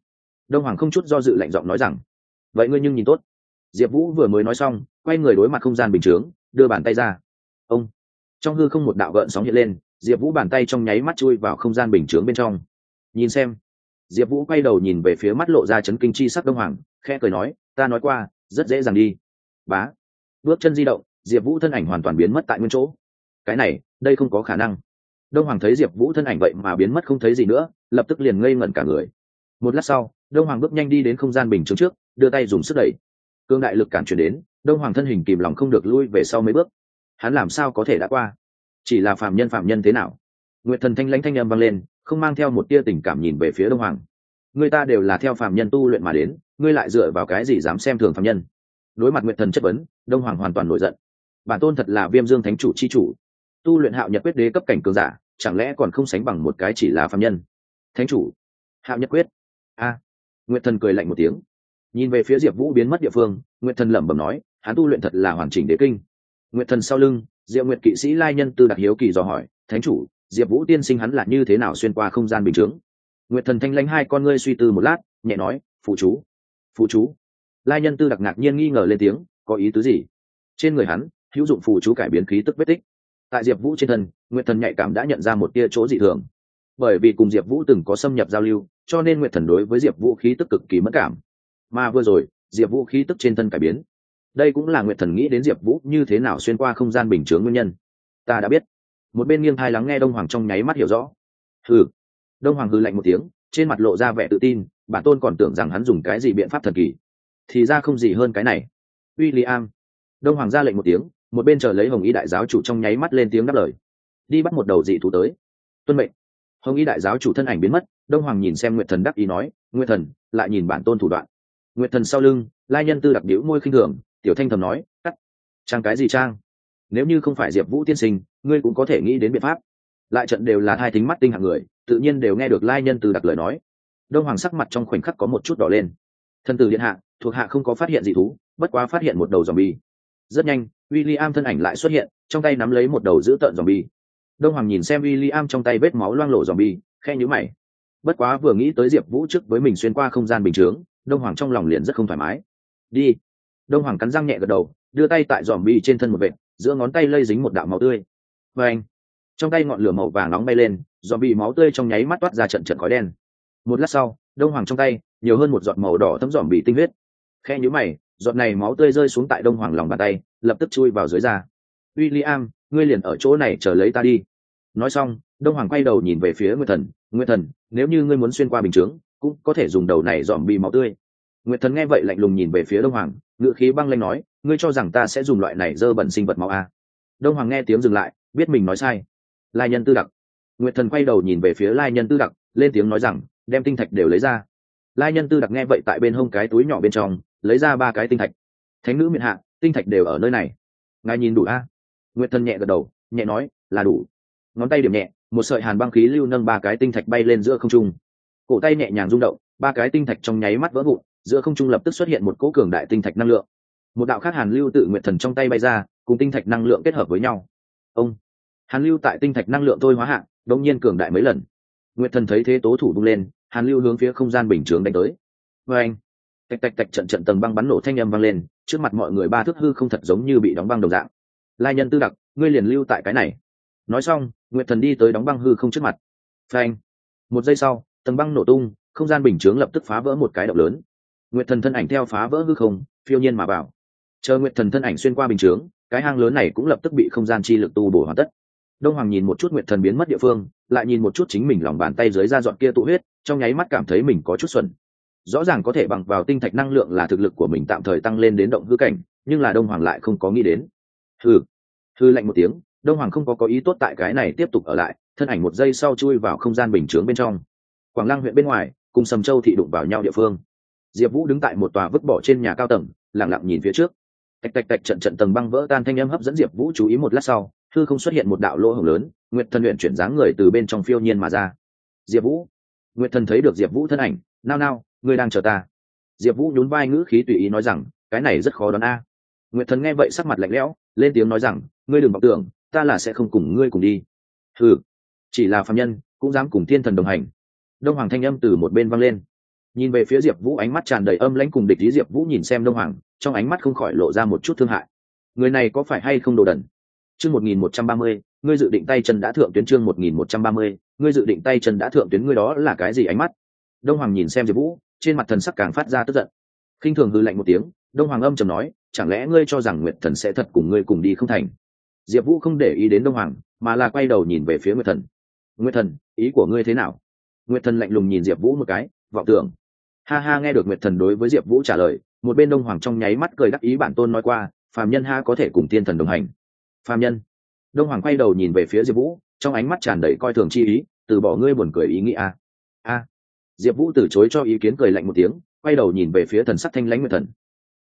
Đông hoàng không chút do dự lạnh giọng nói rằng, vậy ngươi nhưng nhìn tốt. Diệp vũ vừa mới nói xong, quay người đối mặt không gian bình chướng, đưa bàn tay ra. Ông. Trong hư không một đạo gợn sóng hiện lên, diệp vũ bàn tay trong nháy mắt chui vào không gian bình chướng bên trong. Nhìn xem diệp vũ quay đầu nhìn về phía mắt lộ ra chấn kinh chi sắc đông hoàng, khẽ cười nói, ta nói qua, rất dễ dàng đi. Bá. Bước chân di động, diệp vũ thân ảnh hoàn toàn biến mất tại nguyên chỗ. Cái này, đây không có khả năng. Đông hoàng thấy diệp vũ thân ảnh vậy mà biến mất không thấy gì nữa, lập tức liền ngây ngẩn cả người. Một lát sau, đông hoàng bước nhanh đi đến không gian bình chứng trước, đưa tay dùng sức đẩy. Cương đại lực cản chuyển đến, đông hoàng thân hình kìm lòng không được lui về sau mấy bước. Hắn làm sao có thể đã qua? Chỉ là phạm nhân phạm nhân thế nào? Nguyệt thần thanh lãnh thanh â m vang lên không mang theo một tia tình cảm nhìn về phía đông hoàng. Người ta đều là theo phạm nhân tu luyện mà đến, ngươi lại dựa vào cái gì dám xem thường phạm nhân? Đối mặt nguyệt thần chất vấn, đông hoàng hoàn toàn nổi giận. Bản tôn thật là viêm dương thánh chủ c h i chủ. Tu luyện hạo nhật quyết đế cấp cảnh cường giả, chẳng lẽ còn không sánh bằng một cái chỉ là phạm nhân? Thánh chủ, hạo nhật quyết. A. Nguyệt thần cười lạnh một tiếng. Nhìn về phía diệp vũ biến mất địa phương, nguyệt thần lẩm bẩm nói, hắn tu luyện thật là hoàn chỉnh đế kinh. Nguyệt thần sau lưng, diệu nguyệt kỵ sĩ lai nhân tư đặc hiếu kỳ dò hỏi, thánh chủ diệp vũ tiên sinh hắn là như thế nào xuyên qua không gian bình chướng? Nguyệt thần thanh lãnh hai con ngươi suy tư một lát, nhẹ nói, phụ chú phụ chú. Lai nhân tư đặc ngạc nhiên nghi ngờ lên tiếng, có ý tứ gì? Trên người hắn, hữu dụng phụ chú cải biến khí tức vết tích. Tại diệp vũ trên thân, nguyệt thần nhạy cảm đã nhận ra một tia chỗ dị thường. Bởi vì cùng diệp vũ từng có xâm nhập giao lưu, cho nên nguyệt thần đối với diệp vũ khí tức cực kỳ mất cảm. Mà vừa rồi, diệp vũ khí tức trên thân cải biến. Đây cũng là nguyệt thần nghĩ đến diệp vũ như thế nào xuyên qua không gian bình chướng nguyên nhân. Ta đã biết một bên nghiêng thai lắng nghe đông hoàng trong nháy mắt hiểu rõ. Hừ. Đông hoàng hư lạnh một tiếng, trên mặt lộ ra vẻ tự tin, bản tôn còn tưởng rằng hắn dùng cái gì biện pháp thần kỳ. Thì ra không gì hơn cái này. W i l l i am đông hoàng ra lệnh một tiếng, một bên chờ lấy hồng y đại giáo chủ trong nháy mắt lên tiếng đáp lời. Đi bắt một đầu dị thú tới. Tuân mệnh. Hồng y đại giáo chủ thân ảnh biến mất, đông hoàng nhìn xem nguyệt thần đắc ý nói, nguyệt thần, lại nhìn bản tôn thủ đoạn. Nguyệt thần sau lưng, lai nhân tư đặc điếu môi khinh thường, tiểu thanh thầm nói, cắt. Trang cái gì trang? Nếu như không phải diệp vũ tiên sinh ngươi cũng có thể nghĩ đến biện pháp. Lại trận đều là hai tính mắt tinh hạng người, tự nhiên đều nghe được lai nhân từ đặc lời nói. Đông hoàng sắc mặt trong khoảnh khắc có một chút đỏ lên. Thân từ điện hạ, thuộc hạ không có phát hiện gì thú, bất quá phát hiện một đầu dòm bi rất nhanh, William thân ảnh lại xuất hiện, trong tay nắm lấy một đầu giữ tợn zombie. Đông hoàng nhìn xem William trong tay vết máu loang lổ bi khe nhữ mày. Bất quá vừa nghĩ tới diệp vũ trước với mình xuyên qua không gian bình chướng, đông hoàng trong lòng liền rất không thoải mái. Đi. Đông hoàng cắn răng nhẹ gật đầu, đưa tay tại dòm bi trên thân một vệt, giữa ngón tay lây dính một đạo máu tươi và anh, trong tay ngọn lửa màu vàng nóng bay lên dòm bị máu tươi trong nháy mắt toát ra trận trận khói đen. Một lát sau, đông hoàng trong tay, nhiều hơn một giọt màu đỏ thấm dòm bị tinh huyết. Khe nhữ mày, giọt này máu tươi rơi xuống tại đông hoàng lòng bàn tay, lập tức chui vào dưới da. W i l l i am ngươi liền ở chỗ này chờ lấy ta đi. Nói xong, đông hoàng quay đầu nhìn về phía nguyệt thần. Nguyệt thần, nếu như ngươi muốn xuyên qua bình chướng, cũng có thể dùng đầu này dòm bị máu tươi. Nguyệt thần nghe vậy lạnh lùng nhìn về phía đông hoàng ngự khí băng lanh nói, ngươi cho rằng ta sẽ dùng loại này dơ bẩn sinh vật máu à. đông hoàng nghe tiếng dừng lại biết mình nói sai. Lai nhân tư đặc. Nguyệt thần quay đầu nhìn về phía lai nhân tư đặc, lên tiếng nói rằng, đem tinh thạch đều lấy ra. Lai nhân tư đặc nghe vậy tại bên hông cái túi nhỏ bên trong, lấy ra ba cái tinh thạch. Thánh nữ miệng hạ, tinh thạch đều ở nơi này. Ngài nhìn đủ a? À? nguyệt thần nhẹ gật đầu, nhẹ nói, là đủ. Ngón tay điểm nhẹ, một sợi hàn băng khí lưu nâng ba cái tinh thạch bay lên giữa không trung. Cổ tay nhẹ nhàng rung động, ba cái tinh thạch trong nháy mắt vỡ vụn, giữa không trung lập tức xuất hiện một cỗ cường đại tinh thạch năng lượng. Một đạo khác hàn lưu tự nguyện thần trong tay bay ra, cùng tinh thạch năng lượng kết hợp với nhau ông. Hàn lưu tại tinh thạch năng lượng thôi hóa hạn đống nhiên cường đại mấy lần. Nguyệt thần thấy thế tố thủ bung lên, hàn lưu hướng phía không gian bình chướng đánh tới. Vê anh. Tạch tạch tạch trận trận tầng băng bắn nổ thanh â m vang lên, trước mặt mọi người ba thước hư không thật giống như bị đóng băng đồng dạng. Lai nhân tư đặc, ngươi liền lưu tại cái này. Nói xong, nguyệt thần đi tới đóng băng hư không trước mặt. Phanh một giây sau, tầng băng nổ tung, không gian bình chướng lập tức phá vỡ một cái động lớn. Nguyệt thần thân ảnh theo phá vỡ hư không, phiêu nhiên mà vào. Chờ nguyệt thần thân ảnh xuyên qua bình chướng cái hang lớn này cũng lập tức bị không gian chi lực tu bổ hoàn tất. Đông hoàng nhìn một chút nguyệt thần biến mất địa phương, lại nhìn một chút chính mình lòng bàn tay dưới da dọn kia tụ huyết, trong nháy mắt cảm thấy mình có chút xuẩn. Rõ ràng có thể bằng vào tinh thạch năng lượng là thực lực của mình tạm thời tăng lên đến động hư cảnh, nhưng là đông hoàng lại không có nghĩ đến. Hư hư lạnh một tiếng, đông hoàng không có có ý tốt tại cái này tiếp tục ở lại, thân ảnh một giây sau chui vào không gian bình chướng bên trong. Quảng lăng huyện bên ngoài, cùng sầm châu thị đụng vào nhau địa phương. Diệp vũ đứng tại một tòa vứt bỏ trên nhà cao tầng lẳng lặng nhìn phía trước tạch tạch tạch trận trận tầng băng vỡ tan thanh âm hấp dẫn diệp vũ chú ý một lát sau, thư không xuất hiện một đạo lỗ hồng lớn, nguyệt thần luyện chuyển dáng người từ bên trong phiêu nhiên mà ra. Diệp vũ, nguyệt thần thấy được diệp vũ thân ảnh, nao nao, ngươi đang chờ ta. Diệp vũ nhún vai ngữ khí tùy ý nói rằng, cái này rất khó đoán a. Nguyệt thần nghe vậy sắc mặt lạnh lẽo, lên tiếng nói rằng, ngươi đừng vọng tưởng, ta là sẽ không cùng ngươi cùng đi. Ừ chỉ là phạm nhân, cũng dám cùng thiên thần đồng hành. Đông hoàng thanh âm từ một bên vang lên nhìn về phía diệp vũ, ánh mắt tràn đầy âm lãnh cùng địch ý, diệp vũ nhìn xem đông hoàng, trong ánh mắt không khỏi lộ ra một chút thương hại. Người này có phải hay không đồ đần? Chương một nghìn một trăm ba mươi, ngươi dự định tay chân đã thượng tuyến chương một nghìn một trăm ba mươi, ngươi dự định tay chân đã thượng tuyến ngươi đó là cái gì ánh mắt? Đông hoàng nhìn xem diệp vũ, trên mặt thần sắc càng phát ra tức giận. Khinh thường hư lạnh một tiếng, đông hoàng âm trầm nói, chẳng lẽ ngươi cho rằng nguyệt thần sẽ thật cùng ngươi cùng đi không thành? Diệp vũ không để ý đến đông hoàng, mà là quay đầu nhìn về phía nguyệt thần. Nguyệt thần, ý của ngươi thế nào? Nguyệt thần lạnh lùng nhìn diệp vũ một cái, vọng tưởng ha ha, nghe được nguyệt thần đối với diệp vũ trả lời, một bên đông hoàng trong nháy mắt cười đắc ý bản tôn nói qua, phàm nhân ha có thể cùng tiên thần đồng hành. Phàm nhân. Đông hoàng quay đầu nhìn về phía diệp vũ, trong ánh mắt tràn đầy coi thường chi ý, từ bỏ ngươi buồn cười ý nghĩ a. A. Diệp vũ từ chối cho ý kiến cười lạnh một tiếng, quay đầu nhìn về phía thần sắc thanh lãnh nguyệt thần.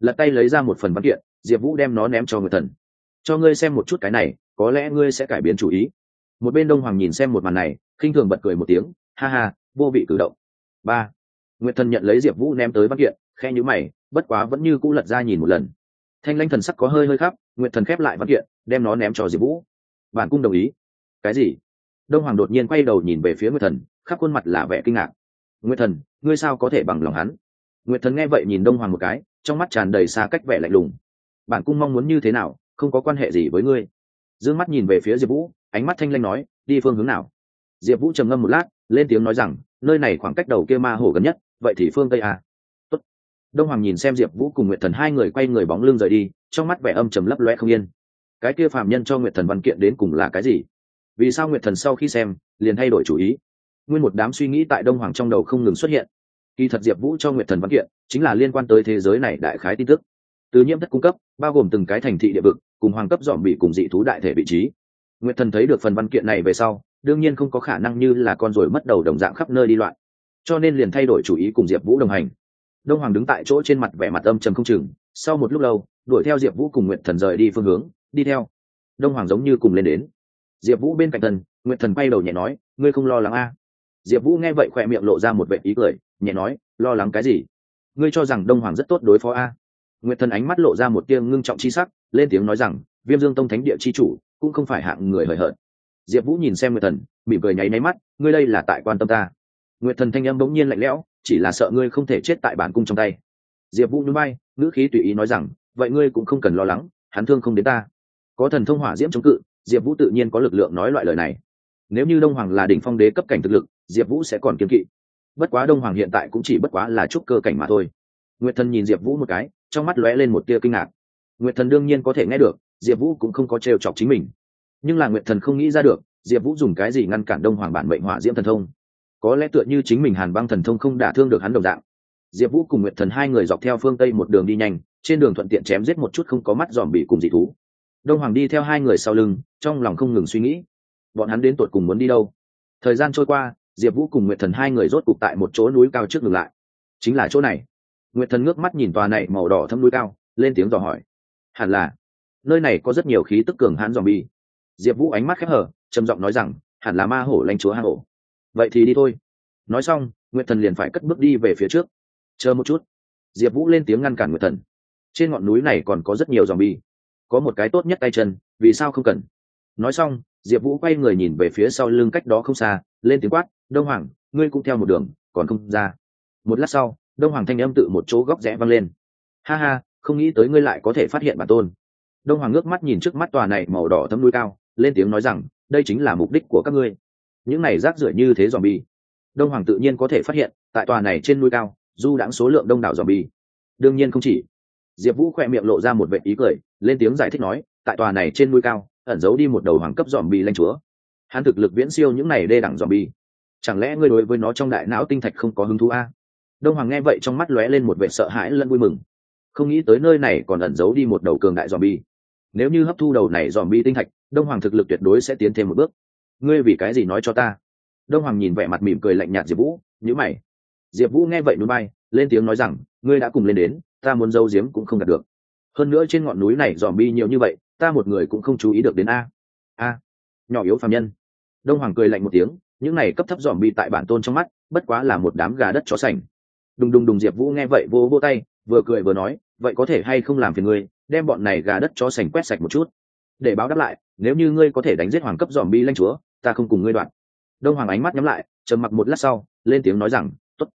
Lật tay lấy ra một phần văn kiện, diệp vũ đem nó ném cho nguyệt thần. Cho ngươi xem một chút cái này, có lẽ ngươi sẽ cải biến chủ ý. Một bên đông hoàng nhìn xem một màn này, khinh thường bật cười một tiếng, ha ha, vô vị cử động. Ba nguyệt thần nhận lấy diệp vũ ném tới văn kiện khe nhữ mày, bất quá vẫn như cũ lật ra nhìn một lần. Thanh lanh thần sắc có hơi hơi khắp nguyệt thần khép lại văn kiện, đem nó ném cho diệp vũ. Bản cung đồng ý. Cái gì? Đông hoàng đột nhiên quay đầu nhìn về phía nguyệt thần, khắp khuôn mặt là vẻ kinh ngạc. Nguyệt thần, ngươi sao có thể bằng lòng hắn? Nguyệt thần nghe vậy nhìn đông hoàng một cái, trong mắt tràn đầy xa cách vẻ lạnh lùng. Bản cung mong muốn như thế nào, không có quan hệ gì với ngươi. D ư ơ n g mắt nhìn về phía diệp vũ, ánh mắt thanh lanh nói, đi phương hướng nào? Diệp vũ trầm ngâm một lát, lên tiếng nói rằng, nơi này khoảng cách đầu kia ma hổ gần nhất vậy thì phương tây à. Tốt. đông hoàng nhìn xem diệp vũ cùng nguyệt thần, hai người quay người bóng lưng rời đi, trong mắt vẻ âm trầm lấp loe không yên. Cái kia phạm nhân cho nguyệt thần văn kiện đến cùng là cái gì? Vì sao nguyệt thần sau khi xem, liền thay đổi chủ ý? Nguyên một đám suy nghĩ tại đông hoàng trong đầu không ngừng xuất hiện. Kỳ thật diệp vũ cho nguyệt thần văn kiện chính là liên quan tới thế giới này đại khái tin tức. Từ nhiễm thất cung cấp, bao gồm từng cái thành thị địa vực, cùng hoàng cấp dọn bị cùng dị thú đại thể vị trí. Nguyệt thần thấy được phần văn kiện này về sau, đương nhiên không có khả năng như là con rồi mất đầu đồng dạng khắp nơi đi loạn cho nên liền thay đổi chủ ý cùng diệp vũ đồng hành. Đông hoàng đứng tại chỗ trên mặt vẻ mặt âm trầm không chừng, sau một lúc lâu, đuổi theo diệp vũ cùng nguyệt thần rời đi phương hướng, đi theo. Đông hoàng giống như cùng lên đến. Diệp vũ bên cạnh thần, nguyệt thần bay đầu nhẹ nói, ngươi không lo lắng a diệp vũ nghe vậy khỏe miệng lộ ra một vệ ý cười, nhẹ nói, lo lắng cái gì? Ngươi cho rằng đông hoàng rất tốt đối phó a nguyệt thần ánh mắt lộ ra một tia ngưng trọng chi sắc, lên tiếng nói rằng, viêm dương tông thánh địa chi chủ, cũng không phải hạng người hời hợt. Diệp vũ nhìn xem nguyện thần, mỉm cười nháy nháy mắt, ngươi đây là tại quan tâm ta nguyệt thần thanh âm bỗng nhiên lạnh lẽo, chỉ là sợ ngươi không thể chết tại bản cung trong tay. Diệp vũ núi bay ngữ khí tùy ý nói rằng, vậy ngươi cũng không cần lo lắng, hắn thương không đến ta. Có thần thông hỏa diễm chống cự, diệp vũ tự nhiên có lực lượng nói loại lời này. Nếu như đông hoàng là đỉnh phong đế cấp cảnh thực lực, diệp vũ sẽ còn kiếm kỵ. Bất quá đông hoàng hiện tại cũng chỉ bất quá là chút cơ cảnh mà thôi. Nguyệt thần nhìn diệp vũ một cái, trong mắt lóe lên một tia kinh ngạc. Nguyệt thần đương nhiên có thể nghe được, diệp vũ cũng không có trêu chọc chính mình. Nhưng là nguyệt thần không nghĩ ra được, diệp vũ dùng cái gì ngăn cản đông hoàng bản mệnh hỏa diễm thần thông? Có lẽ tựa như chính mình hàn băng thần thông không đả thương được hắn đồng dạng. Diệp vũ cùng nguyệt thần hai người dọc theo phương tây một đường đi nhanh, trên đường thuận tiện chém giết một chút không có mắt dòm bị cùng dị thú. Đông hoàng đi theo hai người sau lưng, trong lòng không ngừng suy nghĩ. Bọn hắn đến tột cùng muốn đi đâu? Thời gian trôi qua, diệp vũ cùng nguyệt thần hai người rốt cục tại một chỗ núi cao trước ngừng lại. Chính là chỗ này. Nguyệt thần ngước mắt nhìn tòa này màu đỏ thâm núi cao, lên tiếng dò hỏi. Hẳn là, nơi này có rất nhiều khí tức cường hãn dòm bi diệp vũ ánh mắt khép hở trầm giọng nói rằng, hẳn là ma hổ lanh chúa hang hổ vậy thì đi thôi. Nói xong, nguyệt thần liền phải cất bước đi về phía trước. Chờ một chút. Diệp vũ lên tiếng ngăn cản nguyệt thần. Trên ngọn núi này còn có rất nhiều dòng bi có một cái tốt nhất tay chân, vì sao không cần? Nói xong, diệp vũ quay người nhìn về phía sau lưng cách đó không xa, lên tiếng quát, đông hoàng, ngươi cũng theo một đường, còn không ra. Một lát sau, đông hoàng thanh âm tự một chỗ góc rẽ văng lên. Ha ha, không nghĩ tới ngươi lại có thể phát hiện bản tôn. Đông hoàng ngước mắt nhìn trước mắt tòa này màu đỏ thâm núi cao, lên tiếng nói rằng, đây chính là mục đích của các ngươi những này rác rưởi như thế dòm bi đông hoàng tự nhiên có thể phát hiện, tại tòa này trên núi cao, du đãng số lượng đông đảo dòm bi đương nhiên không chỉ. Diệp vũ khoe miệng lộ ra một vệ ý cười, lên tiếng giải thích nói, tại tòa này trên núi cao, ẩn giấu đi một đầu hoàng cấp dòm bi lanh chúa. Hắn thực lực viễn siêu những này đê đẳng dòm bi chẳng lẽ ngươi đối với nó trong đại não tinh thạch không có hứng thú a? Đông hoàng nghe vậy trong mắt lóe lên một vệ sợ hãi lẫn vui mừng. Không nghĩ tới nơi này còn ẩn giấu đi một đầu cường đại dòm bi nếu như hấp thu đầu này dòm bi tinh thạch, đông hoàng thực lực tuyệt đối sẽ tiến thêm một bước ngươi vì cái gì nói cho ta? Đông hoàng nhìn vẻ mặt mỉm cười lạnh nhạt diệp vũ nhữ mày. Diệp vũ nghe vậy núi bay lên tiếng nói rằng, ngươi đã cùng lên đến, ta muốn giấu giếm cũng không đạt được. Hơn nữa trên ngọn núi này dòm bi nhiều như vậy, ta một người cũng không chú ý được đến a. A. Nhỏ yếu phàm nhân. Đông hoàng cười lạnh một tiếng, những này cấp thấp dòm bi tại bản tôn trong mắt, bất quá là một đám gà đất chó sành. Đùng đùng đùng diệp vũ nghe vậy vô vô tay, vừa cười vừa nói, vậy có thể hay không làm phiền ngươi, đem bọn này gà đất chó sành quét sạch một chút. Để báo đáp lại, nếu như ngươi có thể đánh giết hoàng cấp dòm bi lanh chúa ta không cùng ngươi đoạn. Đông hoàng ánh mắt nhắm lại, trầm mặc một lát sau, lên tiếng nói rằng t ố t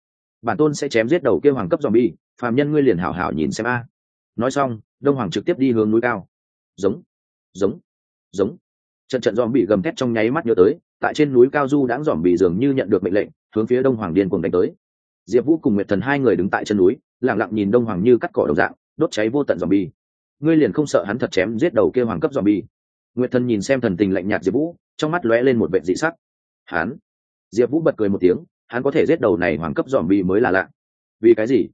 bản tôn sẽ chém giết đầu kêu hoàng cấp dòm bi phàm nhân ngươi liền hảo hảo nhìn xem a. Nói xong, đông hoàng trực tiếp đi hướng núi cao. Giống giống giống. Trận trận dòm bị gầm thét trong nháy mắt nhớ tới, tại trên núi cao du đãng dòm bị dường như nhận được mệnh lệnh, hướng phía đông hoàng điên cùng đánh tới. Diệp vũ cùng nguyệt thần hai người đứng tại chân núi lẳng lặng nhìn đông hoàng như cắt cỏ đồng dạng, đốt cháy vô tận dòm bi ngươi liền không sợ hắn thật chém giết đầu kêu hoàng cấp dòm bi nguyệt thần nhìn xem thần tình lạnh nhạt diệp vũ trong mắt lóe lên một vệ dị sắc. Hắn. Diệp vũ bật cười một tiếng, hắn có thể giết đầu này hoàng cấp dòm bi mới là lạ. Vì cái gì?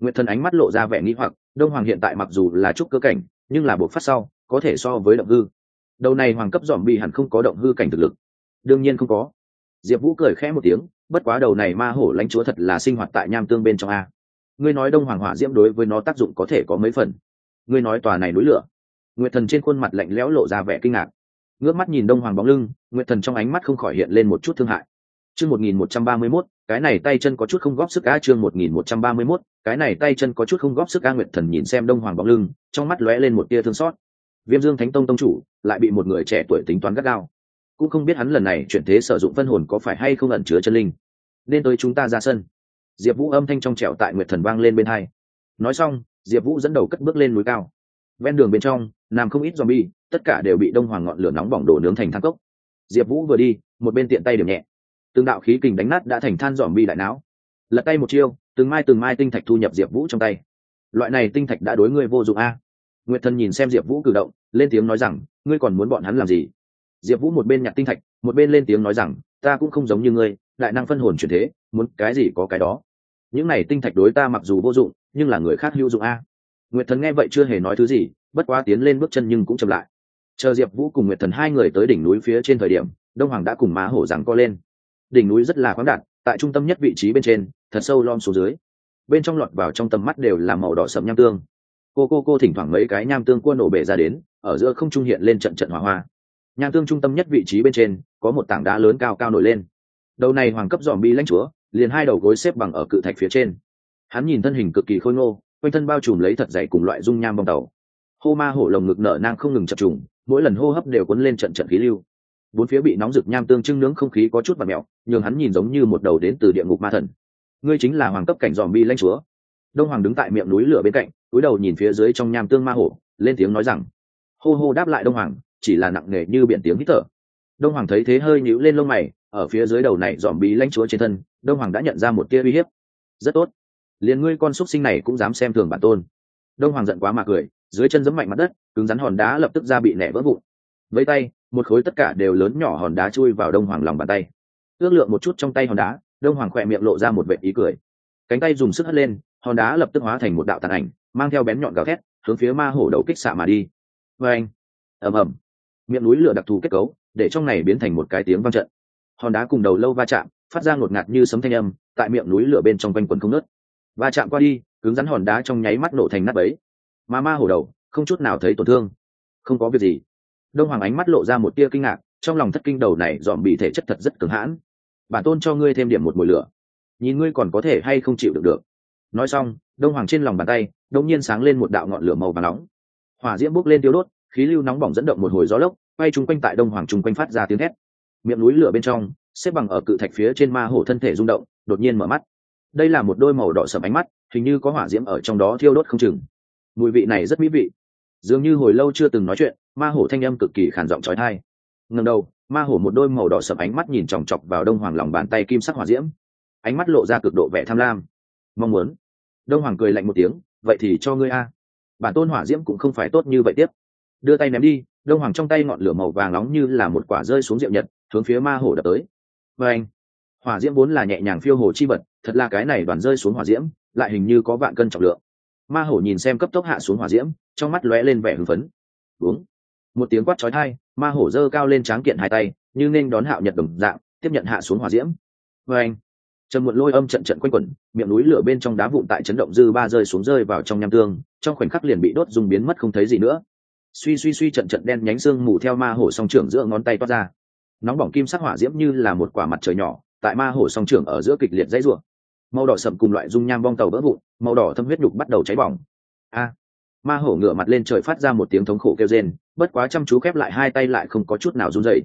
Nguyệt thần ánh mắt lộ ra vẻ nghĩ hoặc, đông hoàng hiện tại mặc dù là trúc cơ cảnh, nhưng là buộc phát sau, có thể so với động hư. Đầu này hoàng cấp dòm bi hẳn không có động hư cảnh thực lực. Đương nhiên không có. Diệp vũ cười khẽ một tiếng, bất quá đầu này ma hổ lãnh chúa thật là sinh hoạt tại nham tương bên trong a. Ngươi nói đông hoàng hỏa diễm đối với nó tác dụng có thể có mấy phần? Ngươi nói tòa này núi lửa. Nguyệt thần trên khuôn mặt lạnh lẽo lộ ra vẻ kinh ngạc ngước mắt nhìn đông hoàng bóng lưng, nguyệt thần trong ánh mắt không khỏi hiện lên một chút thương hại. Chương một nghìn một trăm ba mươi mốt, cái này tay chân có chút không góp sức a chương một nghìn một trăm ba mươi mốt, cái này tay chân có chút không góp sức a nguyệt thần nhìn xem đông hoàng bóng lưng, trong mắt lóe lên một tia thương xót. Viêm dương thánh tông tông chủ, lại bị một người trẻ tuổi tính toán gắt gao. Cũng không biết hắn lần này chuyển thế sử dụng phân hồn có phải hay không ẩn chứa chân linh. Nên tới chúng ta ra sân. Diệp vũ âm thanh trong trẻo tại nguyệt thần vang lên bên hai. Nói xong, diệp vũ dẫn đầu cất bước lên núi cao ven đường bên trong, nằm không ít zombie, tất cả đều bị đông hoàng ngọn lửa nóng bỏng đổ nướng thành than cốc. Diệp vũ vừa đi, một bên tiện tay điểm nhẹ. Từng đạo khí kình đánh nát đã thành than zombie đại não. Lật tay một chiêu, từng mai từng mai tinh thạch thu nhập diệp vũ trong tay. Loại này tinh thạch đã đối ngươi vô dụng a. Nguyệt thần nhìn xem diệp vũ cử động, lên tiếng nói rằng, ngươi còn muốn bọn hắn làm gì? Diệp vũ một bên nhặt tinh thạch, một bên lên tiếng nói rằng, ta cũng không giống như ngươi, đại năng phân hồn chuyển thế, muốn cái gì có cái đó. Những này tinh thạch đối ta mặc dù vô dụng, nhưng là người khác hữu dụng a nguyệt thần nghe vậy chưa hề nói thứ gì, bất quá tiến lên bước chân nhưng cũng chậm lại. Chờ diệp vũ cùng nguyệt thần hai người tới đỉnh núi phía trên thời điểm, đông hoàng đã cùng má hổ rằng co lên. Đỉnh núi rất là khoáng đạt, tại trung tâm nhất vị trí bên trên, thật sâu lom xuống dưới. Bên trong lọt vào trong tầm mắt đều là màu đỏ sậm nham tương. Cô cô cô thỉnh thoảng mấy cái nham tương cua nổ bể ra đến, ở giữa không trung hiện lên trận trận hỏa hoa. Nham tương trung tâm nhất vị trí bên trên, có một tảng đá lớn cao cao nổi lên. Đầu này hoàng cấp dòm bi lãnh chúa, liền hai đầu gối xếp bằng ở cự thạch phía trên. Hắn nhìn thân hình cực kỳ khôi ngô quanh thân bao trùm lấy thật dày cùng loại dung nham bong tàu. Hô ma hổ lồng ngực nở nang không ngừng chập trùng, mỗi lần hô hấp đều cuốn lên trận trận khí lưu. Bốn phía bị nóng rực nham tương trưng nướng không khí có chút và mẹo nhường hắn nhìn giống như một đầu đến từ địa ngục ma thần. Ngươi chính là hoàng cấp cảnh dòm bi lãnh chúa. Đông hoàng đứng tại miệng núi lửa bên cạnh, túi đầu nhìn phía dưới trong nham tương ma hổ, lên tiếng nói rằng, hô hô đáp lại đông hoàng, chỉ là nặng nề như biển tiếng hít thở. Đông hoàng thấy thế hơi nhíu lên lông mày, ở phía dưới đầu này dòm bí lãnh chúa trên thân, đông hoàng đã nhận ra một tia uy hiếp. Rất tốt liền ngươi con xúc sinh này cũng dám xem thường bản tôn. Đông hoàng giận quá mà cười, dưới chân giấm mạnh mặt đất, cứng rắn hòn đá lập tức ra bị nẻ vỡ vụn. Với tay, một khối tất cả đều lớn nhỏ hòn đá chui vào đông hoàng lòng bàn tay. Ước lượng một chút trong tay hòn đá, đông hoàng khỏe miệng lộ ra một vệ ý cười. Cánh tay dùng sức hất lên, hòn đá lập tức hóa thành một đạo tàn ảnh, mang theo bén nhọn gào thét, hướng phía ma hổ đầu kích xạ mà đi. Vê anh ầm ầm. Miệng núi lửa đặc thù kết cấu, để trong này biến thành một cái tiếng vang trận. Hòn đá cùng đầu lâu va chạm, phát ra ngột ngạt như sấm thanh âm, tại miệng núi lửa bên trong quanh quần không nớt va chạm qua đi, cứng rắn hòn đá trong nháy mắt nổ thành nắp ấy mà ma hổ đầu, không chút nào thấy tổn thương. Không có việc gì. Đông hoàng ánh mắt lộ ra một tia kinh ngạc, trong lòng thất kinh đầu này dòm bị thể chất thật rất cứng hãn. Bản tôn cho ngươi thêm điểm một mùi lửa. Nhìn ngươi còn có thể hay không chịu được được. Nói xong, đông hoàng trên lòng bàn tay đông nhiên sáng lên một đạo ngọn lửa màu và nóng. Hỏa diễm bốc lên tiêu đốt, khí lưu nóng bỏng dẫn động một hồi gió lốc, quay chung quanh tại đông hoàng chung quanh phát ra tiếng thét. Miệng núi lửa bên trong, xếp bằng ở cự thạch phía trên ma hổ thân thể rung động, đột nhiên mở mắt đây là một đôi màu đỏ sầm ánh mắt, hình như có hỏa diễm ở trong đó thiêu đốt không chừng. Mùi vị này rất mỹ vị. Dường như hồi lâu chưa từng nói chuyện, ma hổ thanh âm cực kỳ khản giọng trói thai ngần đầu, ma hổ một đôi màu đỏ sầm ánh mắt nhìn chòng chọc vào đông hoàng lòng bàn tay kim sắc hỏa diễm. Ánh mắt lộ ra cực độ vẻ tham lam. Mong muốn. Đông hoàng cười lạnh một tiếng, vậy thì cho ngươi a. Bản tôn hỏa diễm cũng không phải tốt như vậy tiếp. Đưa tay ném đi, đông hoàng trong tay ngọn lửa màu vàng nóng như là một quả rơi xuống rượu nhật, hướng phía ma hổ đập tới. Và anh hỏa diễm vốn là nhẹ nhàng phiêu hồ chi vật, thật là cái này đoàn rơi xuống hỏa diễm, lại hình như có vạn cân trọng lượng. Ma hổ nhìn xem cấp tốc hạ xuống hỏa diễm, trong mắt lóe lên vẻ hưng phấn. Uống. Một tiếng quát chói tai, ma hổ giơ cao lên tráng kiện hai tay, như nên đón hạo nhật đồng dạng, tiếp nhận hạ xuống hỏa diễm. Vê anh trần muộn lôi âm trận trận quanh quẩn, miệng núi lửa bên trong đá vụn tại chấn động dư ba rơi xuống rơi vào trong nham tương, trong khoảnh khắc liền bị đốt dùng biến mất không thấy gì nữa. Suy suy suy trận trận đen nhánh xương mù theo ma hổ song trưởng giữa ngón tay toát ra. Nóng bỏng kim sắc hỏa diễm như là một quả mặt trời nhỏ tại ma hổ song trưởng ở giữa kịch liệt dãy rủa. Màu đỏ sậm cùng loại dung nham bong tàu vỡ vụn, màu đỏ thâm huyết nhục bắt đầu cháy bỏng. A! Ma hổ ngửa mặt lên trời phát ra một tiếng thống khổ kêu rên, bất quá chăm chú khép lại hai tay lại không có chút nào run rẩy.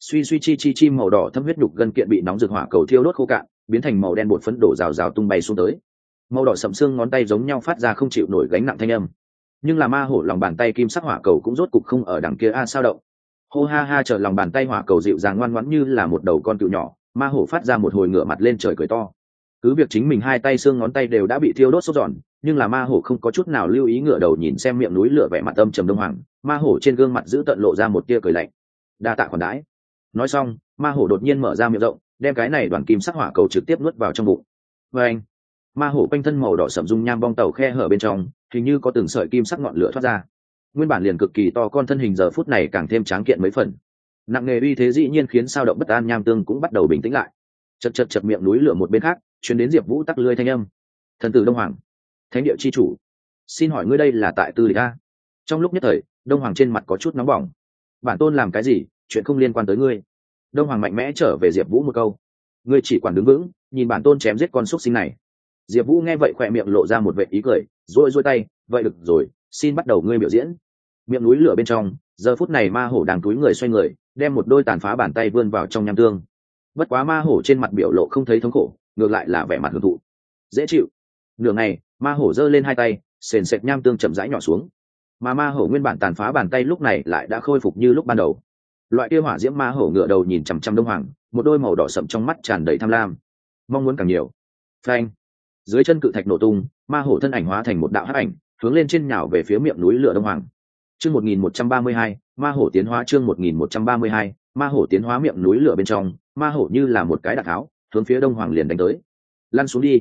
Suy suy chi chi chi màu đỏ thâm huyết nhục gần kiện bị nóng rực hỏa cầu thiêu đốt khô cạn, biến thành màu đen bột phấn đổ rào rào tung bay xuống tới. Màu đỏ sậm xương ngón tay giống nhau phát ra không chịu nổi gánh nặng thanh âm. Nhưng là ma hổ lòng bàn tay kim sắc hỏa cầu cũng rốt cục không ở đằng kia, a, sao động? Hô ha ha, chờ lòng bàn tay hỏa cầu dịu dàng ngoan ngoãn như là một đầu con cựu nhỏ ma hổ phát ra một hồi ngửa mặt lên trời cười to. Cứ việc chính mình hai tay xương ngón tay đều đã bị thiêu đốt sốt giòn, nhưng là ma hổ không có chút nào lưu ý ngửa đầu nhìn xem miệng núi lửa vẻ mặt âm trầm đông hoàng, ma hổ trên gương mặt giữ tận lộ ra một tia cười lạnh. Đa tạ còn đãi. Nói xong, ma hổ đột nhiên mở ra miệng rộng, đem cái này đoàn kim sắc hỏa cầu trực tiếp nuốt vào trong bụng. Vê anh ma hổ quanh thân màu đỏ sầm dung nham bong tàu khe hở bên trong, hình như có từng sợi kim sắc ngọn lửa thoát ra. Nguyên bản liền cực kỳ to con thân hình giờ phút này càng thêm tráng kiện mấy phần nặng nề uy thế dĩ nhiên khiến sao động bất an nham tương cũng bắt đầu bình tĩnh lại. Chật chật chật miệng núi lửa một bên khác chuyến đến diệp vũ tắc lưới thanh âm. Thần tử đông hoàng. Thánh địa c h i chủ. Xin hỏi ngươi đây là tại tư lịch a? Trong lúc nhất thời, đông hoàng trên mặt có chút nóng bỏng. Bản tôn làm cái gì? Chuyện không liên quan tới ngươi. Đông hoàng mạnh mẽ trở về diệp vũ một câu. Ngươi chỉ quản đứng vững, nhìn bản tôn chém giết con xúc sinh này. Diệp vũ nghe vậy khỏe miệng lộ ra một vệ ý cười rỗi rỗi tay, vậy được rồi, xin bắt đầu ngươi biểu diễn. Miệng núi lửa bên trong, giờ phút này ma hổ đàng túi người xoay người đem một đôi tàn phá bàn tay vươn vào trong nham tương. Bất quá ma hổ trên mặt biểu lộ không thấy thống khổ, ngược lại là vẻ mặt hưởng thụ. Dễ chịu. Nửa ngày, ma hổ giơ lên hai tay, sền sệt nham tương chậm rãi nhỏ xuống. Mà ma hổ nguyên bản tàn phá bàn tay lúc này lại đã khôi phục như lúc ban đầu. Loại kia hỏa diễm ma hổ ngựa đầu nhìn chằm chằm đông hoàng, một đôi màu đỏ sậm trong mắt tràn đầy tham lam. Mong muốn càng nhiều. Phanh. Dưới chân cự thạch nổ tung, ma hổ thân ảnh hóa thành một đạo hắc ảnh, hướng lên trên nhào về phía miệng núi lửa đông hoàng chương một nghìn một trăm ba mươi hai, ma hổ tiến hóa chương một nghìn một trăm ba mươi hai, ma hổ tiến hóa miệng núi lửa bên trong, ma hổ như là một cái đặc tháo, hướng phía đông hoàng liền đánh tới. Lăn xuống đi.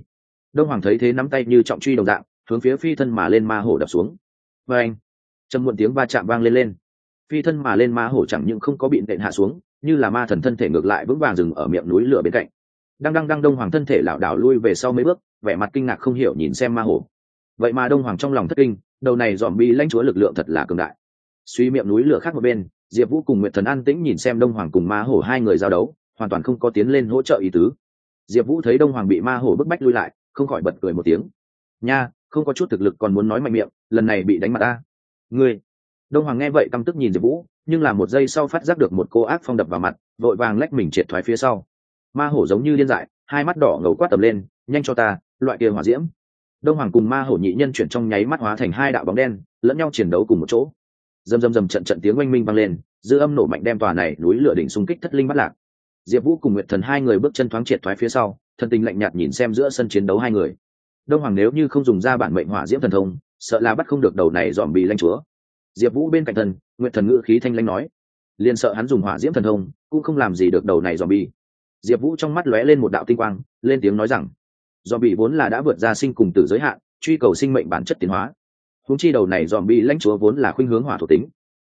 Đông hoàng thấy thế nắm tay như trọng truy đồng dạng, hướng phía phi thân mà lên ma hổ đập xuống. Oeng. trầm muộn tiếng va chạm vang lên lên. Phi thân mà lên ma hổ chẳng những không có bị đện hạ xuống, như là ma thần thân thể ngược lại vững vàng dừng ở miệng núi lửa bên cạnh. Đang đang đang đông hoàng thân thể lảo đảo lui về sau mấy bước, vẻ mặt kinh ngạc không hiểu nhìn xem ma hổ. Vậy mà đông hoàng trong lòng thất kinh đầu này dòm bi lãnh chúa lực lượng thật là cường đại. Suy miệng núi lửa khác một bên, diệp vũ cùng nguyện thần an tĩnh nhìn xem đông hoàng cùng ma hổ hai người giao đấu, hoàn toàn không có tiến lên hỗ trợ ý tứ. Diệp vũ thấy đông hoàng bị ma hổ bức bách lui lại, không khỏi bật cười một tiếng. Nha, không có chút thực lực còn muốn nói mạnh miệng, lần này bị đánh mặt ta. Ngươi? Đông hoàng nghe vậy căm tức nhìn diệp vũ, nhưng là một giây sau phát giác được một cô ác phong đập vào mặt, vội vàng lách mình triệt thoái phía sau. Ma hổ giống như điên dại, hai mắt đỏ ngầu quát tập lên, nhanh cho ta, loại kia hỏa diễm đông hoàng cùng ma hổ nhị nhân chuyển trong nháy mắt hóa thành hai đạo bóng đen, lẫn nhau chiến đấu cùng một chỗ. Dầm dầm dầm trận trận tiếng oanh minh vang lên, dư âm nổ mạnh đem tòa này núi lửa đỉnh xung kích thất linh bắt lạc. Diệp vũ cùng nguyệt thần hai người bước chân thoáng triệt thoái phía sau thần tình lạnh nhạt nhìn xem giữa sân chiến đấu hai người. Đông hoàng nếu như không dùng ra bản mệnh hỏa diễm thần thông, sợ là bắt không được đầu này dòm bị lanh chúa. Diệp vũ bên cạnh thần, nguyệt thần ngữ khí thanh lanh nói liền sợ hắn dùng hỏa diễm thần thông, cũng không làm gì được đầu này dòm bị. diệp vũ trong mắt lóe lên một đạo tinh quang, lên tiếng nói rằng dòm bị vốn là đã vượt ra sinh cùng tử giới hạn, truy cầu sinh mệnh bản chất tiến hóa. Húng chi đầu này dòm bị lãnh chúa vốn là khuynh hướng hỏa thuộc tính.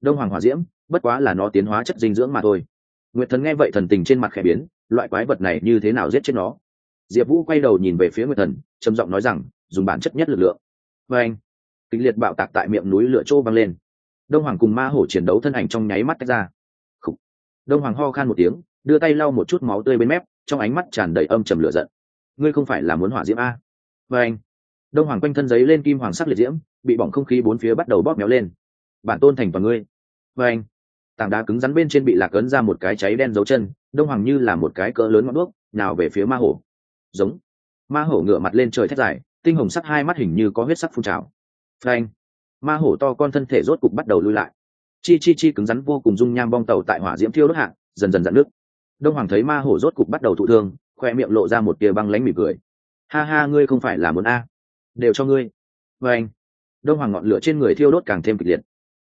Đông hoàng hỏa diễm, bất quá là nó tiến hóa chất dinh dưỡng mà thôi. Nguyệt thần nghe vậy thần tình trên mặt khẽ biến, loại quái vật này như thế nào giết chết nó? Diệp vũ quay đầu nhìn về phía nguyệt thần, trầm giọng nói rằng, dùng bản chất nhất lực lượng. Và anh, kịch liệt bạo tạc tại miệng núi lửa trô văng lên. Đông hoàng cùng ma hổ chiến đấu thân ảnh trong nháy mắt tách ra. Khủ. đông hoàng ho khan một tiếng, đưa tay lau một chút máu tươi bên mép, trong ánh mắt tràn đầy âm trầm lửa giận ngươi không phải là muốn hỏa diễm a? Và anh, đông hoàng quanh thân giấy lên kim hoàng sắc liệt diễm, bị bỏng không khí bốn phía bắt đầu bóp méo lên. Bản tôn thành toàn ngươi. Và anh, tảng đá cứng rắn bên trên bị lạc ấn ra một cái cháy đen dấu chân, đông hoàng như là một cái cỡ lớn ngọn đuốc, nào về phía ma hổ. Giống. Ma hổ ngửa mặt lên trời thét dài, tinh hồng sắc hai mắt hình như có huyết sắc phun trào. Phanh ma hổ to con thân thể rốt cục bắt đầu lui lại. Chi chi chi cứng rắn vô cùng dung nham bong tàu tại hỏa diễm thiêu đốt hạng dần dần dạn nước. Đông hoàng thấy ma hổ rốt cục bắt đầu thụ thương khoe miệng lộ ra một tia băng lánh mỉm cười. Ha ha, ngươi không phải là muốn a. Đều cho ngươi. Và anh, đông hoàng ngọn lửa trên người thiêu đốt càng thêm kịch liệt.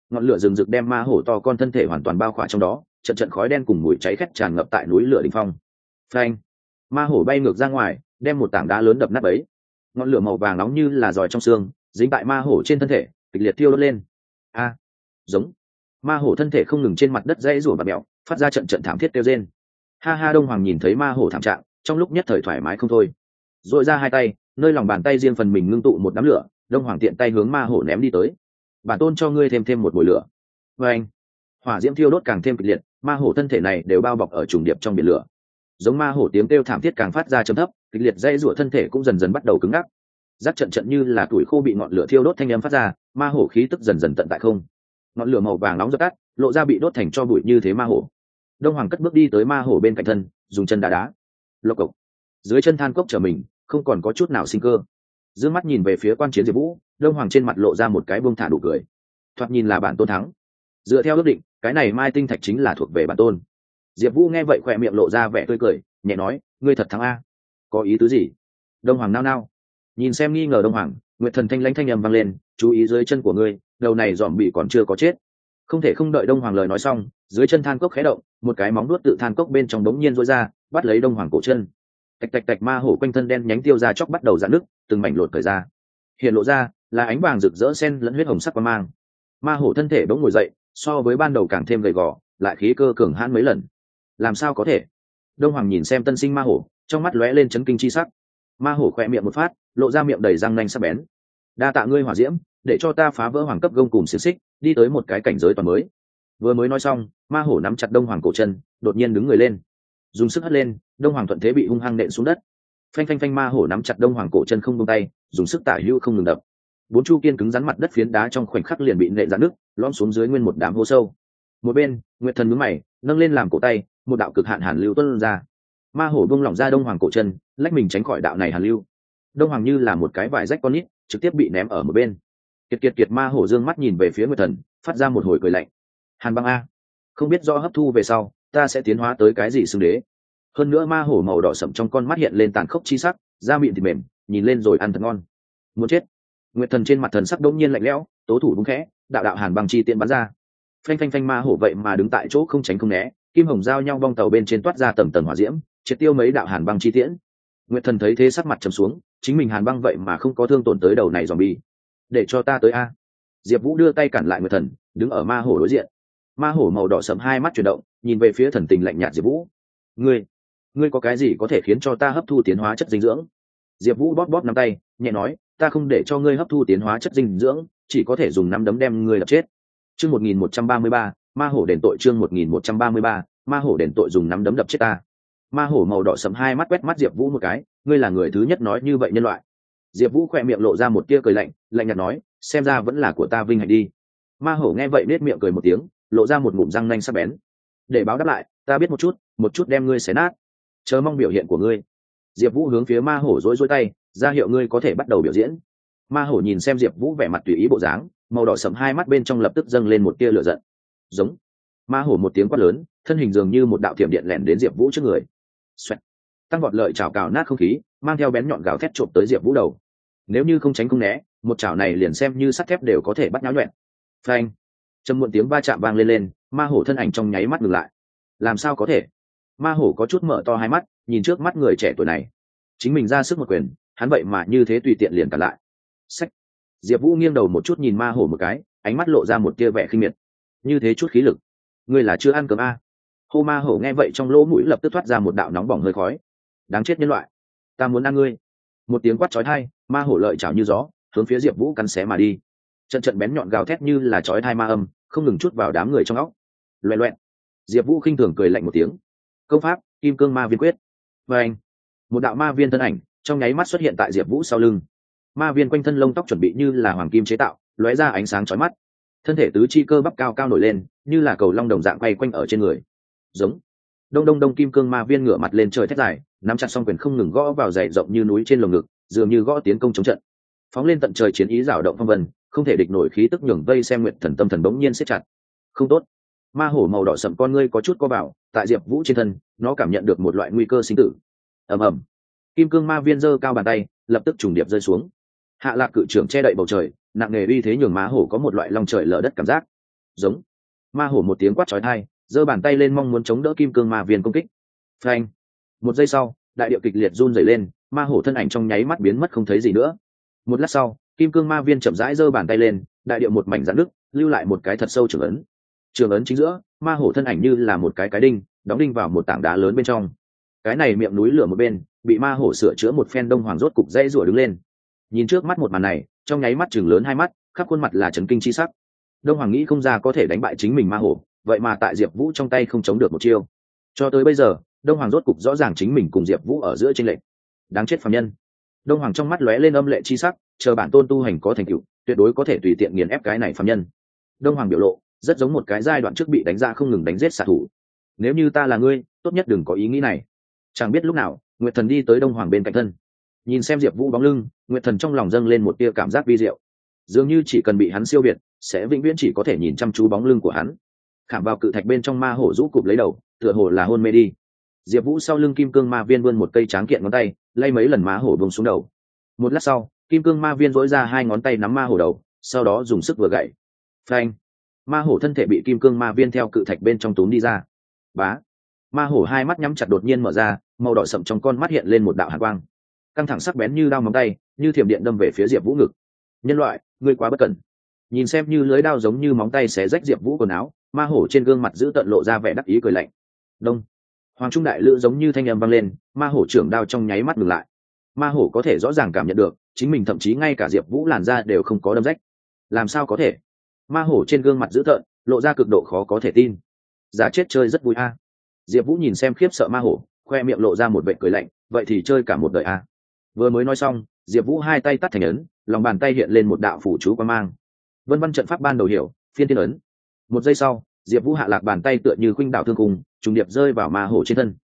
Ngọn lửa rừng rực đem ma hổ to con thân thể hoàn toàn bao khỏa trong đó, trận trận khói đen cùng mùi cháy khét tràn ngập tại núi lửa đình phong. Phanh ma hổ bay ngược ra ngoài, đem một tảng đá lớn đập nát ấy ngọn lửa màu vàng nóng như là giỏi trong xương, dính tại ma hổ trên thân thể, kịch liệt thiêu đốt lên. A, giống. Ma hổ thân thể không ngừng trên mặt đất dãy rủa và mẹo, phát ra trận trận thảm thiết kêu trên ha ha, đông hoàng nhìn thấy ma hổ thảm trạng trong lúc nhất thời thoải mái không thôi. R ồ i ra hai tay, nơi lòng bàn tay riêng phần mình ngưng tụ một đám lửa, đông hoàng tiện tay hướng ma hổ ném đi tới. Bản tôn cho ngươi thêm thêm một mùi lửa. Và anh, hỏa diễm thiêu đốt càng thêm kịch liệt, ma hổ thân thể này đều bao bọc ở trùng điệp trong biển lửa. Giống ma hổ tiếng kêu thảm thiết càng phát ra chấm thấp, kịch liệt dây rủa thân thể cũng dần dần bắt đầu cứng ngắc. Rác trận trận như là tuổi khô bị ngọn lửa thiêu đốt thanh âm phát ra, ma hổ khí tức dần dần tận tại không. Ngọn lửa màu vàng nóng dập tắt, lộ ra bị đốt thành cho bụi như thế ma hổ. Đông hoàng cất bước đi tới ma hổ bên cạnh thân, dùng chân đá đá lộc cộc. Dưới chân than cốc trở mình, không còn có chút nào sinh cơ. D mắt nhìn về phía quan chiến diệp vũ đông hoàng trên mặt lộ ra một cái buông thả đủ cười. Thoạt nhìn là bản tôn thắng. Dựa theo ước định, cái này mai tinh thạch chính là thuộc về bản tôn. Diệp vũ nghe vậy khỏe miệng lộ ra vẻ tươi cười, nhẹ nói, ngươi thật thắng a. Có ý tứ gì? Đông hoàng nao nao. Nhìn xem nghi ngờ đông hoàng, nguyệt thần thanh lãnh thanh â m vang lên, chú ý dưới chân của ngươi, đầu này dòm bị còn chưa có chết. Không thể không đợi đông hoàng lời nói xong, dưới chân than cốc khé động một cái móng đuốt tự than cốc bên trong đống nhiên rối ra, bắt lấy đông hoàng cổ chân. Tạch tạch tạch ma hổ quanh thân đen nhánh tiêu ra chóc bắt đầu dạn nước, từng mảnh lột thời ra. Hiện lộ ra là ánh vàng rực rỡ sen lẫn huyết hồng sắc qua mang. Ma hổ thân thể bỗng ngồi dậy, so với ban đầu càng thêm gầy gò, lại khí cơ cường hãn mấy lần. Làm sao có thể? Đông hoàng nhìn xem tân sinh ma hổ, trong mắt lóe lên chấn kinh chi sắc. Ma hổ khỏe miệng một phát, lộ ra miệng đầy răng nanh sắc bén. Đa tạ ngươi hỏa diễm, để cho ta phá vỡ hoàng cấp gông cùng xiềng xích, đi tới một cái cảnh giới toàn mới vừa mới nói xong, ma hổ nắm chặt đông hoàng cổ chân, đột nhiên đứng người lên. Dùng sức hất lên, đông hoàng thuận thế bị hung hăng nện xuống đất. Phanh phanh phanh ma hổ nắm chặt đông hoàng cổ chân không tung tay, dùng sức tả hữu không ngừng đập. Bốn chu kiên cứng rắn mặt đất phiến đá trong khoảnh khắc liền bị nệ dạn nước lom xuống dưới nguyên một đám hô sâu. Một bên, nguyệt thần mướn mày, nâng lên làm cổ tay, một đạo cực hạn hàn lưu tuân ra. Ma hổ bông lỏng ra đông hoàng cổ chân, lách mình tránh khỏi đạo này hàn lưu. Đông hoàng như là một cái vải rách con nít, trực tiếp bị ném ở một bên. Kiệt kiệt kiệt ma hổ dương mắt nhìn về phía nguyệt thần, phát ra một hồi cười lạnh hàn băng a. Không biết do hấp thu về sau, ta sẽ tiến hóa tới cái gì xưng đế. Hơn nữa ma hổ màu đỏ sậm trong con mắt hiện lên tàn khốc chi sắc, da mịn thịt mềm, nhìn lên rồi ăn thật ngon. Muốn chết. Nguyệt thần trên mặt thần sắc đông nhiên lạnh lẽo, tố thủ đúng khẽ, đạo đạo hàn băng chi tiện bắn ra. Phanh phanh phanh ma hổ vậy mà đứng tại chỗ không tránh không né, kim hồng giao nhau bong tàu bên trên toát ra tầng tầng hỏa diễm, triệt tiêu mấy đạo hàn băng chi tiễn. Nguyệt thần thấy thế sắc mặt trầm xuống, chính mình hàn băng vậy mà không có thương tổn tới đầu này dòm bi để cho ta tới a. Diệp vũ đưa tay cản lại nguyệt thần, đứng ở ma hổ đối diện ma hổ màu đỏ sẫm hai mắt chuyển động, nhìn về phía thần tình lạnh nhạt diệp vũ. Ngươi ngươi có cái gì có thể khiến cho ta hấp thu tiến hóa chất dinh dưỡng? Diệp vũ bóp bóp nắm tay, nhẹ nói, ta không để cho ngươi hấp thu tiến hóa chất dinh dưỡng, chỉ có thể dùng nắm đấm đem ngươi đập chết. Chương một nghìn một trăm ba mươi ba, ma hổ đền tội chương một nghìn một trăm ba mươi ba, ma hổ đền tội dùng nắm đấm đập chết ta. Ma hổ màu đỏ sầm hai mắt quét mắt diệp vũ một cái, ngươi là người thứ nhất nói như vậy nhân loại. Diệp vũ khỏe miệng lộ ra một tia cười lạnh lạnh nhạt nói, xem ra vẫn là của ta vinh hạnh đi. Ma hổ nghe vậy nết miệng cười một tiếng lộ ra một ngụm răng nanh sắc bén. Để báo đáp lại, ta biết một chút một chút đem ngươi xé nát. Chờ mong biểu hiện của ngươi. Diệp vũ hướng phía ma hổ rối rối tay, ra hiệu ngươi có thể bắt đầu biểu diễn. Ma hổ nhìn xem diệp vũ vẻ mặt tùy ý bộ dáng, màu đỏ sẫm hai mắt bên trong lập tức dâng lên một tia lửa giận. Giống. Ma hổ một tiếng quát lớn, thân hình dường như một đạo thiểm điện lẻn đến diệp vũ trước người. Xoẹt. tăng vọt lợi chảo cào nát không khí, mang theo bén nhọn gào thét trộm tới diệp vũ đầu. Nếu như không tránh không né, một chảo này liền xem như sắt thép đều có thể bắt nháo nhuẹn. Phanh trầm muộn tiếng va chạm vang lên lên, ma hổ thân ảnh trong nháy mắt ngừng lại. Làm sao có thể? Ma hổ có chút mở to hai mắt, nhìn trước mắt người trẻ tuổi này. Chính mình ra sức một quyền, hắn vậy mà như thế tùy tiện liền cả lại. Sách diệp vũ nghiêng đầu một chút nhìn ma hổ một cái, ánh mắt lộ ra một tia vẻ khinh miệt. Như thế chút khí lực. Ngươi là chưa ăn cơm a à. hô ma hổ nghe vậy trong lỗ mũi lập tức thoát ra một đạo nóng bỏng hơi khói. Đáng chết nhân loại. Ta muốn ăn ngươi. Một tiếng quát chói thai ma hổ lợi chảo như gió, hướng phía diệp vũ cắn xé mà đi trận trận bén nhọn gào thét như là chói thai ma âm, không ngừng chút vào đám người trong óc. Loẹ loẹn, diệp vũ khinh thường cười lạnh một tiếng. Công pháp, kim cương ma viên quyết. Và anh, một đạo ma viên thân ảnh, trong nháy mắt xuất hiện tại diệp vũ sau lưng. Ma viên quanh thân lông tóc chuẩn bị như là hoàng kim chế tạo, lóe ra ánh sáng chói mắt. Thân thể tứ chi cơ bắp cao cao nổi lên, như là cầu long đồng dạng quay quanh ở trên người. Giống. Đông đông đông kim cương ma viên ngửa mặt lên trời thét dài, nắm chặt xong quyền không ngừng gõ vào dày rộng như núi trên lồng ngực, dường như gõ tiến công chống trận. Phóng lên tận trời chiến ý rảo động phong vân không thể địch nổi khí tức nhường vây xem nguyện thần tâm thần bỗng nhiên siết chặt. Không tốt. Ma hổ màu đỏ sậm con ngươi có chút co vào, tại diệp vũ trên thân, nó cảm nhận được một loại nguy cơ sinh tử. Ầm ầm. Kim cương ma viên giơ cao bàn tay, lập tức trùng điệp rơi xuống. Hạ lạc cự trưởng che đậy bầu trời, nặng nề uy thế nhường má hổ có một loại lòng trời lở đất cảm giác. Giống. Ma hổ một tiếng quát trói thai giơ bàn tay lên mong muốn chống đỡ kim cương ma viên công kích. Phanh. Một giây sau, đại điệu kịch liệt run rẩy lên, ma hổ thân ảnh trong nháy mắt biến mất không thấy gì nữa. Một lát sau kim cương ma viên chậm rãi giơ bàn tay lên, đại điệu một mảnh dạn nước lưu lại một cái thật sâu trường ấn. Trường ấn chính giữa, ma hổ thân ảnh như là một cái cái đinh, đóng đinh vào một tảng đá lớn bên trong. Cái này miệng núi lửa một bên, bị ma hổ sửa chữa một phen đông hoàng rốt cục dây rủa đứng lên. Nhìn trước mắt một màn này, trong nháy mắt chừng lớn hai mắt, khắp khuôn mặt là trấn kinh chi sắc. Đông hoàng nghĩ không ra có thể đánh bại chính mình ma hổ, vậy mà tại diệp vũ trong tay không chống được một chiêu. Cho tới bây giờ, đông hoàng rốt cục rõ ràng chính mình cùng diệp vũ ở giữa tranh lệch. Đáng chết phạm nhân. Đông hoàng trong mắt lóe lên âm lệ chi sắc chờ bản tôn tu hành có thành tựu, tuyệt đối có thể tùy tiện nghiền ép cái này phạm nhân. Đông hoàng biểu lộ, rất giống một cái giai đoạn trước bị đánh ra không ngừng đánh giết xạ thủ. Nếu như ta là ngươi, tốt nhất đừng có ý nghĩ này. Chẳng biết lúc nào, nguyệt thần đi tới đông hoàng bên cạnh thân. Nhìn xem diệp vũ bóng lưng, nguyệt thần trong lòng dâng lên một tia cảm giác vi diệu. Dường như chỉ cần bị hắn siêu việt, sẽ vĩnh viễn chỉ có thể nhìn chăm chú bóng lưng của hắn. Khảm vào cự thạch bên trong ma hổ rũ cụp lấy đầu, tựa hồ là hôn mê đi. Diệp vũ sau lưng kim cương ma viên vươn một cây tráng kiện ngón tay, lay mấy lần má hổ bông xuống đầu. Một lát sau kim cương ma viên dỗi ra hai ngón tay nắm ma hổ đầu, sau đó dùng sức vừa gậy. Phanh. Ma hổ thân thể bị kim cương ma viên theo cự thạch bên trong túm đi ra. Bá. Ma hổ hai mắt nhắm chặt đột nhiên mở ra, màu đỏ sậm trong con mắt hiện lên một đạo hạ quang. Căng thẳng sắc bén như đao móng tay, như thiểm điện đâm về phía diệp vũ ngực. Nhân loại, ngươi quá bất cẩn. Nhìn xem như lưới đao giống như móng tay xé rách diệp vũ quần áo, ma hổ trên gương mặt giữ tận lộ ra vẻ đắc ý cười lạnh. Đông. Hoàng trung đại lữ giống như thanh âm vang lên, ma hổ trưởng đao trong nháy mắt ngừng lại ma hổ có thể rõ ràng cảm nhận được, chính mình thậm chí ngay cả diệp vũ làn da đều không có đâm rách. Làm sao có thể? Ma hổ trên gương mặt dữ tợn, lộ ra cực độ khó có thể tin. Giá chết chơi rất vui a. Diệp vũ nhìn xem khiếp sợ ma hổ, khoe miệng lộ ra một vệ cười lạnh, vậy thì chơi cả một đời a. Vừa mới nói xong, diệp vũ hai tay tắt thành ấn, lòng bàn tay hiện lên một đạo phủ chú quan mang. Vân văn trận pháp ban đầu hiểu, phiên tiên ấn. Một giây sau, diệp vũ hạ lạc bàn tay tựa như khuynh đảo thương cùng trùng điệp rơi vào ma hổ trên thân.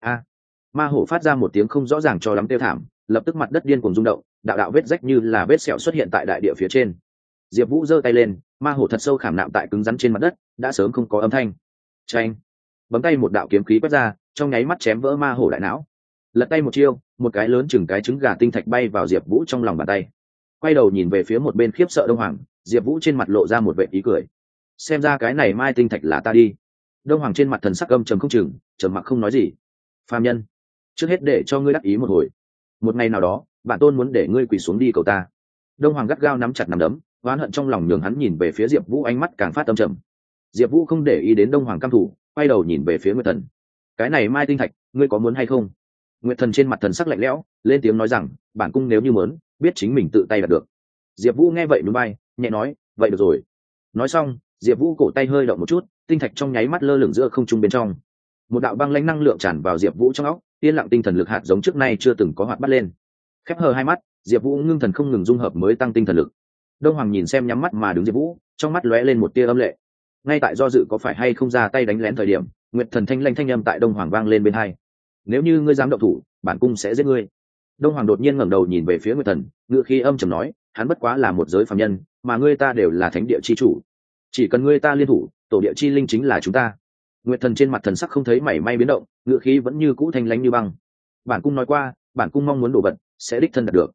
A. Ma hổ phát ra một tiếng không rõ ràng cho lắm tiêu thảm lập tức mặt đất điên cùng rung động, đạo đạo vết rách như là vết sẹo xuất hiện tại đại địa phía trên. Diệp vũ giơ tay lên, ma hổ thật sâu khảm nạm tại cứng rắn trên mặt đất, đã sớm không có âm thanh. Tranh bấm tay một đạo kiếm khí quét ra, trong nháy mắt chém vỡ ma hổ đại não. Lật tay một chiêu, một cái lớn chừng cái trứng gà tinh thạch bay vào diệp vũ trong lòng bàn tay. Quay đầu nhìn về phía một bên khiếp sợ đông hoàng, diệp vũ trên mặt lộ ra một vệ ý cười. Xem ra cái này mai tinh thạch là ta đi. Đông hoàng trên mặt thần sắc âm trầm không chừng, trầm mặc không nói gì. Phàm nhân, trước hết để cho ngươi đắc ý một hồi một ngày nào đó bản tôn muốn để ngươi quỳ xuống đi cầu ta. Đông hoàng gắt gao nắm chặt nắm đấm, oán hận trong lòng nhường hắn nhìn về phía diệp vũ ánh mắt càng phát tâm trầm. Diệp vũ không để ý đến đông hoàng cam thủ quay đầu nhìn về phía nguyệt thần. Cái này mai tinh thạch, ngươi có muốn hay không? Nguyệt thần trên mặt thần sắc lạnh lẽo, lên tiếng nói rằng, bản cung nếu như mớn biết chính mình tự tay đạt được. Diệp vũ nghe vậy núi bay, nhẹ nói, vậy được rồi. Nói xong, diệp vũ cổ tay hơi động một chút, tinh thạch trong nháy mắt lơ lửng giữa không trung bên trong. Một đạo băng lãnh năng lượng tràn vào diệp vũ trong óc yên lặng tinh thần lực hạt giống trước nay chưa từng có hoạt bắt lên. Khép hờ hai mắt, diệp vũ ngưng thần không ngừng dung hợp mới tăng tinh thần lực. Đông hoàng nhìn xem nhắm mắt mà đứng diệp vũ, trong mắt lóe lên một tia âm lệ. Ngay tại do dự có phải hay không ra tay đánh lén thời điểm, nguyệt thần thanh lanh thanh âm tại đông hoàng vang lên bên hai. Nếu như ngươi dám động thủ, bản cung sẽ giết ngươi. Đông hoàng đột nhiên ngẩng đầu nhìn về phía nguyệt thần ngựa khi âm trầm nói, hắn bất quá là một giới phạm nhân, mà ngươi ta đều là thánh địa chi chủ. Chỉ cần ngươi ta liên thủ, tổ địa chi linh chính là chúng ta nguyệt thần trên mặt thần sắc không thấy mảy may biến động, ngựa khí vẫn như cũ thanh lánh như băng. Bản cung nói qua, bản cung mong muốn đổ vật sẽ đích thân đạt được.